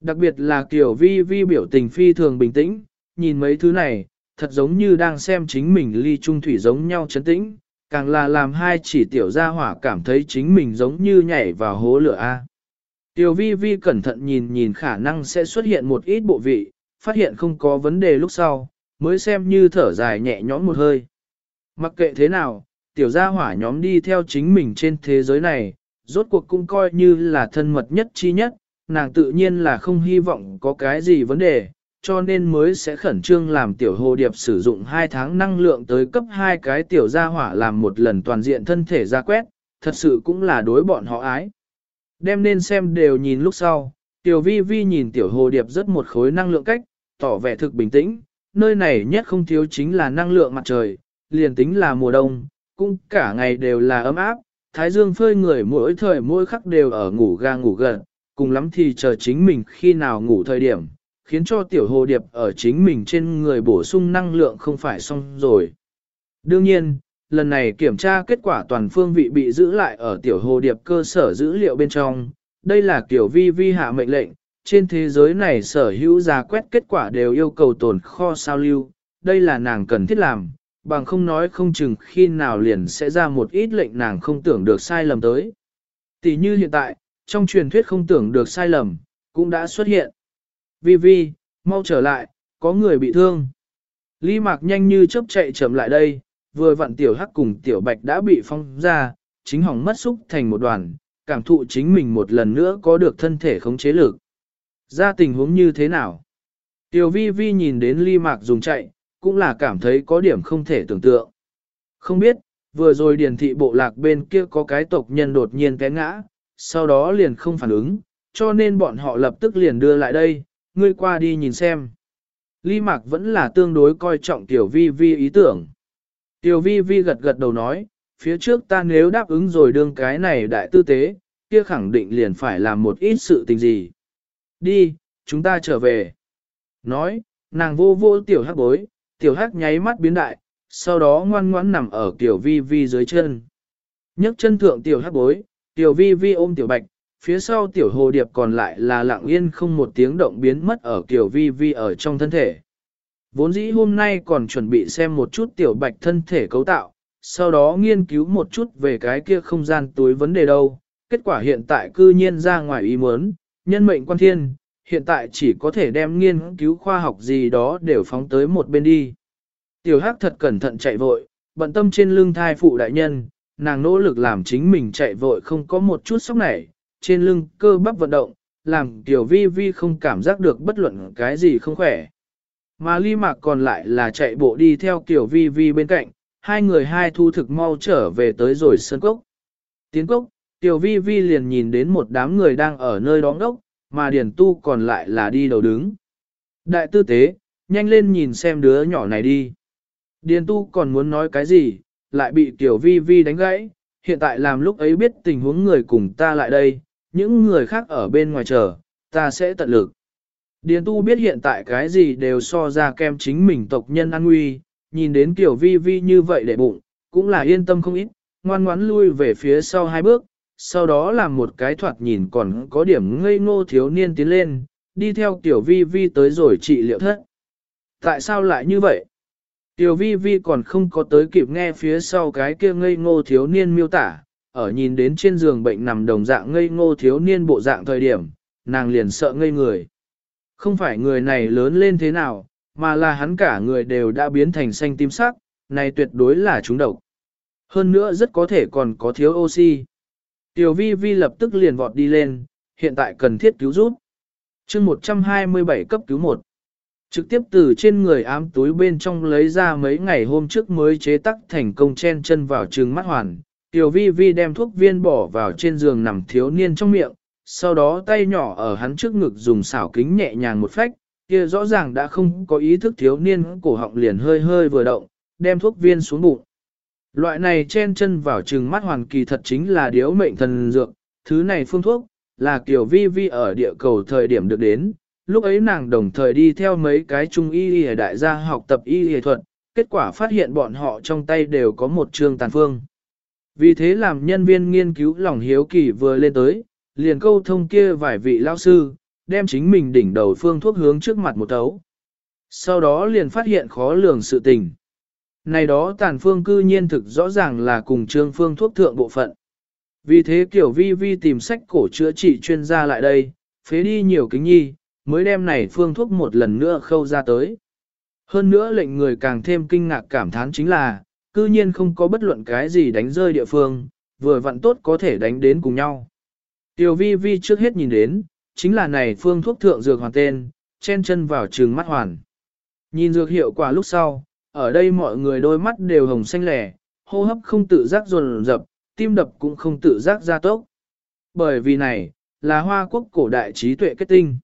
Đặc biệt là tiểu vi vi biểu tình phi thường bình tĩnh, nhìn mấy thứ này, thật giống như đang xem chính mình ly trung thủy giống nhau chấn tĩnh, càng là làm hai chỉ tiểu gia hỏa cảm thấy chính mình giống như nhảy vào hố lửa A. Tiểu vi vi cẩn thận nhìn nhìn khả năng sẽ xuất hiện một ít bộ vị, phát hiện không có vấn đề lúc sau, mới xem như thở dài nhẹ nhõm một hơi. Mặc kệ thế nào, tiểu gia hỏa nhóm đi theo chính mình trên thế giới này, rốt cuộc cũng coi như là thân mật nhất chi nhất, nàng tự nhiên là không hy vọng có cái gì vấn đề, cho nên mới sẽ khẩn trương làm tiểu hồ điệp sử dụng 2 tháng năng lượng tới cấp 2 cái tiểu gia hỏa làm một lần toàn diện thân thể ra quét, thật sự cũng là đối bọn họ ái. Đem nên xem đều nhìn lúc sau, Tiểu vi vi nhìn tiểu hồ điệp rất một khối năng lượng cách, tỏ vẻ thực bình tĩnh, nơi này nhất không thiếu chính là năng lượng mặt trời, liền tính là mùa đông, cũng cả ngày đều là ấm áp, thái dương phơi người mỗi thời mỗi khắc đều ở ngủ ga ngủ gần, cùng lắm thì chờ chính mình khi nào ngủ thời điểm, khiến cho tiểu hồ điệp ở chính mình trên người bổ sung năng lượng không phải xong rồi. Đương nhiên, lần này kiểm tra kết quả toàn phương vị bị giữ lại ở tiểu hồ điệp cơ sở dữ liệu bên trong, đây là kiểu vi vi hạ mệnh lệnh, trên thế giới này sở hữu ra quét kết quả đều yêu cầu tồn kho sao lưu, đây là nàng cần thiết làm, bằng không nói không chừng khi nào liền sẽ ra một ít lệnh nàng không tưởng được sai lầm tới. Tỷ như hiện tại, trong truyền thuyết không tưởng được sai lầm, cũng đã xuất hiện. Vi Vi, mau trở lại, có người bị thương. Lý Mạc nhanh như chớp chạy chậm lại đây, vừa vặn tiểu hắc cùng tiểu bạch đã bị phong ra, chính hỏng mất xúc thành một đoàn, cảm thụ chính mình một lần nữa có được thân thể khống chế lực. Ra tình huống như thế nào? Tiểu vi vi nhìn đến ly mạc dùng chạy, cũng là cảm thấy có điểm không thể tưởng tượng. Không biết, vừa rồi điển thị bộ lạc bên kia có cái tộc nhân đột nhiên té ngã, sau đó liền không phản ứng, cho nên bọn họ lập tức liền đưa lại đây, ngươi qua đi nhìn xem. Ly Mạc vẫn là tương đối coi trọng Tiểu Vi Vi ý tưởng. Tiểu Vi Vi gật gật đầu nói, phía trước ta nếu đáp ứng rồi đương cái này đại tư tế, kia khẳng định liền phải làm một ít sự tình gì. Đi, chúng ta trở về. Nói, nàng vô vô tiểu hắc bối, tiểu hắc nháy mắt biến đại, sau đó ngoan ngoãn nằm ở tiểu vi vi dưới chân. nhấc chân thượng tiểu hắc bối, tiểu vi vi ôm tiểu bạch, phía sau tiểu hồ điệp còn lại là lặng yên không một tiếng động biến mất ở tiểu vi vi ở trong thân thể. Vốn dĩ hôm nay còn chuẩn bị xem một chút tiểu bạch thân thể cấu tạo, sau đó nghiên cứu một chút về cái kia không gian túi vấn đề đâu. Kết quả hiện tại cư nhiên ra ngoài ý muốn, nhân mệnh quan thiên, hiện tại chỉ có thể đem nghiên cứu khoa học gì đó đều phóng tới một bên đi. Tiểu Hắc thật cẩn thận chạy vội, bận tâm trên lưng thai phụ đại nhân, nàng nỗ lực làm chính mình chạy vội không có một chút sốc nảy, trên lưng cơ bắp vận động, làm Tiểu Vi Vi không cảm giác được bất luận cái gì không khỏe. Mà Ly Mạc còn lại là chạy bộ đi theo kiểu Vi Vi bên cạnh, hai người hai thu thực mau trở về tới rồi sân cốc. Tiến cốc, Tiểu Vi Vi liền nhìn đến một đám người đang ở nơi đó ngốc, mà Điền Tu còn lại là đi đầu đứng. Đại tư tế, nhanh lên nhìn xem đứa nhỏ này đi. Điền Tu còn muốn nói cái gì, lại bị Tiểu Vi Vi đánh gãy, hiện tại làm lúc ấy biết tình huống người cùng ta lại đây, những người khác ở bên ngoài chờ, ta sẽ tận lực. Điền Tu biết hiện tại cái gì đều so ra kem chính mình tộc nhân an nguy, nhìn đến Tiểu Vi Vi như vậy để bụng, cũng là yên tâm không ít, ngoan ngoãn lui về phía sau hai bước, sau đó làm một cái thoạt nhìn còn có điểm ngây ngô thiếu niên tiến lên, đi theo Tiểu Vi Vi tới rồi trị liệu thất. Tại sao lại như vậy? Tiểu Vi Vi còn không có tới kịp nghe phía sau cái kia ngây ngô thiếu niên miêu tả, ở nhìn đến trên giường bệnh nằm đồng dạng ngây ngô thiếu niên bộ dạng thời điểm, nàng liền sợ ngây người. Không phải người này lớn lên thế nào, mà là hắn cả người đều đã biến thành xanh tím sắc, này tuyệt đối là trúng độc. Hơn nữa rất có thể còn có thiếu oxy. Tiểu vi vi lập tức liền vọt đi lên, hiện tại cần thiết cứu giúp. chương 127 cấp cứu 1. Trực tiếp từ trên người ám túi bên trong lấy ra mấy ngày hôm trước mới chế tắc thành công chen chân vào trường mắt hoàn. Tiểu vi vi đem thuốc viên bỏ vào trên giường nằm thiếu niên trong miệng, sau đó tay nhỏ ở hắn trước ngực dùng xảo kính nhẹ nhàng một phách, kia rõ ràng đã không có ý thức thiếu niên cổ họng liền hơi hơi vừa động, đem thuốc viên xuống bụng. Loại này chen chân vào trừng mắt hoàn kỳ thật chính là điếu mệnh thần dược, thứ này phương thuốc, là kiểu vi vi ở địa cầu thời điểm được đến, lúc ấy nàng đồng thời đi theo mấy cái trung y y đại gia học tập y y thuật, kết quả phát hiện bọn họ trong tay đều có một trường tàn phương. Vì thế làm nhân viên nghiên cứu lòng hiếu kỳ vừa lên tới, liền câu thông kia vài vị lao sư, đem chính mình đỉnh đầu phương thuốc hướng trước mặt một tấu. Sau đó liền phát hiện khó lường sự tình. Này đó tàn phương cư nhiên thực rõ ràng là cùng trương phương thuốc thượng bộ phận. Vì thế kiểu vi vi tìm sách cổ chữa trị chuyên gia lại đây, phế đi nhiều kính nhi, mới đem này phương thuốc một lần nữa khâu ra tới. Hơn nữa lệnh người càng thêm kinh ngạc cảm thán chính là, cư nhiên không có bất luận cái gì đánh rơi địa phương, vừa vặn tốt có thể đánh đến cùng nhau. Tiểu vi vi trước hết nhìn đến, chính là này phương thuốc thượng dược hoàn tên, chen chân vào trường mắt hoàn. Nhìn dược hiệu quả lúc sau, ở đây mọi người đôi mắt đều hồng xanh lẻ, hô hấp không tự giác dồn dập, tim đập cũng không tự giác gia tốc. Bởi vì này, là hoa quốc cổ đại trí tuệ kết tinh.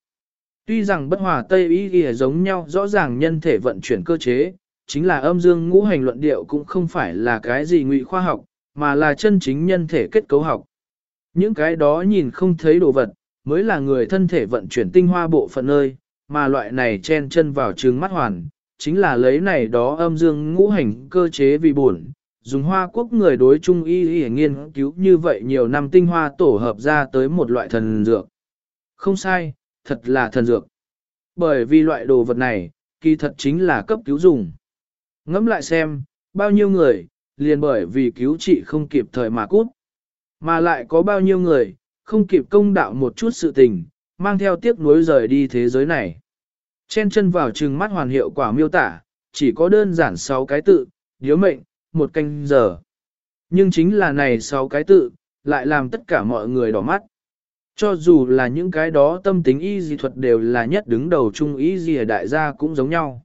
Tuy rằng bất hòa Tây y ghi giống nhau rõ ràng nhân thể vận chuyển cơ chế, chính là âm dương ngũ hành luận điệu cũng không phải là cái gì ngụy khoa học, mà là chân chính nhân thể kết cấu học. Những cái đó nhìn không thấy đồ vật, mới là người thân thể vận chuyển tinh hoa bộ phận nơi, mà loại này chen chân vào trứng mắt hoàn, chính là lấy này đó âm dương ngũ hành cơ chế vì buồn, dùng hoa quốc người đối chung y y nghiên cứu như vậy nhiều năm tinh hoa tổ hợp ra tới một loại thần dược. Không sai, thật là thần dược. Bởi vì loại đồ vật này, kỳ thật chính là cấp cứu dùng. Ngẫm lại xem, bao nhiêu người, liền bởi vì cứu trị không kịp thời mà cút. Mà lại có bao nhiêu người, không kịp công đạo một chút sự tình, mang theo tiếc nuối rời đi thế giới này. Chen chân vào trừng mắt hoàn hiệu quả miêu tả, chỉ có đơn giản 6 cái tự, điếu mệnh, một canh giờ. Nhưng chính là này 6 cái tự, lại làm tất cả mọi người đỏ mắt. Cho dù là những cái đó tâm tính y di thuật đều là nhất đứng đầu chung y dị đại gia cũng giống nhau.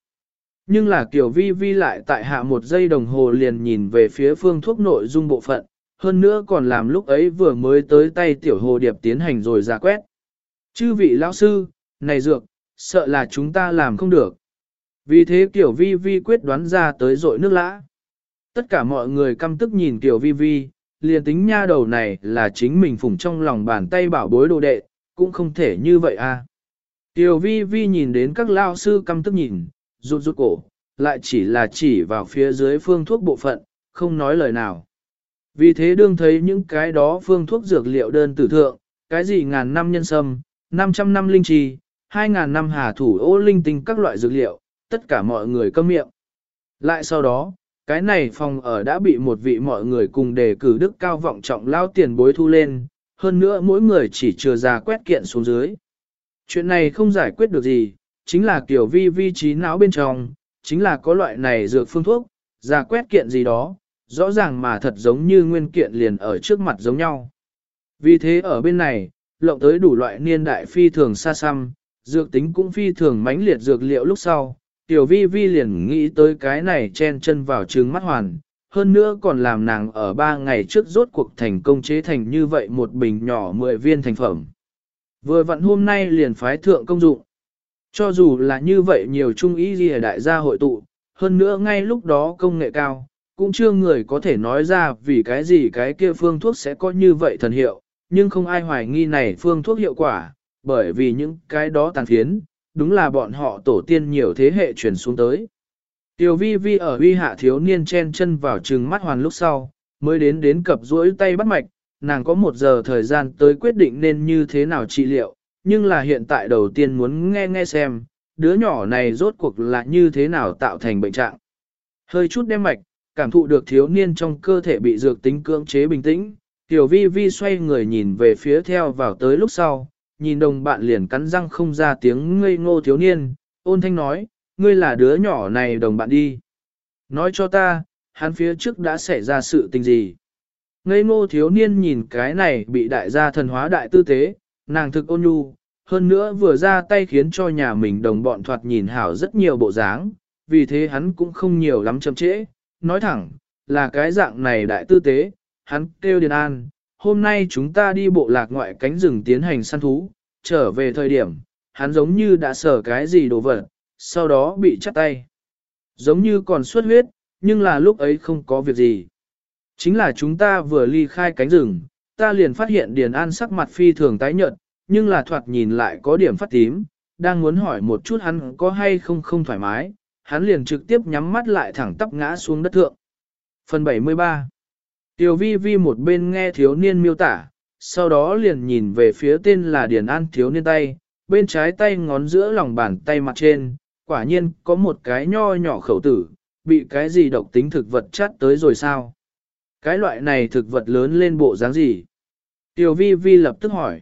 Nhưng là kiểu vi vi lại tại hạ một giây đồng hồ liền nhìn về phía phương thuốc nội dung bộ phận, hơn nữa còn làm lúc ấy vừa mới tới tay tiểu hồ điệp tiến hành rồi ra quét. Chư vị lão sư, này dược, sợ là chúng ta làm không được. Vì thế tiểu vi vi quyết đoán ra tới dội nước lã. Tất cả mọi người căm tức nhìn tiểu vi vi, liền tính nha đầu này là chính mình phủng trong lòng bàn tay bảo bối đồ đệ, cũng không thể như vậy à. Tiểu vi vi nhìn đến các lao sư căm tức nhìn, rụt rụt cổ, lại chỉ là chỉ vào phía dưới phương thuốc bộ phận, không nói lời nào. Vì thế đương thấy những cái đó phương thuốc dược liệu đơn tử thượng, cái gì ngàn năm nhân sâm, 500 năm linh trì, 2.000 năm hà thủ ô linh tinh các loại dược liệu, tất cả mọi người câm miệng. Lại sau đó, cái này phòng ở đã bị một vị mọi người cùng đề cử đức cao vọng trọng lao tiền bối thu lên, hơn nữa mỗi người chỉ chừa ra quét kiện xuống dưới. Chuyện này không giải quyết được gì, chính là kiểu vi vi trí não bên trong, chính là có loại này dược phương thuốc, ra quét kiện gì đó, rõ ràng mà thật giống như nguyên kiện liền ở trước mặt giống nhau. Vì thế ở bên này, lộng tới đủ loại niên đại phi thường xa xăm, dược tính cũng phi thường mãnh liệt dược liệu lúc sau, tiểu vi vi liền nghĩ tới cái này chen chân vào trứng mắt hoàn, hơn nữa còn làm nàng ở ba ngày trước rốt cuộc thành công chế thành như vậy một bình nhỏ 10 viên thành phẩm. Vừa vặn hôm nay liền phái thượng công dụng. Cho dù là như vậy nhiều trung ý gì đại gia hội tụ, hơn nữa ngay lúc đó công nghệ cao, cũng chưa người có thể nói ra vì cái gì cái kia phương thuốc sẽ có như vậy thần hiệu, nhưng không ai hoài nghi này phương thuốc hiệu quả, bởi vì những cái đó tàn phiến, đúng là bọn họ tổ tiên nhiều thế hệ truyền xuống tới. Tiểu vi vi ở uy hạ thiếu niên chen chân vào trừng mắt hoàn lúc sau, mới đến đến cập duỗi tay bắt mạch, nàng có một giờ thời gian tới quyết định nên như thế nào trị liệu, nhưng là hiện tại đầu tiên muốn nghe nghe xem, đứa nhỏ này rốt cuộc là như thế nào tạo thành bệnh trạng. Hơi chút đem mạch, cảm thụ được thiếu niên trong cơ thể bị dược tính cưỡng chế bình tĩnh, tiểu vi vi xoay người nhìn về phía theo vào tới lúc sau, nhìn đồng bạn liền cắn răng không ra tiếng ngây ngô thiếu niên, ôn thanh nói, ngươi là đứa nhỏ này đồng bạn đi. Nói cho ta, hắn phía trước đã xảy ra sự tình gì. Ngây ngô thiếu niên nhìn cái này bị đại gia thần hóa đại tư tế, nàng thực ôn nhu, hơn nữa vừa ra tay khiến cho nhà mình đồng bọn thoạt nhìn hảo rất nhiều bộ dáng, vì thế hắn cũng không nhiều lắm chậm trễ, nói thẳng, là cái dạng này đại tư tế, hắn kêu Điền An, hôm nay chúng ta đi bộ lạc ngoại cánh rừng tiến hành săn thú, trở về thời điểm, hắn giống như đã sở cái gì đồ vật, sau đó bị chắt tay. Giống như còn xuất huyết, nhưng là lúc ấy không có việc gì. Chính là chúng ta vừa ly khai cánh rừng, ta liền phát hiện Điền An sắc mặt phi thường tái nhợt, nhưng là thoạt nhìn lại có điểm phát tím, đang muốn hỏi một chút hắn có hay không không thoải mái, hắn liền trực tiếp nhắm mắt lại thẳng tắp ngã xuống đất thượng. Phần 73 Tiểu vi vi một bên nghe thiếu niên miêu tả, sau đó liền nhìn về phía tên là Điền An thiếu niên tay, bên trái tay ngón giữa lòng bàn tay mặt trên, quả nhiên có một cái nho nhỏ khẩu tử, bị cái gì độc tính thực vật chát tới rồi sao? Cái loại này thực vật lớn lên bộ dáng gì? Tiểu vi vi lập tức hỏi.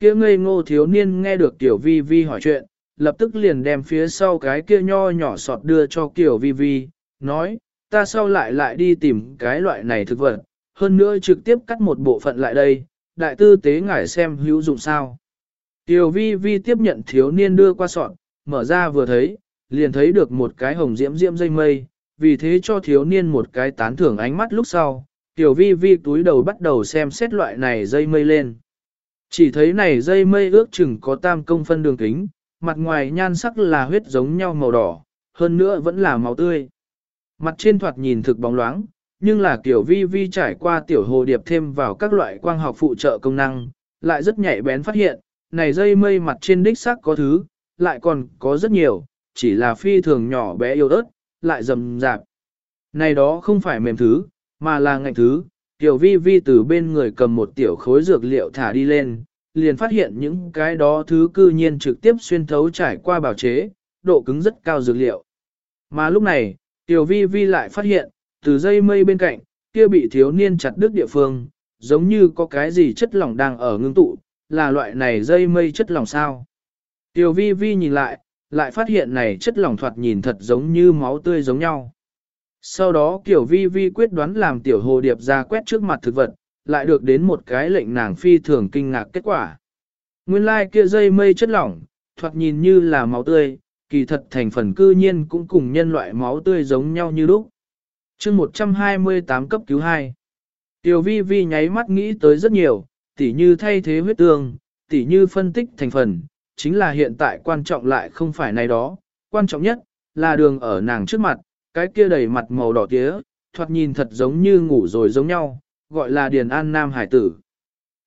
Kia ngây ngô thiếu niên nghe được tiểu vi vi hỏi chuyện, lập tức liền đem phía sau cái kia nho nhỏ sọt đưa cho Kiều vi vi, nói, ta sau lại lại đi tìm cái loại này thực vật, hơn nữa trực tiếp cắt một bộ phận lại đây, đại tư tế ngải xem hữu dụng sao. Kiều vi vi tiếp nhận thiếu niên đưa qua sọt, mở ra vừa thấy, liền thấy được một cái hồng diễm diễm dây mây, vì thế cho thiếu niên một cái tán thưởng ánh mắt lúc sau, tiểu vi vi túi đầu bắt đầu xem xét loại này dây mây lên. Chỉ thấy này dây mây ước chừng có tam công phân đường kính, mặt ngoài nhan sắc là huyết giống nhau màu đỏ, hơn nữa vẫn là màu tươi. Mặt trên thoạt nhìn thực bóng loáng, nhưng là kiểu vi vi trải qua tiểu hồ điệp thêm vào các loại quang học phụ trợ công năng, lại rất nhạy bén phát hiện, này dây mây mặt trên đích sắc có thứ, lại còn có rất nhiều, chỉ là phi thường nhỏ bé yếu ớt, lại rầm rạp. Này đó không phải mềm thứ, mà là ngạnh thứ, tiểu vi vi từ bên người cầm một tiểu khối dược liệu thả đi lên, liền phát hiện những cái đó thứ cư nhiên trực tiếp xuyên thấu trải qua bào chế, độ cứng rất cao dược liệu. Mà lúc này, tiểu vi vi lại phát hiện, từ dây mây bên cạnh, kia bị thiếu niên chặt đứt địa phương, giống như có cái gì chất lỏng đang ở ngưng tụ, là loại này dây mây chất lỏng sao. Tiểu vi vi nhìn lại, lại phát hiện này chất lỏng thoạt nhìn thật giống như máu tươi giống nhau. Sau đó Tiểu vi vi quyết đoán làm tiểu hồ điệp ra quét trước mặt thực vật, lại được đến một cái lệnh nàng phi thường kinh ngạc kết quả. Nguyên lai like kia dây mây chất lỏng, thoạt nhìn như là máu tươi, kỳ thật thành phần cư nhiên cũng cùng nhân loại máu tươi giống nhau như lúc. chương 128 cấp cứu 2 Tiểu vi vi nháy mắt nghĩ tới rất nhiều, tỉ như thay thế huyết tương, tỉ như phân tích thành phần, chính là hiện tại quan trọng lại không phải này đó, quan trọng nhất là đường ở nàng trước mặt, cái kia đầy mặt màu đỏ tía, thoạt nhìn thật giống như ngủ rồi giống nhau, gọi là Điền An Nam Hải tử.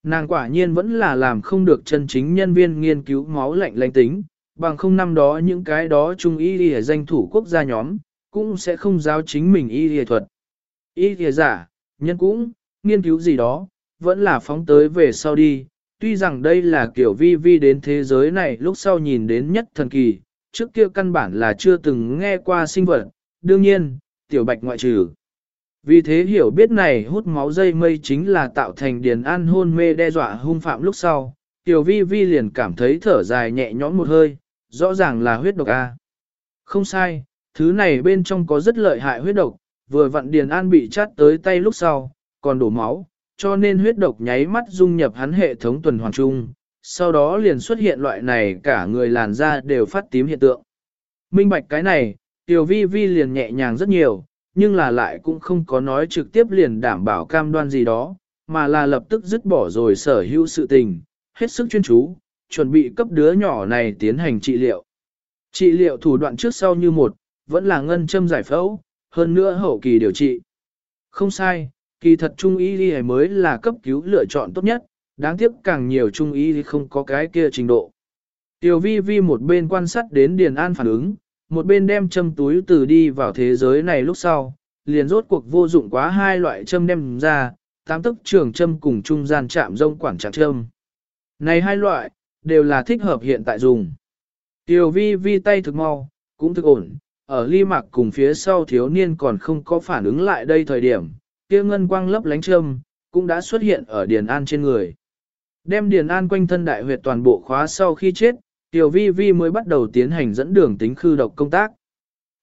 Nàng quả nhiên vẫn là làm không được chân chính nhân viên nghiên cứu máu lạnh lãnh tính, bằng không năm đó những cái đó trung y y danh thủ quốc gia nhóm, cũng sẽ không giáo chính mình y y thuật. Y y giả, nhân cũng, nghiên cứu gì đó, vẫn là phóng tới về sau đi, tuy rằng đây là kiểu vi vi đến thế giới này lúc sau nhìn đến nhất thần kỳ, trước kia căn bản là chưa từng nghe qua sinh vật, đương nhiên, tiểu bạch ngoại trừ. Vì thế hiểu biết này hút máu dây mây chính là tạo thành điền an hôn mê đe dọa hung phạm lúc sau, tiểu vi vi liền cảm thấy thở dài nhẹ nhõm một hơi, rõ ràng là huyết độc A. Không sai, thứ này bên trong có rất lợi hại huyết độc, vừa vặn điền an bị chát tới tay lúc sau, còn đổ máu, cho nên huyết độc nháy mắt dung nhập hắn hệ thống tuần hoàn chung, sau đó liền xuất hiện loại này cả người làn da đều phát tím hiện tượng. Minh bạch cái này, tiểu vi vi liền nhẹ nhàng rất nhiều, nhưng là lại cũng không có nói trực tiếp liền đảm bảo cam đoan gì đó, mà là lập tức dứt bỏ rồi sở hữu sự tình, hết sức chuyên chú, chuẩn bị cấp đứa nhỏ này tiến hành trị liệu. Trị liệu thủ đoạn trước sau như một, vẫn là ngân châm giải phẫu, hơn nữa hậu kỳ điều trị. Không sai, kỳ thật trung y đi mới là cấp cứu lựa chọn tốt nhất, đáng tiếc càng nhiều trung y thì không có cái kia trình độ. Tiểu vi vi một bên quan sát đến Điền An phản ứng, một bên đem châm túi từ đi vào thế giới này lúc sau, liền rốt cuộc vô dụng quá hai loại châm đem ra, tám tức trường châm cùng trung gian chạm rông quản trạng châm. Này hai loại, đều là thích hợp hiện tại dùng. Tiểu vi vi tay thực mau, cũng thực ổn, ở ly mạc cùng phía sau thiếu niên còn không có phản ứng lại đây thời điểm, kia ngân quang lấp lánh châm, cũng đã xuất hiện ở Điền An trên người. Đem Điền An quanh thân đại huyệt toàn bộ khóa sau khi chết, Tiểu Vi Vi mới bắt đầu tiến hành dẫn đường tính khư độc công tác.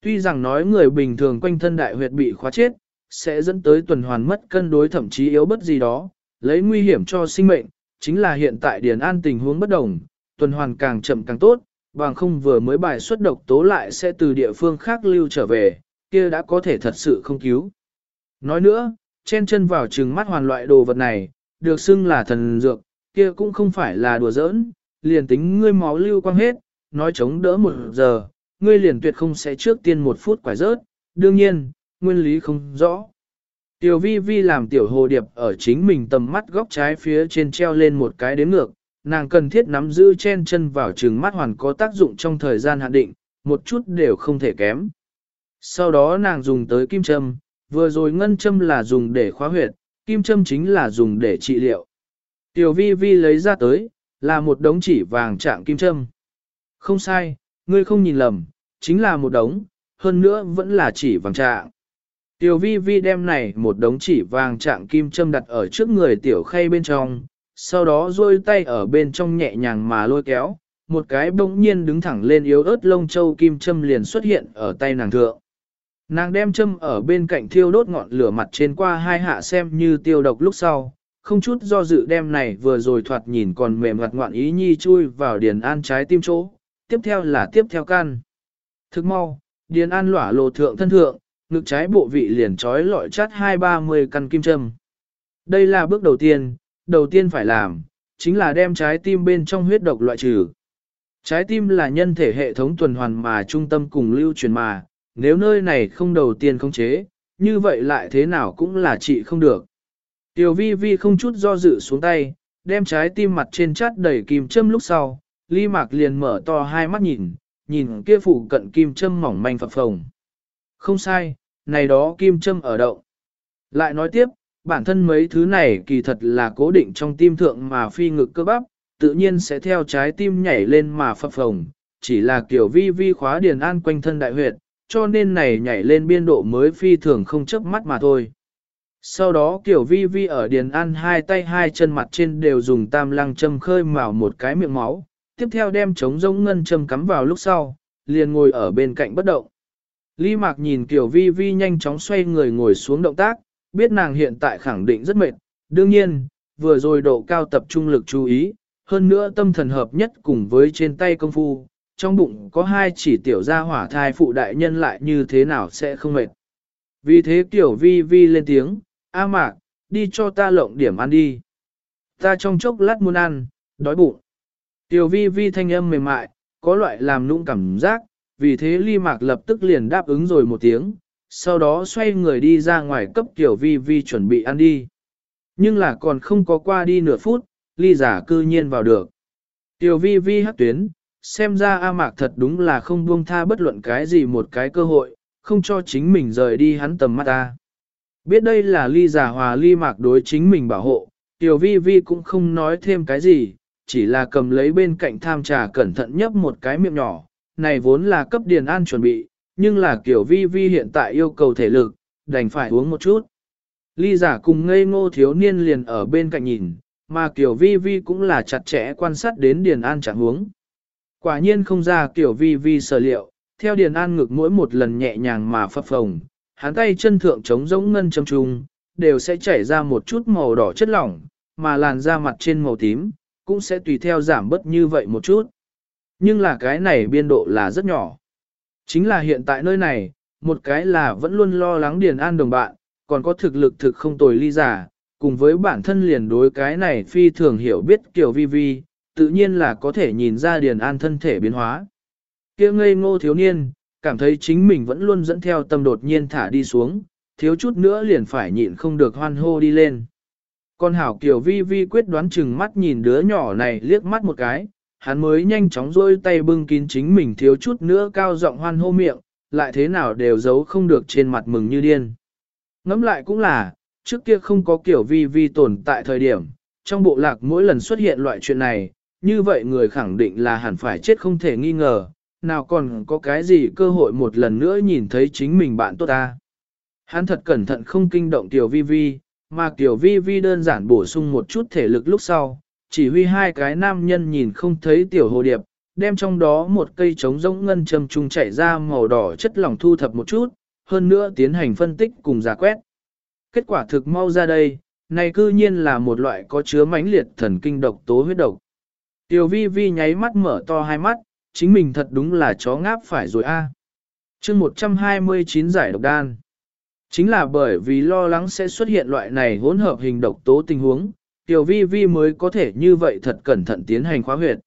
Tuy rằng nói người bình thường quanh thân đại huyệt bị khóa chết, sẽ dẫn tới tuần hoàn mất cân đối thậm chí yếu bất gì đó, lấy nguy hiểm cho sinh mệnh, chính là hiện tại Điền An tình huống bất đồng, tuần hoàn càng chậm càng tốt, bằng không vừa mới bài xuất độc tố lại sẽ từ địa phương khác lưu trở về, kia đã có thể thật sự không cứu. Nói nữa, chen chân vào trừng mắt hoàn loại đồ vật này, được xưng là thần dược, kia cũng không phải là đùa giỡn, liền tính ngươi máu lưu quang hết, nói chống đỡ một giờ, ngươi liền tuyệt không sẽ trước tiên một phút quải rớt, đương nhiên, nguyên lý không rõ. Tiểu vi vi làm tiểu hồ điệp ở chính mình tầm mắt góc trái phía trên treo lên một cái đếm ngược, nàng cần thiết nắm giữ chen chân vào trừng mắt hoàn có tác dụng trong thời gian hạn định, một chút đều không thể kém. Sau đó nàng dùng tới kim châm, vừa rồi ngân châm là dùng để khóa huyệt, kim châm chính là dùng để trị liệu. Tiểu vi vi lấy ra tới, là một đống chỉ vàng trạng kim châm. Không sai, ngươi không nhìn lầm, chính là một đống, hơn nữa vẫn là chỉ vàng trạng. Tiểu vi vi đem này một đống chỉ vàng trạng kim châm đặt ở trước người tiểu khay bên trong, sau đó duỗi tay ở bên trong nhẹ nhàng mà lôi kéo, một cái bỗng nhiên đứng thẳng lên yếu ớt lông châu kim châm liền xuất hiện ở tay nàng thượng. Nàng đem châm ở bên cạnh thiêu đốt ngọn lửa mặt trên qua hai hạ xem như tiêu độc lúc sau, không chút do dự đem này vừa rồi thoạt nhìn còn mềm ngặt ngoạn ý nhi chui vào điền an trái tim chỗ, tiếp theo là tiếp theo can. Thức mau, điền an lỏa lộ thượng thân thượng, ngực trái bộ vị liền trói lọi chát hai ba mươi căn kim châm. Đây là bước đầu tiên, đầu tiên phải làm, chính là đem trái tim bên trong huyết độc loại trừ. Trái tim là nhân thể hệ thống tuần hoàn mà trung tâm cùng lưu truyền mà, nếu nơi này không đầu tiên không chế, như vậy lại thế nào cũng là trị không được. Tiểu vi vi không chút do dự xuống tay, đem trái tim mặt trên chát đầy kim châm lúc sau, ly mạc liền mở to hai mắt nhìn, nhìn kia phủ cận kim châm mỏng manh phập phồng. Không sai, này đó kim châm ở động. Lại nói tiếp, bản thân mấy thứ này kỳ thật là cố định trong tim thượng mà phi ngực cơ bắp, tự nhiên sẽ theo trái tim nhảy lên mà phập phồng, chỉ là kiểu vi vi khóa điền an quanh thân đại huyệt, cho nên này nhảy lên biên độ mới phi thường không chớp mắt mà thôi. Sau đó kiểu vi vi ở điền an hai tay hai chân mặt trên đều dùng tam lăng châm khơi mào một cái miệng máu, tiếp theo đem trống rỗng ngân châm cắm vào lúc sau, liền ngồi ở bên cạnh bất động. Lý Mạc nhìn kiểu vi vi nhanh chóng xoay người ngồi xuống động tác, biết nàng hiện tại khẳng định rất mệt, đương nhiên, vừa rồi độ cao tập trung lực chú ý, hơn nữa tâm thần hợp nhất cùng với trên tay công phu, trong bụng có hai chỉ tiểu gia hỏa thai phụ đại nhân lại như thế nào sẽ không mệt. Vì thế kiểu vi vi lên tiếng, A mạc, đi cho ta lộng điểm ăn đi. Ta trong chốc lát muốn ăn, đói bụng. Tiểu vi vi thanh âm mềm mại, có loại làm nũng cảm giác, vì thế ly mạc lập tức liền đáp ứng rồi một tiếng, sau đó xoay người đi ra ngoài cấp tiểu vi vi chuẩn bị ăn đi. Nhưng là còn không có qua đi nửa phút, ly giả cư nhiên vào được. Tiểu vi vi hắc tuyến, xem ra A Mạc thật đúng là không buông tha bất luận cái gì một cái cơ hội, không cho chính mình rời đi hắn tầm mắt ta. Biết đây là ly giả hòa ly mạc đối chính mình bảo hộ, tiểu vi vi cũng không nói thêm cái gì, chỉ là cầm lấy bên cạnh tham trà cẩn thận nhấp một cái miệng nhỏ, này vốn là cấp điền an chuẩn bị, nhưng là kiểu vi vi hiện tại yêu cầu thể lực, đành phải uống một chút. Ly giả cùng ngây ngô thiếu niên liền ở bên cạnh nhìn, mà kiểu vi vi cũng là chặt chẽ quan sát đến điền an trạng huống. Quả nhiên không ra kiểu vi vi sở liệu, theo điền an ngực mỗi một lần nhẹ nhàng mà phập phồng, hắn tay chân thượng trống giống ngân châm trung, đều sẽ chảy ra một chút màu đỏ chất lỏng, mà làn da mặt trên màu tím, cũng sẽ tùy theo giảm bớt như vậy một chút. Nhưng là cái này biên độ là rất nhỏ. Chính là hiện tại nơi này, một cái là vẫn luôn lo lắng điền an đồng bạn, còn có thực lực thực không tồi ly giả, cùng với bản thân liền đối cái này phi thường hiểu biết kiểu vi vi, tự nhiên là có thể nhìn ra điền an thân thể biến hóa. kia ngây ngô thiếu niên, cảm thấy chính mình vẫn luôn dẫn theo tâm đột nhiên thả đi xuống, thiếu chút nữa liền phải nhịn không được hoan hô đi lên. Con hảo kiểu vi vi quyết đoán chừng mắt nhìn đứa nhỏ này liếc mắt một cái, hắn mới nhanh chóng rôi tay bưng kín chính mình thiếu chút nữa cao giọng hoan hô miệng, lại thế nào đều giấu không được trên mặt mừng như điên. Ngẫm lại cũng là, trước kia không có kiểu vi vi tồn tại thời điểm, trong bộ lạc mỗi lần xuất hiện loại chuyện này, như vậy người khẳng định là hẳn phải chết không thể nghi ngờ, nào còn có cái gì cơ hội một lần nữa nhìn thấy chính mình bạn tốt ta. Hắn thật cẩn thận không kinh động Tiểu Vi Vi, mà Tiểu Vi Vi đơn giản bổ sung một chút thể lực lúc sau, chỉ huy hai cái nam nhân nhìn không thấy Tiểu Hồ Điệp, đem trong đó một cây trống rỗng ngân châm trung chảy ra màu đỏ chất lỏng thu thập một chút, hơn nữa tiến hành phân tích cùng giả quét. Kết quả thực mau ra đây, này cư nhiên là một loại có chứa mãnh liệt thần kinh độc tố huyết độc. Tiểu vi vi nháy mắt mở to hai mắt, chính mình thật đúng là chó ngáp phải rồi a. À. chương 129 giải độc đan. Chính là bởi vì lo lắng sẽ xuất hiện loại này hỗn hợp hình độc tố tình huống, tiểu vi vi mới có thể như vậy thật cẩn thận tiến hành khóa huyệt.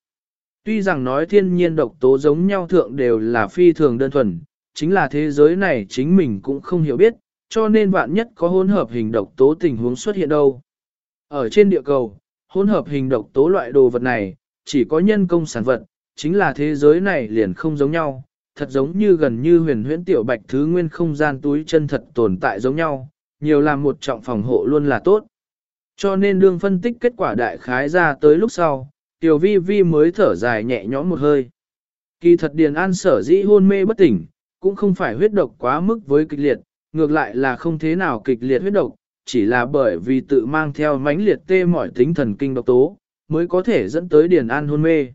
Tuy rằng nói thiên nhiên độc tố giống nhau thượng đều là phi thường đơn thuần, chính là thế giới này chính mình cũng không hiểu biết, cho nên vạn nhất có hỗn hợp hình độc tố tình huống xuất hiện đâu. Ở trên địa cầu, hỗn hợp hình độc tố loại đồ vật này, chỉ có nhân công sản vật, chính là thế giới này liền không giống nhau, thật giống như gần như huyền huyễn tiểu bạch thứ nguyên không gian túi chân thật tồn tại giống nhau, nhiều làm một trọng phòng hộ luôn là tốt. Cho nên đương phân tích kết quả đại khái ra tới lúc sau, tiểu vi vi mới thở dài nhẹ nhõm một hơi. Kỳ thật Điền An sở dĩ hôn mê bất tỉnh, cũng không phải huyết độc quá mức với kịch liệt, ngược lại là không thế nào kịch liệt huyết độc, chỉ là bởi vì tự mang theo mãnh liệt tê mỏi tính thần kinh độc tố, mới có thể dẫn tới Điền An hôn mê.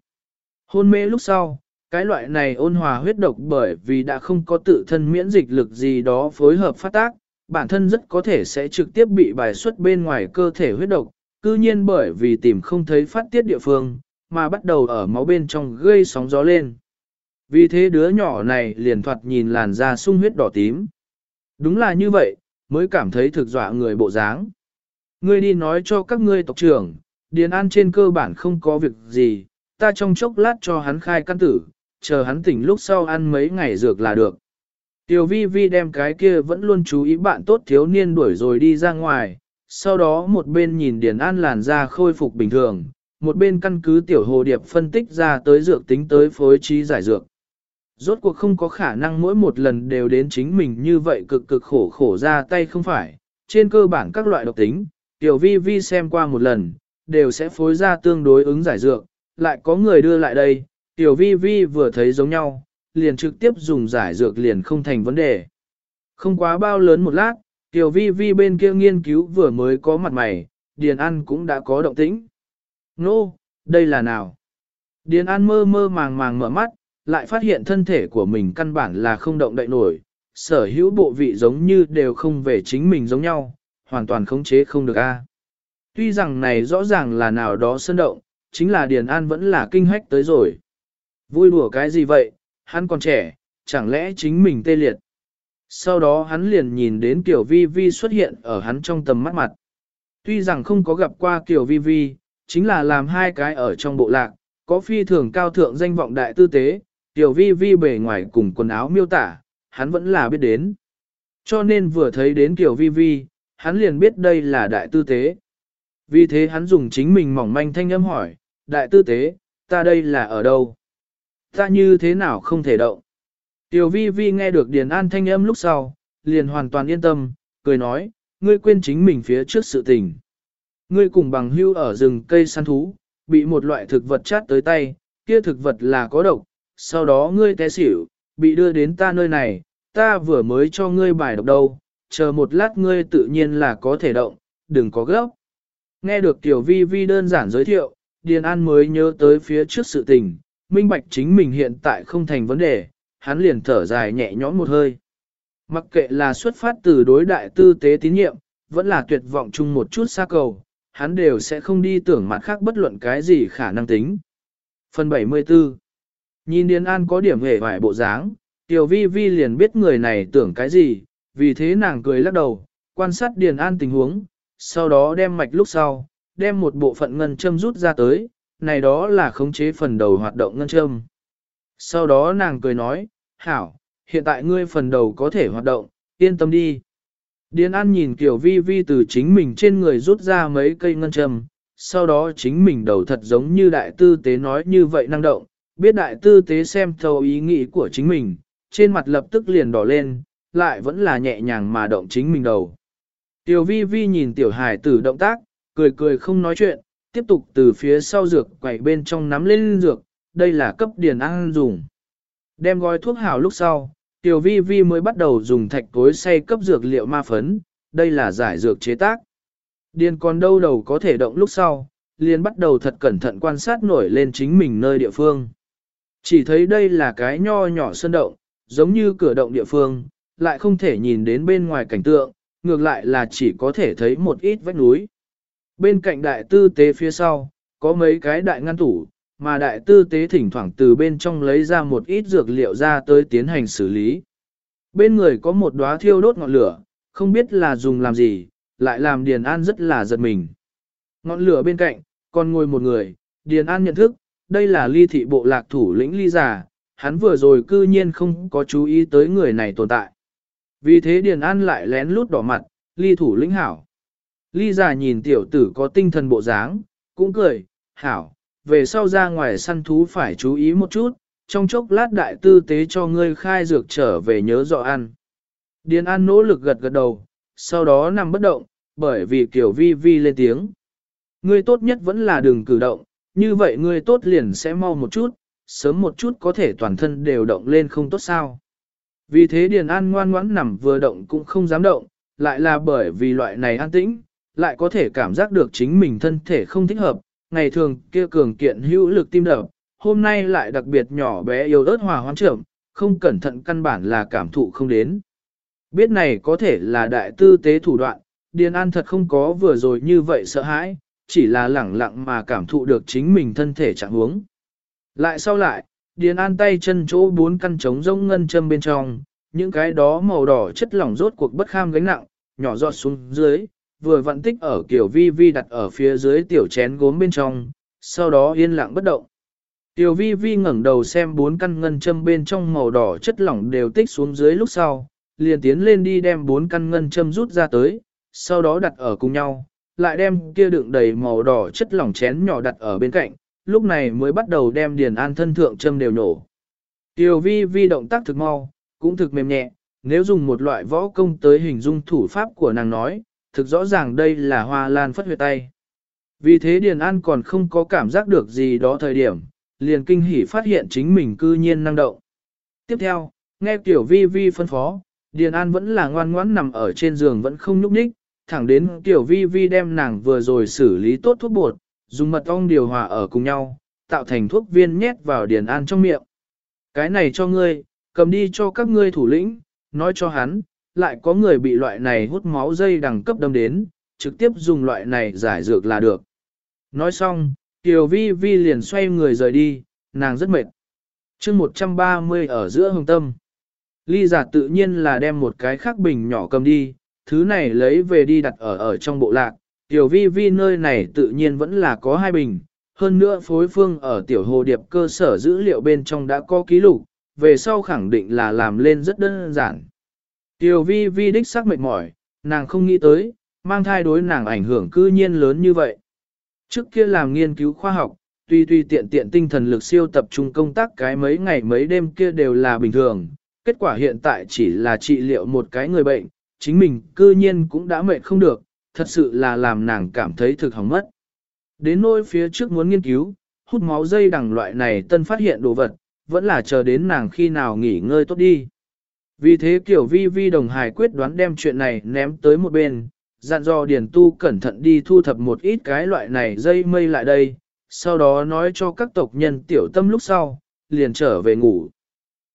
Hôn mê lúc sau, cái loại này ôn hòa huyết độc bởi vì đã không có tự thân miễn dịch lực gì đó phối hợp phát tác, bản thân rất có thể sẽ trực tiếp bị bài xuất bên ngoài cơ thể huyết độc, cư nhiên bởi vì tìm không thấy phát tiết địa phương, mà bắt đầu ở máu bên trong gây sóng gió lên. Vì thế đứa nhỏ này liền thoạt nhìn làn da sung huyết đỏ tím. Đúng là như vậy, mới cảm thấy thực dọa người bộ dáng. Ngươi đi nói cho các ngươi tộc trưởng, Điền An trên cơ bản không có việc gì, ta trong chốc lát cho hắn khai căn tử, chờ hắn tỉnh lúc sau ăn mấy ngày dược là được. Tiểu vi vi đem cái kia vẫn luôn chú ý bạn tốt thiếu niên đuổi rồi đi ra ngoài, sau đó một bên nhìn Điền An làn da khôi phục bình thường, một bên căn cứ tiểu hồ điệp phân tích ra tới dược tính tới phối trí giải dược. Rốt cuộc không có khả năng mỗi một lần đều đến chính mình như vậy cực cực khổ khổ ra tay không phải, trên cơ bản các loại độc tính, tiểu vi vi xem qua một lần, đều sẽ phối ra tương đối ứng giải dược, lại có người đưa lại đây, tiểu vi vi vừa thấy giống nhau, liền trực tiếp dùng giải dược liền không thành vấn đề. Không quá bao lớn một lát, tiểu vi vi bên kia nghiên cứu vừa mới có mặt mày, Điền An cũng đã có động tĩnh. Nô, đây là nào? Điền An mơ mơ màng màng mở mắt, lại phát hiện thân thể của mình căn bản là không động đậy nổi, sở hữu bộ vị giống như đều không về chính mình giống nhau, hoàn toàn khống chế không được a. Tuy rằng này rõ ràng là nào đó sơn động, chính là Điền An vẫn là kinh hách tới rồi. Vui đùa cái gì vậy, hắn còn trẻ, chẳng lẽ chính mình tê liệt. Sau đó hắn liền nhìn đến Kiều Vi Vi xuất hiện ở hắn trong tầm mắt mặt. Tuy rằng không có gặp qua Kiều Vi Vi, chính là làm hai cái ở trong bộ lạc, có phi thường cao thượng danh vọng đại tư tế, Kiều Vi Vi bề ngoài cùng quần áo miêu tả, hắn vẫn là biết đến. Cho nên vừa thấy đến Kiều Vi Vi, hắn liền biết đây là đại tư tế. Vì thế hắn dùng chính mình mỏng manh thanh âm hỏi, đại tư tế, ta đây là ở đâu? Ta như thế nào không thể động? Tiểu vi vi nghe được Điền An thanh âm lúc sau, liền hoàn toàn yên tâm, cười nói, ngươi quên chính mình phía trước sự tình. Ngươi cùng bằng hưu ở rừng cây săn thú, bị một loại thực vật chát tới tay, kia thực vật là có độc, sau đó ngươi té xỉu, bị đưa đến ta nơi này, ta vừa mới cho ngươi bài độc đâu, chờ một lát ngươi tự nhiên là có thể động, đừng có gấp. Nghe được Tiểu Vi Vi đơn giản giới thiệu, Điền An mới nhớ tới phía trước sự tình, minh bạch chính mình hiện tại không thành vấn đề, hắn liền thở dài nhẹ nhõm một hơi. Mặc kệ là xuất phát từ đối đại tư tế tín nhiệm, vẫn là tuyệt vọng chung một chút xa cầu, hắn đều sẽ không đi tưởng mặt khác bất luận cái gì khả năng tính. Phần 74 Nhìn Điền An có điểm hề vải bộ dáng, Tiểu Vi Vi liền biết người này tưởng cái gì, vì thế nàng cười lắc đầu, quan sát Điền An tình huống, sau đó đem mạch lúc sau, đem một bộ phận ngân châm rút ra tới, này đó là khống chế phần đầu hoạt động ngân châm. Sau đó nàng cười nói, hảo, hiện tại ngươi phần đầu có thể hoạt động, yên tâm đi. Điền An nhìn Kiều Vi Vi từ chính mình trên người rút ra mấy cây ngân châm, sau đó chính mình đầu thật giống như đại tư tế nói như vậy năng động, biết đại tư tế xem thấu ý nghĩ của chính mình, trên mặt lập tức liền đỏ lên, lại vẫn là nhẹ nhàng mà động chính mình đầu. Tiểu vi vi nhìn tiểu hải tử động tác, cười cười không nói chuyện, tiếp tục từ phía sau dược quẩy bên trong nắm lên dược, đây là cấp điền ăn dùng. Đem gói thuốc hảo lúc sau, tiểu vi vi mới bắt đầu dùng thạch cối xay cấp dược liệu ma phấn, đây là giải dược chế tác. Điền còn đâu đầu có thể động lúc sau, liền bắt đầu thật cẩn thận quan sát nổi lên chính mình nơi địa phương. Chỉ thấy đây là cái nho nhỏ sơn động, giống như cửa động địa phương, lại không thể nhìn đến bên ngoài cảnh tượng, ngược lại là chỉ có thể thấy một ít vách núi. Bên cạnh đại tư tế phía sau, có mấy cái đại ngăn tủ, mà đại tư tế thỉnh thoảng từ bên trong lấy ra một ít dược liệu ra tới tiến hành xử lý. Bên người có một đóa thiêu đốt ngọn lửa, không biết là dùng làm gì, lại làm Điền An rất là giật mình. Ngọn lửa bên cạnh, còn ngồi một người, Điền An nhận thức, đây là ly thị bộ lạc thủ lĩnh ly giả, hắn vừa rồi cư nhiên không có chú ý tới người này tồn tại. Vì thế Điền An lại lén lút đỏ mặt, ly thủ lĩnh hảo. Ly giả nhìn tiểu tử có tinh thần bộ dáng, cũng cười, hảo, về sau ra ngoài săn thú phải chú ý một chút, trong chốc lát đại tư tế cho ngươi khai dược trở về nhớ rõ ăn. Điền An nỗ lực gật gật đầu, sau đó nằm bất động, bởi vì kiểu vi vi lên tiếng. Ngươi tốt nhất vẫn là đừng cử động, như vậy ngươi tốt liền sẽ mau một chút, sớm một chút có thể toàn thân đều động lên không tốt sao. Vì thế Điền An ngoan ngoãn nằm vừa động cũng không dám động, lại là bởi vì loại này an tĩnh, lại có thể cảm giác được chính mình thân thể không thích hợp, ngày thường kia cường kiện hữu lực tim đập, hôm nay lại đặc biệt nhỏ bé yếu ớt hòa hoãn trưởng, không cẩn thận căn bản là cảm thụ không đến. Biết này có thể là đại tư tế thủ đoạn, Điền An thật không có vừa rồi như vậy sợ hãi, chỉ là lẳng lặng mà cảm thụ được chính mình thân thể trạng huống. Lại sau lại, Điền An tay chân chỗ bốn căn trống rông ngân châm bên trong, những cái đó màu đỏ chất lỏng rốt cuộc bất kham gánh nặng, nhỏ giọt xuống dưới, vừa vận tích ở kiểu vi vi đặt ở phía dưới tiểu chén gốm bên trong, sau đó yên lặng bất động. Tiểu vi vi ngẩng đầu xem bốn căn ngân châm bên trong màu đỏ chất lỏng đều tích xuống dưới lúc sau, liền tiến lên đi đem bốn căn ngân châm rút ra tới, sau đó đặt ở cùng nhau, lại đem kia đựng đầy màu đỏ chất lỏng chén nhỏ đặt ở bên cạnh, lúc này mới bắt đầu đem điền an thân thượng châm đều nổ. Tiểu vi vi động tác thực mau, cũng thực mềm nhẹ, nếu dùng một loại võ công tới hình dung thủ pháp của nàng nói, thực rõ ràng đây là hoa lan phất huyệt tay. Vì thế Điền An còn không có cảm giác được gì đó thời điểm, liền kinh hỉ phát hiện chính mình cư nhiên năng động. Tiếp theo, nghe Tiểu Vi Vi phân phó, Điền An vẫn là ngoan ngoãn nằm ở trên giường vẫn không nhúc nhích, thẳng đến Tiểu Vi Vi đem nàng vừa rồi xử lý tốt thuốc bột, dùng mật ong điều hòa ở cùng nhau, tạo thành thuốc viên nhét vào Điền An trong miệng. Cái này cho ngươi, cầm đi cho các ngươi thủ lĩnh, nói cho hắn, lại có người bị loại này hút máu dây đẳng cấp đâm đến, trực tiếp dùng loại này giải dược là được. Nói xong, Kiều Vi Vi liền xoay người rời đi, nàng rất mệt. chương 130 ở giữa hồng tâm. Ly giả tự nhiên là đem một cái khác bình nhỏ cầm đi, thứ này lấy về đi đặt ở ở trong bộ lạc. Tiểu vi vi nơi này tự nhiên vẫn là có hai bình, hơn nữa phối phương ở tiểu hồ điệp cơ sở dữ liệu bên trong đã có ký lục, về sau khẳng định là làm lên rất đơn giản. Tiểu vi vi đích xác mệt mỏi, nàng không nghĩ tới, mang thai đối nàng ảnh hưởng cư nhiên lớn như vậy. Trước kia làm nghiên cứu khoa học, tuy tuy tiện tiện tinh thần lực siêu tập trung công tác cái mấy ngày mấy đêm kia đều là bình thường, kết quả hiện tại chỉ là trị liệu một cái người bệnh, chính mình cư nhiên cũng đã mệt không được, thật sự là làm nàng cảm thấy thực hỏng mất. Đến nỗi phía trước muốn nghiên cứu, hút máu dây đằng loại này tân phát hiện đồ vật, vẫn là chờ đến nàng khi nào nghỉ ngơi tốt đi. Vì thế kiểu vi vi đồng hài quyết đoán đem chuyện này ném tới một bên, dặn dò Điền Tu cẩn thận đi thu thập một ít cái loại này dây mây lại đây, sau đó nói cho các tộc nhân tiểu tâm lúc sau, liền trở về ngủ.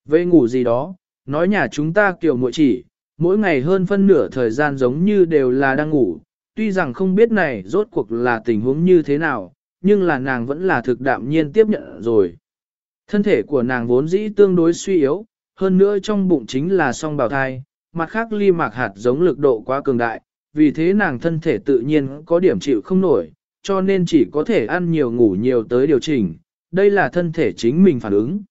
Về ngủ gì đó, nói nhà chúng ta kiểu muội chỉ, mỗi ngày hơn phân nửa thời gian giống như đều là đang ngủ, tuy rằng không biết này rốt cuộc là tình huống như thế nào, nhưng là nàng vẫn là thực đạm nhiên tiếp nhận rồi. Thân thể của nàng vốn dĩ tương đối suy yếu, hơn nữa trong bụng chính là song bào thai, mặt khác ly mạc hạt giống lực độ quá cường đại, vì thế nàng thân thể tự nhiên có điểm chịu không nổi, cho nên chỉ có thể ăn nhiều ngủ nhiều tới điều chỉnh, đây là thân thể chính mình phản ứng.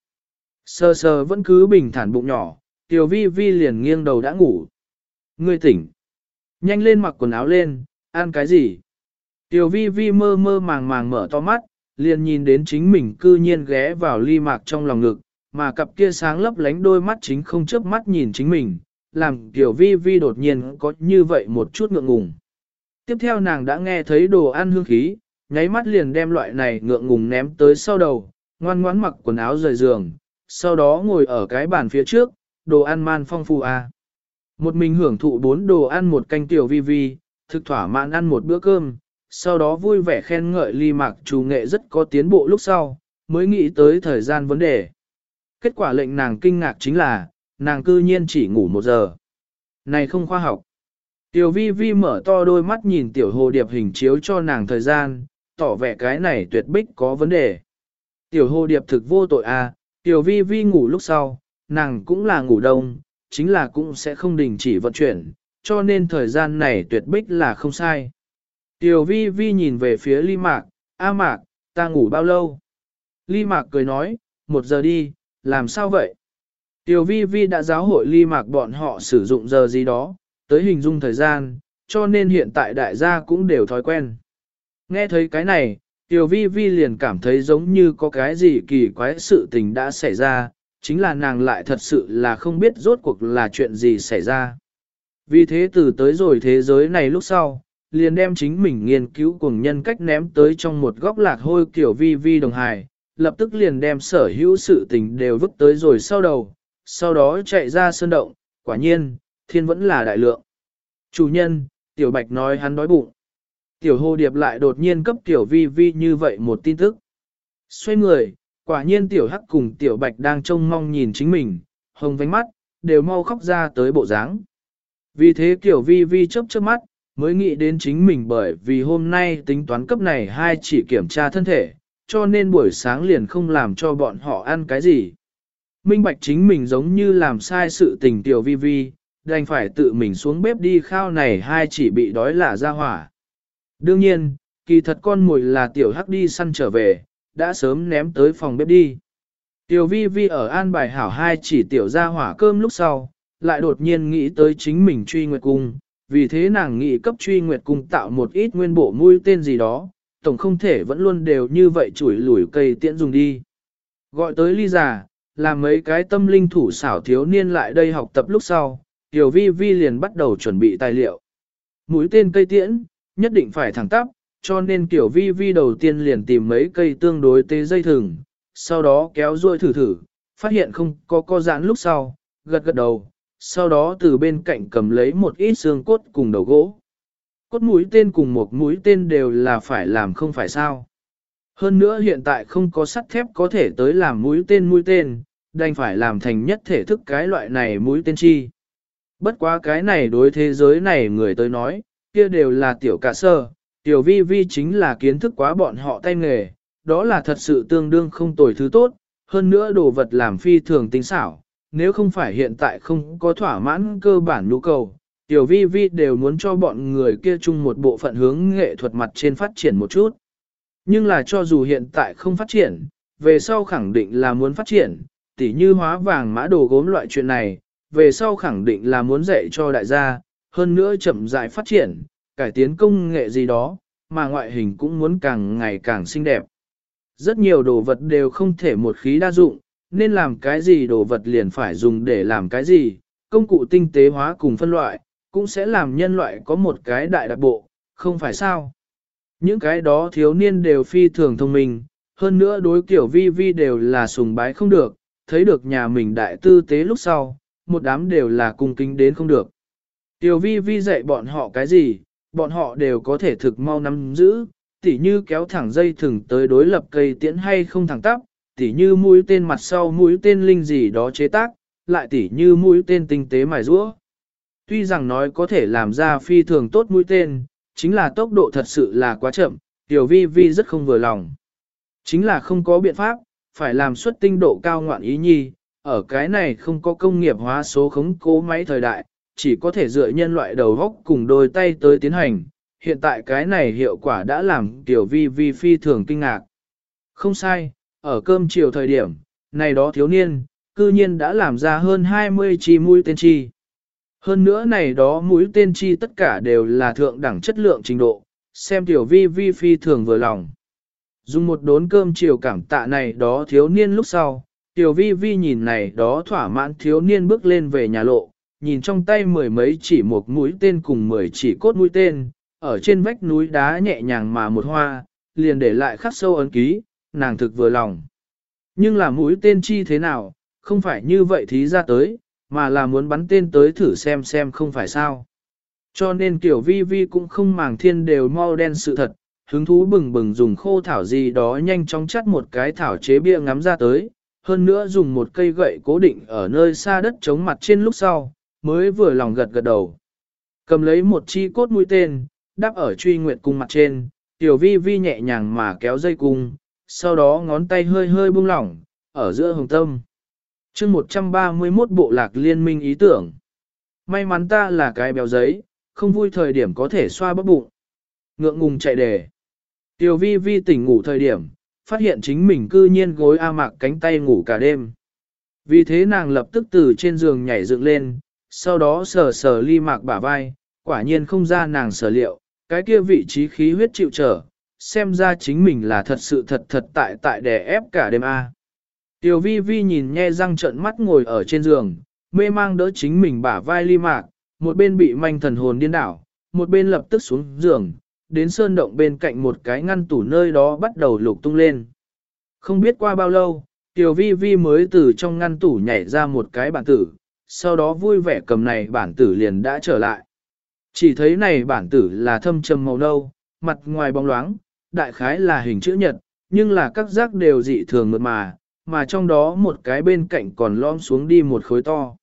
Sơ sơ vẫn cứ bình thản bụng nhỏ, tiểu vi vi liền nghiêng đầu đã ngủ. Ngươi tỉnh. Nhanh lên mặc quần áo lên, ăn cái gì? Tiểu vi vi mơ mơ màng màng mở to mắt, liền nhìn đến chính mình cư nhiên ghé vào ly mạc trong lòng ngực, mà cặp kia sáng lấp lánh đôi mắt chính không chớp mắt nhìn chính mình, làm Tiểu Vi Vi đột nhiên có như vậy một chút ngượng ngùng. Tiếp theo nàng đã nghe thấy đồ ăn hương khí, nháy mắt liền đem loại này ngượng ngùng ném tới sau đầu, ngoan ngoãn mặc quần áo rời giường, sau đó ngồi ở cái bàn phía trước, đồ ăn man phong phú à. Một mình hưởng thụ bốn đồ ăn một canh Tiểu Vi Vi, thực thỏa mãn ăn một bữa cơm, sau đó vui vẻ khen ngợi ly mạc chủ nghệ rất có tiến bộ lúc sau, mới nghĩ tới thời gian vấn đề. Kết quả lệnh nàng kinh ngạc chính là, nàng cư nhiên chỉ ngủ một giờ. Này không khoa học. Tiểu vi vi mở to đôi mắt nhìn tiểu hồ điệp hình chiếu cho nàng thời gian, tỏ vẻ cái này tuyệt bích có vấn đề. Tiểu hồ điệp thực vô tội à, tiểu vi vi ngủ lúc sau, nàng cũng là ngủ đông, chính là cũng sẽ không đình chỉ vận chuyển, cho nên thời gian này tuyệt bích là không sai. Tiểu vi vi nhìn về phía ly mạc, a mạc, ta ngủ bao lâu? Ly mạc cười nói, một giờ đi, làm sao vậy? Tiểu vi vi đã giáo hội ly mạc bọn họ sử dụng giờ gì đó, tới hình dung thời gian, cho nên hiện tại đại gia cũng đều thói quen. Nghe thấy cái này, Tiểu vi vi liền cảm thấy giống như có cái gì kỳ quái sự tình đã xảy ra, chính là nàng lại thật sự là không biết rốt cuộc là chuyện gì xảy ra. Vì thế từ tới rồi thế giới này lúc sau, liền đem chính mình nghiên cứu cùng nhân cách ném tới trong một góc lạc hôi kiểu vi vi đồng hài, lập tức liền đem sở hữu sự tình đều vứt tới rồi sau đầu, sau đó chạy ra sơn động, quả nhiên, thiên vẫn là đại lượng. Chủ nhân, tiểu bạch nói hắn đói bụng. Tiểu hồ điệp lại đột nhiên cấp tiểu vi vi như vậy một tin tức. Xoay người, quả nhiên tiểu hắc cùng tiểu bạch đang trông mong nhìn chính mình, hồng vánh mắt, đều mau khóc ra tới bộ dáng. Vì thế tiểu vi vi chớp chớp mắt, mới nghĩ đến chính mình bởi vì hôm nay tính toán cấp này hai chỉ kiểm tra thân thể, cho nên buổi sáng liền không làm cho bọn họ ăn cái gì. Minh bạch chính mình giống như làm sai sự tình tiểu vi vi, đành phải tự mình xuống bếp đi khao này hai chỉ bị đói là ra hỏa. Đương nhiên, kỳ thật con mồi là tiểu hắc đi săn trở về, đã sớm ném tới phòng bếp đi. Tiểu vi vi ở an bài hảo hai chỉ tiểu ra hỏa cơm lúc sau, lại đột nhiên nghĩ tới chính mình truy nguyệt cung, vì thế nàng nghĩ cấp truy nguyệt cung tạo một ít nguyên bộ mũi tên gì đó, tổng không thể vẫn luôn đều như vậy chủi lủi cây tiễn dùng đi. Gọi tới ly giả, làm mấy cái tâm linh thủ xảo thiếu niên lại đây học tập lúc sau, tiểu vi vi liền bắt đầu chuẩn bị tài liệu. Mũi tên cây tiễn, nhất định phải thẳng tắp, cho nên tiểu vi vi đầu tiên liền tìm mấy cây tương đối tê dây thừng, sau đó kéo ruôi thử thử, phát hiện không có co giãn lúc sau, gật gật đầu, sau đó từ bên cạnh cầm lấy một ít xương cốt cùng đầu gỗ. Cốt mũi tên cùng một mũi tên đều là phải làm không phải sao. Hơn nữa hiện tại không có sắt thép có thể tới làm mũi tên mũi tên, đành phải làm thành nhất thể thức cái loại này mũi tên chi. Bất quá cái này đối thế giới này người tới nói, kia đều là tiểu cả sơ, tiểu vi vi chính là kiến thức quá bọn họ tay nghề, đó là thật sự tương đương không tồi thứ tốt, hơn nữa đồ vật làm phi thường tính xảo, nếu không phải hiện tại không có thỏa mãn cơ bản nhu cầu, tiểu vi vi đều muốn cho bọn người kia chung một bộ phận hướng nghệ thuật mặt trên phát triển một chút. Nhưng là cho dù hiện tại không phát triển, về sau khẳng định là muốn phát triển, tỉ như hóa vàng mã đồ gốm loại chuyện này, về sau khẳng định là muốn dạy cho đại gia, hơn nữa chậm rãi phát triển, cải tiến công nghệ gì đó, mà ngoại hình cũng muốn càng ngày càng xinh đẹp. Rất nhiều đồ vật đều không thể một khí đa dụng, nên làm cái gì đồ vật liền phải dùng để làm cái gì, công cụ tinh tế hóa cùng phân loại, cũng sẽ làm nhân loại có một cái đại đặc bộ, không phải sao. Những cái đó thiếu niên đều phi thường thông minh, hơn nữa đối kiểu vi vi đều là sùng bái không được, thấy được nhà mình đại tư tế lúc sau, một đám đều là cung kính đến không được. Tiểu vi vi dạy bọn họ cái gì, bọn họ đều có thể thực mau nắm giữ, tỉ như kéo thẳng dây thừng tới đối lập cây tiễn hay không thẳng tắp, tỉ như mũi tên mặt sau mũi tên linh gì đó chế tác, lại tỉ như mũi tên tinh tế mài rũa. Tuy rằng nói có thể làm ra phi thường tốt mũi tên, chính là tốc độ thật sự là quá chậm, tiểu vi vi rất không vừa lòng. Chính là không có biện pháp, phải làm suất tinh độ cao ngoạn ý nhi, ở cái này không có công nghiệp hóa số khống cố máy thời đại, chỉ có thể dựa nhân loại đầu góc cùng đôi tay tới tiến hành. Hiện tại cái này hiệu quả đã làm tiểu vi vi phi thường kinh ngạc. Không sai, ở cơm chiều thời điểm, này đó thiếu niên, cư nhiên đã làm ra hơn 20 chi mũi tên chi. Hơn nữa này đó mũi tên chi tất cả đều là thượng đẳng chất lượng trình độ, xem tiểu vi vi phi thường vừa lòng. Dùng một đốn cơm chiều cảm tạ này đó thiếu niên lúc sau, tiểu vi vi nhìn này đó thỏa mãn thiếu niên bước lên về nhà lộ, nhìn trong tay mười mấy chỉ một mũi tên cùng mười chỉ cốt mũi tên, ở trên vách núi đá nhẹ nhàng mà một hoa, liền để lại khắc sâu ấn ký, nàng thực vừa lòng. Nhưng là mũi tên chi thế nào, không phải như vậy thí ra tới, mà là muốn bắn tên tới thử xem xem không phải sao. Cho nên kiểu vi vi cũng không màng thiên đều mau đen sự thật, hứng thú bừng bừng dùng khô thảo gì đó nhanh chóng chắt một cái thảo chế bia ngắm ra tới, hơn nữa dùng một cây gậy cố định ở nơi xa đất chống mặt trên lúc sau, mới vừa lòng gật gật đầu. Cầm lấy một chi cốt mũi tên, đắp ở truy nguyệt cung mặt trên, tiểu vi vi nhẹ nhàng mà kéo dây cung, sau đó ngón tay hơi hơi buông lỏng, ở giữa hồng tâm chương 131 bộ lạc liên minh ý tưởng. May mắn ta là cái béo giấy, không vui thời điểm có thể xoa bắp bụng. Ngượng ngùng chạy đề. Tiểu vi vi tỉnh ngủ thời điểm, phát hiện chính mình cư nhiên gối A mạc cánh tay ngủ cả đêm. Vì thế nàng lập tức từ trên giường nhảy dựng lên, sau đó sờ sờ ly mạc bả vai, quả nhiên không ra nàng sở liệu, cái kia vị trí khí huyết chịu trở, xem ra chính mình là thật sự thật thật tại tại đè ép cả đêm A. Tiểu vi vi nhìn nhe răng trợn mắt ngồi ở trên giường, mê mang đỡ chính mình bả vai ly mạc, một bên bị manh thần hồn điên đảo, một bên lập tức xuống giường, đến sơn động bên cạnh một cái ngăn tủ nơi đó bắt đầu lục tung lên. Không biết qua bao lâu, Tiểu vi vi mới từ trong ngăn tủ nhảy ra một cái bản tử, sau đó vui vẻ cầm này bản tử liền đã trở lại. Chỉ thấy này bản tử là thâm trầm màu nâu, mặt ngoài bóng loáng, đại khái là hình chữ nhật, nhưng là các giác đều dị thường mượt mà, mà trong đó một cái bên cạnh còn lom xuống đi một khối to.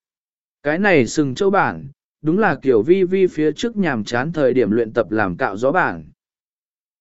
Cái này sừng châu bản, đúng là kiểu vi vi phía trước nhàm chán thời điểm luyện tập làm cạo gió bản.